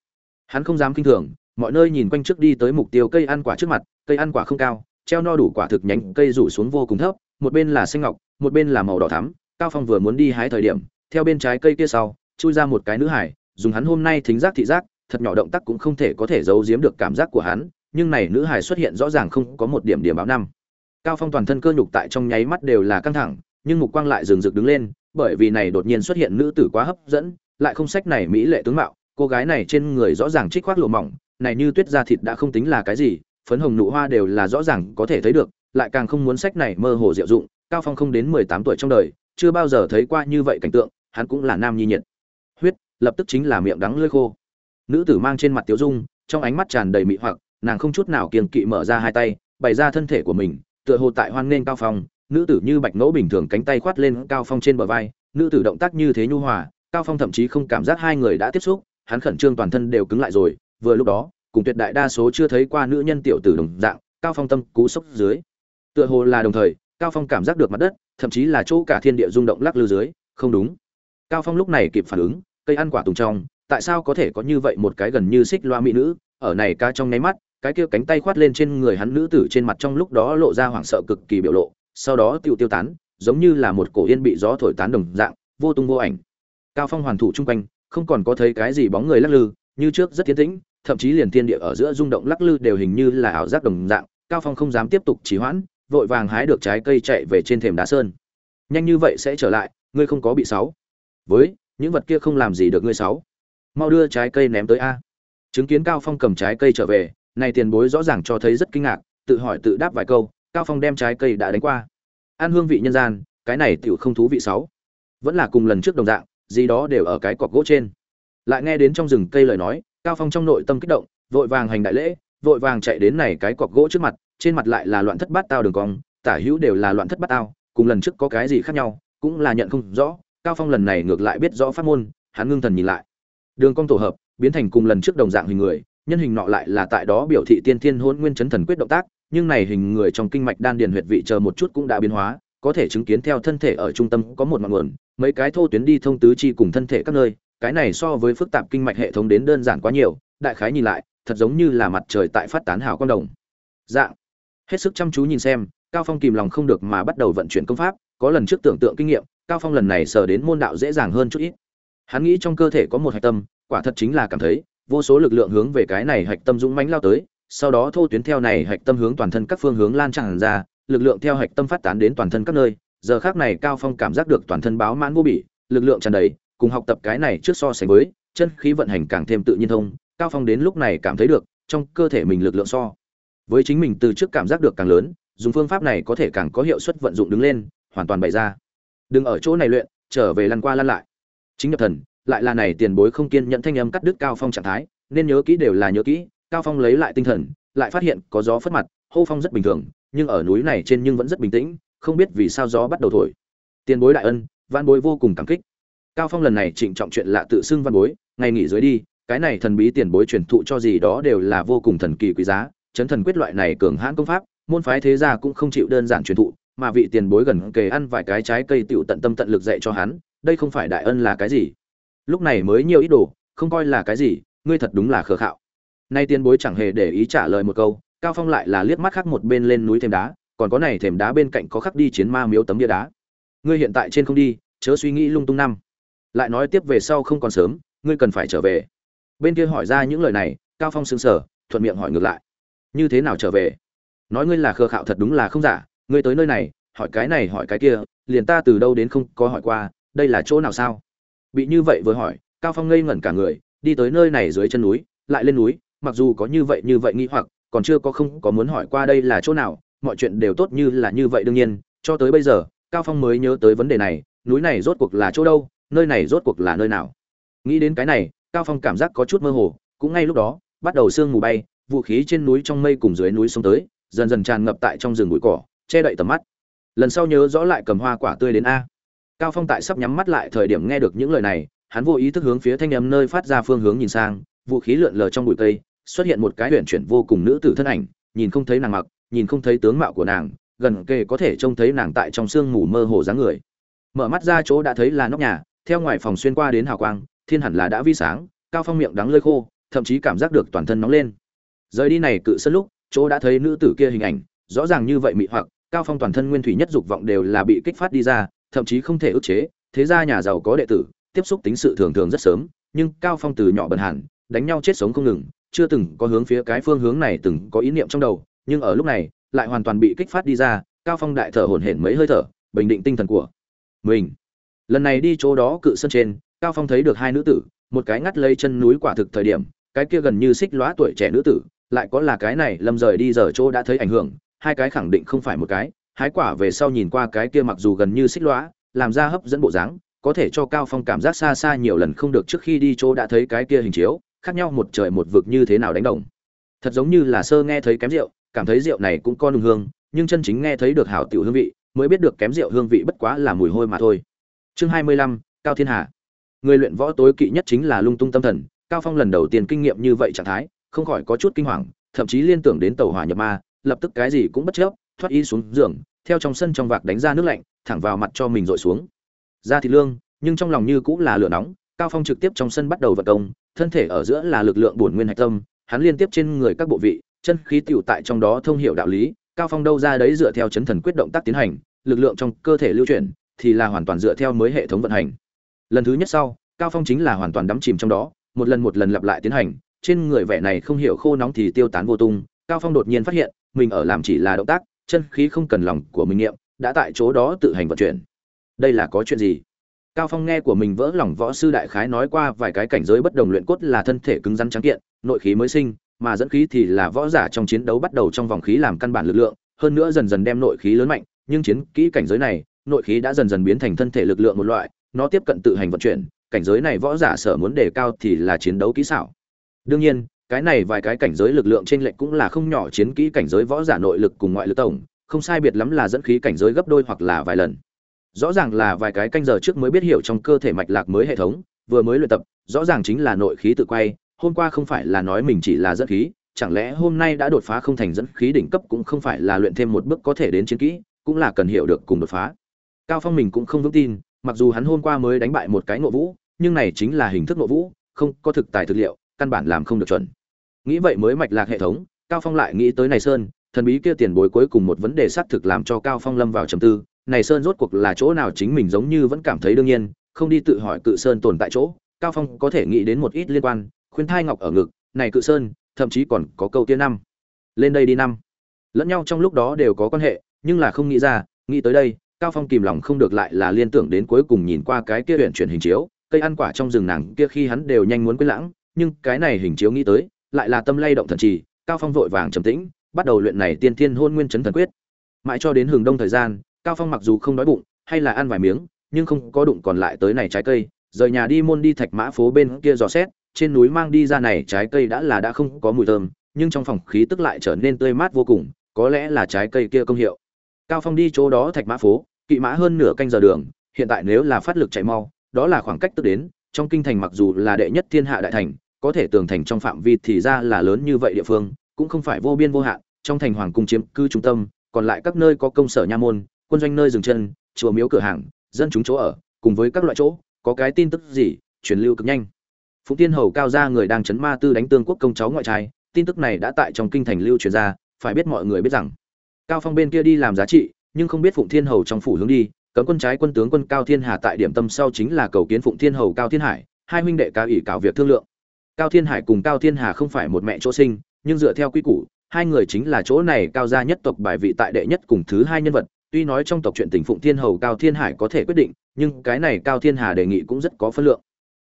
hắn không dám kinh thường mọi nơi nhìn quanh trước đi tới mục tiêu cây ăn quả trước mặt cây ăn quả không cao treo no đủ quả thực nhánh cây rủ xuống vô cùng thấp một bên là xanh ngọc một bên là màu đỏ thắm. Cao phong vừa muốn đi hái thời điểm theo bên trái cây kia sau chui ra một cái nữ hải dùng hắn hôm nay thính giác thị giác thật nhỏ động tác cũng không thể có thể giấu giếm được cảm giác của hắn nhưng này nữ hải xuất hiện rõ ràng không có một điểm điểm báo năm. Cao phong toàn thân cơ nhục tại trong nháy mắt đều là căng thẳng, nhưng mục quang lại dừng rực đứng lên, bởi vì này đột nhiên xuất hiện nữ tử quá hấp dẫn, lại không sách này mỹ lệ tướng mạo, cô gái này trên người rõ ràng trích khoác lụa mỏng, này như tuyết da thịt đã không tính là cái gì, phấn hồng nụ hoa đều là rõ ràng có thể thấy được, lại càng không muốn sách này mơ hồ diệu dụng, cao phong không đến 18 tuổi trong đời, chưa bao giờ thấy qua như vậy cảnh tượng, hắn cũng là nam nhi nhiệt. Huyết, lập tức chính là miệng đắng lưỡi khô. Nữ tử mang trên mặt tiếu dung, trong ánh mắt tràn đầy mị hoặc nàng không chút nào kiêng kỵ mở ra hai tay, bày ra thân thể của mình, tựa hồ tại hoan nghênh cao phong. Nữ tử như bạch ngẫu bình thường cánh tay khoát lên cao phong trên bờ vai, nữ tử động tác như thế nhu hòa, cao phong thậm chí không cảm giác hai người đã tiếp xúc, hắn khẩn trương toàn thân đều cứng lại rồi, vừa lúc đó, cùng tuyệt đại đa số chưa thấy qua nữ nhân tiểu tử đồng dạng, cao phong tâm cú sốc dưới. Tựa hồ là đồng thời, cao phong cảm giác được mặt đất, thậm chí là chỗ cả thiên địa rung động lắc lư dưới, không đúng. Cao phong lúc này kịp phản ứng, cây ăn quả tùng trong, tại sao có thể có như vậy một cái gần như xích loa mỹ nữ, ở này ca trong nháy mắt cái kia cánh tay khoát lên trên người hắn nữ tử trên mặt trong lúc đó lộ ra hoảng sợ cực kỳ biểu lộ, sau đó tiêu tiêu tán, giống như là một cổ yên bị gió thổi tán đồng dạng, vô tung vô ảnh. Cao phong hoàn thủ chung quanh, không còn có thấy cái gì bóng người lắc lư, như trước rất tiến tĩnh, thậm chí liền thiên địa ở giữa rung động lắc lư đều hình như là ảo giác đồng dạng, cao phong không dám tiếp tục trì hoãn, vội vàng hái được trái cây chạy về trên thềm đá sơn. Nhanh như vậy sẽ trở lại, ngươi không có bị sáu. Với, những vật kia không làm gì được ngươi sáu. Mau đưa trái cây ném tới a. Chứng kiến cao phong cầm trái cây trở về này tiền bối rõ ràng cho thấy rất kinh ngạc, tự hỏi tự đáp vài câu, cao phong đem trái cây đã đánh qua. Ăn hương vị nhân gian, cái này tiểu không thú vị sáu. Vẫn là cùng lần trước đồng dạng, gì đó đều ở cái cọc gỗ trên. Lại nghe đến trong rừng cây lời nói, cao phong trong nội tâm kích động, vội vàng hành đại lễ, vội vàng chạy đến này cái cọc gỗ trước mặt, trên mặt lại là loạn thất bát tao đường cong, tả hữu đều là loạn thất bát tao, cùng lần trước có cái gì khác nhau, cũng là nhận không rõ, cao phong lần này ngược lại biết rõ pháp môn, hắn ngưng thần nhìn lại. Đường cong tổ hợp, biến thành cùng lần trước đồng dạng hình người nhân hình nọ lại là tại đó biểu thị tiên thiên hôn nguyên chấn thần quyết động tác, nhưng này hình người trong kinh mạch đan điền huyệt vị chờ một chút cũng đã biến hóa, có thể chứng kiến theo thân thể ở trung tâm có một ngọn nguồn, mấy cái thô tuyến đi thông tứ chi cùng thân thể các nơi, cái này so với phức tạp kinh mạch hệ thống đến đơn giản quá nhiều, đại khái nhìn lại, thật giống như là mặt trời tại phát tán hào quang đồng. Dạng. Hết sức chăm chú nhìn xem, cao phong kìm lòng không được mà bắt đầu vận chuyển công pháp, có lần trước tưởng tượng kinh nghiệm, cao phong lần này sờ đến môn đạo dễ dàng hơn chút ít. Hắn nghĩ trong cơ thể có một hạch tâm, quả thật chính là cảm thấy vô số lực lượng hướng về cái này hạch tâm dũng mãnh lao tới, sau đó thô tuyến theo này hạch tâm hướng toàn thân các phương hướng lan tràn ra, lực lượng theo hạch tâm phát tán đến toàn thân các nơi, giờ khác này cao phong cảm giác được toàn thân báo mãn vô bỉ, lực lượng tràn đầy, cùng học tập cái này trước so sánh với, chân khí vận hành càng thêm tự nhiên thông, cao phong đến lúc này cảm thấy được, trong cơ thể mình lực lượng so với chính mình từ trước cảm giác được càng lớn, dùng phương pháp này có thể càng có hiệu suất vận dụng đứng lên, hoàn toàn bày ra. Đừng ở chỗ này luyện, trở về lăn qua lăn lại. Chính nhập thần lại là này tiền bối không kiên nhận thanh âm cắt đứt cao phong trạng thái, nên nhớ kỹ đều là nhớ kỹ, cao phong lấy lại tinh thần, lại phát hiện có gió phất mặt, hô phong rất bình thường, nhưng ở núi này trên nhưng vẫn rất bình tĩnh, không biết vì sao gió bắt đầu thổi. Tiền bối đại ân, văn bối vô cùng cảm kích. Cao phong lần này trịnh trọng chuyện lạ tự xưng văn bối, ngày nghỉ dưới đi, cái này thần bí tiền bối truyền thụ cho gì đó đều là vô cùng thần kỳ quý giá, chấn thần quyết loại này cường hãn công pháp, môn phái thế gia cũng không chịu đơn giản truyền thụ, mà vị tiền bối gần kề ăn vài cái trái cây tiểu tận tâm tận lực dạy cho hắn, đây không phải đại ân là cái gì lúc này mới nhiều ít đồ, không coi là cái gì, ngươi thật đúng là khờ khạo. Nay tiền bối chẳng hề để ý trả lời một câu, cao phong lại là liếc mắt khác một bên lên núi thềm đá, còn có này thềm đá bên cạnh có khắc đi chiến ma miếu tấm bia đá. Ngươi hiện tại trên không đi, chớ suy nghĩ lung tung năm. Lại nói tiếp về sau không còn sớm, ngươi cần phải trở về. Bên kia hỏi ra những lời này, cao phong sững sờ, thuận miệng hỏi ngược lại. Như thế nào trở về? Nói ngươi là khờ khạo thật đúng là không giả, ngươi tới nơi này, hỏi cái này, hỏi cái kia, liền ta từ đâu đến không có hỏi qua, đây là chỗ nào sao? Bị như vậy vừa hỏi, cao phong ngây ngẩn cả người, đi tới nơi này dưới chân núi, lại lên núi, mặc dù có như vậy như vậy nghĩ hoặc, còn chưa có không có muốn hỏi qua đây là chỗ nào, mọi chuyện đều tốt như là như vậy đương nhiên, cho tới bây giờ, cao phong mới nhớ tới vấn đề này, núi này rốt cuộc là chỗ đâu, nơi này rốt cuộc là nơi nào. Nghĩ đến cái này, cao phong cảm giác có chút mơ hồ, cũng ngay lúc đó, bắt đầu sương mù bay, vũ khí trên núi trong mây cùng dưới núi xuống tới, dần dần tràn ngập tại trong rừng bụi cỏ, che đậy tầm mắt. Lần sau nhớ rõ lại cầm hoa quả tươi đến a cao phong tại sắp nhắm mắt lại thời điểm nghe được những lời này, hắn vô ý thức hướng phía thanh âm nơi phát ra phương hướng nhìn sang, vũ khí lượn lờ trong bụi cây, xuất hiện một cái huyền chuyển vô cùng nữ tử thân ảnh, nhìn không thấy nàng mặc, nhìn không thấy tướng mạo của nàng, gần kề có thể trông thấy nàng tại trong sương mù mơ hồ dáng người. Mở mắt ra chỗ đã thấy là nóc nhà, theo ngoài phòng xuyên qua đến hào quang, thiên hẳn là đã vi sáng, cao phong miệng đắng lơi khô, thậm chí cảm giác được toàn thân nóng lên. Rời đi này cự sân lúc, chỗ đã thấy nữ tử kia hình ảnh, rõ ràng như vậy mị hoặc, cao phong toàn thân nguyên thủy nhất dục vọng đều là bị kích phát đi ra thậm chí không thể ức chế, thế ra nhà giàu có đệ tử, tiếp xúc tính sự thường thường rất sớm, nhưng cao phong từ nhỏ bần hàn, đánh nhau chết sống không ngừng, chưa từng có hướng phía cái phương hướng này từng có ý niệm trong đầu, nhưng ở lúc này, lại hoàn toàn bị kích phát đi ra, cao phong đại thở hổn hển mấy hơi thở, bình định tinh thần của mình. Lần này đi chỗ đó cự sân trên, cao phong thấy được hai nữ tử, một cái ngắt lấy chân núi quả thực thời điểm, cái kia gần như xích lóa tuổi trẻ nữ tử, lại có là cái này lâm rời đi giờ chỗ đã thấy ảnh hưởng, hai cái khẳng định không phải một cái hái quả về sau nhìn qua cái kia mặc dù gần như xích lõa, làm ra hấp dẫn bộ dáng có thể cho cao phong cảm giác xa xa nhiều lần không được trước khi đi chỗ đã thấy cái kia hình chiếu khác nhau một trời một vực như thế nào đánh đồng. Thật giống như là sơ nghe thấy kém rượu cảm thấy rượu này cũng có nùng hương nhưng chân chính nghe thấy được hảo tiểu hương vị mới biết được kém rượu hương vị bất quá là mùi hôi mà thôi. Chương 25, cao thiên hà. Người luyện võ tối kỵ nhất chính là lung tung tâm thần cao phong lần đầu tiên kinh nghiệm như vậy trạng thái không khỏi có chút kinh hoàng thậm chí liên tưởng đến tàu hỏa nhập ma lập tức cái gì cũng bất chấp thoát y xuống giường, theo trong sân trong vạc đánh ra nước lạnh, thẳng vào mặt cho mình dội xuống. Ra thịt lương, nhưng trong lòng như cũng là lửa nóng, cao phong trực tiếp trong sân bắt đầu vận công, thân thể ở giữa là lực lượng bổn nguyên hạch tâm, hắn liên tiếp trên người các bộ vị, chân khí tiểu tại trong đó thông hiểu đạo lý, cao phong đâu ra đấy dựa theo chấn thần quyết động tác tiến hành, lực lượng trong cơ thể lưu chuyển, thì là hoàn toàn dựa theo mới hệ thống vận hành. Lần thứ nhất sau, cao phong chính là hoàn toàn đắm chìm trong đó, một lần một lần lặp lại tiến hành, trên người vẻ này không hiểu khô nóng thì tiêu tán vô tung, cao phong đột nhiên phát hiện, mình ở làm chỉ là động tác chân khí không cần lòng của mình nghiệm, đã tại chỗ đó tự hành vận chuyển. Đây là có chuyện gì? Cao phong nghe của mình vỡ lòng võ sư đại khái nói qua vài cái cảnh giới bất đồng luyện cốt là thân thể cứng rắn trắng kiện, nội khí mới sinh, mà dẫn khí thì là võ giả trong chiến đấu bắt đầu trong vòng khí làm căn bản lực lượng, hơn nữa dần dần đem nội khí lớn mạnh, nhưng chiến kỹ cảnh giới này, nội khí đã dần dần biến thành thân thể lực lượng một loại, nó tiếp cận tự hành vận chuyển, cảnh giới này võ giả sở muốn đề cao thì là chiến đấu kỹ xảo. Đương nhiên cái này vài cái cảnh giới lực lượng trên lệnh cũng là không nhỏ, chiến kỹ cảnh giới võ giả nội lực cùng ngoại lực tổng, không sai biệt lắm là dẫn khí cảnh giới gấp đôi hoặc là vài lần. Rõ ràng là vài cái canh giờ trước mới biết hiểu trong cơ thể mạch lạc mới hệ thống, vừa mới luyện tập, rõ ràng chính là nội khí tự quay, hôm qua không phải là nói mình chỉ là dẫn khí, chẳng lẽ hôm nay đã đột phá không thành dẫn khí đỉnh cấp cũng không phải là luyện thêm một bước có thể đến chiến kỹ, cũng là cần hiểu được cùng đột phá. Cao phong mình cũng không vững tin, mặc dù hắn hôm qua mới đánh bại một cái ngộ vũ, nhưng này chính là hình thức ngộ vũ, không có thực tài thực liệu căn bản làm không được chuẩn. Nghĩ vậy mới mạch lạc hệ thống, cao phong lại nghĩ tới này sơn, thần bí kia tiền bối cuối cùng một vấn đề xác thực làm cho cao phong lâm vào trầm tư. Này sơn rốt cuộc là chỗ nào chính mình giống như vẫn cảm thấy đương nhiên, không đi tự hỏi cự sơn tồn tại chỗ. Cao phong có thể nghĩ đến một ít liên quan, khuyên thai ngọc ở ngực, này cự sơn, thậm chí còn có câu tiên năm. Lên đây đi năm. Lẫn nhau trong lúc đó đều có quan hệ, nhưng là không nghĩ ra, nghĩ tới đây, cao phong kìm lòng không được lại là liên tưởng đến cuối cùng nhìn qua cái kia huyện chuyển hình chiếu, cây ăn quả trong rừng nàng kia khi hắn đều nhanh muốn quên lãng nhưng cái này hình chiếu nghĩ tới, lại là tâm lay động thần trì, cao phong vội vàng trầm tĩnh, bắt đầu luyện này tiên thiên hôn nguyên chấn thần quyết. Mãi cho đến hừng đông thời gian, cao phong mặc dù không đói bụng, hay là ăn vài miếng, nhưng không có đụng còn lại tới này trái cây, rời nhà đi môn đi thạch mã phố bên kia dò xét, trên núi mang đi ra này trái cây đã là đã không có mùi thơm, nhưng trong phòng khí tức lại trở nên tươi mát vô cùng, có lẽ là trái cây kia công hiệu. Cao phong đi chỗ đó thạch mã phố, kỵ mã hơn nửa canh giờ đường, hiện tại nếu là phát lực chạy mau, đó là khoảng cách tức đến, trong kinh thành mặc dù là đệ nhất thiên hạ đại thành có thể tường thành trong phạm vi thì ra là lớn như vậy địa phương, cũng không phải vô biên vô hạn, trong thành hoàng cung chiếm cư trung tâm, còn lại các nơi có công sở nha môn, quân doanh nơi dừng chân, chùa miếu cửa hàng, dân chúng chỗ ở, cùng với các loại chỗ, có cái tin tức gì, truyền lưu cực nhanh. Phụng tiên hầu cao gia người đang chấn ma tư đánh tương quốc công cháu ngoại trai, tin tức này đã tại trong kinh thành lưu truyền ra, phải biết mọi người biết rằng, cao phong bên kia đi làm giá trị, nhưng không biết phụng thiên hầu trong phủ hướng đi, cấm quân trái quân tướng quân cao thiên hà tại điểm tâm sau chính là cầu kiến phụng thiên hầu cao thiên hải, hai huynh đệ cao ỷ cảo việc thương lượng cao thiên hải cùng cao thiên hà không phải một mẹ chỗ sinh, nhưng dựa theo quy củ, hai người chính là chỗ này cao gia nhất tộc bài vị tại đệ nhất cùng thứ hai nhân vật. Tuy nói trong tộc chuyện tình phụng thiên hầu, cao thiên hải có thể quyết định, nhưng cái này cao thiên hà đề nghị cũng rất có phân lượng.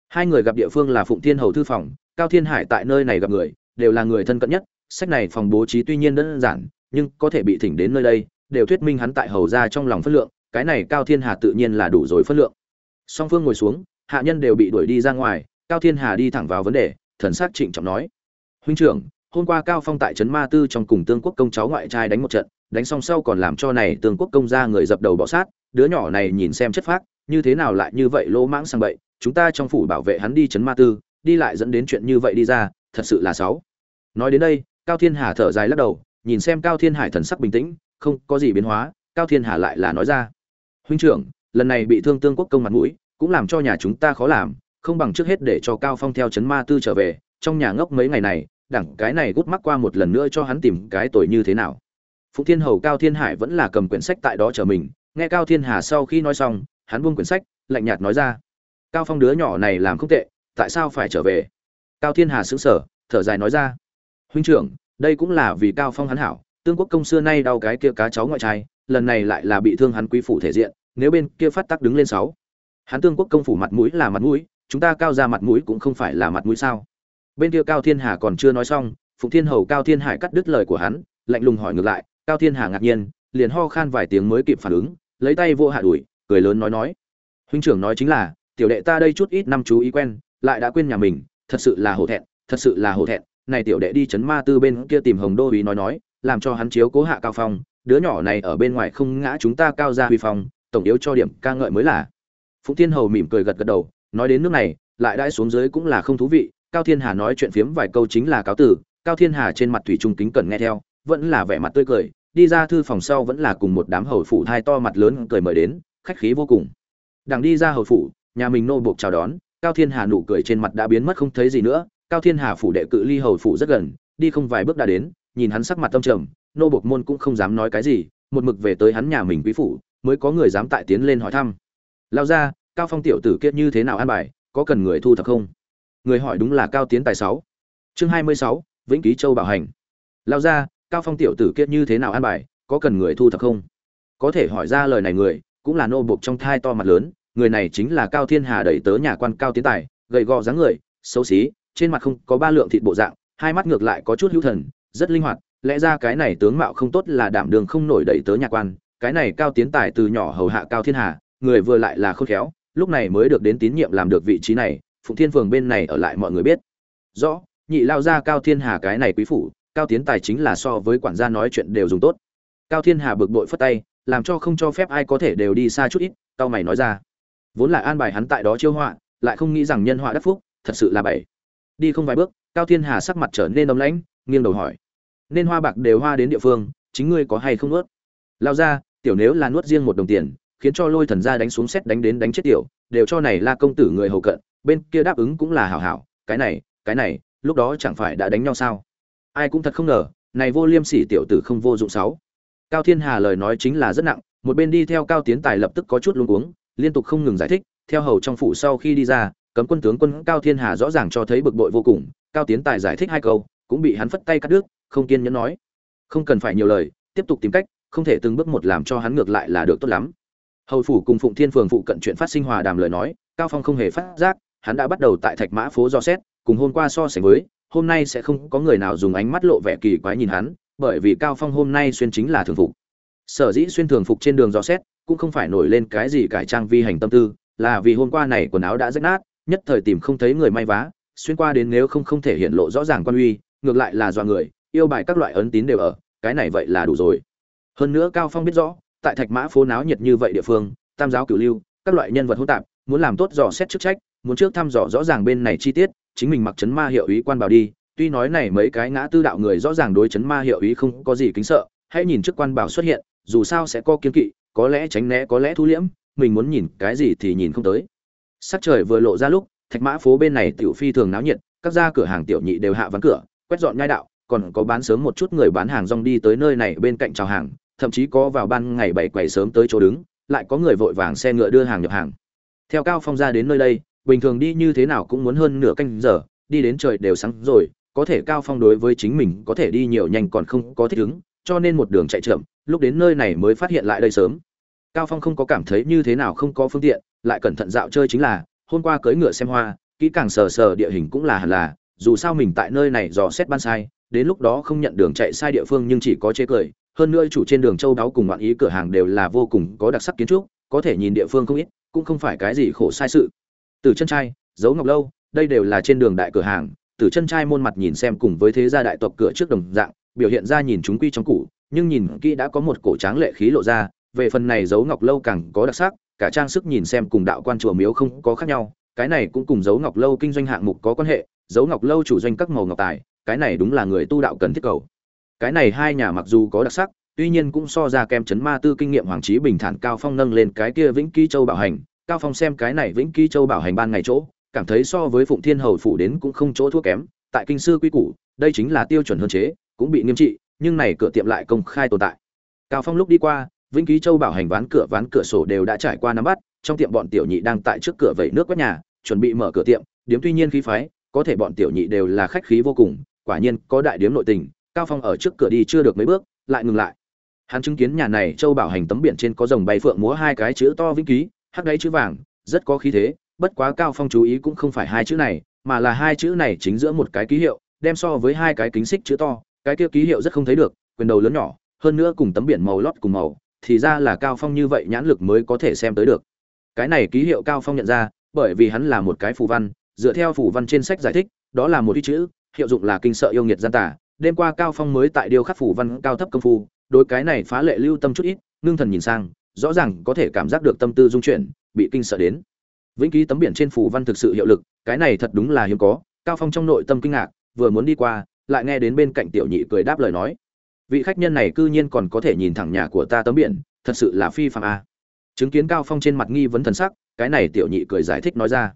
Hai người gặp địa phương là phụng thiên hầu thư phòng, cao thiên hải tại nơi này gặp người, đều là người thân cận nhất. Sách này phòng bố trí tuy nhiên đơn giản, nhưng có thể bị thỉnh đến nơi đây, đều thuyết minh hắn tại hầu ra trong lòng phân lượng. Cái này cao thiên hà tự nhiên là đủ rồi phân lượng. Song phương ngồi xuống, hạ nhân đều bị đuổi đi ra ngoài cao thiên hà đi thẳng vào vấn đề, thần sắc trịnh trọng nói. Huynh trưởng, hôm qua cao phong tại trấn ma tư trong cùng tương quốc công cháu ngoại trai đánh một trận, đánh xong sau còn làm cho này tương quốc công ra người dập đầu bọ sát, đứa nhỏ này nhìn xem chất phác, như thế nào lại như vậy lỗ mãng sang bậy, chúng ta trong phủ bảo vệ hắn đi trấn ma tư, đi lại dẫn đến chuyện như vậy đi ra, thật sự là xấu. Nói đến đây, cao thiên hà thở dài lắc đầu, nhìn xem cao thiên hải thần sắc bình tĩnh, không có gì biến hóa, cao thiên hà lại là nói ra. Huynh trưởng, lần này bị thương tương quốc công mặt mũi, cũng làm cho nhà chúng ta khó làm không bằng trước hết để cho cao phong theo chấn ma tư trở về, trong nhà ngốc mấy ngày này, đẳng cái này gút mắc qua một lần nữa cho hắn tìm cái tội như thế nào. Phụng thiên hầu cao thiên hải vẫn là cầm quyển sách tại đó chờ mình, nghe cao thiên hà sau khi nói xong, hắn buông quyển sách, lạnh nhạt nói ra, cao phong đứa nhỏ này làm không tệ, tại sao phải trở về? Cao thiên hà sững sờ, thở dài nói ra, huynh trưởng, đây cũng là vì cao phong hắn hảo, tương quốc công xưa nay đau cái kia cá cháu ngoại trai, lần này lại là bị thương hắn quý phủ thể diện, nếu bên kia phát tắc đứng lên sáu, hắn tương quốc công phủ mặt mũi là mặt mũi chúng ta cao ra mặt mũi cũng không phải là mặt mũi sao? Bên kia cao thiên hà còn chưa nói xong, phụng thiên hầu cao thiên hải cắt đứt lời của hắn, lạnh lùng hỏi ngược lại, cao thiên hà ngạc nhiên, liền ho khan vài tiếng mới kịp phản ứng, lấy tay vô hạ đuổi, cười lớn nói nói. Huynh trưởng nói chính là, tiểu đệ ta đây chút ít năm chú ý quen, lại đã quên nhà mình, thật sự là hổ thẹn, thật sự là hổ thẹn. Này tiểu đệ đi chấn ma tư bên kia tìm hồng đô uý nói nói, làm cho hắn chiếu cố hạ cao phong, đứa nhỏ này ở bên ngoài không ngã chúng ta cao ra huy phong, tổng yếu cho điểm ca ngợi mới là. Phụng thiên hầu mỉm cười gật gật đầu nói đến nước này, lại đãi xuống dưới cũng là không thú vị, cao thiên hà nói chuyện phiếm vài câu chính là cáo tử cao thiên hà trên mặt thủy trung kính cần nghe theo, vẫn là vẻ mặt tươi cười, đi ra thư phòng sau vẫn là cùng một đám hầu phủ thai to mặt lớn cười mời đến, khách khí vô cùng. Đằng đi ra hầu phủ, nhà mình nô buộc chào đón, cao thiên hà nụ cười trên mặt đã biến mất không thấy gì nữa, cao thiên hà phủ đệ cự ly hầu phủ rất gần, đi không vài bước đã đến, nhìn hắn sắc mặt tâm trầm, nô buộc môn cũng không dám nói cái gì, một mực về tới hắn nhà mình quý phủ, mới có người dám tại tiến lên hỏi thăm. Lao ra cao phong tiểu tử kiết như thế nào an bài, có cần người thu thập không? Người hỏi đúng là cao tiến tài sáu. Chương hai mươi sáu, vĩnh ký châu bảo hành. Lao ra, cao phong tiểu tử kiết như thế nào an bài, có cần người thu thập không? Có thể hỏi ra lời này người, cũng là nô buộc trong thai to mặt lớn, người này chính là cao thiên hà đẩy tớ nhà quan cao tiến tài, gầy gò dáng người, xấu xí, trên mặt không có ba lượng thịt bộ dạng, hai mắt ngược lại có chút hữu thần, rất linh hoạt, lẽ ra cái này tướng mạo không tốt là đảm đường không nổi đẩy tớ nhà quan, cái này cao tiến tài từ nhỏ hầu hạ cao thiên hà, người vừa lại là khôn khéo lúc này mới được đến tín nhiệm làm được vị trí này, phụng thiên phường bên này ở lại mọi người biết. Rõ, nhị lao ra cao thiên hà cái này quý phủ, cao tiến tài chính là so với quản gia nói chuyện đều dùng tốt. Cao thiên hà bực bội phất tay, làm cho không cho phép ai có thể đều đi xa chút ít, cao mày nói ra. Vốn là an bài hắn tại đó chiêu họa, lại không nghĩ rằng nhân họa đắc phúc, thật sự là bảy đi không vài bước, cao thiên hà sắc mặt trở nên ấm lãnh, nghiêng đầu hỏi. Nên hoa bạc đều hoa đến địa phương, chính ngươi có hay không nuốt? Lao ra tiểu nếu là nuốt riêng một đồng tiền khiến cho lôi thần ra đánh xuống xét đánh đến đánh chết tiểu, đều cho này là công tử người hầu cận, bên kia đáp ứng cũng là hảo hảo, cái này cái này, lúc đó chẳng phải đã đánh nhau sao? Ai cũng thật không ngờ, này vô liêm sỉ tiểu tử không vô dụng sáu. Cao thiên hà lời nói chính là rất nặng, một bên đi theo cao tiến tài lập tức có chút luống cuống, liên tục không ngừng giải thích, theo hầu trong phủ sau khi đi ra, cấm quân tướng quân cao thiên hà rõ ràng cho thấy bực bội vô cùng, cao tiến tài giải thích hai câu, cũng bị hắn phất tay cắt đứt, không kiên nhẫn nói. Không cần phải nhiều lời, tiếp tục tìm cách, không thể từng bước một làm cho hắn ngược lại là được tốt lắm hầu phủ cùng phụng thiên phường phụ cận chuyện phát sinh hòa đàm lời nói, cao phong không hề phát giác, hắn đã bắt đầu tại thạch mã phố do xét, cùng hôm qua so sánh với, hôm nay sẽ không có người nào dùng ánh mắt lộ vẻ kỳ quái nhìn hắn, bởi vì cao phong hôm nay xuyên chính là thường phục. Sở dĩ xuyên thường phục trên đường do xét, cũng không phải nổi lên cái gì cải trang vi hành tâm tư, là vì hôm qua này quần áo đã rách nát, nhất thời tìm không thấy người may vá, xuyên qua đến nếu không không thể hiện lộ rõ ràng quan uy, ngược lại là dọa người, yêu bài các loại ấn tín đều ở, cái này vậy là đủ rồi. Hơn nữa cao phong biết rõ tại thạch mã phố náo nhiệt như vậy địa phương, tam giáo cửu lưu, các loại nhân vật hỗn tạp, muốn làm tốt dò xét chức trách, muốn trước thăm dò rõ ràng bên này chi tiết, chính mình mặc chấn ma hiệu ý quan bảo đi. Tuy nói này mấy cái ngã tư đạo người rõ ràng đối chấn ma hiệu ý không có gì kính sợ, hãy nhìn trước quan bảo xuất hiện, dù sao sẽ có kiên kỵ, có lẽ tránh né, có lẽ thu liễm, mình muốn nhìn cái gì thì nhìn không tới. Sắc trời vừa lộ ra lúc, thạch mã phố bên này tiểu phi thường náo nhiệt, các gia cửa hàng tiểu nhị đều hạ ván cửa, quét dọn nhai đạo, còn có bán sớm một chút người bán hàng rong đi tới nơi này bên cạnh chào hàng thậm chí có vào ban ngày bảy quầy sớm tới chỗ đứng, lại có người vội vàng xe ngựa đưa hàng nhập hàng. Theo cao phong ra đến nơi đây, bình thường đi như thế nào cũng muốn hơn nửa canh giờ, đi đến trời đều sáng rồi, có thể cao phong đối với chính mình có thể đi nhiều nhanh còn không có thích ứng, cho nên một đường chạy chậm, lúc đến nơi này mới phát hiện lại đây sớm. Cao phong không có cảm thấy như thế nào không có phương tiện, lại cẩn thận dạo chơi chính là, hôm qua cưỡi ngựa xem hoa, kỹ càng sờ sờ địa hình cũng là hẳn là, dù sao mình tại nơi này dò xét ban sai, đến lúc đó không nhận đường chạy sai địa phương nhưng chỉ có chế cười hơn nữa chủ trên đường châu đáo cùng ngoạn ý cửa hàng đều là vô cùng có đặc sắc kiến trúc, có thể nhìn địa phương không ít, cũng không phải cái gì khổ sai sự. Từ chân trai dấu ngọc lâu, đây đều là trên đường đại cửa hàng, từ chân trai môn mặt nhìn xem cùng với thế gia đại tộc cửa trước đồng dạng, biểu hiện ra nhìn chúng quy trong cũ, nhưng nhìn kỹ đã có một cổ tráng lệ khí lộ ra, về phần này dấu ngọc lâu càng có đặc sắc, cả trang sức nhìn xem cùng đạo quan chùa miếu không có khác nhau, cái này cũng cùng dấu ngọc lâu kinh doanh hạng mục có quan hệ dấu ngọc lâu chủ doanh các màu ngọc tài, cái này đúng là người tu đạo cần thiết cầu cái này hai nhà mặc dù có đặc sắc, tuy nhiên cũng so ra kem chấn ma tư kinh nghiệm hoàng trí bình thản cao phong nâng lên cái kia vĩnh ký châu bảo hành. Cao phong xem cái này vĩnh ký châu bảo hành ban ngày chỗ, cảm thấy so với phụng thiên hầu phủ đến cũng không chỗ thua kém. Tại kinh sư quy củ, đây chính là tiêu chuẩn hơn chế, cũng bị nghiêm trị, nhưng này cửa tiệm lại công khai tồn tại. Cao phong lúc đi qua, vĩnh ký châu bảo hành ván cửa ván cửa sổ đều đã trải qua nắm bắt, trong tiệm bọn tiểu nhị đang tại trước cửa vẩy nước quét nhà, chuẩn bị mở cửa tiệm, điếm tuy nhiên khí phái, có thể bọn tiểu nhị đều là khách khí vô cùng, quả nhiên có đại điếm nội tình cao phong ở trước cửa đi chưa được mấy bước, lại ngừng lại. Hắn chứng kiến nhà này châu bảo hành tấm biển trên có dòng bay phượng múa hai cái chữ to vĩnh ký, hắc đáy chữ vàng, rất có khí thế, bất quá cao phong chú ý cũng không phải hai chữ này, mà là hai chữ này chính giữa một cái ký hiệu, đem so với hai cái kính xích chữ to, cái kia ký hiệu rất không thấy được, quyền đầu lớn nhỏ, hơn nữa cùng tấm biển màu lót cùng màu, thì ra là cao phong như vậy nhãn lực mới có thể xem tới được. Cái này ký hiệu cao phong nhận ra, bởi vì hắn là một cái phù văn, dựa theo phù văn trên sách giải thích, đó là một ít chữ, hiệu dụng là kinh sợ yêu nghiệt gian tả đêm qua cao phong mới tại điêu khắc phù văn cao thấp công phu, đối cái này phá lệ lưu tâm chút ít, ngưng thần nhìn sang, rõ ràng có thể cảm giác được tâm tư dung chuyển, bị kinh sợ đến. Vĩnh ký tấm biển trên phù văn thực sự hiệu lực, cái này thật đúng là hiếm có, cao phong trong nội tâm kinh ngạc, vừa muốn đi qua, lại nghe đến bên cạnh tiểu nhị cười đáp lời nói. Vị khách nhân này cư nhiên còn có thể nhìn thẳng nhà của ta tấm biển, thật sự là phi phạm a. Chứng kiến cao phong trên mặt nghi vấn thần sắc, cái này tiểu nhị cười giải thích nói ra.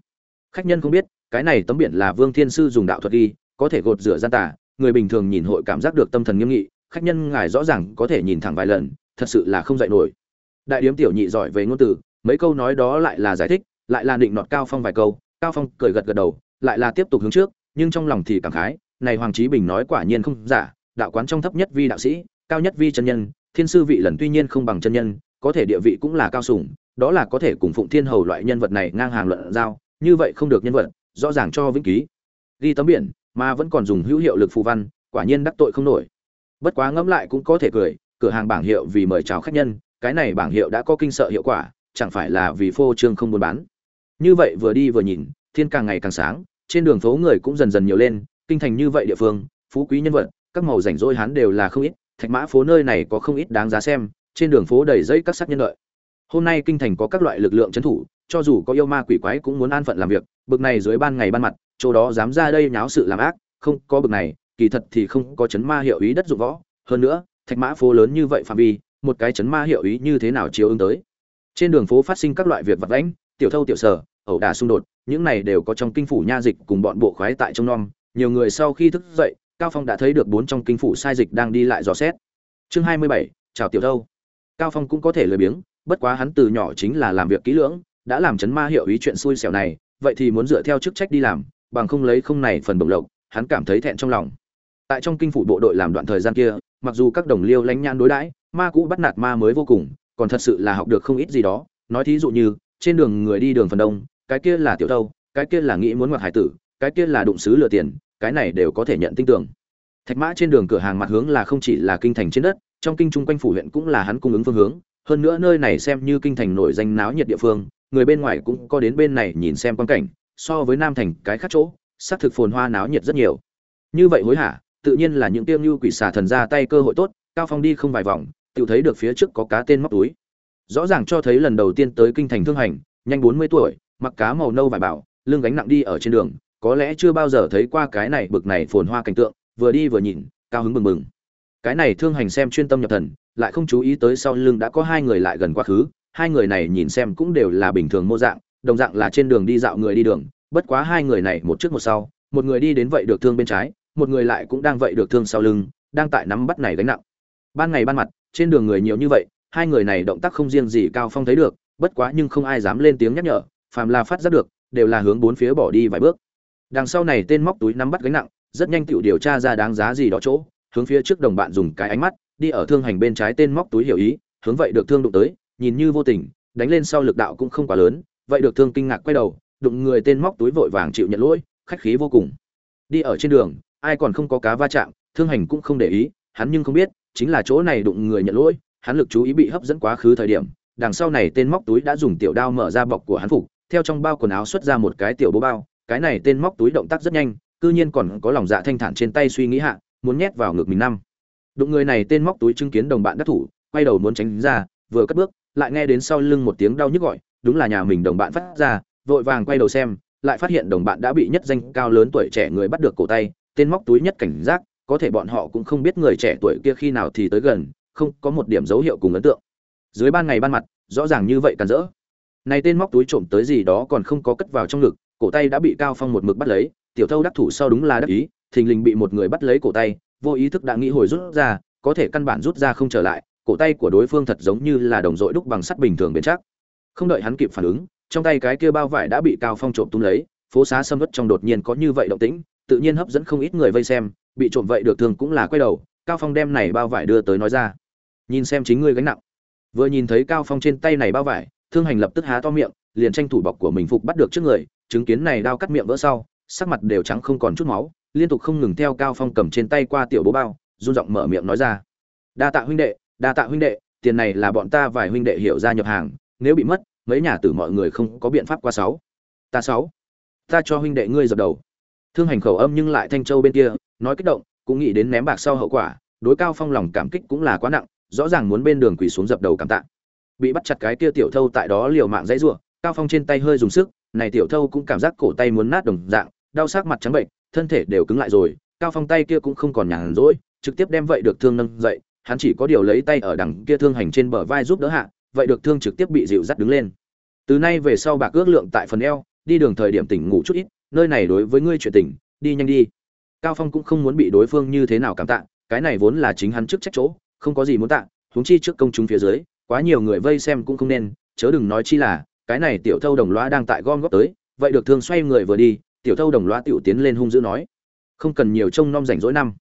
Khách nhân không biết, cái này tấm biển là vương thiên sư dùng đạo thuật ghi có thể gột rửa gian tà người bình thường nhìn hội cảm giác được tâm thần nghiêm nghị, khách nhân ngài rõ ràng có thể nhìn thẳng vài lần, thật sự là không dạy nổi. Đại điếm tiểu nhị giỏi về ngôn từ, mấy câu nói đó lại là giải thích, lại là định nọt cao phong vài câu, cao phong cười gật gật đầu, lại là tiếp tục hướng trước, nhưng trong lòng thì cảm khái, này hoàng trí bình nói quả nhiên không giả, đạo quán trong thấp nhất vi đạo sĩ, cao nhất vi chân nhân, thiên sư vị lần tuy nhiên không bằng chân nhân, có thể địa vị cũng là cao sủng, đó là có thể cùng phụng thiên hầu loại nhân vật này ngang hàng luận giao, như vậy không được nhân vật, rõ ràng cho vĩnh ký. Ghi tấm biển mà vẫn còn dùng hữu hiệu lực phù văn, quả nhiên đắc tội không nổi. Bất quá ngẫm lại cũng có thể cười, cửa hàng bảng hiệu vì mời chào khách nhân, cái này bảng hiệu đã có kinh sợ hiệu quả, chẳng phải là vì phô trương không buôn bán. Như vậy vừa đi vừa nhìn, thiên càng ngày càng sáng, trên đường phố người cũng dần dần nhiều lên, kinh thành như vậy địa phương, phú quý nhân vật, các màu rảnh rỗi hắn đều là không ít, thạch mã phố nơi này có không ít đáng giá xem, trên đường phố đầy dây các sắc nhân lợi. Hôm nay kinh thành có các loại lực lượng trấn thủ, cho dù có yêu ma quỷ quái cũng muốn an phận làm việc, bực này dưới ban ngày ban mặt chỗ đó dám ra đây nháo sự làm ác không có bực này kỳ thật thì không có chấn ma hiệu ý đất dụng võ. Hơn nữa thạch mã phố lớn như vậy phạm vi một cái chấn ma hiệu ý như thế nào chiếu ứng tới? Trên đường phố phát sinh các loại việc vật lãnh tiểu thâu tiểu sở ẩu đả xung đột những này đều có trong kinh phủ nha dịch cùng bọn bộ khoái tại trong non. Nhiều người sau khi thức dậy cao phong đã thấy được bốn trong kinh phủ sai dịch đang đi lại dò xét. Chương 27, chào tiểu thâu. Cao phong cũng có thể lười biếng bất quá hắn từ nhỏ chính là làm việc kỹ lưỡng đã làm chấn ma hiệu ý chuyện xui xẻo này vậy thì muốn dựa theo chức trách đi làm bằng không lấy không này phần bổng lộc, hắn cảm thấy thẹn trong lòng. Tại trong kinh phủ bộ đội làm đoạn thời gian kia, mặc dù các đồng liêu lánh nhan đối đãi, ma cũ bắt nạt ma mới vô cùng, còn thật sự là học được không ít gì đó. Nói thí dụ như, trên đường người đi đường phần đông, cái kia là tiểu thâu, cái kia là nghĩ muốn ngoặt hải tử, cái kia là đụng xứ lừa tiền, cái này đều có thể nhận tin tưởng. Thạch mã trên đường cửa hàng mặt hướng là không chỉ là kinh thành trên đất, trong kinh trung quanh phủ huyện cũng là hắn cung ứng phương hướng. Hơn nữa nơi này xem như kinh thành nổi danh náo nhiệt địa phương, người bên ngoài cũng có đến bên này nhìn xem quan cảnh so với nam thành cái khác chỗ, xác thực phồn hoa náo nhiệt rất nhiều. Như vậy hối hả, tự nhiên là những tiêm như quỷ xà thần ra tay cơ hội tốt, cao phong đi không vài vòng, tự thấy được phía trước có cá tên móc túi. Rõ ràng cho thấy lần đầu tiên tới kinh thành thương hành, nhanh 40 tuổi, mặc cá màu nâu vải bảo, lưng gánh nặng đi ở trên đường, có lẽ chưa bao giờ thấy qua cái này bực này phồn hoa cảnh tượng, vừa đi vừa nhìn, cao hứng mừng mừng cái này thương hành xem chuyên tâm nhập thần, lại không chú ý tới sau lưng đã có hai người lại gần quá khứ, hai người này nhìn xem cũng đều là bình thường mô dạng đồng dạng là trên đường đi dạo người đi đường, bất quá hai người này một trước một sau, một người đi đến vậy được thương bên trái, một người lại cũng đang vậy được thương sau lưng, đang tại nắm bắt này gánh nặng. Ban ngày ban mặt, trên đường người nhiều như vậy, hai người này động tác không riêng gì cao phong thấy được, bất quá nhưng không ai dám lên tiếng nhắc nhở, phàm là phát giác được, đều là hướng bốn phía bỏ đi vài bước. Đằng sau này tên móc túi nắm bắt gánh nặng, rất nhanh tự điều tra ra đáng giá gì đó chỗ, hướng phía trước đồng bạn dùng cái ánh mắt, đi ở thương hành bên trái tên móc túi hiểu ý, hướng vậy được thương đụng tới, nhìn như vô tình, đánh lên sau lực đạo cũng không quá lớn vậy được thương kinh ngạc quay đầu, đụng người tên móc túi vội vàng chịu nhận lỗi, khách khí vô cùng. Đi ở trên đường, ai còn không có cá va chạm, thương hành cũng không để ý, hắn nhưng không biết, chính là chỗ này đụng người nhận lỗi, hắn lực chú ý bị hấp dẫn quá khứ thời điểm, đằng sau này tên móc túi đã dùng tiểu đao mở ra bọc của hắn phục, theo trong bao quần áo xuất ra một cái tiểu bố bao, cái này tên móc túi động tác rất nhanh, cư nhiên còn có lòng dạ thanh thản trên tay suy nghĩ hạ, muốn nhét vào ngực mình năm. Đụng người này tên móc túi chứng kiến đồng bạn đắc thủ, quay đầu muốn tránh ra, vừa cất bước, lại nghe đến sau lưng một tiếng đau nhức gọi đúng là nhà mình đồng bạn phát ra, vội vàng quay đầu xem, lại phát hiện đồng bạn đã bị nhất danh cao lớn tuổi trẻ người bắt được cổ tay, tên móc túi nhất cảnh giác, có thể bọn họ cũng không biết người trẻ tuổi kia khi nào thì tới gần, không có một điểm dấu hiệu cùng ấn tượng. Dưới ban ngày ban mặt, rõ ràng như vậy càn rỡ. Này tên móc túi trộm tới gì đó còn không có cất vào trong ngực, cổ tay đã bị cao phong một mực bắt lấy, tiểu thâu đắc thủ sau đúng là đắc ý, thình lình bị một người bắt lấy cổ tay, vô ý thức đã nghĩ hồi rút ra, có thể căn bản rút ra không trở lại, cổ tay của đối phương thật giống như là đồng dội đúc bằng sắt bình thường bền chắc không đợi hắn kịp phản ứng, trong tay cái kia bao vải đã bị cao phong trộm tung lấy, phố xá sâm vất trong đột nhiên có như vậy động tĩnh, tự nhiên hấp dẫn không ít người vây xem, bị trộm vậy được thường cũng là quay đầu, cao phong đem này bao vải đưa tới nói ra. Nhìn xem chính ngươi gánh nặng. Vừa nhìn thấy cao phong trên tay này bao vải, thương hành lập tức há to miệng, liền tranh thủ bọc của mình phục bắt được trước người, chứng kiến này đao cắt miệng vỡ sau, sắc mặt đều trắng không còn chút máu, liên tục không ngừng theo cao phong cầm trên tay qua tiểu bố bao, run giọng mở miệng nói ra. Đa tạ huynh đệ, đa tạ huynh đệ, tiền này là bọn ta vài huynh đệ hiểu ra nhập hàng nếu bị mất, mấy nhà tử mọi người không có biện pháp qua sáu. Ta sáu. Ta cho huynh đệ ngươi dập đầu. Thương hành khẩu âm nhưng lại thanh châu bên kia, nói kích động, cũng nghĩ đến ném bạc sau hậu quả, đối cao phong lòng cảm kích cũng là quá nặng, rõ ràng muốn bên đường quỳ xuống dập đầu cảm tạ. Bị bắt chặt cái kia tiểu thâu tại đó liều mạng dãy rủa, cao phong trên tay hơi dùng sức, này tiểu thâu cũng cảm giác cổ tay muốn nát đồng dạng, đau sắc mặt trắng bệnh, thân thể đều cứng lại rồi, cao phong tay kia cũng không còn nhàn rỗi, trực tiếp đem vậy được thương nâng dậy, hắn chỉ có điều lấy tay ở đằng kia thương hành trên bờ vai giúp đỡ hạ vậy được thương trực tiếp bị dịu dắt đứng lên. Từ nay về sau bạc ước lượng tại phần eo, đi đường thời điểm tỉnh ngủ chút ít, nơi này đối với ngươi chuyện tỉnh, đi nhanh đi. Cao phong cũng không muốn bị đối phương như thế nào cảm tạ, cái này vốn là chính hắn trước trách chỗ, không có gì muốn tạ, huống chi trước công chúng phía dưới, quá nhiều người vây xem cũng không nên, chớ đừng nói chi là, cái này tiểu thâu đồng loa đang tại gom góp tới, vậy được thương xoay người vừa đi, tiểu thâu đồng loa tiểu tiến lên hung dữ nói, không cần nhiều trông nom rảnh rỗi năm.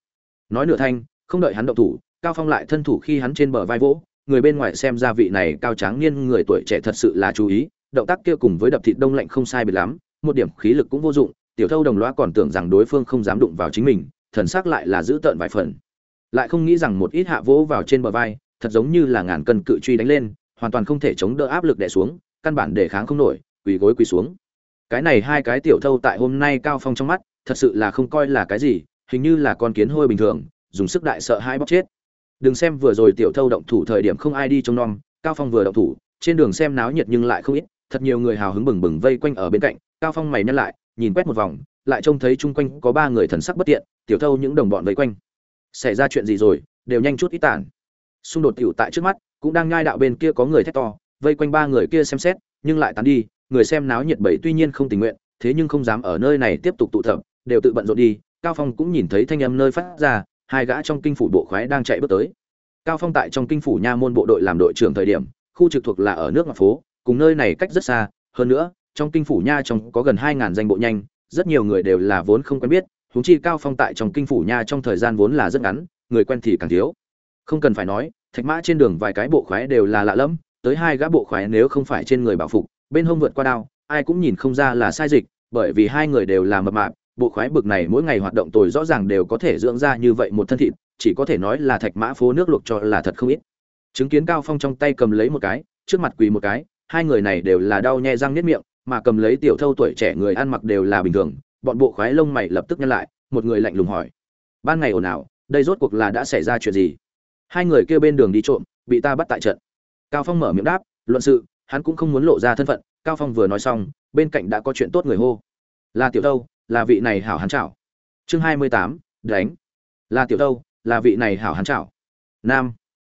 Nói nửa thanh, không đợi hắn động thủ, cao phong lại thân thủ khi hắn trên bờ vai vỗ người bên ngoài xem ra vị này cao tráng niên người tuổi trẻ thật sự là chú ý, động tác kia cùng với đập thịt đông lạnh không sai biệt lắm, một điểm khí lực cũng vô dụng, tiểu thâu đồng lõa còn tưởng rằng đối phương không dám đụng vào chính mình, thần sắc lại là giữ tợn vài phần. Lại không nghĩ rằng một ít hạ vỗ vào trên bờ vai, thật giống như là ngàn cân cự truy đánh lên, hoàn toàn không thể chống đỡ áp lực đè xuống, căn bản để kháng không nổi, quỳ gối quỳ xuống. Cái này hai cái tiểu thâu tại hôm nay cao phong trong mắt, thật sự là không coi là cái gì, hình như là con kiến hôi bình thường, dùng sức đại sợ hai bóc chết đừng xem vừa rồi tiểu thâu động thủ thời điểm không ai đi trông nom, cao phong vừa động thủ, trên đường xem náo nhiệt nhưng lại không ít, thật nhiều người hào hứng bừng bừng vây quanh ở bên cạnh, cao phong mày nhăn lại, nhìn quét một vòng, lại trông thấy chung quanh có ba người thần sắc bất tiện, tiểu thâu những đồng bọn vây quanh. Xảy ra chuyện gì rồi? Đều nhanh chút ít tản. Xung đột tiểu tại trước mắt, cũng đang ngai đạo bên kia có người thét to, vây quanh ba người kia xem xét, nhưng lại tán đi, người xem náo nhiệt bảy tuy nhiên không tình nguyện, thế nhưng không dám ở nơi này tiếp tục tụ tập, đều tự bận rộn đi. Cao phong cũng nhìn thấy thanh âm nơi phát ra hai gã trong kinh phủ bộ khoái đang chạy bước tới. Cao phong tại trong kinh phủ nha môn bộ đội làm đội trưởng thời điểm, khu trực thuộc là ở nước mặt phố, cùng nơi này cách rất xa. Hơn nữa, trong kinh phủ nha trong có gần hai ngàn danh bộ nhanh, rất nhiều người đều là vốn không quen biết, huống chi cao phong tại trong kinh phủ nha trong thời gian vốn là rất ngắn, người quen thì càng thiếu. Không cần phải nói, thạch mã trên đường vài cái bộ khoái đều là lạ lẫm, tới hai gã bộ khoái nếu không phải trên người bảo phục, bên hông vượt qua đao, ai cũng nhìn không ra là sai dịch, bởi vì hai người đều là mập mạp bộ khoái bực này mỗi ngày hoạt động tồi rõ ràng đều có thể dưỡng ra như vậy một thân thịt, chỉ có thể nói là thạch mã phố nước luộc cho là thật không ít. Chứng kiến cao phong trong tay cầm lấy một cái, trước mặt quỳ một cái, hai người này đều là đau nhe răng nếp miệng, mà cầm lấy tiểu thâu tuổi trẻ người ăn mặc đều là bình thường, bọn bộ khoái lông mày lập tức nhăn lại, một người lạnh lùng hỏi, ban ngày ồn ào, đây rốt cuộc là đã xảy ra chuyện gì? Hai người kêu bên đường đi trộm, bị ta bắt tại trận. Cao phong mở miệng đáp, luận sự, hắn cũng không muốn lộ ra thân phận. Cao phong vừa nói xong, bên cạnh đã có chuyện tốt người hô, là tiểu thâu là vị này hảo hán chảo. Chương hai mươi tám, đánh. Là tiểu thâu là vị này hảo hán chảo. Nam.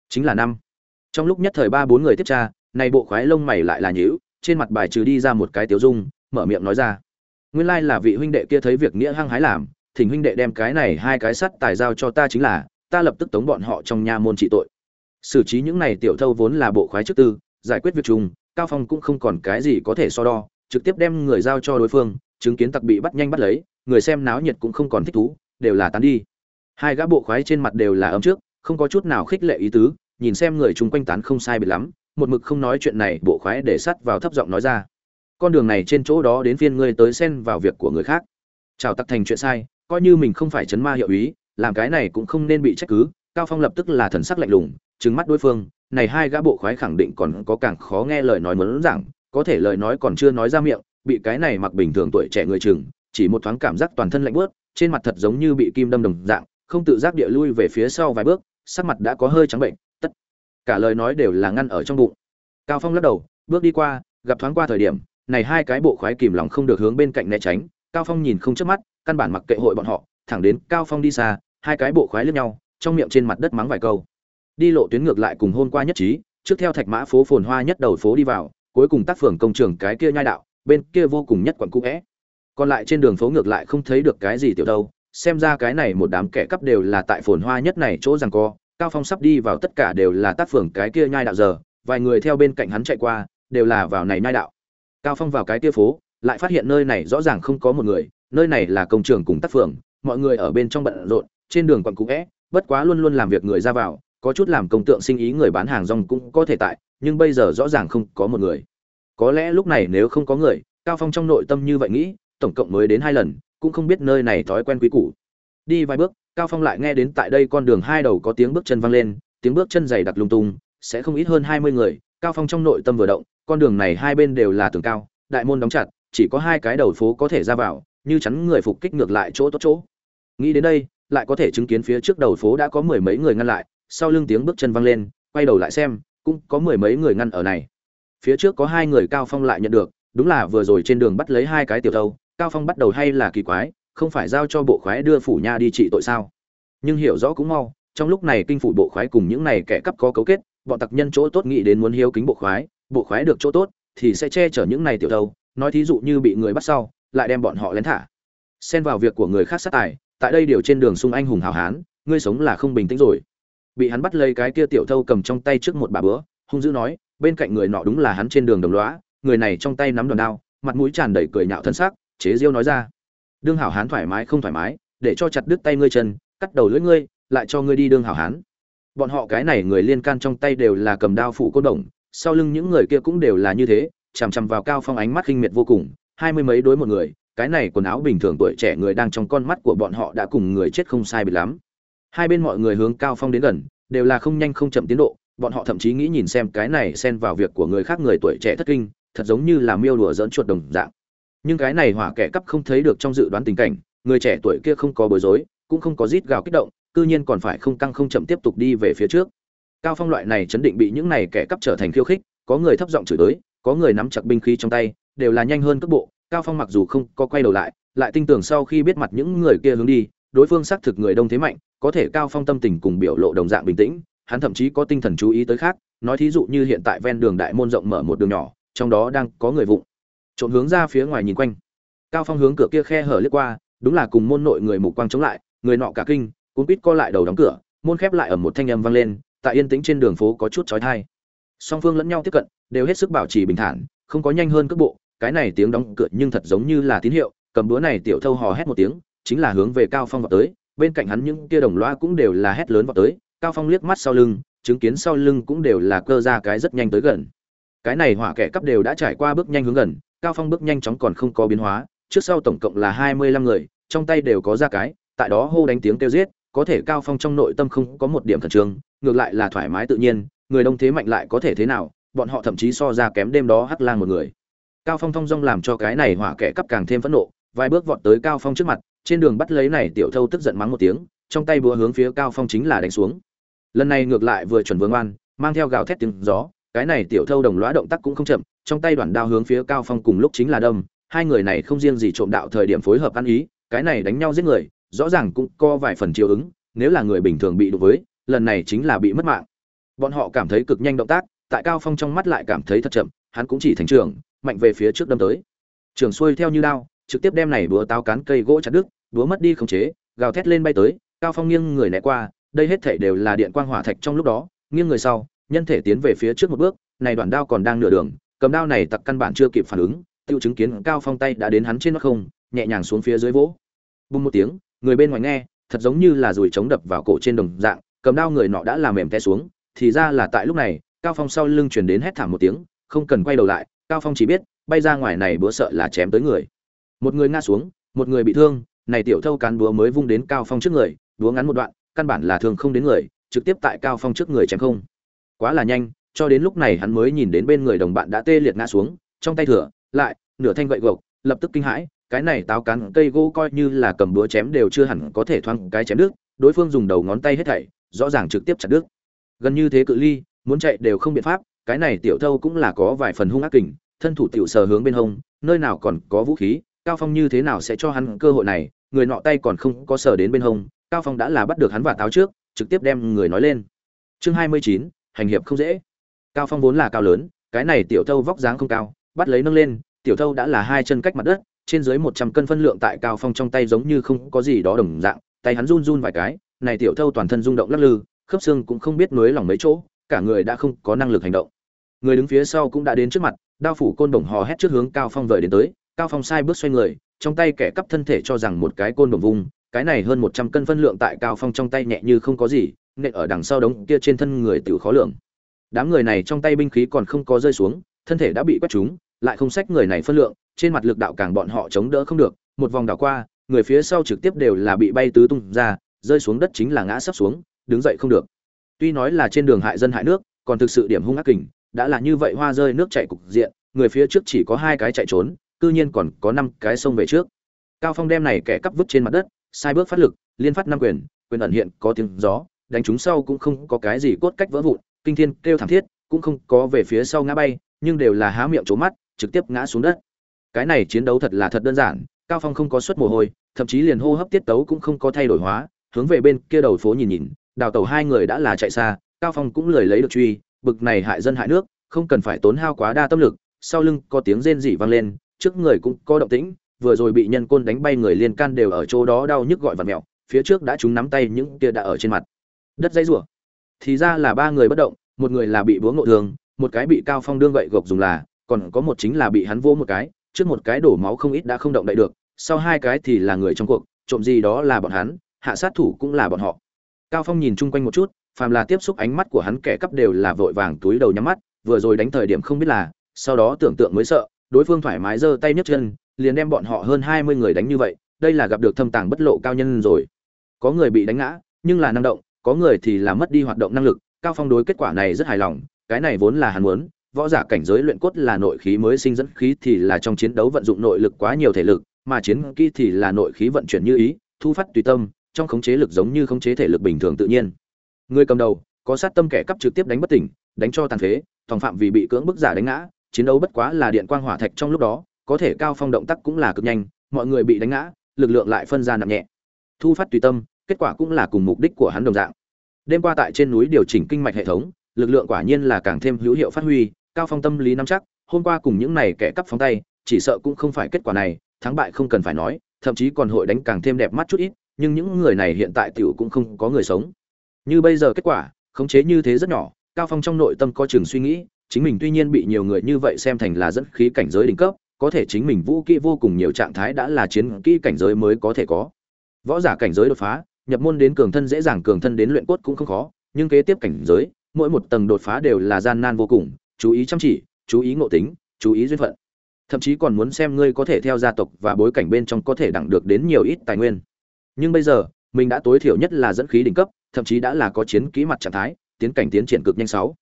Chính là năm. Trong lúc nhất thời ba bốn người tiếp tra này bộ khoái lông mày lại là nhíu, trên mặt bài trừ đi ra một cái tiểu dung, mở miệng nói ra. Nguyên lai là vị huynh đệ kia thấy việc nghĩa hăng hái làm, thỉnh huynh đệ đem cái này hai cái sắt tài giao cho ta chính là, ta lập tức tống bọn họ trong nha môn trị tội. Xử trí những này tiểu thâu vốn là bộ khoái chức tư, giải quyết việc chung cao phong cũng không còn cái gì có thể so đo, trực tiếp đem người giao cho đối phương chứng kiến tặc bị bắt nhanh bắt lấy, người xem náo nhiệt cũng không còn thích thú, đều là tán đi. Hai gã bộ khoái trên mặt đều là ấm trước, không có chút nào khích lệ ý tứ, nhìn xem người chung quanh tán không sai biệt lắm, một mực không nói chuyện này, bộ khoái để sắt vào thấp giọng nói ra. Con đường này trên chỗ đó đến phiên ngươi tới xen vào việc của người khác. Chào tặc thành chuyện sai, coi như mình không phải chấn ma hiệu ý, làm cái này cũng không nên bị trách cứ, cao phong lập tức là thần sắc lạnh lùng, trừng mắt đối phương, này hai gã bộ khoái khẳng định còn có càng khó nghe lời nói muốn giảng, có thể lời nói còn chưa nói ra miệng bị cái này mặc bình thường tuổi trẻ người chừng, chỉ một thoáng cảm giác toàn thân lạnh bớt trên mặt thật giống như bị kim đâm đồng dạng, không tự giác địa lui về phía sau vài bước, sắc mặt đã có hơi trắng bệnh, tất cả lời nói đều là ngăn ở trong bụng. Cao phong lắc đầu, bước đi qua, gặp thoáng qua thời điểm, này hai cái bộ khoái kìm lòng không được hướng bên cạnh né tránh, cao phong nhìn không chớp mắt, căn bản mặc kệ hội bọn họ, thẳng đến cao phong đi xa, hai cái bộ khoái lướt nhau, trong miệng trên mặt đất mắng vài câu. Đi lộ tuyến ngược lại cùng hôm qua nhất trí, trước theo thạch mã phố phồn hoa nhất đầu phố đi vào, cuối cùng tác phường công trường cái kia nhai đạo bên kia vô cùng nhất quận cũ vẽ còn lại trên đường phố ngược lại không thấy được cái gì tiểu đâu, xem ra cái này một đám kẻ cắp đều là tại phồn hoa nhất này chỗ rằng co, cao phong sắp đi vào tất cả đều là tác phường cái kia nhai đạo giờ, vài người theo bên cạnh hắn chạy qua, đều là vào này nhai đạo. Cao phong vào cái kia phố, lại phát hiện nơi này rõ ràng không có một người, nơi này là công trường cùng tác phường, mọi người ở bên trong bận rộn, trên đường quận cũ é bất quá luôn luôn làm việc người ra vào, có chút làm công tượng sinh ý người bán hàng rong cũng có thể tại, nhưng bây giờ rõ ràng không có một người có lẽ lúc này nếu không có người, cao phong trong nội tâm như vậy nghĩ, tổng cộng mới đến hai lần, cũng không biết nơi này thói quen quý củ. Đi vài bước, cao phong lại nghe đến tại đây con đường hai đầu có tiếng bước chân vang lên, tiếng bước chân dày đặc lung tung, sẽ không ít hơn hai mươi người. Cao phong trong nội tâm vừa động, con đường này hai bên đều là tường cao, đại môn đóng chặt, chỉ có hai cái đầu phố có thể ra vào, như chắn người phục kích ngược lại chỗ tốt chỗ. Nghĩ đến đây, lại có thể chứng kiến phía trước đầu phố đã có mười mấy người ngăn lại, sau lưng tiếng bước chân vang lên, quay đầu lại xem, cũng có mười mấy người ngăn ở này phía trước có hai người cao phong lại nhận được, đúng là vừa rồi trên đường bắt lấy hai cái tiểu thâu, cao phong bắt đầu hay là kỳ quái, không phải giao cho bộ khoái đưa phủ nha đi trị tội sao? Nhưng hiểu rõ cũng mau, trong lúc này kinh phủ bộ khoái cùng những này kẻ cắp có cấu kết, bọn tặc nhân chỗ tốt nghĩ đến muốn hiếu kính bộ khoái bộ khoái được chỗ tốt thì sẽ che chở những này tiểu thâu, nói thí dụ như bị người bắt sau, lại đem bọn họ lén thả. Xen vào việc của người khác sát tài, tại đây điều trên đường sung anh hùng hào hán, ngươi sống là không bình tĩnh rồi. Bị hắn bắt lấy cái kia tiểu thâu cầm trong tay trước một bà bữa, hung dữ nói bên cạnh người nọ đúng là hắn trên đường đồng lõa, người này trong tay nắm đòn đao, mặt mũi tràn đầy cười nhạo thân xác chế diêu nói ra. Đương hảo hán thoải mái không thoải mái, để cho chặt đứt tay ngươi chân, cắt đầu lưỡi ngươi, lại cho ngươi đi đương hảo hán. Bọn họ cái này người liên can trong tay đều là cầm đao phụ cốt đồng, sau lưng những người kia cũng đều là như thế, chằm chằm vào cao phong ánh mắt khinh miệt vô cùng, hai mươi mấy đối một người, cái này quần áo bình thường tuổi trẻ người đang trong con mắt của bọn họ đã cùng người chết không sai biệt lắm. Hai bên mọi người hướng cao phong đến gần, đều là không nhanh không chậm tiến độ bọn họ thậm chí nghĩ nhìn xem cái này xen vào việc của người khác người tuổi trẻ thất kinh, thật giống như là miêu đùa dỡn chuột đồng dạng. Nhưng cái này hỏa kẻ cắp không thấy được trong dự đoán tình cảnh, người trẻ tuổi kia không có bối rối, cũng không có rít gào kích động, cư nhiên còn phải không căng không chậm tiếp tục đi về phía trước. Cao phong loại này chấn định bị những này kẻ cắp trở thành khiêu khích, có người thấp giọng chửi tới, có người nắm chặt binh khí trong tay, đều là nhanh hơn cước bộ, cao phong mặc dù không có quay đầu lại lại tin tưởng sau khi biết mặt những người kia hướng đi, đối phương xác thực người đông thế mạnh, có thể cao phong tâm tình cùng biểu lộ đồng dạng bình tĩnh hắn thậm chí có tinh thần chú ý tới khác, nói thí dụ như hiện tại ven đường đại môn rộng mở một đường nhỏ, trong đó đang có người vụng. Trộm hướng ra phía ngoài nhìn quanh. Cao phong hướng cửa kia khe hở lướt qua, đúng là cùng môn nội người mục quang chống lại, người nọ cả kinh, cuốn quýt co lại đầu đóng cửa, môn khép lại ở một thanh âm vang lên, tại yên tĩnh trên đường phố có chút chói tai. Song phương lẫn nhau tiếp cận, đều hết sức bảo trì bình thản, không có nhanh hơn cước bộ, cái này tiếng đóng cửa nhưng thật giống như là tín hiệu, cầm búa này tiểu thâu hò hét một tiếng, chính là hướng về cao phong vào tới, bên cạnh hắn những kia đồng loa cũng đều là hét lớn vào tới cao phong liếc mắt sau lưng, chứng kiến sau lưng cũng đều là cơ ra cái rất nhanh tới gần. Cái này hỏa kẻ cắp đều đã trải qua bước nhanh hướng gần, cao phong bước nhanh chóng còn không có biến hóa, trước sau tổng cộng là 25 người, trong tay đều có ra cái, tại đó hô đánh tiếng kêu giết, có thể cao phong trong nội tâm không có một điểm khẩn trương, ngược lại là thoải mái tự nhiên, người đông thế mạnh lại có thể thế nào, bọn họ thậm chí so ra kém đêm đó hắc lang một người. Cao phong thông dong làm cho cái này hỏa kẻ cắp càng thêm phẫn nộ, vài bước vọt tới cao phong trước mặt, trên đường bắt lấy này tiểu thâu tức giận mắng một tiếng trong tay búa hướng phía cao phong chính là đánh xuống. Lần này ngược lại vừa chuẩn vương oan, mang theo gào thét tiếng gió, cái này tiểu thâu đồng lõa động tác cũng không chậm, trong tay đoạn đao hướng phía cao phong cùng lúc chính là đâm, hai người này không riêng gì trộm đạo thời điểm phối hợp ăn ý, cái này đánh nhau giết người, rõ ràng cũng có vài phần chiều ứng, nếu là người bình thường bị đụng với, lần này chính là bị mất mạng. Bọn họ cảm thấy cực nhanh động tác, tại cao phong trong mắt lại cảm thấy thật chậm, hắn cũng chỉ thành trưởng, mạnh về phía trước đâm tới. Trường xuôi theo như đao, trực tiếp đem này búa táo cán cây gỗ chặt đứt, búa mất đi khống chế, gào thét lên bay tới cao phong nghiêng người né qua, đây hết thể đều là điện quang hỏa thạch trong lúc đó, nghiêng người sau, nhân thể tiến về phía trước một bước, này đoạn đao còn đang nửa đường, cầm đao này tặc căn bản chưa kịp phản ứng, tiêu chứng kiến cao phong tay đã đến hắn trên nó không, nhẹ nhàng xuống phía dưới vỗ. Bùng một tiếng, người bên ngoài nghe, thật giống như là rùi chống đập vào cổ trên đồng dạng, cầm đao người nọ đã làm mềm té xuống, thì ra là tại lúc này, cao phong sau lưng truyền đến hét thảm một tiếng, không cần quay đầu lại, cao phong chỉ biết, bay ra ngoài này búa sợ là chém tới người. Một người ngã xuống, một người bị thương, này tiểu thâu cán búa mới vung đến cao phong trước người đúa ngắn một đoạn căn bản là thường không đến người trực tiếp tại cao phong trước người chém không. Quá là nhanh cho đến lúc này hắn mới nhìn đến bên người đồng bạn đã tê liệt ngã xuống trong tay thửa, lại nửa thanh gậy gộc lập tức kinh hãi cái này táo cán cây gỗ coi như là cầm búa chém đều chưa hẳn có thể thoang cái chém đứt đối phương dùng đầu ngón tay hết thảy rõ ràng trực tiếp chặt đứt. Gần như thế cự ly muốn chạy đều không biện pháp cái này tiểu thâu cũng là có vài phần hung ác kình thân thủ tiểu sờ hướng bên hông nơi nào còn có vũ khí cao phong như thế nào sẽ cho hắn cơ hội này người nọ tay còn không có sờ đến bên hông cao phong đã là bắt được hắn và táo trước trực tiếp đem người nói lên. Chương 29, hành hiệp không dễ. Cao phong vốn là cao lớn cái này tiểu thâu vóc dáng không cao bắt lấy nâng lên tiểu thâu đã là hai chân cách mặt đất trên dưới 100 cân phân lượng tại cao phong trong tay giống như không có gì đó đồng dạng tay hắn run run vài cái này tiểu thâu toàn thân rung động lắc lư khớp xương cũng không biết nối lòng mấy chỗ cả người đã không có năng lực hành động. Người đứng phía sau cũng đã đến trước mặt đao phủ côn đồng hò hét trước hướng cao phong vời đến tới cao phong sai bước xoay người trong tay kẻ cắp thân thể cho rằng một cái côn đồng vùng cái này hơn 100 cân phân lượng tại cao phong trong tay nhẹ như không có gì, nện ở đằng sau đống kia trên thân người tiểu khó lượng đám người này trong tay binh khí còn không có rơi xuống, thân thể đã bị quét trúng, lại không sách người này phân lượng, trên mặt lực đạo càng bọn họ chống đỡ không được, một vòng đảo qua, người phía sau trực tiếp đều là bị bay tứ tung ra, rơi xuống đất chính là ngã sắp xuống, đứng dậy không được. Tuy nói là trên đường hại dân hại nước, còn thực sự điểm hung ác kình, đã là như vậy hoa rơi nước chảy cục diện, người phía trước chỉ có hai cái chạy trốn, cư nhiên còn có năm cái sông về trước. Cao phong đem này kẻ cắp vứt trên mặt đất sai bước phát lực, liên phát năm quyền quyền ẩn hiện có tiếng gió, đánh chúng sau cũng không có cái gì cốt cách vỡ vụn, kinh thiên kêu thảm thiết, cũng không có về phía sau ngã bay, nhưng đều là há miệng trố mắt, trực tiếp ngã xuống đất. Cái này chiến đấu thật là thật đơn giản, cao phong không có suất mồ hôi, thậm chí liền hô hấp tiết tấu cũng không có thay đổi hóa, hướng về bên kia đầu phố nhìn nhìn, đào tàu hai người đã là chạy xa, cao phong cũng lười lấy được truy, bực này hại dân hại nước, không cần phải tốn hao quá đa tâm lực, sau lưng có tiếng rên rỉ vang lên, trước người cũng có động tĩnh vừa rồi bị nhân côn đánh bay người liên can đều ở chỗ đó đau nhức gọi vật mèo phía trước đã chúng nắm tay những kia đã ở trên mặt. Đất dây rủa. Thì ra là ba người bất động, một người là bị búa ngộ thường một cái bị cao phong đương gậy gộc dùng là, còn có một chính là bị hắn vô một cái, trước một cái đổ máu không ít đã không động đậy được, sau hai cái thì là người trong cuộc, trộm gì đó là bọn hắn, hạ sát thủ cũng là bọn họ. Cao phong nhìn chung quanh một chút, phàm là tiếp xúc ánh mắt của hắn kẻ cắp đều là vội vàng túi đầu nhắm mắt, vừa rồi đánh thời điểm không biết là, sau đó tưởng tượng mới sợ, đối phương thoải mái giơ tay nhấc chân liền đem bọn họ hơn 20 người đánh như vậy, đây là gặp được thâm tàng bất lộ cao nhân rồi. Có người bị đánh ngã, nhưng là năng động, có người thì là mất đi hoạt động năng lực, cao phong đối kết quả này rất hài lòng, cái này vốn là hắn muốn, võ giả cảnh giới luyện cốt là nội khí mới sinh dẫn khí thì là trong chiến đấu vận dụng nội lực quá nhiều thể lực, mà chiến kỹ thì là nội khí vận chuyển như ý, thu phát tùy tâm, trong khống chế lực giống như khống chế thể lực bình thường tự nhiên. Người cầm đầu, có sát tâm kẻ cấp trực tiếp đánh bất tỉnh, đánh cho tàn phế thòng phạm vì bị cưỡng bức giả đánh ngã, chiến đấu bất quá là điện quang hỏa thạch trong lúc đó có thể cao phong động tác cũng là cực nhanh, mọi người bị đánh ngã, lực lượng lại phân ra nặng nhẹ. Thu phát tùy tâm, kết quả cũng là cùng mục đích của hắn đồng dạng. Đêm qua tại trên núi điều chỉnh kinh mạch hệ thống, lực lượng quả nhiên là càng thêm hữu hiệu phát huy, cao phong tâm lý nắm chắc, hôm qua cùng những này kẻ cắp phóng tay, chỉ sợ cũng không phải kết quả này, thắng bại không cần phải nói, thậm chí còn hội đánh càng thêm đẹp mắt chút ít, nhưng những người này hiện tại tiểu cũng không có người sống. Như bây giờ kết quả, khống chế như thế rất nhỏ, cao phong trong nội tâm có chừng suy nghĩ, chính mình tuy nhiên bị nhiều người như vậy xem thành là dẫn khí cảnh giới đỉnh cấp có thể chính mình vũ kỹ vô cùng nhiều trạng thái đã là chiến kỹ cảnh giới mới có thể có. Võ giả cảnh giới đột phá, nhập môn đến cường thân dễ dàng, cường thân đến luyện cốt cũng không khó, nhưng kế tiếp cảnh giới, mỗi một tầng đột phá đều là gian nan vô cùng, chú ý chăm chỉ, chú ý ngộ tính, chú ý duyên phận. Thậm chí còn muốn xem ngươi có thể theo gia tộc và bối cảnh bên trong có thể đẳng được đến nhiều ít tài nguyên. Nhưng bây giờ, mình đã tối thiểu nhất là dẫn khí đỉnh cấp, thậm chí đã là có chiến kỹ mặt trạng thái, tiến cảnh tiến triển cực nhanh sáu.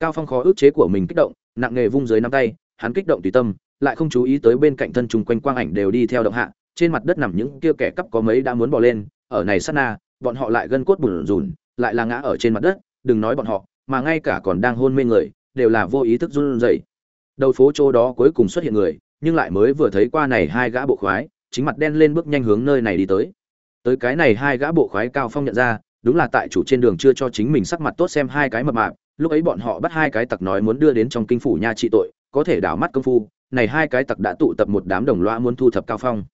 Cao phong khó ước chế của mình kích động, nặng nghề vung dưới nắm tay, hắn kích động tùy tâm lại không chú ý tới bên cạnh thân trùng quanh quang ảnh đều đi theo động hạ, trên mặt đất nằm những kia kẻ cắp có mấy đã muốn bỏ lên, ở này sát na, bọn họ lại gân cốt bùn rùn, lại là ngã ở trên mặt đất, đừng nói bọn họ, mà ngay cả còn đang hôn mê người, đều là vô ý thức run rẩy. Đầu phố chỗ đó cuối cùng xuất hiện người, nhưng lại mới vừa thấy qua này hai gã bộ khoái, chính mặt đen lên bước nhanh hướng nơi này đi tới. Tới cái này hai gã bộ khoái cao phong nhận ra, đúng là tại chủ trên đường chưa cho chính mình sắc mặt tốt xem hai cái mập mạp, lúc ấy bọn họ bắt hai cái tặc nói muốn đưa đến trong kinh phủ nha trị tội, có thể đảo mắt công phu này hai cái tặc đã tụ tập một đám đồng loa muốn thu thập cao phong.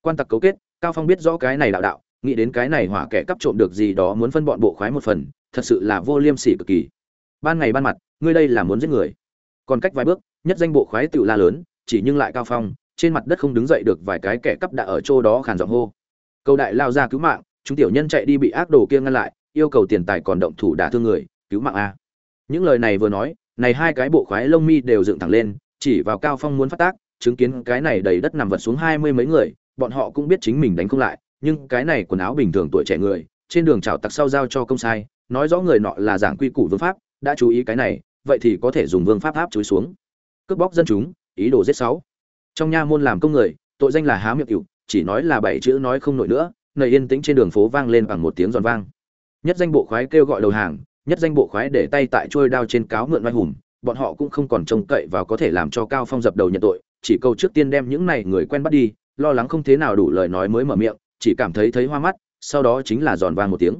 Quan tặc cấu kết, cao phong biết rõ cái này đạo đạo, nghĩ đến cái này hỏa kẻ cắp trộm được gì đó muốn phân bọn bộ khoái một phần, thật sự là vô liêm sỉ cực kỳ. Ban ngày ban mặt, ngươi đây là muốn giết người. Còn cách vài bước, nhất danh bộ khoái tự la lớn, chỉ nhưng lại cao phong, trên mặt đất không đứng dậy được vài cái kẻ cắp đã ở chỗ đó khàn giọng hô. Câu đại lao ra cứu mạng, chúng tiểu nhân chạy đi bị ác đồ kia ngăn lại, yêu cầu tiền tài còn động thủ đả thương người, cứu mạng a. Những lời này vừa nói, này hai cái bộ khoái lông mi đều dựng thẳng lên chỉ vào cao phong muốn phát tác, chứng kiến cái này đầy đất nằm vật xuống hai mươi mấy người, bọn họ cũng biết chính mình đánh không lại, nhưng cái này quần áo bình thường tuổi trẻ người, trên đường chào tặc sau giao cho công sai, nói rõ người nọ là giảng quy củ vương pháp, đã chú ý cái này, vậy thì có thể dùng vương pháp áp chúi xuống. Cướp bóc dân chúng, ý đồ giết sáu. Trong nha môn làm công người, tội danh là há miệng cựu chỉ nói là bảy chữ nói không nổi nữa, nầy yên tĩnh trên đường phố vang lên bằng một tiếng giòn vang. Nhất danh bộ khoái kêu gọi đầu hàng, nhất danh bộ khoái để tay tại trôi đao trên cáo mượn vai hùng bọn họ cũng không còn trông cậy vào có thể làm cho cao phong dập đầu nhận tội, chỉ câu trước tiên đem những này người quen bắt đi, lo lắng không thế nào đủ lời nói mới mở miệng, chỉ cảm thấy thấy hoa mắt, sau đó chính là giòn vang một tiếng.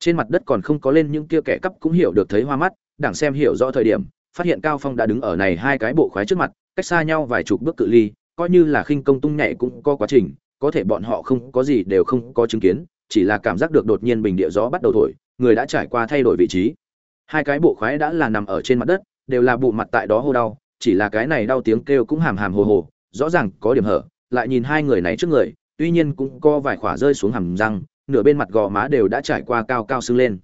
Trên mặt đất còn không có lên những kia kẻ cắp cũng hiểu được thấy hoa mắt, đảng xem hiểu rõ thời điểm, phát hiện cao phong đã đứng ở này hai cái bộ khoái trước mặt, cách xa nhau vài chục bước cự ly, coi như là khinh công tung nhảy cũng có quá trình, có thể bọn họ không có gì đều không có chứng kiến, chỉ là cảm giác được đột nhiên bình địa gió bắt đầu thổi, người đã trải qua thay đổi vị trí. Hai cái bộ khoái đã là nằm ở trên mặt đất đều là bụ mặt tại đó hô đau, chỉ là cái này đau tiếng kêu cũng hàm hàm hồ hồ, rõ ràng có điểm hở, lại nhìn hai người này trước người, tuy nhiên cũng có vài khỏa rơi xuống hàm răng, nửa bên mặt gò má đều đã trải qua cao cao sưng lên.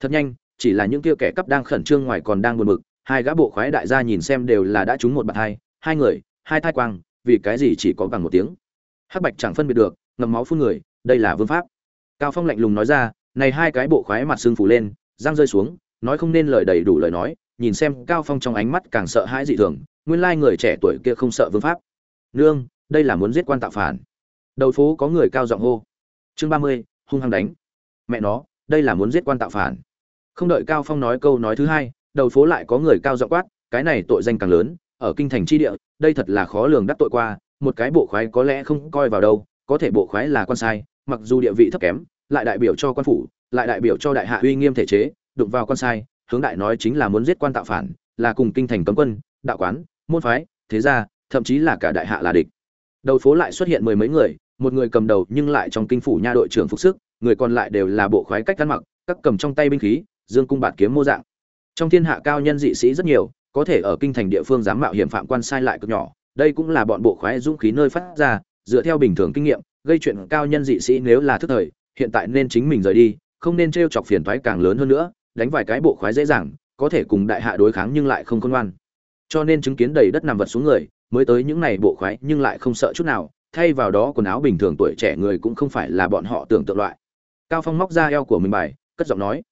Thật nhanh, chỉ là những kia kẻ cắp đang khẩn trương ngoài còn đang buồn bực, hai gã bộ khoái đại gia nhìn xem đều là đã trúng một bạt hai hai người, hai thai quang, vì cái gì chỉ có bằng một tiếng. Hắc bạch chẳng phân biệt được ngầm máu phun người, đây là vương pháp. Cao phong lạnh lùng nói ra, này hai cái bộ khoái mặt xương phủ lên, răng rơi xuống, nói không nên lời đầy đủ lời nói nhìn xem cao phong trong ánh mắt càng sợ hãi dị thường, nguyên lai người trẻ tuổi kia không sợ vương pháp. Nương, đây là muốn giết quan tạo phản. Đầu phố có người cao giọng hô. Chương ba mươi, hung hăng đánh. Mẹ nó, đây là muốn giết quan tạo phản. Không đợi cao phong nói câu nói thứ hai, đầu phố lại có người cao giọng quát, cái này tội danh càng lớn, ở kinh thành chi địa, đây thật là khó lường đắc tội qua, một cái bộ khoái có lẽ không coi vào đâu, có thể bộ khoái là quan sai, mặc dù địa vị thấp kém, lại đại biểu cho quan phủ, lại đại biểu cho đại hạ uy nghiêm thể chế, đụng vào quan sai hướng đại nói chính là muốn giết quan tạo phản, là cùng kinh thành cấm quân, đạo quán, môn phái, thế gia, thậm chí là cả đại hạ là địch. Đầu phố lại xuất hiện mười mấy người, một người cầm đầu nhưng lại trong kinh phủ nha đội trưởng phục sức, người còn lại đều là bộ khoái cách ăn mặc, các cầm trong tay binh khí, dương cung bạt kiếm mô dạng. Trong thiên hạ cao nhân dị sĩ rất nhiều, có thể ở kinh thành địa phương dám mạo hiểm phạm quan sai lại cực nhỏ, đây cũng là bọn bộ khoái dũng khí nơi phát ra, dựa theo bình thường kinh nghiệm, gây chuyện cao nhân dị sĩ nếu là thức thời, hiện tại nên chính mình rời đi, không nên t chọc phiền thoái càng lớn hơn nữa đánh vài cái bộ khoái dễ dàng, có thể cùng đại hạ đối kháng nhưng lại không khôn ngoan. Cho nên chứng kiến đầy đất nằm vật xuống người, mới tới những này bộ khoái nhưng lại không sợ chút nào, thay vào đó quần áo bình thường tuổi trẻ người cũng không phải là bọn họ tưởng tượng loại. Cao phong móc ra eo của mình bài, cất giọng nói,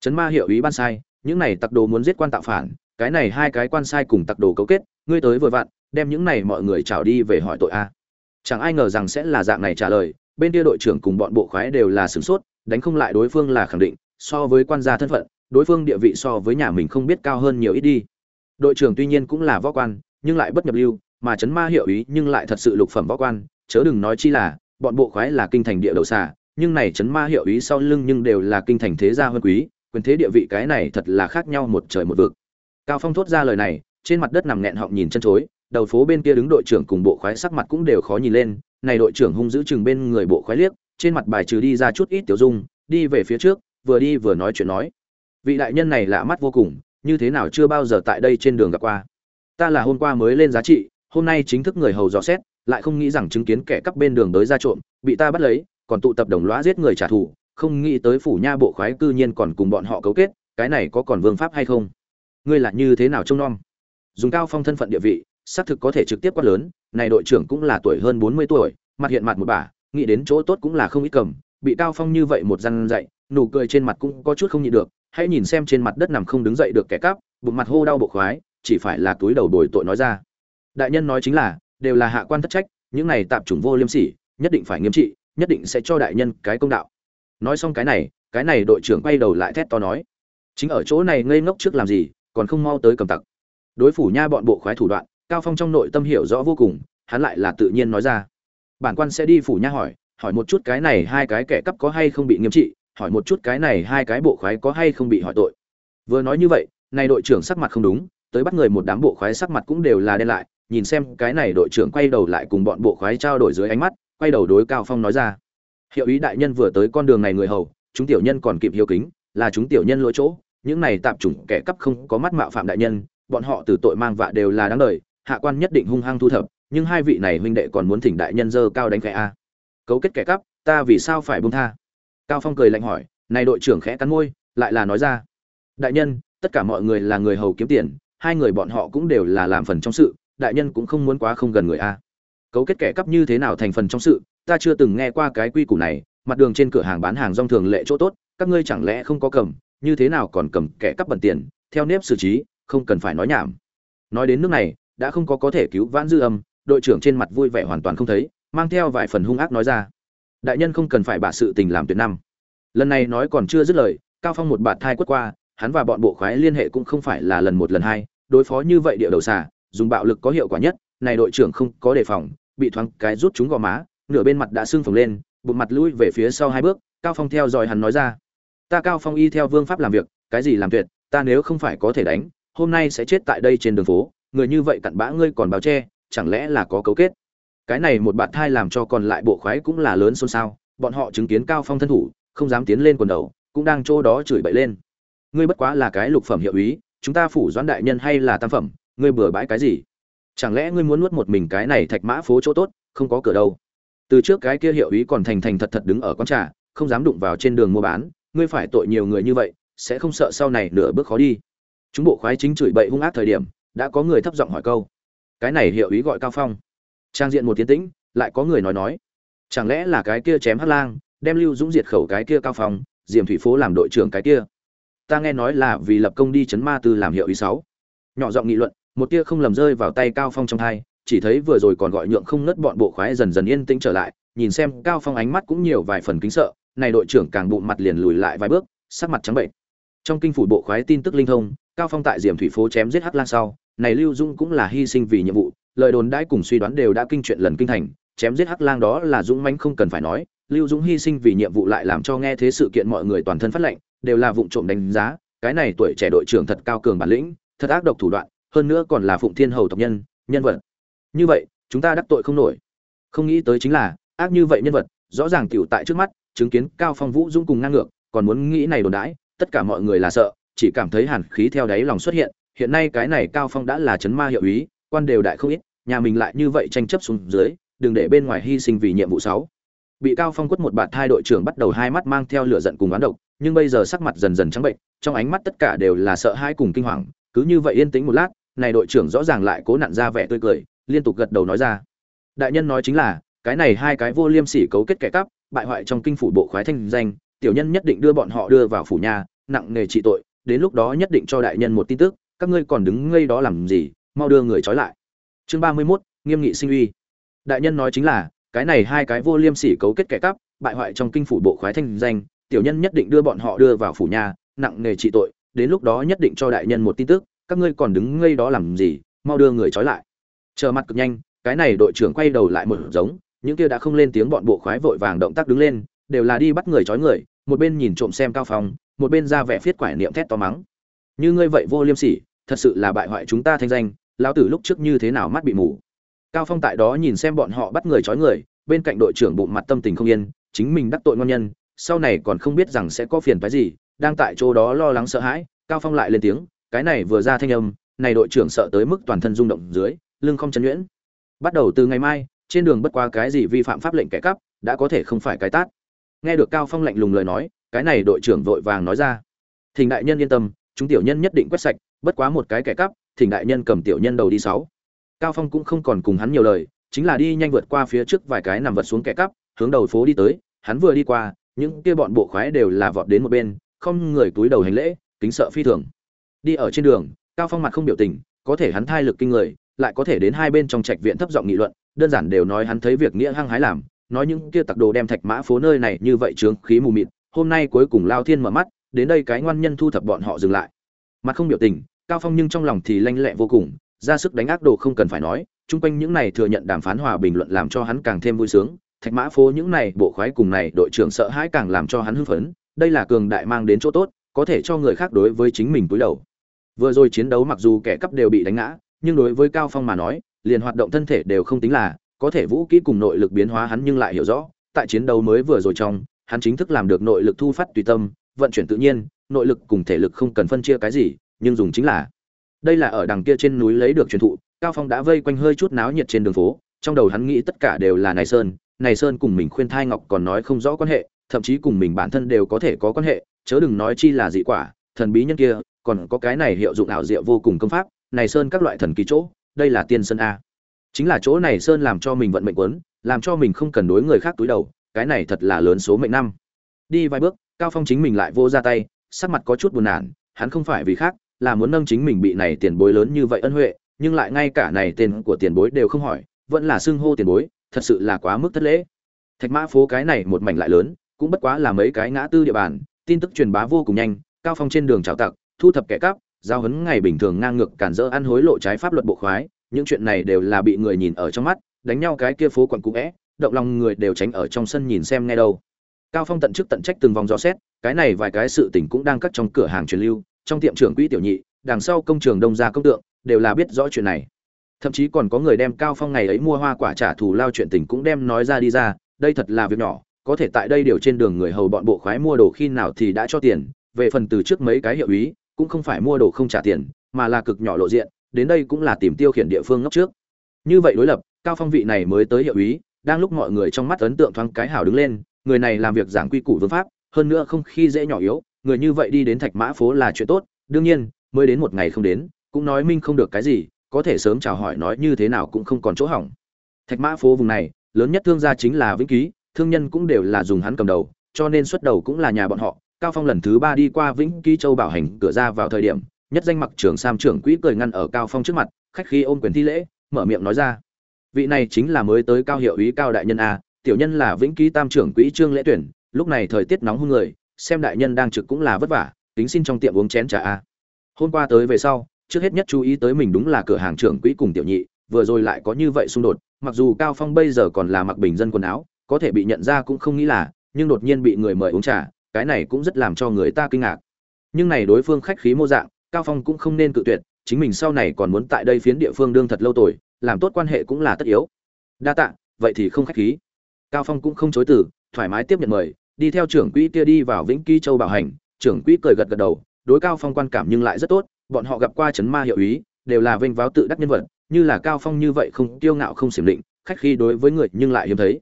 chấn ma hiệu ý ban sai, những này tặc đồ muốn giết quan tạo phản, cái này hai cái quan sai cùng tặc đồ cấu kết, ngươi tới vừa vặn, đem những này mọi người trào đi về hỏi tội a. Chẳng ai ngờ rằng sẽ là dạng này trả lời, bên kia đội trưởng cùng bọn bộ khoái đều là sửng sốt, đánh không lại đối phương là khẳng định so với quan gia thân phận, đối phương địa vị so với nhà mình không biết cao hơn nhiều ít đi. Đội trưởng tuy nhiên cũng là võ quan, nhưng lại bất nhập lưu, mà chấn ma hiệu ý nhưng lại thật sự lục phẩm võ quan, chớ đừng nói chi là, bọn bộ khoái là kinh thành địa đầu xà, nhưng này chấn ma hiệu ý sau lưng nhưng đều là kinh thành thế gia hơn quý, quyền thế địa vị cái này thật là khác nhau một trời một vực. Cao phong thốt ra lời này, trên mặt đất nằm nghẹn họng nhìn chân chối, đầu phố bên kia đứng đội trưởng cùng bộ khoái sắc mặt cũng đều khó nhìn lên, này đội trưởng hung giữ chừng bên người bộ khoái liếc, trên mặt bài trừ đi ra chút ít tiểu dung, đi về phía trước vừa đi vừa nói chuyện nói. Vị đại nhân này lạ mắt vô cùng, như thế nào chưa bao giờ tại đây trên đường gặp qua. Ta là hôm qua mới lên giá trị, hôm nay chính thức người hầu dò xét, lại không nghĩ rằng chứng kiến kẻ cắp bên đường tới ra trộm, bị ta bắt lấy, còn tụ tập đồng lõa giết người trả thù, không nghĩ tới phủ nha bộ khoái cư nhiên còn cùng bọn họ cấu kết, cái này có còn vương pháp hay không? Ngươi là như thế nào trông nom? Dùng cao phong thân phận địa vị, xác thực có thể trực tiếp quát lớn, này đội trưởng cũng là tuổi hơn 40 tuổi, mặt hiện mặt một bà, nghĩ đến chỗ tốt cũng là không ít cầm, bị cao phong như vậy một răn dạy nụ cười trên mặt cũng có chút không nhịn được, hãy nhìn xem trên mặt đất nằm không đứng dậy được kẻ cắp, bụng mặt hô đau bộ khoái, chỉ phải là túi đầu đổi tội nói ra. Đại nhân nói chính là, đều là hạ quan thất trách, những này tạp chủng vô liêm sỉ, nhất định phải nghiêm trị, nhất định sẽ cho đại nhân cái công đạo. Nói xong cái này cái này đội trưởng quay đầu lại thét to nói, chính ở chỗ này ngây ngốc trước làm gì, còn không mau tới cầm tặc. Đối phủ nha bọn bộ khoái thủ đoạn, cao phong trong nội tâm hiểu rõ vô cùng, hắn lại là tự nhiên nói ra. Bản quan sẽ đi phủ nha hỏi hỏi một chút cái này hai cái kẻ cắp có hay không bị nghiêm trị hỏi một chút cái này hai cái bộ khoái có hay không bị hỏi tội. Vừa nói như vậy, này đội trưởng sắc mặt không đúng, tới bắt người một đám bộ khoái sắc mặt cũng đều là đen lại, nhìn xem cái này đội trưởng quay đầu lại cùng bọn bộ khoái trao đổi dưới ánh mắt, quay đầu đối cao phong nói ra. Hiệu ý đại nhân vừa tới con đường này người hầu, chúng tiểu nhân còn kịp hiếu kính, là chúng tiểu nhân lỗi chỗ, những này tạp chủng kẻ cắp không có mắt mạo phạm đại nhân, bọn họ từ tội mang vạ đều là đáng đời, hạ quan nhất định hung hăng thu thập, nhưng hai vị này huynh đệ còn muốn thỉnh đại nhân dơ cao đánh khẽ a. Cấu kết kẻ cắp, ta vì sao phải buông tha? Cao phong cười lạnh hỏi, này đội trưởng khẽ cắn môi, lại là nói ra, đại nhân, tất cả mọi người là người hầu kiếm tiền, hai người bọn họ cũng đều là làm phần trong sự, đại nhân cũng không muốn quá không gần người a. Cấu kết kẻ cắp như thế nào thành phần trong sự, ta chưa từng nghe qua cái quy củ này, mặt đường trên cửa hàng bán hàng rong thường lệ chỗ tốt, các ngươi chẳng lẽ không có cầm, như thế nào còn cầm kẻ cắp bẩn tiền, theo nếp xử trí, không cần phải nói nhảm nói đến nước này, đã không có có thể cứu vãn dư âm, đội trưởng trên mặt vui vẻ hoàn toàn không thấy, mang theo vài phần hung ác nói ra đại nhân không cần phải bả sự tình làm tuyệt năm. Lần này nói còn chưa dứt lời, cao phong một bạt thai quất qua, hắn và bọn bộ khoái liên hệ cũng không phải là lần một lần hai, đối phó như vậy địa đầu xà, dùng bạo lực có hiệu quả nhất, này đội trưởng không có đề phòng, bị thoáng cái rút chúng gò má, nửa bên mặt đã sưng phồng lên, bụng mặt lui về phía sau hai bước, cao phong theo dõi hắn nói ra. Ta cao phong y theo vương pháp làm việc, cái gì làm tuyệt, ta nếu không phải có thể đánh, hôm nay sẽ chết tại đây trên đường phố, người như vậy cặn bã ngươi còn báo che, chẳng lẽ là có cấu kết? Cái này một bạt thai làm cho còn lại bộ khoái cũng là lớn xôn xao, bọn họ chứng kiến cao phong thân thủ, không dám tiến lên quần đầu, cũng đang chỗ đó chửi bậy lên. Ngươi bất quá là cái lục phẩm hiệu ý, chúng ta phủ doãn đại nhân hay là tam phẩm, ngươi bừa bãi cái gì? Chẳng lẽ ngươi muốn nuốt một mình cái này thạch mã phố chỗ tốt, không có cửa đâu? Từ trước cái kia hiệu ý còn thành thành thật thật đứng ở con trà, không dám đụng vào trên đường mua bán, ngươi phải tội nhiều người như vậy, sẽ không sợ sau này nửa bước khó đi. Chúng bộ khoái chính chửi bậy hung ác thời điểm, đã có người thấp giọng hỏi câu. Cái này hiệu ý gọi cao phong trang diện một tiến tĩnh, lại có người nói nói, chẳng lẽ là cái kia chém hắc lang, đem lưu dũng diệt khẩu cái kia cao phong, diệm thủy phố làm đội trưởng cái kia? Ta nghe nói là vì lập công đi chấn ma tư làm hiệu ý sáu. Nhỏ giọng nghị luận, một tia không lầm rơi vào tay cao phong trong thai chỉ thấy vừa rồi còn gọi nhượng không nứt bọn bộ khoái dần dần yên tĩnh trở lại, nhìn xem cao phong ánh mắt cũng nhiều vài phần kính sợ, này đội trưởng càng bụng mặt liền lùi lại vài bước, sắc mặt trắng bệnh. Trong kinh phủ bộ khoái tin tức linh thông, cao phong tại diệm thủy phố chém giết hắc lang sau, này lưu dung cũng là hy sinh vì nhiệm vụ lời đồn đãi cùng suy đoán đều đã kinh chuyện lần kinh thành, chém giết hắc lang đó là dũng mãnh không cần phải nói, lưu dũng hy sinh vì nhiệm vụ lại làm cho nghe thế sự kiện mọi người toàn thân phát lệnh, đều là vụng trộm đánh giá, cái này tuổi trẻ đội trưởng thật cao cường bản lĩnh, thật ác độc thủ đoạn, hơn nữa còn là phụng thiên hầu tộc nhân nhân vật. Như vậy, chúng ta đắc tội không nổi. Không nghĩ tới chính là, ác như vậy nhân vật, rõ ràng tiểu tại trước mắt, chứng kiến cao phong vũ dũng cùng ngang ngược, còn muốn nghĩ này đồn đãi, tất cả mọi người là sợ, chỉ cảm thấy hàn khí theo đáy lòng xuất hiện hiện nay cái này cao phong đã là chấn ma hiệu ý quan đều đại không ít, nhà mình lại như vậy tranh chấp xuống dưới, đừng để bên ngoài hy sinh vì nhiệm vụ sáu. Bị cao phong quất một bạt thai đội trưởng bắt đầu hai mắt mang theo lửa giận cùng oán độc, nhưng bây giờ sắc mặt dần dần trắng bệnh, trong ánh mắt tất cả đều là sợ hãi cùng kinh hoàng, cứ như vậy yên tĩnh một lát, này đội trưởng rõ ràng lại cố nặn ra vẻ tươi cười, liên tục gật đầu nói ra. Đại nhân nói chính là, cái này hai cái vô liêm sỉ cấu kết kẻ cắp, bại hoại trong kinh phủ bộ khoái thanh danh, tiểu nhân nhất định đưa bọn họ đưa vào phủ nhà, nặng nề trị tội, đến lúc đó nhất định cho đại nhân một tin tức, các ngươi còn đứng ngây đó làm gì mau đưa người trói lại. Chương ba mươi 31, nghiêm nghị sinh uy. Đại nhân nói chính là cái này hai cái vô liêm sỉ cấu kết kẻ cắp bại hoại trong kinh phủ bộ khoái thanh danh tiểu nhân nhất định đưa bọn họ đưa vào phủ nhà nặng nề trị tội đến lúc đó nhất định cho đại nhân một tin tức các ngươi còn đứng ngây đó làm gì mau đưa người trói lại. Chờ mặt cực nhanh cái này đội trưởng quay đầu lại một giống những kia đã không lên tiếng bọn bộ khoái vội vàng động tác đứng lên đều là đi bắt người trói người một bên nhìn trộm xem cao phòng, một bên ra vẻ phiết quải niệm thét to mắng. Như ngươi vậy vô liêm sỉ thật sự là bại hoại chúng ta thanh danh lão tử lúc trước như thế nào mắt bị mù. Cao phong tại đó nhìn xem bọn họ bắt người trói người, bên cạnh đội trưởng bụng mặt tâm tình không yên, chính mình đắc tội ngon nhân, sau này còn không biết rằng sẽ có phiền phái gì, đang tại chỗ đó lo lắng sợ hãi, cao phong lại lên tiếng, cái này vừa ra thanh âm, này đội trưởng sợ tới mức toàn thân rung động dưới, lưng không chấn nhuyễn. Bắt đầu từ ngày mai, trên đường bất qua cái gì vi phạm pháp lệnh kẻ cắp, đã có thể không phải cái tát. Nghe được cao phong lạnh lùng lời nói, cái này đội trưởng vội vàng nói ra. Thỉnh đại nhân yên tâm, chúng tiểu nhân nhất định quét sạch, bất quá một cái kẻ cắp thỉnh đại nhân cầm tiểu nhân đầu đi sáu. Cao phong cũng không còn cùng hắn nhiều lời, chính là đi nhanh vượt qua phía trước vài cái nằm vật xuống kẻ cắp, hướng đầu phố đi tới, hắn vừa đi qua, những kia bọn bộ khoái đều là vọt đến một bên, không người túi đầu hành lễ, kính sợ phi thường. Đi ở trên đường, cao phong mặt không biểu tình, có thể hắn thai lực kinh người, lại có thể đến hai bên trong trạch viện thấp giọng nghị luận, đơn giản đều nói hắn thấy việc nghĩa hăng hái làm, nói những kia tặc đồ đem thạch mã phố nơi này như vậy trướng khí mù mịt, hôm nay cuối cùng lao thiên mở mắt, đến đây cái ngoan nhân thu thập bọn họ dừng lại. Mặt không biểu tình cao phong nhưng trong lòng thì lanh lẹ vô cùng, ra sức đánh ác đồ không cần phải nói, chung quanh những này thừa nhận đàm phán hòa bình luận làm cho hắn càng thêm vui sướng, thạch mã phố những này bộ khoái cùng này đội trưởng sợ hãi càng làm cho hắn hưng phấn, đây là cường đại mang đến chỗ tốt, có thể cho người khác đối với chính mình túi đầu. Vừa rồi chiến đấu mặc dù kẻ cắp đều bị đánh ngã, nhưng đối với cao phong mà nói, liền hoạt động thân thể đều không tính là, có thể vũ kỹ cùng nội lực biến hóa hắn nhưng lại hiểu rõ, tại chiến đấu mới vừa rồi trong, hắn chính thức làm được nội lực thu phát tùy tâm, vận chuyển tự nhiên, nội lực cùng thể lực không cần phân chia cái gì nhưng dùng chính là. Đây là ở đằng kia trên núi lấy được truyền thụ, cao phong đã vây quanh hơi chút náo nhiệt trên đường phố, trong đầu hắn nghĩ tất cả đều là này sơn này sơn cùng mình khuyên thai ngọc còn nói không rõ quan hệ, thậm chí cùng mình bản thân đều có thể có quan hệ, chớ đừng nói chi là dị quả, thần bí nhân kia, còn có cái này hiệu dụng ảo diệu vô cùng công pháp này sơn các loại thần kỳ chỗ, đây là tiên sơn a. Chính là chỗ này sơn làm cho mình vận mệnh quấn, làm cho mình không cần đối người khác túi đầu, cái này thật là lớn số mệnh năm. Đi vài bước, cao phong chính mình lại vô ra tay, sắc mặt có chút buồn nản, hắn không phải vì khác là muốn nâng chính mình bị này tiền bối lớn như vậy ân huệ, nhưng lại ngay cả này tên của tiền bối đều không hỏi, vẫn là xưng hô tiền bối, thật sự là quá mức thất lễ. Thạch mã phố cái này một mảnh lại lớn, cũng bất quá là mấy cái ngã tư địa bàn, tin tức truyền bá vô cùng nhanh, cao phong trên đường chào tặc, thu thập kẻ cắp, giao hấn ngày bình thường ngang ngược cản rỡ ăn hối lộ trái pháp luật bộ khoái, những chuyện này đều là bị người nhìn ở trong mắt, đánh nhau cái kia phố quận cũ é động lòng người đều tránh ở trong sân nhìn xem nghe đâu. Cao phong tận chức tận trách từng vòng dò xét, cái này vài cái sự tình cũng đang cắt trong cửa hàng truyền lưu trong tiệm trưởng quỹ tiểu nhị, đằng sau công trường đông gia công tượng, đều là biết rõ chuyện này. Thậm chí còn có người đem cao phong ngày ấy mua hoa quả trả thù lao chuyện tình cũng đem nói ra đi ra, đây thật là việc nhỏ, có thể tại đây điều trên đường người hầu bọn bộ khoái mua đồ khi nào thì đã cho tiền, về phần từ trước mấy cái hiệu ý, cũng không phải mua đồ không trả tiền, mà là cực nhỏ lộ diện, đến đây cũng là tìm tiêu khiển địa phương ngốc trước. Như vậy đối lập, cao phong vị này mới tới hiệu ý, đang lúc mọi người trong mắt ấn tượng thoáng cái hảo đứng lên, người này làm việc giảng quy củ vương pháp, hơn nữa không khi dễ nhỏ yếu người như vậy đi đến thạch mã phố là chuyện tốt, đương nhiên, mới đến một ngày không đến, cũng nói minh không được cái gì, có thể sớm chào hỏi nói như thế nào cũng không còn chỗ hỏng. Thạch mã phố vùng này, lớn nhất thương gia chính là vĩnh ký, thương nhân cũng đều là dùng hắn cầm đầu, cho nên xuất đầu cũng là nhà bọn họ. Cao phong lần thứ ba đi qua vĩnh ký châu bảo hành cửa ra vào thời điểm, nhất danh mặc trưởng sam trưởng quỹ cười ngăn ở cao phong trước mặt, khách khí ôm quyền thi lễ, mở miệng nói ra. Vị này chính là mới tới cao hiệu ý cao đại nhân a, tiểu nhân là vĩnh ký tam trưởng quỹ trương lễ tuyển, lúc này thời tiết nóng hung người xem đại nhân đang trực cũng là vất vả tính xin trong tiệm uống chén trà a. Hôm qua tới về sau, trước hết nhất chú ý tới mình đúng là cửa hàng trưởng quỹ cùng tiểu nhị, vừa rồi lại có như vậy xung đột, mặc dù cao phong bây giờ còn là mặc bình dân quần áo, có thể bị nhận ra cũng không nghĩ là, nhưng đột nhiên bị người mời uống trà, cái này cũng rất làm cho người ta kinh ngạc. Nhưng này đối phương khách khí mô dạng, cao phong cũng không nên cự tuyệt, chính mình sau này còn muốn tại đây phiến địa phương đương thật lâu tuổi làm tốt quan hệ cũng là tất yếu. Đa tạ, vậy thì không khách khí. Cao phong cũng không chối từ, thoải mái tiếp nhận mời đi theo trưởng quỹ kia đi vào vĩnh ký châu bảo hành, trưởng quỹ cười gật gật đầu, đối cao phong quan cảm nhưng lại rất tốt, bọn họ gặp qua chấn ma hiệu ý, đều là vênh váo tự đắc nhân vật, như là cao phong như vậy không kiêu ngạo không xiểm định, khách khi đối với người nhưng lại hiếm thấy.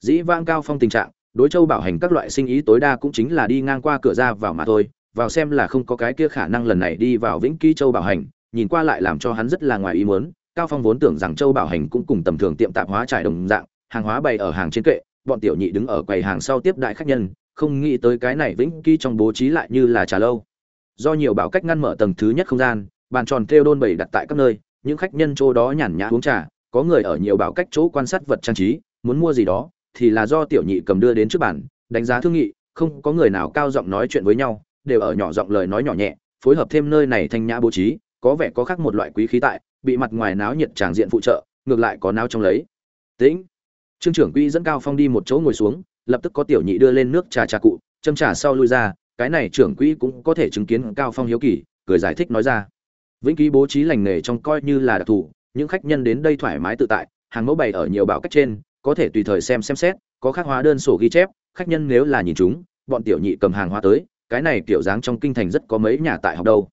Dĩ vãng cao phong tình trạng, đối châu bảo hành các loại sinh ý tối đa cũng chính là đi ngang qua cửa ra vào mà thôi, vào xem là không có cái kia khả năng lần này đi vào vĩnh ký châu bảo hành, nhìn qua lại làm cho hắn rất là ngoài ý muốn, cao phong vốn tưởng rằng châu bảo hành cũng cùng tầm thường tiệm tạp hóa trải đồng dạng, hàng hóa bày ở hàng trên kệ bọn tiểu nhị đứng ở quầy hàng sau tiếp đại khách nhân, không nghĩ tới cái này vĩnh ký trong bố trí lại như là trà lâu. Do nhiều bảo cách ngăn mở tầng thứ nhất không gian, bàn tròn theo đôn bày đặt tại các nơi, những khách nhân chỗ đó nhàn nhã uống trà, có người ở nhiều bảo cách chỗ quan sát vật trang trí, muốn mua gì đó, thì là do tiểu nhị cầm đưa đến trước bàn, đánh giá thương nghị, không có người nào cao giọng nói chuyện với nhau, đều ở nhỏ giọng lời nói nhỏ nhẹ, phối hợp thêm nơi này thanh nhã bố trí, có vẻ có khác một loại quý khí tại, bị mặt ngoài náo nhiệt tràng diện phụ trợ, ngược lại có náo trong lấy. Tĩnh trương trưởng quỹ dẫn cao phong đi một chỗ ngồi xuống, lập tức có tiểu nhị đưa lên nước trà trà cụ, châm trà sau lui ra, cái này trưởng quỹ cũng có thể chứng kiến cao phong hiếu kỳ, cười giải thích nói ra. Vĩnh ký bố trí lành nghề trong coi như là đặc thù, những khách nhân đến đây thoải mái tự tại, hàng mẫu bày ở nhiều bảo cách trên, có thể tùy thời xem xem xét, có khắc hóa đơn sổ ghi chép, khách nhân nếu là nhìn chúng, bọn tiểu nhị cầm hàng hóa tới, cái này kiểu dáng trong kinh thành rất có mấy nhà tại học đâu.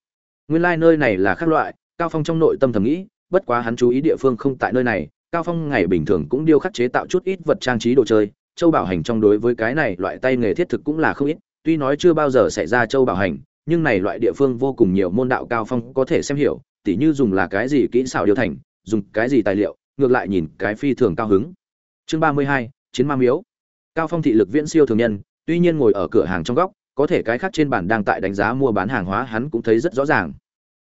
Nguyên lai like nơi này là khác loại, cao phong trong nội tâm thầm nghĩ, bất quá hắn chú ý địa phương không tại nơi này cao phong ngày bình thường cũng điêu khắc chế tạo chút ít vật trang trí đồ chơi, châu bảo hành trong đối với cái này loại tay nghề thiết thực cũng là không ít, tuy nói chưa bao giờ xảy ra châu bảo hành, nhưng này loại địa phương vô cùng nhiều môn đạo cao phong có thể xem hiểu, tỉ như dùng là cái gì kỹ xảo điều thành, dùng cái gì tài liệu, ngược lại nhìn cái phi thường cao hứng. Chương ba mươi hai, chiến ma miếu. Cao phong thị lực viễn siêu thường nhân, tuy nhiên ngồi ở cửa hàng trong góc, có thể cái khác trên bàn đang tại đánh giá mua bán hàng hóa hắn cũng thấy rất rõ ràng.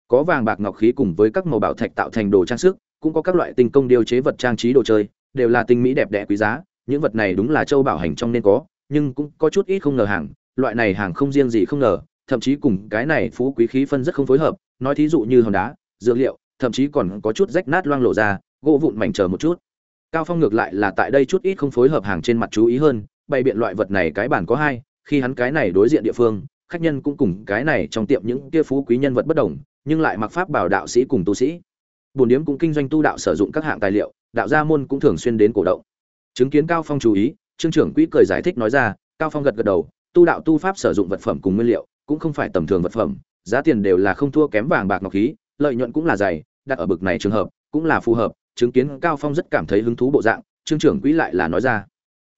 Có vàng bạc ngọc khí cùng với các màu bảo thạch tạo thành đồ trang sức cũng có các loại tinh công điều chế vật trang trí đồ chơi, đều là tinh mỹ đẹp đẽ quý giá, những vật này đúng là châu bảo hành trong nên có, nhưng cũng có chút ít không ngờ hàng, loại này hàng không riêng gì không ngờ, thậm chí cùng cái này phú quý khí phân rất không phối hợp, nói thí dụ như hòn đá, dược liệu, thậm chí còn có chút rách nát loang lộ ra, gỗ vụn mảnh chờ một chút. Cao phong ngược lại là tại đây chút ít không phối hợp hàng trên mặt chú ý hơn, bày biện loại vật này cái bản có hai, khi hắn cái này đối diện địa phương, khách nhân cũng cùng cái này trong tiệm những kia phú quý nhân vật bất đồng, nhưng lại mặc pháp bảo đạo sĩ cùng tu sĩ bổn điếm cũng kinh doanh tu đạo sử dụng các hạng tài liệu, đạo gia môn cũng thường xuyên đến cổ động. Chứng kiến cao phong chú ý, trương trưởng quỹ cười giải thích nói ra, cao phong gật gật đầu, tu đạo tu pháp sử dụng vật phẩm cùng nguyên liệu, cũng không phải tầm thường vật phẩm, giá tiền đều là không thua kém vàng bạc ngọc khí, lợi nhuận cũng là dày, đặt ở bực này trường hợp, cũng là phù hợp, chứng kiến cao phong rất cảm thấy hứng thú bộ dạng, trương trưởng quỹ lại là nói ra,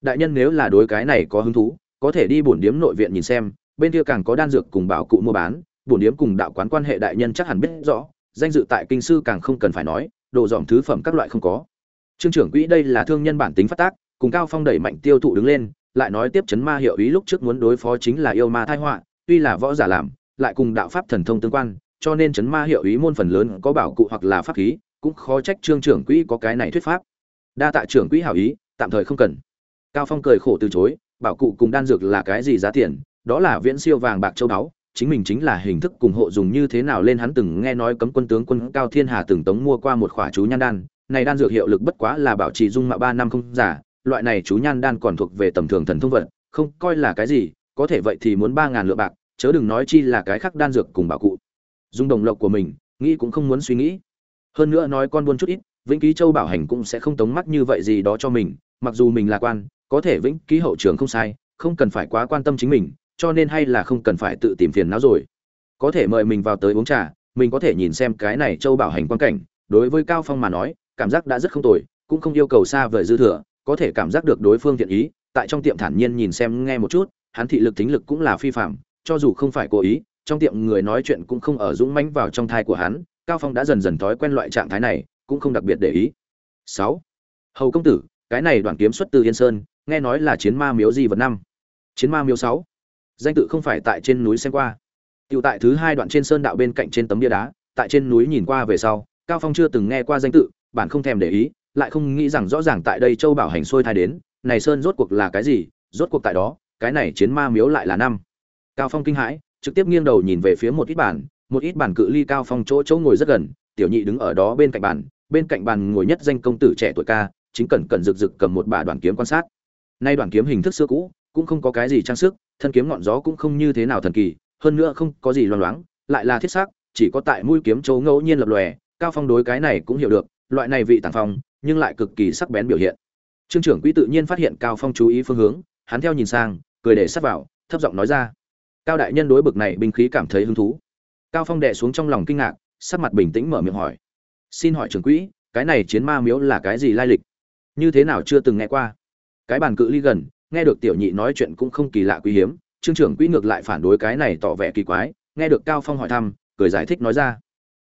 đại nhân nếu là đối cái này có hứng thú, có thể đi bổn điếm nội viện nhìn xem, bên kia càng có đan dược cùng bảo cụ mua bán, bổn điếm cùng đạo quán quan hệ đại nhân chắc hẳn biết rõ danh dự tại kinh sư càng không cần phải nói, đồ dòm thứ phẩm các loại không có. Trương trưởng quỹ đây là thương nhân bản tính phát tác, cùng cao phong đẩy mạnh tiêu thụ đứng lên, lại nói tiếp chấn ma hiệu ý lúc trước muốn đối phó chính là yêu ma thai họa, tuy là võ giả làm, lại cùng đạo pháp thần thông tương quan, cho nên chấn ma hiệu ý môn phần lớn có bảo cụ hoặc là pháp khí, cũng khó trách trương trưởng quỹ có cái này thuyết pháp. Đa tạ trưởng quỹ hảo ý, tạm thời không cần. Cao phong cười khổ từ chối, bảo cụ cùng đan dược là cái gì giá tiền, đó là viễn siêu vàng bạc châu báu chính mình chính là hình thức cùng hộ dùng như thế nào lên hắn từng nghe nói cấm quân tướng quân cao thiên hà từng tống mua qua một khỏa chú nhan đan. Này đan dược hiệu lực bất quá là bảo trì dung mạo ba năm không giả, loại này chú nhan đan còn thuộc về tầm thường thần thông vật, không coi là cái gì, có thể vậy thì muốn ba ngàn lượng bạc, chớ đừng nói chi là cái khác đan dược cùng bảo cụ. Dùng đồng lộc của mình, nghĩ cũng không muốn suy nghĩ. Hơn nữa nói con buôn chút ít, vĩnh ký châu bảo hành cũng sẽ không tống mắt như vậy gì đó cho mình, mặc dù mình là quan, có thể vĩnh ký hậu trường không sai, không cần phải quá quan tâm chính mình cho nên hay là không cần phải tự tìm phiền não rồi có thể mời mình vào tới uống trà, mình có thể nhìn xem cái này châu bảo hành quan cảnh đối với cao phong mà nói, cảm giác đã rất không tồi, cũng không yêu cầu xa vời dư thừa, có thể cảm giác được đối phương thiện ý, tại trong tiệm thản nhiên nhìn xem nghe một chút, hắn thị lực tính lực cũng là phi phạm cho dù không phải cố ý, trong tiệm người nói chuyện cũng không ở dũng mãnh vào trong thai của hắn, cao phong đã dần dần thói quen loại trạng thái này, cũng không đặc biệt để ý 6. hầu công tử, cái này đoạn kiếm xuất từ yên sơn, nghe nói là chiến ma miếu gì vật năm chiến ma miếu 6 danh tự không phải tại trên núi xem qua Tiểu tại thứ hai đoạn trên sơn đạo bên cạnh trên tấm bia đá, tại trên núi nhìn qua về sau, Cao Phong chưa từng nghe qua danh tự, bản không thèm để ý, lại không nghĩ rằng rõ ràng tại đây Châu Bảo hành xuôi thai đến, này sơn rốt cuộc là cái gì, rốt cuộc tại đó, cái này chiến ma miếu lại là năm. Cao Phong kinh hãi, trực tiếp nghiêng đầu nhìn về phía một ít bản, một ít bản cự ly Cao Phong chỗ chỗ ngồi rất gần, tiểu nhị đứng ở đó bên cạnh bàn, bên cạnh bàn ngồi nhất danh công tử trẻ tuổi ca, chính cẩn cẩn rực rực cầm một bả đoạn kiếm quan sát. Nay đoạn kiếm hình thức xưa cũ, cũng không có cái gì trang sức, thân kiếm ngọn gió cũng không như thế nào thần kỳ, hơn nữa không có gì loang loáng, lại là thiết sắc, chỉ có tại mũi kiếm chỗ ngẫu nhiên lập lòe, Cao Phong đối cái này cũng hiểu được, loại này vị tàng phong, nhưng lại cực kỳ sắc bén biểu hiện. Trương trưởng quỹ tự nhiên phát hiện Cao Phong chú ý phương hướng, hắn theo nhìn sang, cười để sát vào, thấp giọng nói ra: "Cao đại nhân đối bực này binh khí cảm thấy hứng thú." Cao Phong đè xuống trong lòng kinh ngạc, sắc mặt bình tĩnh mở miệng hỏi: "Xin hỏi trưởng quỹ, cái này chiến ma miếu là cái gì lai lịch? Như thế nào chưa từng nghe qua?" Cái bàn cự ly gần, nghe được tiểu nhị nói chuyện cũng không kỳ lạ quý hiếm, trương trưởng quỹ ngược lại phản đối cái này tỏ vẻ kỳ quái nghe được cao phong hỏi thăm cười giải thích nói ra.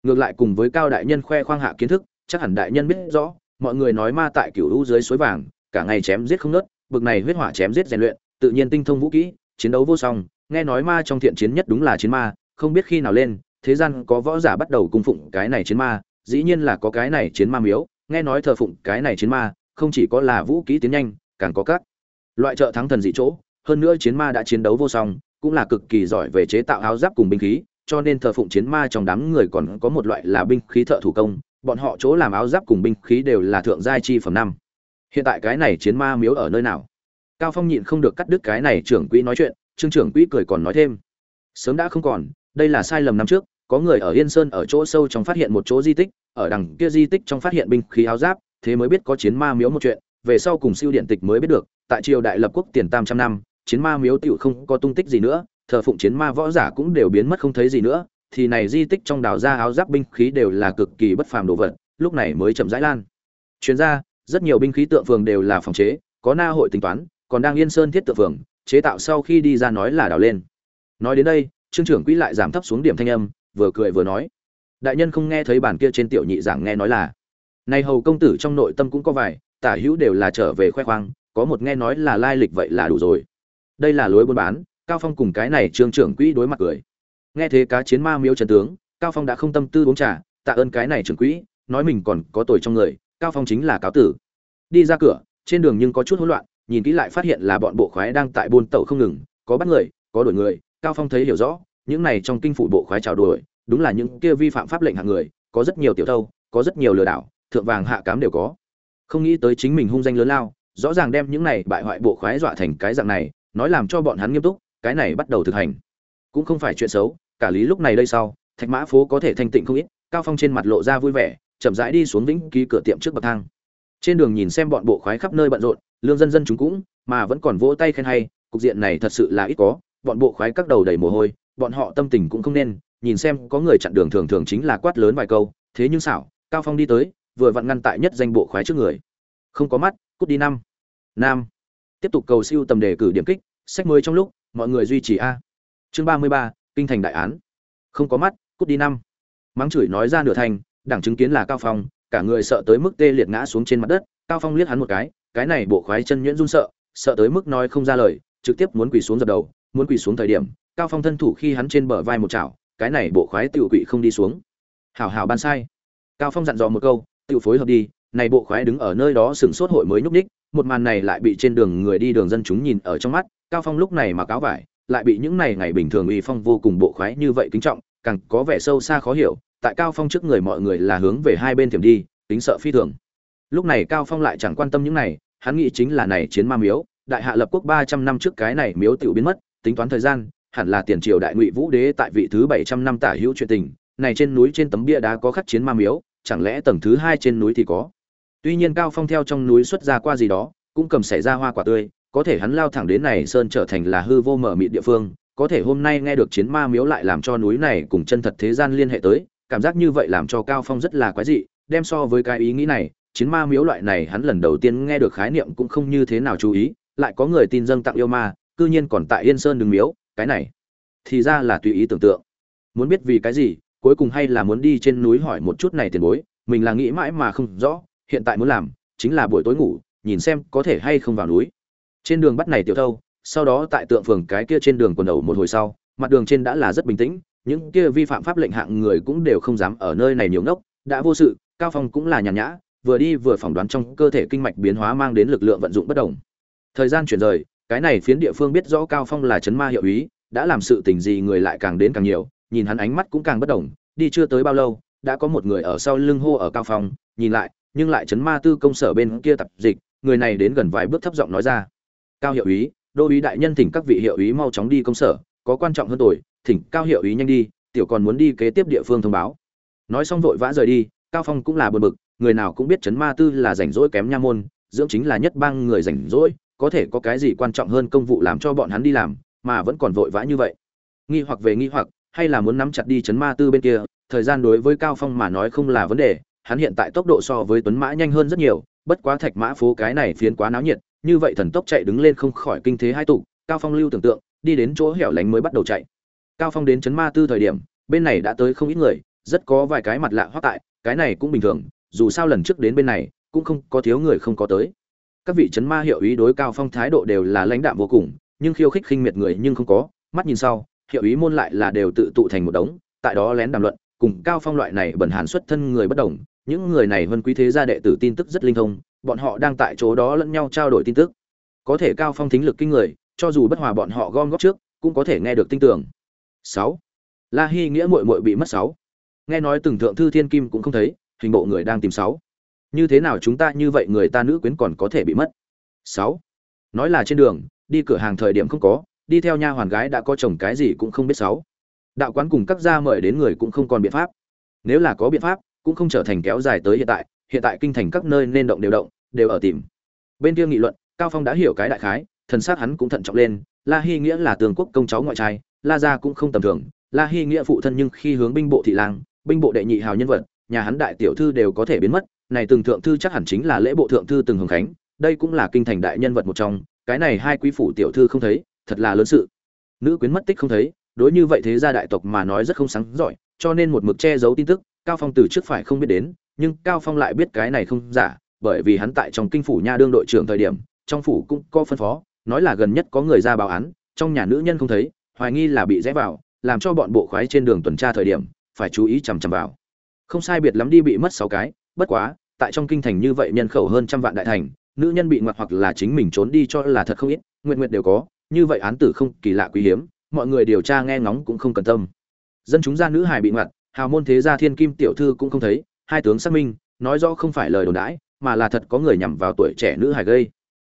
Ngược lại cùng với cao đại nhân khoe khoang hạ kiến thức chắc hẳn đại nhân biết rõ mọi người nói ma tại cửu u dưới suối vàng cả ngày chém giết không nớt bực này huyết hỏa chém giết rèn luyện tự nhiên tinh thông vũ kỹ chiến đấu vô song nghe nói ma trong thiện chiến nhất đúng là chiến ma không biết khi nào lên thế gian có võ giả bắt đầu cung phụng cái này chiến ma dĩ nhiên là có cái này chiến ma miếu nghe nói thờ phụng cái này chiến ma không chỉ có là vũ kỹ tiến nhanh càng có các loại trợ thắng thần dị chỗ, hơn nữa chiến ma đã chiến đấu vô song, cũng là cực kỳ giỏi về chế tạo áo giáp cùng binh khí, cho nên thờ phụng chiến ma trong đám người còn có một loại là binh khí thợ thủ công. Bọn họ chỗ làm áo giáp cùng binh khí đều là thượng giai chi phẩm năm. Hiện tại cái này chiến ma miếu ở nơi nào? Cao phong nhịn không được cắt đứt cái này trưởng quỹ nói chuyện, trương trưởng quỹ cười còn nói thêm. Sớm đã không còn, đây là sai lầm năm trước, có người ở yên sơn ở chỗ sâu trong phát hiện một chỗ di tích, ở đằng kia di tích trong phát hiện binh khí áo giáp, thế mới biết có chiến ma miếu một chuyện, về sau cùng siêu điện tịch mới biết được tại triều đại lập quốc tiền tam trăm năm chiến ma miếu tựu không có tung tích gì nữa, thờ phụng chiến ma võ giả cũng đều biến mất không thấy gì nữa, thì này di tích trong đào ra áo giáp binh khí đều là cực kỳ bất phàm đồ vật, lúc này mới chậm rãi lan. Chuyên gia, rất nhiều binh khí tượng phường đều là phòng chế có na hội tính toán còn đang yên sơn thiết tượng phường chế tạo sau khi đi ra nói là đào lên. Nói đến đây trương trưởng quỹ lại giảm thấp xuống điểm thanh âm vừa cười vừa nói. Đại nhân không nghe thấy bản kia trên tiểu nhị giảng nghe nói là. Nay hầu công tử trong nội tâm cũng có vài tả hữu đều là trở về khoe khoang có một nghe nói là lai lịch vậy là đủ rồi. Đây là lối buôn bán, cao phong cùng cái này trương trưởng quỹ đối mặt cười. Nghe thế cá chiến ma miếu trần tướng, cao phong đã không tâm tư uống trà, tạ ơn cái này trưởng quỹ, nói mình còn có tuổi trong người, cao phong chính là cáo tử. Đi ra cửa, trên đường nhưng có chút hỗn loạn, nhìn kỹ lại phát hiện là bọn bộ khoái đang tại buôn tẩu không ngừng, có bắt người, có đuổi người, cao phong thấy hiểu rõ, những này trong kinh phủ bộ khoái chào đuổi, đúng là những kia vi phạm pháp lệnh hạng người, có rất nhiều tiểu thâu, có rất nhiều lừa đảo, thượng vàng hạ cám đều có. Không nghĩ tới chính mình hung danh lớn lao rõ ràng đem những này bại hoại bộ khoái dọa thành cái dạng này, nói làm cho bọn hắn nghiêm túc, cái này bắt đầu thực hành. Cũng không phải chuyện xấu, cả lý lúc này đây sau, thạch mã phố có thể thanh tịnh không ít, cao phong trên mặt lộ ra vui vẻ, chậm rãi đi xuống vĩnh ký cửa tiệm trước bậc thang. Trên đường nhìn xem bọn bộ khoái khắp nơi bận rộn, lương dân dân chúng cũng, mà vẫn còn vỗ tay khen hay, cục diện này thật sự là ít có, bọn bộ khoái các đầu đầy mồ hôi, bọn họ tâm tình cũng không nên, nhìn xem có người chặn đường thường thường chính là quát lớn vài câu, thế nhưng xảo, cao phong đi tới, vừa vặn ngăn tại nhất danh bộ khoái trước người. Không có mắt cút đi năm. Nam. Tiếp tục cầu siêu tầm đề cử điểm kích, sách mới trong lúc, mọi người duy trì a. Chương ba mươi ba, kinh thành đại án. Không có mắt, cút đi năm. Mắng chửi nói ra nửa thành, đảng chứng kiến là cao phong, cả người sợ tới mức tê liệt ngã xuống trên mặt đất, cao phong liếc hắn một cái cái này bộ khoái chân nhuyễn run sợ sợ tới mức nói không ra lời, trực tiếp muốn quỳ xuống dập đầu, muốn quỳ xuống thời điểm, cao phong thân thủ khi hắn trên bờ vai một chảo, cái này bộ khoái tiểu quỷ không đi xuống. Hảo hảo ban sai. Cao phong dặn dò một câu, tiểu phối hợp đi này bộ khoái đứng ở nơi đó sừng sốt hội mới nhúc ních một màn này lại bị trên đường người đi đường dân chúng nhìn ở trong mắt, cao phong lúc này mà cáo vải, lại bị những này ngày bình thường uy phong vô cùng bộ khoái như vậy kính trọng, càng có vẻ sâu xa khó hiểu, tại cao phong trước người mọi người là hướng về hai bên thiểm đi, tính sợ phi thường. Lúc này cao phong lại chẳng quan tâm những này, hắn nghĩ chính là này chiến ma miếu, đại hạ lập quốc 300 năm trước cái này miếu tiểu biến mất, tính toán thời gian, hẳn là tiền triều đại ngụy vũ đế tại vị thứ 700 năm tả hữu chuyện tình, này trên núi trên tấm bia đá có khắc chiến ma miếu, chẳng lẽ tầng thứ hai trên núi thì có? Tuy nhiên cao phong theo trong núi xuất ra qua gì đó, cũng cầm xảy ra hoa quả tươi, có thể hắn lao thẳng đến này sơn trở thành là hư vô mở mịt địa phương, có thể hôm nay nghe được chiến ma miếu lại làm cho núi này cùng chân thật thế gian liên hệ tới, cảm giác như vậy làm cho cao phong rất là quái dị, đem so với cái ý nghĩ này, chiến ma miếu loại này hắn lần đầu tiên nghe được khái niệm cũng không như thế nào chú ý, lại có người tin dâng tặng yêu ma, cư nhiên còn tại yên sơn đường miếu, cái này thì ra là tùy ý tưởng tượng. Muốn biết vì cái gì, cuối cùng hay là muốn đi trên núi hỏi một chút này tiền bối, mình là nghĩ mãi mà không rõ hiện tại muốn làm chính là buổi tối ngủ, nhìn xem có thể hay không vào núi. Trên đường bắt này tiểu thâu, sau đó tại tượng phường cái kia trên đường quần đầu một hồi sau, mặt đường trên đã là rất bình tĩnh, những kia vi phạm pháp lệnh hạng người cũng đều không dám ở nơi này nhiều ngốc, đã vô sự, cao phong cũng là nhàn nhã, vừa đi vừa phỏng đoán trong cơ thể kinh mạch biến hóa mang đến lực lượng vận dụng bất đồng. Thời gian chuyển rời, cái này phiến địa phương biết rõ cao phong là chấn ma hiệu úy, đã làm sự tình gì người lại càng đến càng nhiều, nhìn hắn ánh mắt cũng càng bất đồng, đi chưa tới bao lâu, đã có một người ở sau lưng hô ở cao phong, nhìn lại nhưng lại chấn ma tư công sở bên kia tập dịch, người này đến gần vài bước thấp giọng nói ra. Cao hiệu úy, đô úy đại nhân thỉnh các vị hiệu úy mau chóng đi công sở, có quan trọng hơn tuổi thỉnh cao hiệu úy nhanh đi, tiểu còn muốn đi kế tiếp địa phương thông báo. Nói xong vội vã rời đi, cao phong cũng là buồn bực, người nào cũng biết chấn ma tư là rảnh rỗi kém nha môn, dưỡng chính là nhất bang người rảnh rỗi, có thể có cái gì quan trọng hơn công vụ làm cho bọn hắn đi làm, mà vẫn còn vội vã như vậy. Nghi hoặc về nghi hoặc, hay là muốn nắm chặt đi chấn ma tư bên kia, thời gian đối với cao phong mà nói không là vấn đề hắn hiện tại tốc độ so với tuấn mã nhanh hơn rất nhiều, bất quá thạch mã phố cái này phiến quá náo nhiệt, như vậy thần tốc chạy đứng lên không khỏi kinh thế hai tụ, cao phong lưu tưởng tượng, đi đến chỗ hẻo lánh mới bắt đầu chạy. Cao phong đến chấn ma tư thời điểm, bên này đã tới không ít người, rất có vài cái mặt lạ hoắc tại, cái này cũng bình thường, dù sao lần trước đến bên này, cũng không có thiếu người không có tới. Các vị chấn ma hiệu ý đối cao phong thái độ đều là lãnh đạm vô cùng, nhưng khiêu khích khinh miệt người nhưng không có, mắt nhìn sau, hiệu ý môn lại là đều tự tụ thành một đống, tại đó lén đàm luận, cùng cao phong loại này bẩn hàn xuất thân người bất đồng những người này vân quý thế gia đệ tử tin tức rất linh thông, bọn họ đang tại chỗ đó lẫn nhau trao đổi tin tức. Có thể cao phong thính lực kinh người, cho dù bất hòa bọn họ gom góp trước, cũng có thể nghe được tin tưởng. Sáu. La hy nghĩa muội muội bị mất sáu. Nghe nói từng thượng thư thiên kim cũng không thấy, hình bộ người đang tìm sáu. Như thế nào chúng ta như vậy người ta nữ quyến còn có thể bị mất? Sáu. Nói là trên đường, đi cửa hàng thời điểm không có, đi theo nha hoàn gái đã có chồng cái gì cũng không biết sáu. Đạo quán cùng các gia mời đến người cũng không còn biện pháp. Nếu là có biện pháp cũng không trở thành kéo dài tới hiện tại hiện tại kinh thành các nơi nên động đều động, đều ở tìm. Bên kia nghị luận, cao phong đã hiểu cái đại khái, thần sát hắn cũng thận trọng lên, la hy nghĩa là tường quốc công cháu ngoại trai, la gia cũng không tầm thường. La hy nghĩa phụ thân nhưng khi hướng binh bộ thị lang binh bộ đệ nhị hào nhân vật, nhà hắn đại tiểu thư đều có thể biến mất, này từng thượng thư chắc hẳn chính là lễ bộ thượng thư từng hồng khánh, đây cũng là kinh thành đại nhân vật một trong, cái này hai quý phủ tiểu thư không thấy, thật là lớn sự. Nữ quyến mất tích không thấy, đối như vậy thế gia đại tộc mà nói rất không sáng giỏi, cho nên một mực che giấu tin tức cao phong từ trước phải không biết đến, nhưng cao phong lại biết cái này không giả, bởi vì hắn tại trong kinh phủ nha đương đội trưởng thời điểm, trong phủ cũng có phân phó, nói là gần nhất có người ra báo án, trong nhà nữ nhân không thấy, hoài nghi là bị rẽ vào, làm cho bọn bộ khoái trên đường tuần tra thời điểm, phải chú ý chằm chằm vào. Không sai biệt lắm đi bị mất sáu cái, bất quá, tại trong kinh thành như vậy nhân khẩu hơn trăm vạn đại thành, nữ nhân bị ngoặt hoặc là chính mình trốn đi cho là thật không ít, nguyện nguyện đều có, như vậy án tử không kỳ lạ quý hiếm, mọi người điều tra nghe ngóng cũng không cần tâm. Dân chúng ra nữ hài bị ngoặt hào môn thế gia thiên kim tiểu thư cũng không thấy, hai tướng xác minh, nói rõ không phải lời đồn đãi, mà là thật có người nhằm vào tuổi trẻ nữ hài gây.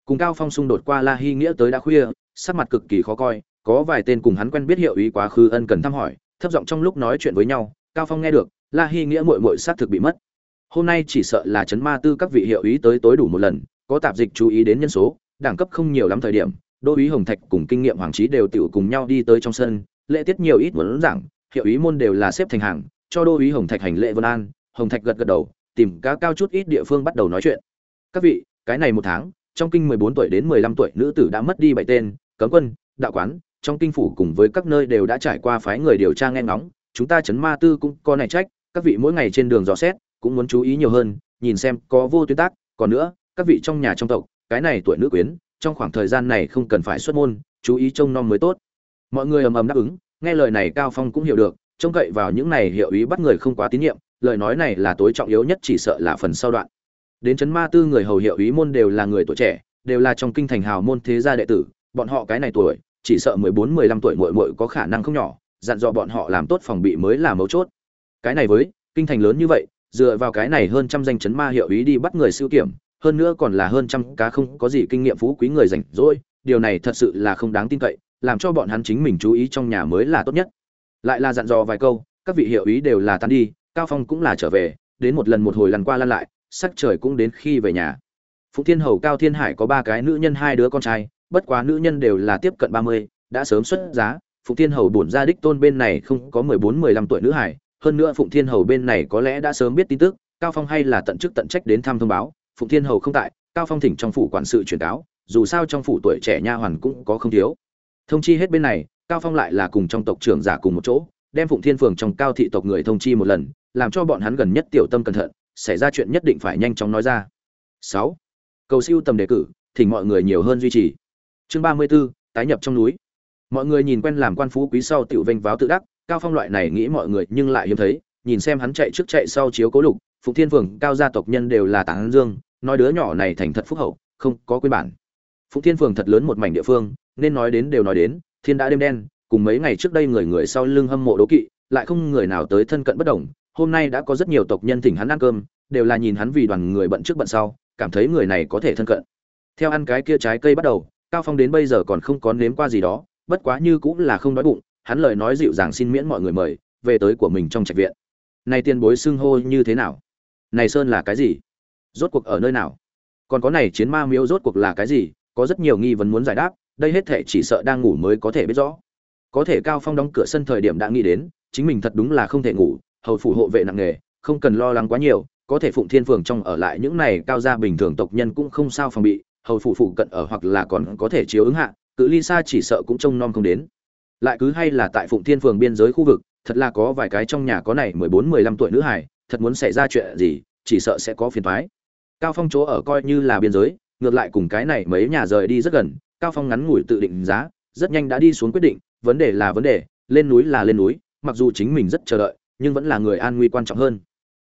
Cùng cao phong xung đột qua la hy nghĩa tới đã khuya, sắc mặt cực kỳ khó coi, có vài tên cùng hắn quen biết hiệu ý quá khứ ân cần thăm hỏi, thấp giọng trong lúc nói chuyện với nhau, cao phong nghe được, la hy nghĩa mội mội xác thực bị mất. Hôm nay chỉ sợ là chấn ma tư các vị hiệu ý tới tối đủ một lần, có tạp dịch chú ý đến nhân số, đẳng cấp không nhiều lắm thời điểm đô úy hồng thạch cùng kinh nghiệm hoàng trí đều tiểu cùng nhau đi tới trong sân, lễ tiết nhiều ít muốn giảng hiệu ý môn đều là xếp thành hàng, cho đô ý hồng thạch hành lễ vân an, hồng thạch gật gật đầu, tìm cá cao chút ít địa phương bắt đầu nói chuyện. Các vị, cái này một tháng, trong kinh 14 tuổi đến 15 tuổi nữ tử đã mất đi bảy tên, cấm quân, đạo quán, trong kinh phủ cùng với các nơi đều đã trải qua phái người điều tra nghe ngóng, chúng ta chấn ma tư cũng có này trách, các vị mỗi ngày trên đường dò xét, cũng muốn chú ý nhiều hơn, nhìn xem có vô tuyến tác, còn nữa, các vị trong nhà trong tộc, cái này tuổi nữ quyến, trong khoảng thời gian này không cần phải xuất môn, chú ý trông nom mới tốt. Mọi người ầm ầm đáp ứng nghe lời này cao phong cũng hiểu được, trông cậy vào những này hiệu ý bắt người không quá tín nhiệm, lời nói này là tối trọng yếu nhất chỉ sợ là phần sau đoạn. Đến chấn ma tư người hầu hiệu ý môn đều là người tuổi trẻ, đều là trong kinh thành hào môn thế gia đệ tử, bọn họ cái này tuổi, chỉ sợ 14 15 tuổi muội muội có khả năng không nhỏ, dặn dò bọn họ làm tốt phòng bị mới là mấu chốt. Cái này với, kinh thành lớn như vậy, dựa vào cái này hơn trăm danh chấn ma hiệu ý đi bắt người siêu kiểm, hơn nữa còn là hơn trăm cá không có gì kinh nghiệm phú quý người rảnh rỗi, điều này thật sự là không đáng tin cậy làm cho bọn hắn chính mình chú ý trong nhà mới là tốt nhất. Lại là dặn dò vài câu, các vị hiệu ý đều là tan đi, cao phong cũng là trở về, đến một lần một hồi lần qua lăn lại, sắc trời cũng đến khi về nhà. Phụng thiên hầu, cao thiên hải có ba cái nữ nhân, hai đứa con trai, bất quá nữ nhân đều là tiếp cận ba mươi, đã sớm xuất giá. Phụng thiên hầu bổn ra đích tôn bên này không có mười bốn, mười lăm tuổi nữ hải, hơn nữa phụng thiên hầu bên này có lẽ đã sớm biết tin tức, cao phong hay là tận chức tận trách đến thăm thông báo. Phụng thiên hầu không tại, cao phong thỉnh trong phủ quản sự truyền cáo, dù sao trong phủ tuổi trẻ nha hoàn cũng có không thiếu thông chi hết bên này cao phong lại là cùng trong tộc trưởng giả cùng một chỗ đem phụng thiên phường trong cao thị tộc người thông chi một lần làm cho bọn hắn gần nhất tiểu tâm cẩn thận xảy ra chuyện nhất định phải nhanh chóng nói ra. 6. cầu siêu tầm đề cử thỉnh mọi người nhiều hơn duy trì. Chương 34, tái nhập trong núi. Mọi người nhìn quen làm quan phú quý sau tiểu vinh váo tự đắc cao phong loại này nghĩ mọi người nhưng lại hiếm thấy nhìn xem hắn chạy trước chạy sau chiếu cố lục phụng thiên phường cao gia tộc nhân đều là tán dương nói đứa nhỏ này thành thật phúc hậu không có quên bản. Phụng thiên phường thật lớn một mảnh địa phương nên nói đến đều nói đến, thiên đã đêm đen, cùng mấy ngày trước đây người người sau lưng hâm mộ đố kỵ, lại không người nào tới thân cận bất đồng. Hôm nay đã có rất nhiều tộc nhân thỉnh hắn ăn cơm, đều là nhìn hắn vì đoàn người bận trước bận sau, cảm thấy người này có thể thân cận. Theo ăn cái kia trái cây bắt đầu, cao phong đến bây giờ còn không có nếm qua gì đó, bất quá như cũng là không đói bụng, hắn lời nói dịu dàng xin miễn mọi người mời, về tới của mình trong trạch viện. Này tiền bối xưng hô như thế nào? Này sơn là cái gì? Rốt cuộc ở nơi nào? Còn có này chiến ma miếu rốt cuộc là cái gì? Có rất nhiều nghi vấn muốn giải đáp đây hết thể chỉ sợ đang ngủ mới có thể biết rõ. Có thể cao phong đóng cửa sân thời điểm đã nghĩ đến, chính mình thật đúng là không thể ngủ, hầu phủ hộ vệ nặng nghề không cần lo lắng quá nhiều, có thể phụng thiên phường trong ở lại những này cao gia bình thường tộc nhân cũng không sao phòng bị, hầu phủ phụ cận ở hoặc là còn có thể chiếu ứng hạ, cự ly xa chỉ sợ cũng trông nom không đến. Lại cứ hay là tại phụng thiên phường biên giới khu vực, thật là có vài cái trong nhà có này mười bốn mười lăm tuổi nữ hải thật muốn xảy ra chuyện gì, chỉ sợ sẽ có phiền thoái cao phong chỗ ở coi như là biên giới, ngược lại cùng cái này mấy nhà rời đi rất gần cao phong ngắn ngủi tự định giá, rất nhanh đã đi xuống quyết định, vấn đề là vấn đề, lên núi là lên núi, mặc dù chính mình rất chờ đợi, nhưng vẫn là người an nguy quan trọng hơn.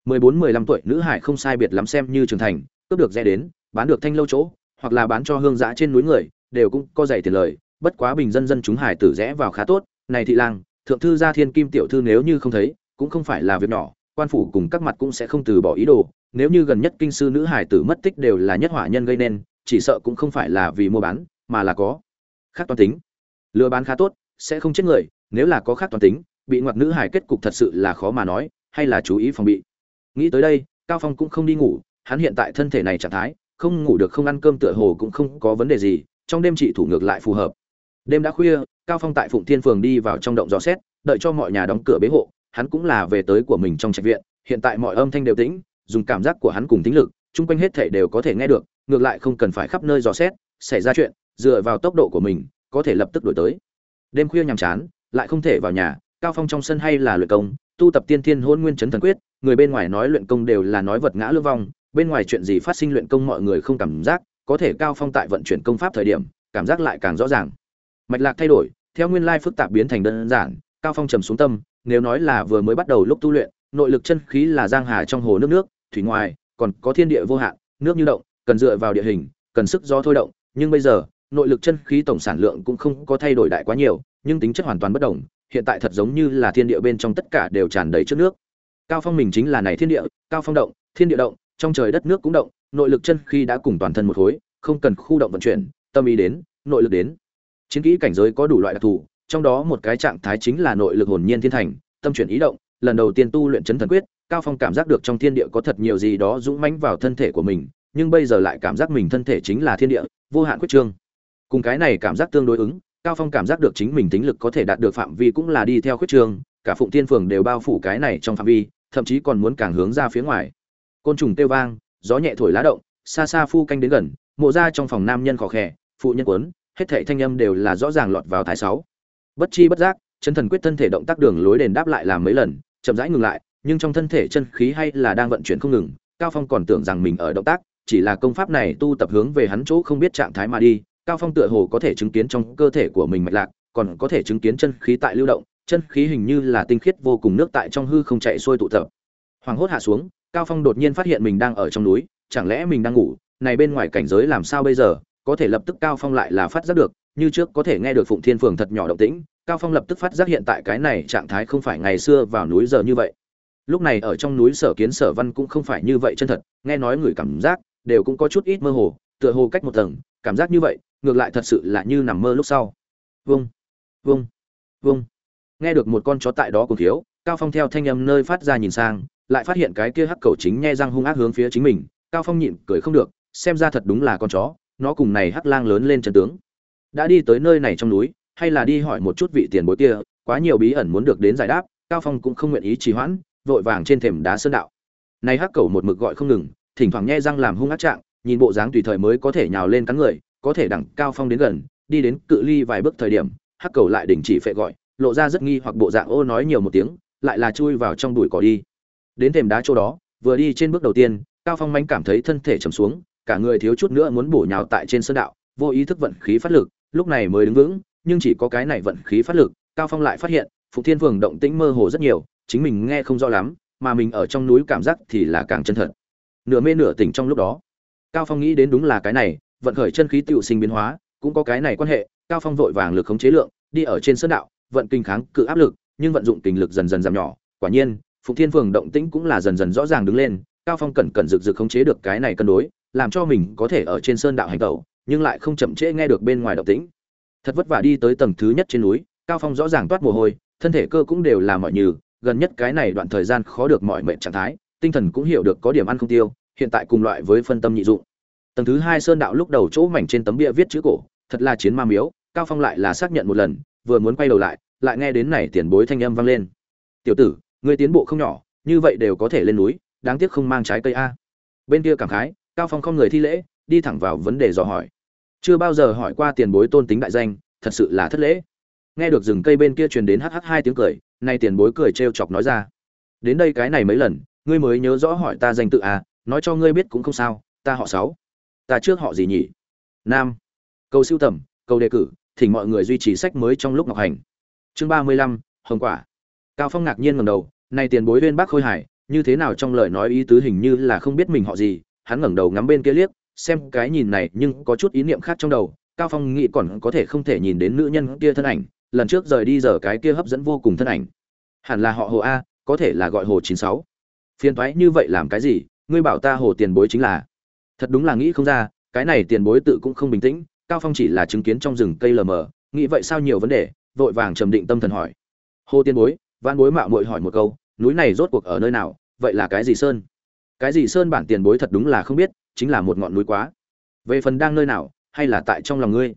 14-15 tuổi, nữ hải không sai biệt lắm xem như trưởng thành, cướp được rẻ đến, bán được thanh lâu chỗ, hoặc là bán cho hương giã trên núi người, đều cũng có dạy tiền lời, bất quá bình dân dân chúng hải tử rẽ vào khá tốt. Này thị lang, thượng thư gia thiên kim tiểu thư nếu như không thấy, cũng không phải là việc nhỏ, quan phủ cùng các mặt cũng sẽ không từ bỏ ý đồ, nếu như gần nhất kinh sư nữ hải tử mất tích đều là nhất hỏa nhân gây nên, chỉ sợ cũng không phải là vì mua bán mà là có. Khác toàn tính. Lừa bán khá tốt, sẽ không chết người, nếu là có khác toàn tính, bị ngoặt nữ hải kết cục thật sự là khó mà nói, hay là chú ý phòng bị. Nghĩ tới đây, cao phong cũng không đi ngủ, hắn hiện tại thân thể này trạng thái, không ngủ được không ăn cơm tựa hồ cũng không có vấn đề gì, trong đêm trị thủ ngược lại phù hợp. Đêm đã khuya, cao phong tại phụng thiên phường đi vào trong động gió xét, đợi cho mọi nhà đóng cửa bế hộ, hắn cũng là về tới của mình trong trạch viện, hiện tại mọi âm thanh đều tĩnh, dùng cảm giác của hắn cùng tính lực, chung quanh hết thể đều có thể nghe được, ngược lại không cần phải khắp nơi dò xét, xảy ra chuyện dựa vào tốc độ của mình, có thể lập tức đổi tới. Đêm khuya nhàm chán, lại không thể vào nhà, cao phong trong sân hay là luyện công, tu tập tiên thiên hôn nguyên chấn thần quyết, người bên ngoài nói luyện công đều là nói vật ngã lưu vong, bên ngoài chuyện gì phát sinh luyện công mọi người không cảm giác, có thể cao phong tại vận chuyển công pháp thời điểm, cảm giác lại càng rõ ràng. Mạch lạc thay đổi, theo nguyên lai phức tạp biến thành đơn giản, cao phong trầm xuống tâm, nếu nói là vừa mới bắt đầu lúc tu luyện, nội lực chân khí là giang hà trong hồ nước nước, thủy ngoài, còn có thiên địa vô hạn, nước như động, cần dựa vào địa hình, cần sức gió thôi động, nhưng bây giờ nội lực chân khí tổng sản lượng cũng không có thay đổi đại quá nhiều, nhưng tính chất hoàn toàn bất đồng, hiện tại thật giống như là thiên địa bên trong tất cả đều tràn đầy trước nước. Cao phong mình chính là này thiên địa, cao phong động, thiên địa động, trong trời đất nước cũng động, nội lực chân khí đã cùng toàn thân một khối, không cần khu động vận chuyển, tâm ý đến, nội lực đến. Chiến kỹ cảnh giới có đủ loại đặc thù, trong đó một cái trạng thái chính là nội lực hồn nhiên thiên thành, tâm chuyển ý động, lần đầu tiên tu luyện chấn thần quyết, cao phong cảm giác được trong thiên địa có thật nhiều gì đó dũng mãnh vào thân thể của mình, nhưng bây giờ lại cảm giác mình thân thể chính là thiên địa, vô hạn quyết trương cùng cái này cảm giác tương đối ứng, cao phong cảm giác được chính mình tính lực có thể đạt được phạm vi cũng là đi theo khuyết trường, cả phụng tiên phường đều bao phủ cái này trong phạm vi, thậm chí còn muốn càng hướng ra phía ngoài. Côn trùng tiêu vang, gió nhẹ thổi lá động, xa xa phu canh đến gần, mộ ra trong phòng nam nhân khó khẽ phụ nhân quấn, hết thảy thanh âm đều là rõ ràng lọt vào thái sáu. Bất chi bất giác, chân thần quyết thân thể động tác đường lối đền đáp lại làm mấy lần, chậm rãi ngừng lại, nhưng trong thân thể chân khí hay là đang vận chuyển không ngừng, cao phong còn tưởng rằng mình ở động tác, chỉ là công pháp này tu tập hướng về hắn chỗ không biết trạng thái mà đi cao phong tựa hồ có thể chứng kiến trong cơ thể của mình mạch lạc, còn có thể chứng kiến chân khí tại lưu động, chân khí hình như là tinh khiết vô cùng nước tại trong hư không chạy xuôi tụ tập. Hoàng hốt hạ xuống, cao phong đột nhiên phát hiện mình đang ở trong núi, chẳng lẽ mình đang ngủ? Này bên ngoài cảnh giới làm sao bây giờ? Có thể lập tức cao phong lại là phát giác được, như trước có thể nghe được phụng thiên phường thật nhỏ động tĩnh, cao phong lập tức phát giác hiện tại cái này trạng thái không phải ngày xưa vào núi giờ như vậy. Lúc này ở trong núi sở kiến sở văn cũng không phải như vậy chân thật, nghe nói người cảm giác đều cũng có chút ít mơ hồ, tựa hồ cách một tầng cảm giác như vậy, ngược lại thật sự là như nằm mơ lúc sau. Vung vung vung. Nghe được một con chó tại đó cùng thiếu, cao phong theo thanh âm nơi phát ra nhìn sang, lại phát hiện cái kia hắc cầu chính nhe răng hung ác hướng phía chính mình. Cao phong nhịn cười không được, xem ra thật đúng là con chó, nó cùng này hắc lang lớn lên chân tướng. Đã đi tới nơi này trong núi, hay là đi hỏi một chút vị tiền bối kia, quá nhiều bí ẩn muốn được đến giải đáp, cao phong cũng không nguyện ý trì hoãn, vội vàng trên thềm đá sơn đạo. Này hắc cầu một mực gọi không ngừng, thỉnh thoảng nhe răng làm hung ác trạng nhìn bộ dáng tùy thời mới có thể nhào lên cắn người, có thể đẳng cao phong đến gần, đi đến cự ly vài bước thời điểm, hắc cầu lại đình chỉ phệ gọi, lộ ra rất nghi hoặc bộ dạng ô nói nhiều một tiếng, lại là chui vào trong bụi cỏ đi. Đến thềm đá chỗ đó, vừa đi trên bước đầu tiên, cao phong manh cảm thấy thân thể trầm xuống, cả người thiếu chút nữa muốn bổ nhào tại trên sơn đạo, vô ý thức vận khí phát lực, lúc này mới đứng vững, nhưng chỉ có cái này vận khí phát lực, cao phong lại phát hiện phục thiên phường động tĩnh mơ hồ rất nhiều, chính mình nghe không rõ lắm, mà mình ở trong núi cảm giác thì là càng chân thật. Nửa mê nửa tỉnh trong lúc đó cao phong nghĩ đến đúng là cái này, vận khởi chân khí tự sinh biến hóa, cũng có cái này quan hệ, cao phong vội vàng lực khống chế lượng, đi ở trên sơn đạo, vận kinh kháng cự áp lực, nhưng vận dụng kinh lực dần dần giảm nhỏ, quả nhiên, phụng thiên phường động tĩnh cũng là dần dần rõ ràng đứng lên, cao phong cẩn cẩn rực rực khống chế được cái này cân đối, làm cho mình có thể ở trên sơn đạo hành tẩu, nhưng lại không chậm trễ nghe được bên ngoài động tĩnh. Thật vất vả đi tới tầng thứ nhất trên núi, cao phong rõ ràng toát mồ hôi, thân thể cơ cũng đều là mọi như gần nhất cái này đoạn thời gian khó được mọi mệnh trạng thái, tinh thần cũng hiểu được có điểm ăn không tiêu hiện tại cùng loại với phân tâm nhị dụng. Tầng thứ hai sơn đạo lúc đầu chỗ mảnh trên tấm bia viết chữ cổ, thật là chiến ma miếu, cao phong lại là xác nhận một lần, vừa muốn quay đầu lại lại nghe đến này tiền bối thanh âm vang lên. Tiểu tử, ngươi tiến bộ không nhỏ, như vậy đều có thể lên núi, đáng tiếc không mang trái cây a. Bên kia cảm khái, cao phong không người thi lễ, đi thẳng vào vấn đề dò hỏi. Chưa bao giờ hỏi qua tiền bối tôn tính đại danh, thật sự là thất lễ. Nghe được rừng cây bên kia truyền đến hh hai tiếng cười nay tiền bối cười trêu chọc nói ra. Đến đây cái này mấy lần, ngươi mới nhớ rõ hỏi ta danh tự à nói cho ngươi biết cũng không sao, ta họ sáu. Ta trước họ gì nhỉ? Nam. Câu siêu tầm câu đề cử, thỉnh mọi người duy trì sách mới trong lúc ngọc hành. Chương ba mươi lăm, hồng quả. Cao phong ngạc nhiên ngẩng đầu, này tiền bối Viên bác khôi hải, như thế nào trong lời nói ý tứ hình như là không biết mình họ gì, hắn ngẩng đầu ngắm bên kia liếc, xem cái nhìn này nhưng có chút ý niệm khác trong đầu, cao phong nghĩ còn có thể không thể nhìn đến nữ nhân kia thân ảnh, lần trước rời đi giờ cái kia hấp dẫn vô cùng thân ảnh. Hẳn là họ hồ a, có thể là gọi hồ chín sáu. Phiền toái như vậy làm cái gì ngươi bảo ta hồ tiền bối chính là. Thật đúng là nghĩ không ra, cái này tiền bối tự cũng không bình tĩnh, cao phong chỉ là chứng kiến trong rừng cây lờ mờ, nghĩ vậy sao nhiều vấn đề, vội vàng trầm định tâm thần hỏi. Hồ tiền bối văn bối mạo muội hỏi một câu, núi này rốt cuộc ở nơi nào, vậy là cái gì sơn? Cái gì sơn bản tiền bối thật đúng là không biết, chính là một ngọn núi quá. Về phần đang nơi nào, hay là tại trong lòng ngươi?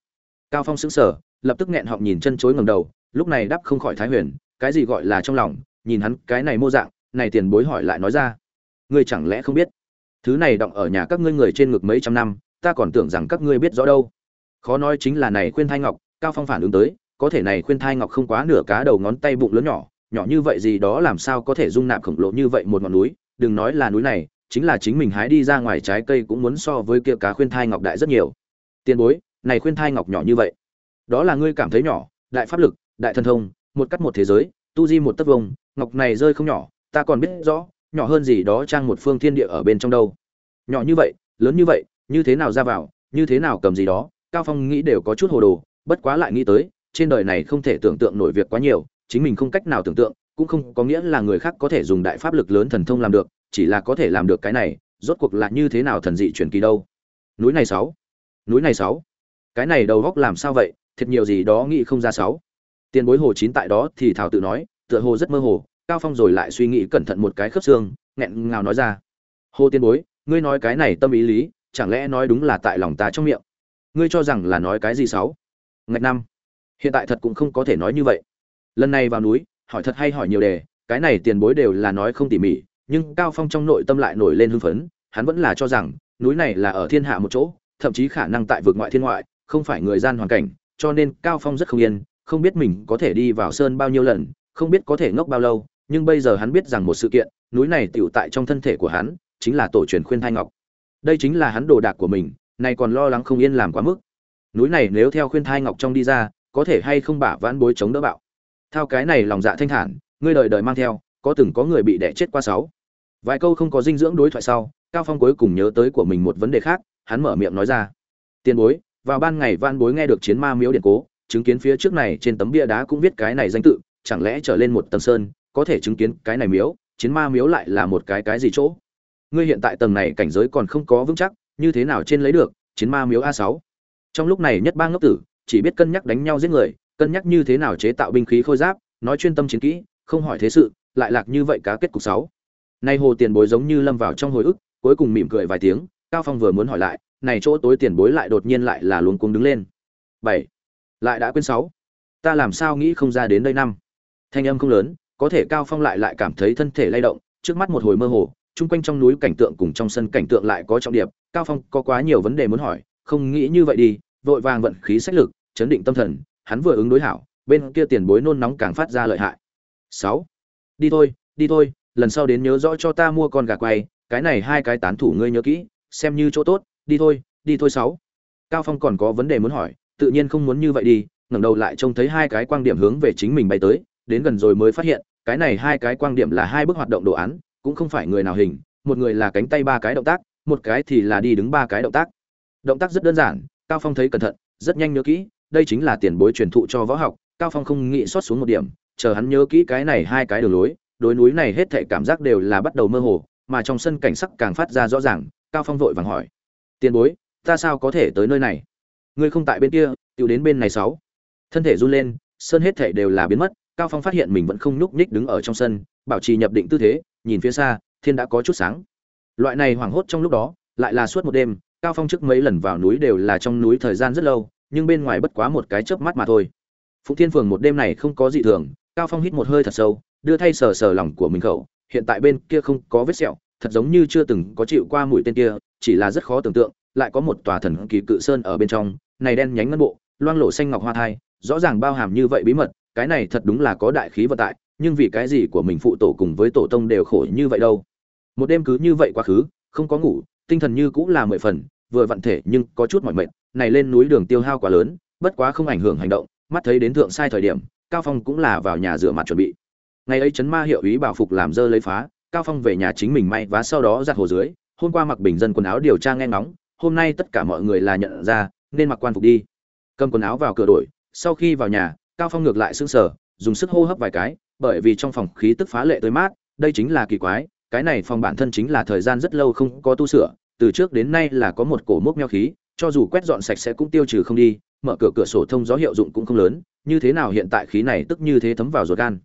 Cao phong sững sờ, lập tức nghẹn họng nhìn chân chối ngầm đầu, lúc này đáp không khỏi thái huyền, cái gì gọi là trong lòng, nhìn hắn cái này mô dạng, này tiền bối hỏi lại nói ra ngươi chẳng lẽ không biết? Thứ này động ở nhà các ngươi người trên ngực mấy trăm năm, ta còn tưởng rằng các ngươi biết rõ đâu. Khó nói chính là này khuyên thai ngọc, cao phong phản ứng tới, có thể này khuyên thai ngọc không quá nửa cá đầu ngón tay bụng lớn nhỏ nhỏ như vậy gì đó làm sao có thể dung nạp khổng lồ như vậy một ngọn núi? Đừng nói là núi này, chính là chính mình hái đi ra ngoài trái cây cũng muốn so với kia cá khuyên thai ngọc đại rất nhiều. Tiền bối, này khuyên thai ngọc nhỏ như vậy, đó là ngươi cảm thấy nhỏ, đại pháp lực, đại thần thông, một cắt một thế giới, tu di một tấc vông, ngọc này rơi không nhỏ, ta còn biết rõ nhỏ hơn gì đó trang một phương thiên địa ở bên trong đâu. Nhỏ như vậy, lớn như vậy, như thế nào ra vào, như thế nào cầm gì đó, cao phong nghĩ đều có chút hồ đồ, bất quá lại nghĩ tới, trên đời này không thể tưởng tượng nổi việc quá nhiều, chính mình không cách nào tưởng tượng, cũng không có nghĩa là người khác có thể dùng đại pháp lực lớn thần thông làm được, chỉ là có thể làm được cái này, rốt cuộc là như thế nào thần dị truyền kỳ đâu. Núi này sáu, núi này sáu, cái này đầu góc làm sao vậy, thiệt nhiều gì đó nghĩ không ra sáu. Tiền bối hồ chín tại đó thì thảo tự nói, tựa hồ rất mơ hồ cao phong rồi lại suy nghĩ cẩn thận một cái khớp xương, nghẹn ngào nói ra. Hồ Tiên bối, ngươi nói cái này tâm ý lý, chẳng lẽ nói đúng là tại lòng ta trong miệng? Ngươi cho rằng là nói cái gì sáu? Ngạch năm hiện tại thật cũng không có thể nói như vậy. Lần này vào núi, hỏi thật hay hỏi nhiều đề, cái này tiền bối đều là nói không tỉ mỉ, nhưng cao phong trong nội tâm lại nổi lên hưng phấn, hắn vẫn là cho rằng, núi này là ở thiên hạ một chỗ, thậm chí khả năng tại vực ngoại thiên ngoại, không phải người gian hoàn cảnh, cho nên cao phong rất không yên, không biết mình có thể đi vào sơn bao nhiêu lần, không biết có thể ngốc bao lâu nhưng bây giờ hắn biết rằng một sự kiện, núi này tiểu tại trong thân thể của hắn, chính là tổ truyền khuyên thai ngọc. Đây chính là hắn đồ đạc của mình này còn lo lắng không yên làm quá mức. Núi này nếu theo khuyên thai ngọc trong đi ra, có thể hay không bả vãn bối chống đỡ bạo. Theo cái này lòng dạ thanh thản, ngươi đời đời mang theo, có từng có người bị đẻ chết qua sáu. Vài câu không có dinh dưỡng đối thoại sau, cao phong cuối cùng nhớ tới của mình một vấn đề khác, hắn mở miệng nói ra. Tiền bối, vào ban ngày van bối nghe được chiến ma miếu điện cố, chứng kiến phía trước này trên tấm bia đá cũng viết cái này danh tự, chẳng lẽ trở lên một tầng sơn có thể chứng kiến cái này miếu, chiến ma miếu lại là một cái cái gì chỗ? Ngươi hiện tại tầng này cảnh giới còn không có vững chắc, như thế nào trên lấy được, chiến ma miếu a sáu? Trong lúc này nhất bang ngốc tử, chỉ biết cân nhắc đánh nhau giết người, cân nhắc như thế nào chế tạo binh khí khôi giáp, nói chuyên tâm chiến kỹ, không hỏi thế sự, lại lạc như vậy cá kết cục sáu. Nay hồ tiền bối giống như lâm vào trong hồi ức, cuối cùng mỉm cười vài tiếng, cao phong vừa muốn hỏi lại, này chỗ tối tiền bối lại đột nhiên lại là luống cuống đứng lên. Bảy. Lại đã quên sáu. Ta làm sao nghĩ không ra đến đây năm? Thanh âm không lớn có thể cao phong lại lại cảm thấy thân thể lay động, trước mắt một hồi mơ hồ, chung quanh trong núi cảnh tượng cùng trong sân cảnh tượng lại có trọng điệp, cao phong có quá nhiều vấn đề muốn hỏi, không nghĩ như vậy đi, vội vàng vận khí sách lực, chấn định tâm thần, hắn vừa ứng đối hảo, bên kia tiền bối nôn nóng càng phát ra lợi hại. Sáu, đi thôi đi thôi, lần sau đến nhớ rõ cho ta mua con gà quay, cái này hai cái tán thủ ngươi nhớ kỹ, xem như chỗ tốt, đi thôi đi thôi sáu. Cao phong còn có vấn đề muốn hỏi, tự nhiên không muốn như vậy đi, ngẩng đầu lại trông thấy hai cái quang điểm hướng về chính mình bay tới đến gần rồi mới phát hiện, cái này hai cái quang điểm là hai bước hoạt động đồ án, cũng không phải người nào hình, một người là cánh tay ba cái động tác, một cái thì là đi đứng ba cái động tác. Động tác rất đơn giản, cao phong thấy cẩn thận, rất nhanh nhớ kỹ, đây chính là tiền bối truyền thụ cho võ học, cao phong không nghĩ xót xuống một điểm, chờ hắn nhớ kỹ cái này hai cái đường lối, đối núi này hết thảy cảm giác đều là bắt đầu mơ hồ, mà trong sân cảnh sắc càng phát ra rõ ràng, cao phong vội vàng hỏi, tiền bối, ta sao có thể tới nơi này? Ngươi không tại bên kia tự đến bên này sáu. Thân thể run lên, sơn hết thảy đều là biến mất cao phong phát hiện mình vẫn không nhúc nhích đứng ở trong sân, bảo trì nhập định tư thế, nhìn phía xa, thiên đã có chút sáng. Loại này hoảng hốt trong lúc đó, lại là suốt một đêm, cao phong trước mấy lần vào núi đều là trong núi thời gian rất lâu, nhưng bên ngoài bất quá một cái chớp mắt mà thôi. Phụng thiên phường một đêm này không có gì thường, cao phong hít một hơi thật sâu, đưa thay sờ sờ lòng của mình khẩu, hiện tại bên kia không có vết sẹo, thật giống như chưa từng có chịu qua mũi tên kia, chỉ là rất khó tưởng tượng, lại có một tòa thần kỳ cự sơn ở bên trong, này đen nhánh ngân bộ, loang lổ xanh ngọc hoa thai, rõ ràng bao hàm như vậy bí mật cái này thật đúng là có đại khí vận tại, nhưng vì cái gì của mình phụ tổ cùng với tổ tông đều khổ như vậy đâu? Một đêm cứ như vậy quá khứ, không có ngủ, tinh thần như cũng là mười phần, vừa vận thể nhưng có chút mỏi mệt, này lên núi đường tiêu hao quá lớn, bất quá không ảnh hưởng hành động, mắt thấy đến thượng sai thời điểm, cao phong cũng là vào nhà rửa mặt chuẩn bị. Ngày ấy chấn ma hiệu ý bảo phục làm dơ lấy phá, cao phong về nhà chính mình may và sau đó giặt hồ dưới, hôm qua mặc bình dân quần áo điều tra nghe ngóng, hôm nay tất cả mọi người là nhận ra, nên mặc quan phục đi. Cầm quần áo vào cửa đổi, sau khi vào nhà cao phong ngược lại sững sờ, dùng sức hô hấp vài cái, bởi vì trong phòng khí tức phá lệ tới mát, đây chính là kỳ quái, cái này phòng bản thân chính là thời gian rất lâu không có tu sửa, từ trước đến nay là có một cổ mốc meo khí, cho dù quét dọn sạch sẽ cũng tiêu trừ không đi, mở cửa cửa sổ thông gió hiệu dụng cũng không lớn, như thế nào hiện tại khí này tức như thế thấm vào ruột gan.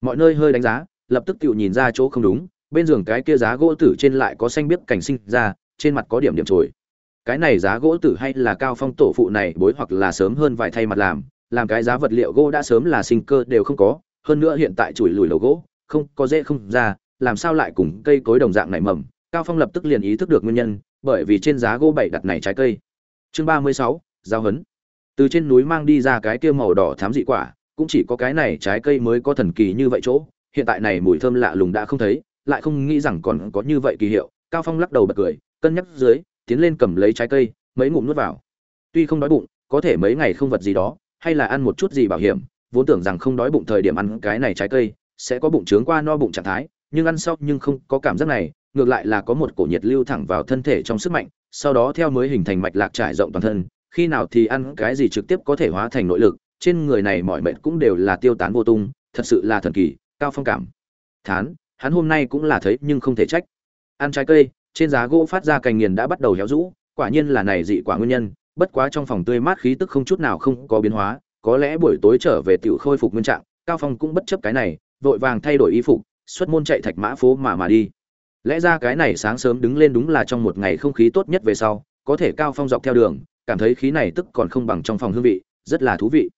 Mọi nơi hơi đánh giá, lập tức tự nhìn ra chỗ không đúng, bên giường cái kia giá gỗ tử trên lại có xanh biếc cảnh sinh ra, trên mặt có điểm điểm trồi. Cái này giá gỗ tử hay là cao phong tổ phụ này bối hoặc là sớm hơn vài thay mặt làm làm cái giá vật liệu gỗ đã sớm là sinh cơ đều không có, hơn nữa hiện tại chùi lùi lầu gỗ, không, có dễ không ra, làm sao lại cùng cây cối đồng dạng nảy mầm? Cao phong lập tức liền ý thức được nguyên nhân, bởi vì trên giá gỗ bảy đặt này trái cây. Chương ba mươi sáu, giao hấn. Từ trên núi mang đi ra cái kia màu đỏ thám dị quả, cũng chỉ có cái này trái cây mới có thần kỳ như vậy chỗ, hiện tại này mùi thơm lạ lùng đã không thấy, lại không nghĩ rằng còn có như vậy kỳ hiệu. Cao phong lắc đầu bật cười, cân nhắc dưới, tiến lên cầm lấy trái cây, mấy ngụm nuốt vào. Tuy không đói bụng, có thể mấy ngày không vật gì đó hay là ăn một chút gì bảo hiểm, vốn tưởng rằng không đói bụng thời điểm ăn cái này trái cây, sẽ có bụng trướng qua no bụng trạng thái, nhưng ăn sau nhưng không có cảm giác này, ngược lại là có một cổ nhiệt lưu thẳng vào thân thể trong sức mạnh, sau đó theo mới hình thành mạch lạc trải rộng toàn thân, khi nào thì ăn cái gì trực tiếp có thể hóa thành nội lực, trên người này mọi mệnh cũng đều là tiêu tán vô tung, thật sự là thần kỳ, cao phong cảm. Thán, hắn hôm nay cũng là thấy nhưng không thể trách. Ăn trái cây, trên giá gỗ phát ra cành nghiền đã bắt đầu héo rũ, quả nhiên là này dị quả nguyên nhân bất quá trong phòng tươi mát khí tức không chút nào không có biến hóa, có lẽ buổi tối trở về tiểu khôi phục nguyên trạng, cao phong cũng bất chấp cái này, vội vàng thay đổi y phục, xuất môn chạy thạch mã phố mà mà đi. Lẽ ra cái này sáng sớm đứng lên đúng là trong một ngày không khí tốt nhất về sau, có thể cao phong dọc theo đường, cảm thấy khí này tức còn không bằng trong phòng hương vị, rất là thú vị.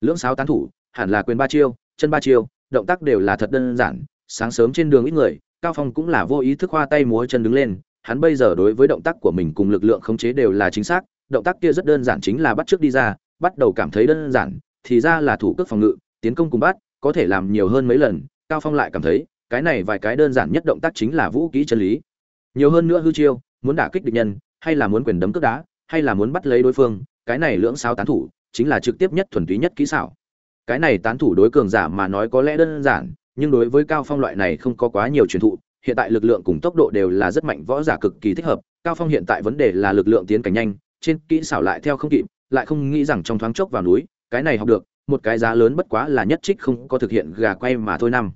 Lưỡng sáo tán thủ, hẳn là quyền ba chiêu, chân ba chiêu, động tác đều là thật đơn giản, sáng sớm trên đường ít người, cao phong cũng là vô ý thức khoa tay múa chân đứng lên, hắn bây giờ đối với động tác của mình cùng lực lượng khống chế đều là chính xác động tác kia rất đơn giản chính là bắt trước đi ra, bắt đầu cảm thấy đơn giản, thì ra là thủ cước phòng ngự, tiến công cùng bắt, có thể làm nhiều hơn mấy lần, cao phong lại cảm thấy, cái này vài cái đơn giản nhất động tác chính là vũ kỹ chân lý. Nhiều hơn nữa hư chiêu, muốn đả kích địch nhân, hay là muốn quyền đấm cước đá, hay là muốn bắt lấy đối phương, cái này lưỡng sao tán thủ, chính là trực tiếp nhất thuần túy nhất kỹ xảo. Cái này tán thủ đối cường giả mà nói có lẽ đơn giản, nhưng đối với cao phong loại này không có quá nhiều truyền thụ, hiện tại lực lượng cùng tốc độ đều là rất mạnh, võ giả cực kỳ thích hợp, cao phong hiện tại vấn đề là lực lượng tiến cảnh nhanh trên kỹ xảo lại theo không kịp, lại không nghĩ rằng trong thoáng chốc vào núi, cái này học được, một cái giá lớn bất quá là nhất trích không có thực hiện gà quay mà thôi năm.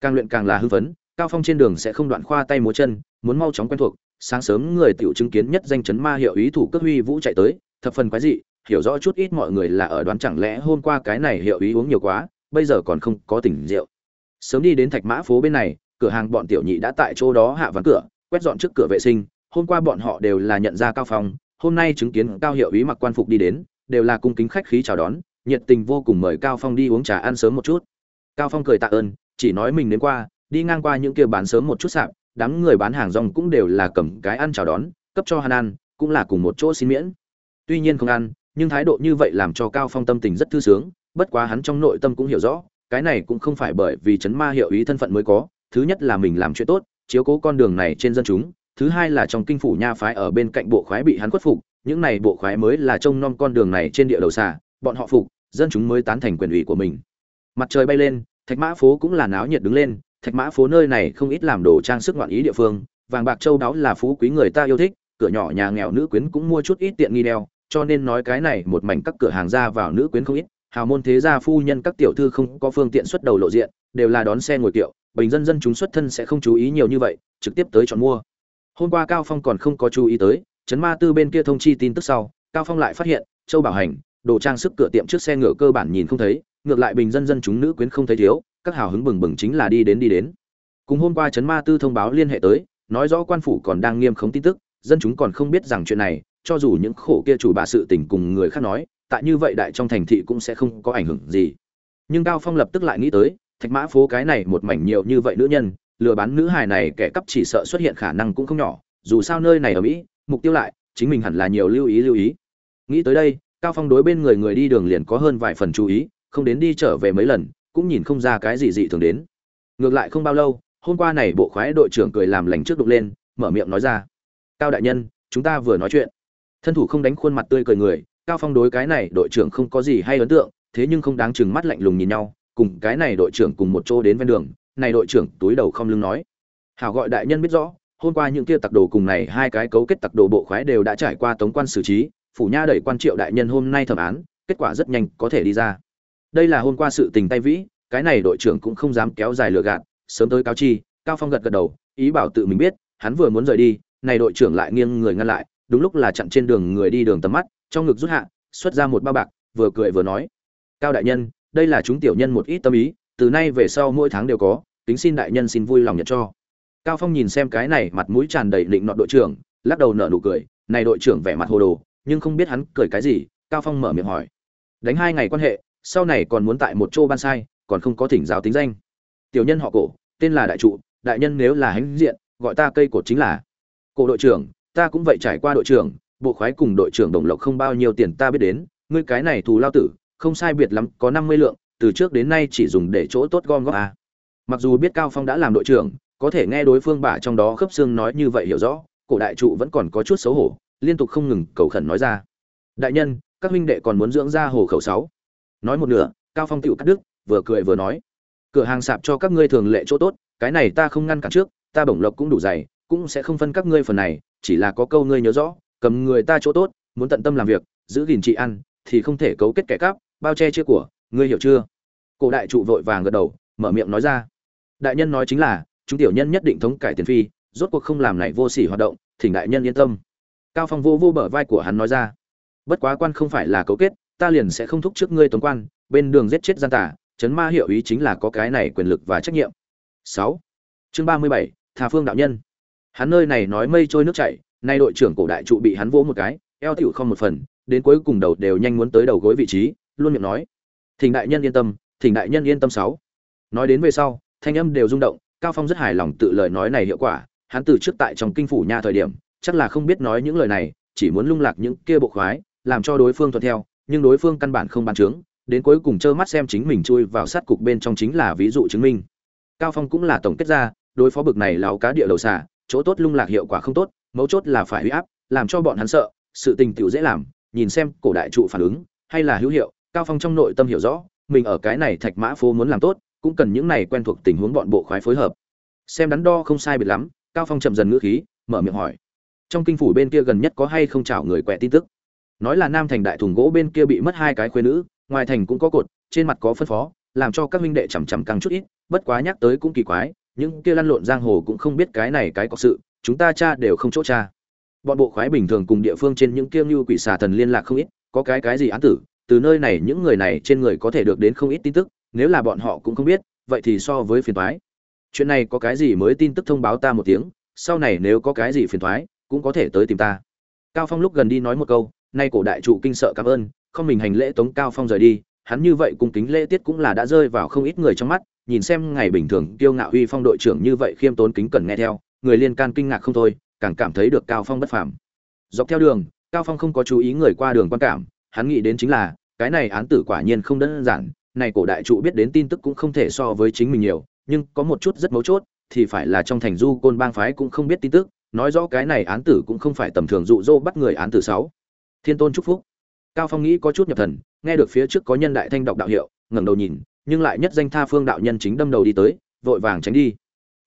Càng luyện càng là hư vấn cao phong trên đường sẽ không đoạn khoa tay múa chân, muốn mau chóng quen thuộc, sáng sớm người tiểu chứng kiến nhất danh chấn ma hiệu ý thủ cước huy vũ chạy tới, thập phần quái dị, hiểu rõ chút ít mọi người là ở đoán chẳng lẽ hôm qua cái này hiệu ý uống nhiều quá, bây giờ còn không có tỉnh rượu. Sớm đi đến thạch mã phố bên này, cửa hàng bọn tiểu nhị đã tại chỗ đó hạ ván cửa, quét dọn trước cửa vệ sinh, hôm qua bọn họ đều là nhận ra cao phong hôm nay chứng kiến cao hiệu ý mặc quan phục đi đến, đều là cung kính khách khí chào đón, nhiệt tình vô cùng mời cao phong đi uống trà ăn sớm một chút. Cao phong cười tạ ơn, chỉ nói mình đến qua, đi ngang qua những kia bán sớm một chút sạp, đám người bán hàng rong cũng đều là cầm cái ăn chào đón, cấp cho hắn ăn, cũng là cùng một chỗ xin miễn. Tuy nhiên không ăn, nhưng thái độ như vậy làm cho cao phong tâm tình rất thư sướng, bất quá hắn trong nội tâm cũng hiểu rõ, cái này cũng không phải bởi vì chấn ma hiệu ý thân phận mới có, thứ nhất là mình làm chuyện tốt, chiếu cố con đường này trên dân chúng thứ hai là trong kinh phủ nha phái ở bên cạnh bộ khoái bị hắn khuất phục, những này bộ khoái mới là trông nom con đường này trên địa đầu xà, bọn họ phục, dân chúng mới tán thành quyền ủy của mình. Mặt trời bay lên, thạch mã phố cũng là náo nhiệt đứng lên, thạch mã phố nơi này không ít làm đồ trang sức ngoạn ý địa phương, vàng bạc châu đáo là phú quý người ta yêu thích, cửa nhỏ nhà nghèo nữ quyến cũng mua chút ít tiện nghi đeo, cho nên nói cái này một mảnh các cửa hàng ra vào nữ quyến không ít, hào môn thế gia phu nhân các tiểu thư không có phương tiện xuất đầu lộ diện, đều là đón xe ngồi kiệu, bình dân dân chúng xuất thân sẽ không chú ý nhiều như vậy, trực tiếp tới chọn mua hôm qua cao phong còn không có chú ý tới chấn ma tư bên kia thông chi tin tức sau, cao phong lại phát hiện, châu bảo hành, đồ trang sức cửa tiệm trước xe ngựa cơ bản nhìn không thấy, ngược lại bình dân dân chúng nữ quyến không thấy thiếu, các hào hứng bừng bừng chính là đi đến đi đến. Cùng hôm qua chấn ma tư thông báo liên hệ tới, nói rõ quan phủ còn đang nghiêm khống tin tức, dân chúng còn không biết rằng chuyện này, cho dù những khổ kia chủ bà sự tình cùng người khác nói, tại như vậy đại trong thành thị cũng sẽ không có ảnh hưởng gì. Nhưng cao phong lập tức lại nghĩ tới, thạch mã phố cái này một mảnh nhiều như vậy nữ nhân lừa bán nữ hài này kẻ cắp chỉ sợ xuất hiện khả năng cũng không nhỏ, dù sao nơi này ở mỹ, mục tiêu lại, chính mình hẳn là nhiều lưu ý lưu ý. Nghĩ tới đây, cao phong đối bên người người đi đường liền có hơn vài phần chú ý, không đến đi trở về mấy lần, cũng nhìn không ra cái gì dị thường đến. Ngược lại không bao lâu, hôm qua này bộ khoái đội trưởng cười làm lành trước đục lên, mở miệng nói ra, cao đại nhân, chúng ta vừa nói chuyện. Thân thủ không đánh khuôn mặt tươi cười người, cao phong đối cái này đội trưởng không có gì hay ấn tượng, thế nhưng không đáng chừng mắt lạnh lùng nhìn nhau, cùng cái này đội trưởng cùng một chỗ đến ven đường này đội trưởng túi đầu không lưng nói. Hảo gọi đại nhân biết rõ, hôm qua những kia tặc đồ cùng này hai cái cấu kết tặc đồ bộ khoái đều đã trải qua tống quan xử trí, phủ nha đẩy quan triệu đại nhân hôm nay thẩm án, kết quả rất nhanh có thể đi ra. Đây là hôm qua sự tình tay vĩ, cái này đội trưởng cũng không dám kéo dài lừa gạt, sớm tới cáo chi, cao phong gật gật đầu, ý bảo tự mình biết, hắn vừa muốn rời đi, này đội trưởng lại nghiêng người ngăn lại, đúng lúc là chặn trên đường người đi đường tầm mắt, trong ngực rút hạ, xuất ra một bao bạc, vừa cười vừa nói. Cao đại nhân, đây là chúng tiểu nhân một ít tâm ý từ nay về sau mỗi tháng đều có tính xin đại nhân xin vui lòng nhận cho. Cao phong nhìn xem cái này mặt mũi tràn đầy định nọ đội trưởng, lắc đầu nở nụ cười, này đội trưởng vẻ mặt hồ đồ, nhưng không biết hắn cười cái gì, cao phong mở miệng hỏi. Đánh hai ngày quan hệ, sau này còn muốn tại một chỗ ban sai, còn không có thỉnh giáo tính danh. Tiểu nhân họ cổ, tên là đại trụ, đại nhân nếu là hãnh diện, gọi ta cây cột chính là. Cổ đội trưởng, ta cũng vậy trải qua đội trưởng, bộ khoái cùng đội trưởng đồng lộc không bao nhiêu tiền ta biết đến, ngươi cái này thù lao tử, không sai biệt lắm, có năm mươi lượng từ trước đến nay chỉ dùng để chỗ tốt gom góp à. mặc dù biết cao phong đã làm đội trưởng, có thể nghe đối phương bả trong đó khớp xương nói như vậy hiểu rõ, cổ đại trụ vẫn còn có chút xấu hổ, liên tục không ngừng cầu khẩn nói ra. Đại nhân, các huynh đệ còn muốn dưỡng ra hồ khẩu sáu. Nói một nửa, cao phong tựu cắt đứt, vừa cười vừa nói. Cửa hàng sạp cho các ngươi thường lệ chỗ tốt, cái này ta không ngăn cản trước, ta bổng lộc cũng đủ dày, cũng sẽ không phân các ngươi phần này, chỉ là có câu ngươi nhớ rõ, cầm người ta chỗ tốt, muốn tận tâm làm việc, giữ gìn trị ăn, thì không thể cấu kết kẻ cắp, bao che chia của ngươi hiểu chưa? Cổ đại trụ vội vàng gật đầu mở miệng nói ra. Đại nhân nói chính là chúng tiểu nhân nhất định thống cải tiền phi rốt cuộc không làm này vô sỉ hoạt động thỉnh đại nhân yên tâm. Cao phong vô vô bờ vai của hắn nói ra. Bất quá quan không phải là cấu kết ta liền sẽ không thúc trước ngươi tống quan bên đường giết chết gian tả chấn ma hiệu ý chính là có cái này quyền lực và trách nhiệm. 6. chương 37, thà phương đạo nhân. Hắn nơi này nói mây trôi nước chảy nay đội trưởng cổ đại trụ bị hắn vỗ một cái eo tiểu không một phần đến cuối cùng đầu đều nhanh muốn tới đầu gối vị trí luôn miệng nói thỉnh đại nhân yên tâm thỉnh đại nhân yên tâm sáu. Nói đến về sau, thanh âm đều rung động, cao phong rất hài lòng tự lời nói này hiệu quả, hắn từ trước tại trong kinh phủ nhà thời điểm, chắc là không biết nói những lời này, chỉ muốn lung lạc những kia bộ khoái, làm cho đối phương thuận theo, nhưng đối phương căn bản không bàn trướng đến cuối cùng trơ mắt xem chính mình chui vào sát cục bên trong chính là ví dụ chứng minh. Cao phong cũng là tổng kết ra, đối phó bực này láo cá địa đầu xả chỗ tốt lung lạc hiệu quả không tốt, mấu chốt là phải huy áp, làm cho bọn hắn sợ, sự tình tiểu dễ làm, nhìn xem cổ đại trụ phản ứng, hay là hữu hiệu cao phong trong nội tâm hiểu rõ, mình ở cái này thạch mã phố muốn làm tốt, cũng cần những này quen thuộc tình huống bọn bộ khoái phối hợp. Xem đắn đo không sai biệt lắm, cao phong chậm dần ngữ khí, mở miệng hỏi. Trong kinh phủ bên kia gần nhất có hay không chào người quẹ tin tức? Nói là nam thành đại thùng gỗ bên kia bị mất hai cái khuê nữ, ngoài thành cũng có cột, trên mặt có phân phó, làm cho các minh đệ chằm chằm căng chút ít, bất quá nhắc tới cũng kỳ quái, những kia lăn lộn giang hồ cũng không biết cái này cái có sự, chúng ta cha đều không chỗ cha. Bọn bộ khoái bình thường cùng địa phương trên những kia như quỷ xà thần liên lạc không ít, có cái cái gì án tử từ nơi này những người này trên người có thể được đến không ít tin tức, nếu là bọn họ cũng không biết, vậy thì so với phiền thoái chuyện này có cái gì mới tin tức thông báo ta một tiếng, sau này nếu có cái gì phiền thoái cũng có thể tới tìm ta. Cao phong lúc gần đi nói một câu, nay cổ đại trụ kinh sợ cảm ơn, không mình hành lễ tống cao phong rời đi, hắn như vậy cung kính lễ tiết cũng là đã rơi vào không ít người trong mắt, nhìn xem ngày bình thường kiêu ngạo uy phong đội trưởng như vậy khiêm tốn kính cẩn nghe theo, người liên can kinh ngạc không thôi, càng cảm thấy được cao phong bất phàm. Dọc theo đường, cao phong không có chú ý người qua đường quan cảm hắn nghĩ đến chính là, cái này án tử quả nhiên không đơn giản, này cổ đại trụ biết đến tin tức cũng không thể so với chính mình nhiều, nhưng có một chút rất mấu chốt, thì phải là trong thành du côn bang phái cũng không biết tin tức, nói rõ cái này án tử cũng không phải tầm thường dụ dỗ bắt người án tử sáu. Thiên tôn chúc phúc. Cao phong nghĩ có chút nhập thần, nghe được phía trước có nhân đại thanh đọc đạo hiệu, ngẩng đầu nhìn, nhưng lại nhất danh tha phương đạo nhân chính đâm đầu đi tới, vội vàng tránh đi.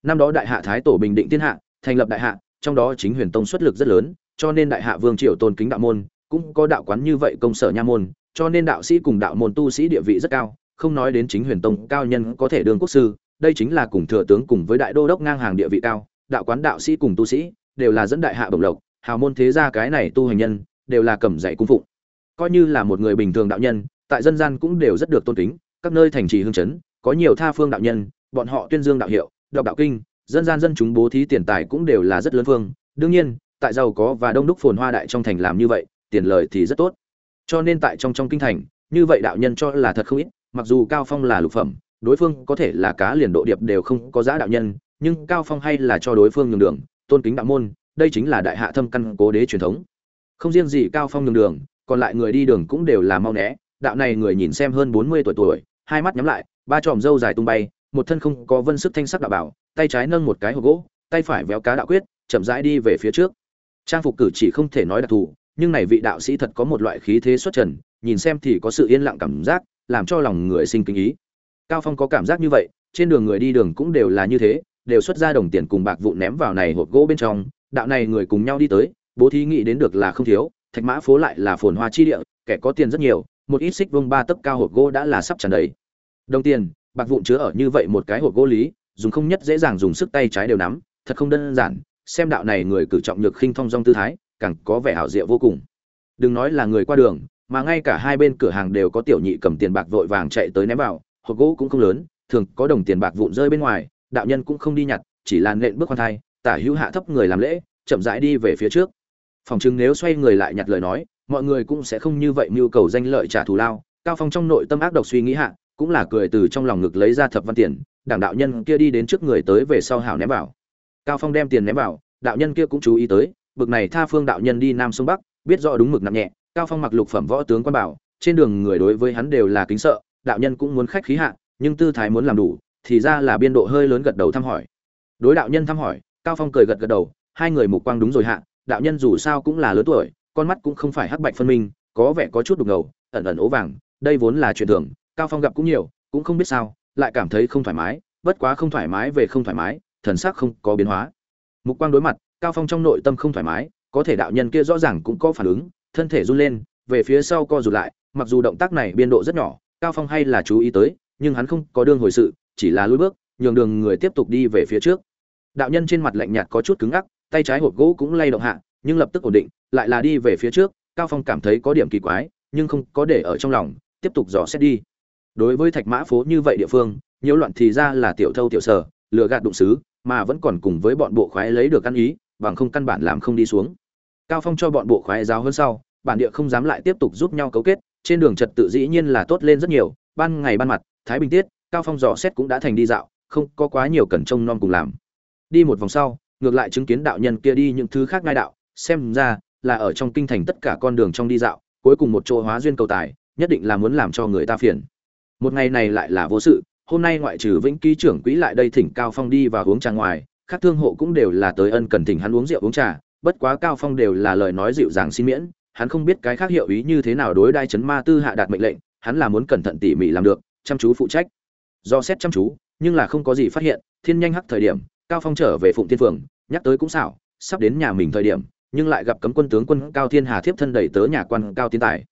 Năm đó đại hạ thái tổ bình định thiên hạ, thành lập đại hạ, trong đó chính huyền tông xuất lực rất lớn, cho nên đại hạ vương triều tôn kính đạo môn cũng có đạo quán như vậy công sở nha môn, cho nên đạo sĩ cùng đạo môn tu sĩ địa vị rất cao, không nói đến chính huyền tông cao nhân có thể đương quốc sư, đây chính là cùng thừa tướng cùng với đại đô đốc ngang hàng địa vị cao, đạo quán đạo sĩ cùng tu sĩ đều là dẫn đại hạ bổng lộc, hào môn thế gia cái này tu hành nhân đều là cầm dạy cung phụng. Coi như là một người bình thường đạo nhân, tại dân gian cũng đều rất được tôn kính, các nơi thành trì hương chấn, có nhiều tha phương đạo nhân, bọn họ tuyên dương đạo hiệu, đọc đạo kinh, dân gian dân chúng bố thí tiền tài cũng đều là rất lớn phương. Đương nhiên, tại giàu có và đông đúc phồn hoa đại trong thành làm như vậy tiền lời thì rất tốt. Cho nên tại trong trong kinh thành, như vậy đạo nhân cho là thật không ít, mặc dù cao phong là lục phẩm, đối phương có thể là cá liền độ điệp đều không có giá đạo nhân, nhưng cao phong hay là cho đối phương nhường đường, tôn kính đạo môn, đây chính là đại hạ thâm căn cố đế truyền thống. Không riêng gì cao phong nhường đường, còn lại người đi đường cũng đều là mau né, đạo này người nhìn xem hơn 40 tuổi tuổi, hai mắt nhắm lại, ba tròm râu dài tung bay, một thân không có vân sức thanh sắc đạo bảo, tay trái nâng một cái hộp gỗ, tay phải véo cá đạo quyết, chậm rãi đi về phía trước. Trang phục cử chỉ không thể nói đặc thù nhưng này vị đạo sĩ thật có một loại khí thế xuất trần, nhìn xem thì có sự yên lặng cảm giác, làm cho lòng người sinh kính ý. Cao phong có cảm giác như vậy, trên đường người đi đường cũng đều là như thế, đều xuất ra đồng tiền cùng bạc vụ ném vào này hộp gỗ bên trong, đạo này người cùng nhau đi tới, bố thí nghĩ đến được là không thiếu, thạch mã phố lại là phồn hoa chi địa, kẻ có tiền rất nhiều, một ít xích vương ba tấc cao hộp gỗ đã là sắp tràn đầy. Đồng tiền, bạc vụn chứa ở như vậy một cái hộp gỗ lý, dùng không nhất dễ dàng dùng sức tay trái đều nắm, thật không đơn giản, xem đạo này người cử trọng nhược khinh thông dong tư thái càng có vẻ hảo diệu vô cùng. Đừng nói là người qua đường, mà ngay cả hai bên cửa hàng đều có tiểu nhị cầm tiền bạc vội vàng chạy tới ném vào, hộp gỗ cũng không lớn, thường có đồng tiền bạc vụn rơi bên ngoài, đạo nhân cũng không đi nhặt, chỉ là nện bước khoan thai, tả hữu hạ thấp người làm lễ, chậm rãi đi về phía trước. Phòng chứng nếu xoay người lại nhặt lời nói, mọi người cũng sẽ không như vậy mưu cầu danh lợi trả thù lao, cao phong trong nội tâm ác độc suy nghĩ hạ, cũng là cười từ trong lòng ngực lấy ra thập văn tiền, đảng đạo nhân kia đi đến trước người tới về sau hảo ném vào. Cao phong đem tiền ném vào, đạo nhân kia cũng chú ý tới bực này tha phương đạo nhân đi nam sông bắc, biết rõ đúng mực nặng nhẹ, cao phong mặc lục phẩm võ tướng quan bảo, trên đường người đối với hắn đều là kính sợ, đạo nhân cũng muốn khách khí hạ, nhưng tư thái muốn làm đủ, thì ra là biên độ hơi lớn gật đầu thăm hỏi. Đối đạo nhân thăm hỏi, cao phong cười gật gật đầu, hai người mục quang đúng rồi hạ, đạo nhân dù sao cũng là lớn tuổi, con mắt cũng không phải hắc bạch phân minh, có vẻ có chút đục ngầu, ẩn ẩn ố vàng, đây vốn là chuyện thường, cao phong gặp cũng nhiều, cũng không biết sao, lại cảm thấy không thoải mái, bất quá không thoải mái về không thoải mái, thần sắc không có biến hóa. Mục quang đối mặt cao phong trong nội tâm không thoải mái, có thể đạo nhân kia rõ ràng cũng có phản ứng, thân thể run lên, về phía sau co rụt lại, mặc dù động tác này biên độ rất nhỏ, cao phong hay là chú ý tới, nhưng hắn không có đương hồi sự, chỉ là lùi bước, nhường đường người tiếp tục đi về phía trước. Đạo nhân trên mặt lạnh nhạt có chút cứng ngắc, tay trái hộp gỗ cũng lay động hạ, nhưng lập tức ổn định, lại là đi về phía trước, cao phong cảm thấy có điểm kỳ quái, nhưng không có để ở trong lòng, tiếp tục dò xét đi. Đối với thạch mã phố như vậy địa phương, nhiễu loạn thì ra là tiểu thâu tiểu sở, lừa gạt đụng xứ, mà vẫn còn cùng với bọn bộ khoái lấy được ăn ý bằng không căn bản làm không đi xuống. Cao phong cho bọn bộ khoái giáo hơn sau, bản địa không dám lại tiếp tục giúp nhau cấu kết, trên đường trật tự dĩ nhiên là tốt lên rất nhiều, ban ngày ban mặt, thái bình tiết, cao phong dò xét cũng đã thành đi dạo, không có quá nhiều cần trông nom cùng làm. Đi một vòng sau, ngược lại chứng kiến đạo nhân kia đi những thứ khác ngai đạo, xem ra là ở trong kinh thành tất cả con đường trong đi dạo, cuối cùng một chỗ hóa duyên cầu tài, nhất định là muốn làm cho người ta phiền. Một ngày này lại là vô sự, hôm nay ngoại trừ vĩnh ký trưởng quỹ lại đây thỉnh cao phong đi và uống trà ngoài các thương hộ cũng đều là tới ân cần thỉnh hắn uống rượu uống trà, bất quá cao phong đều là lời nói dịu dàng xin miễn, hắn không biết cái khác hiệu ý như thế nào đối đai chấn ma tư hạ đạt mệnh lệnh, hắn là muốn cẩn thận tỉ mỉ làm được, chăm chú phụ trách. Do xét chăm chú, nhưng là không có gì phát hiện, thiên nhanh hắc thời điểm, cao phong trở về phụng thiên phường nhắc tới cũng xảo, sắp đến nhà mình thời điểm, nhưng lại gặp cấm quân tướng quân cao thiên hà thiếp thân đẩy tớ nhà quan cao tiến tài.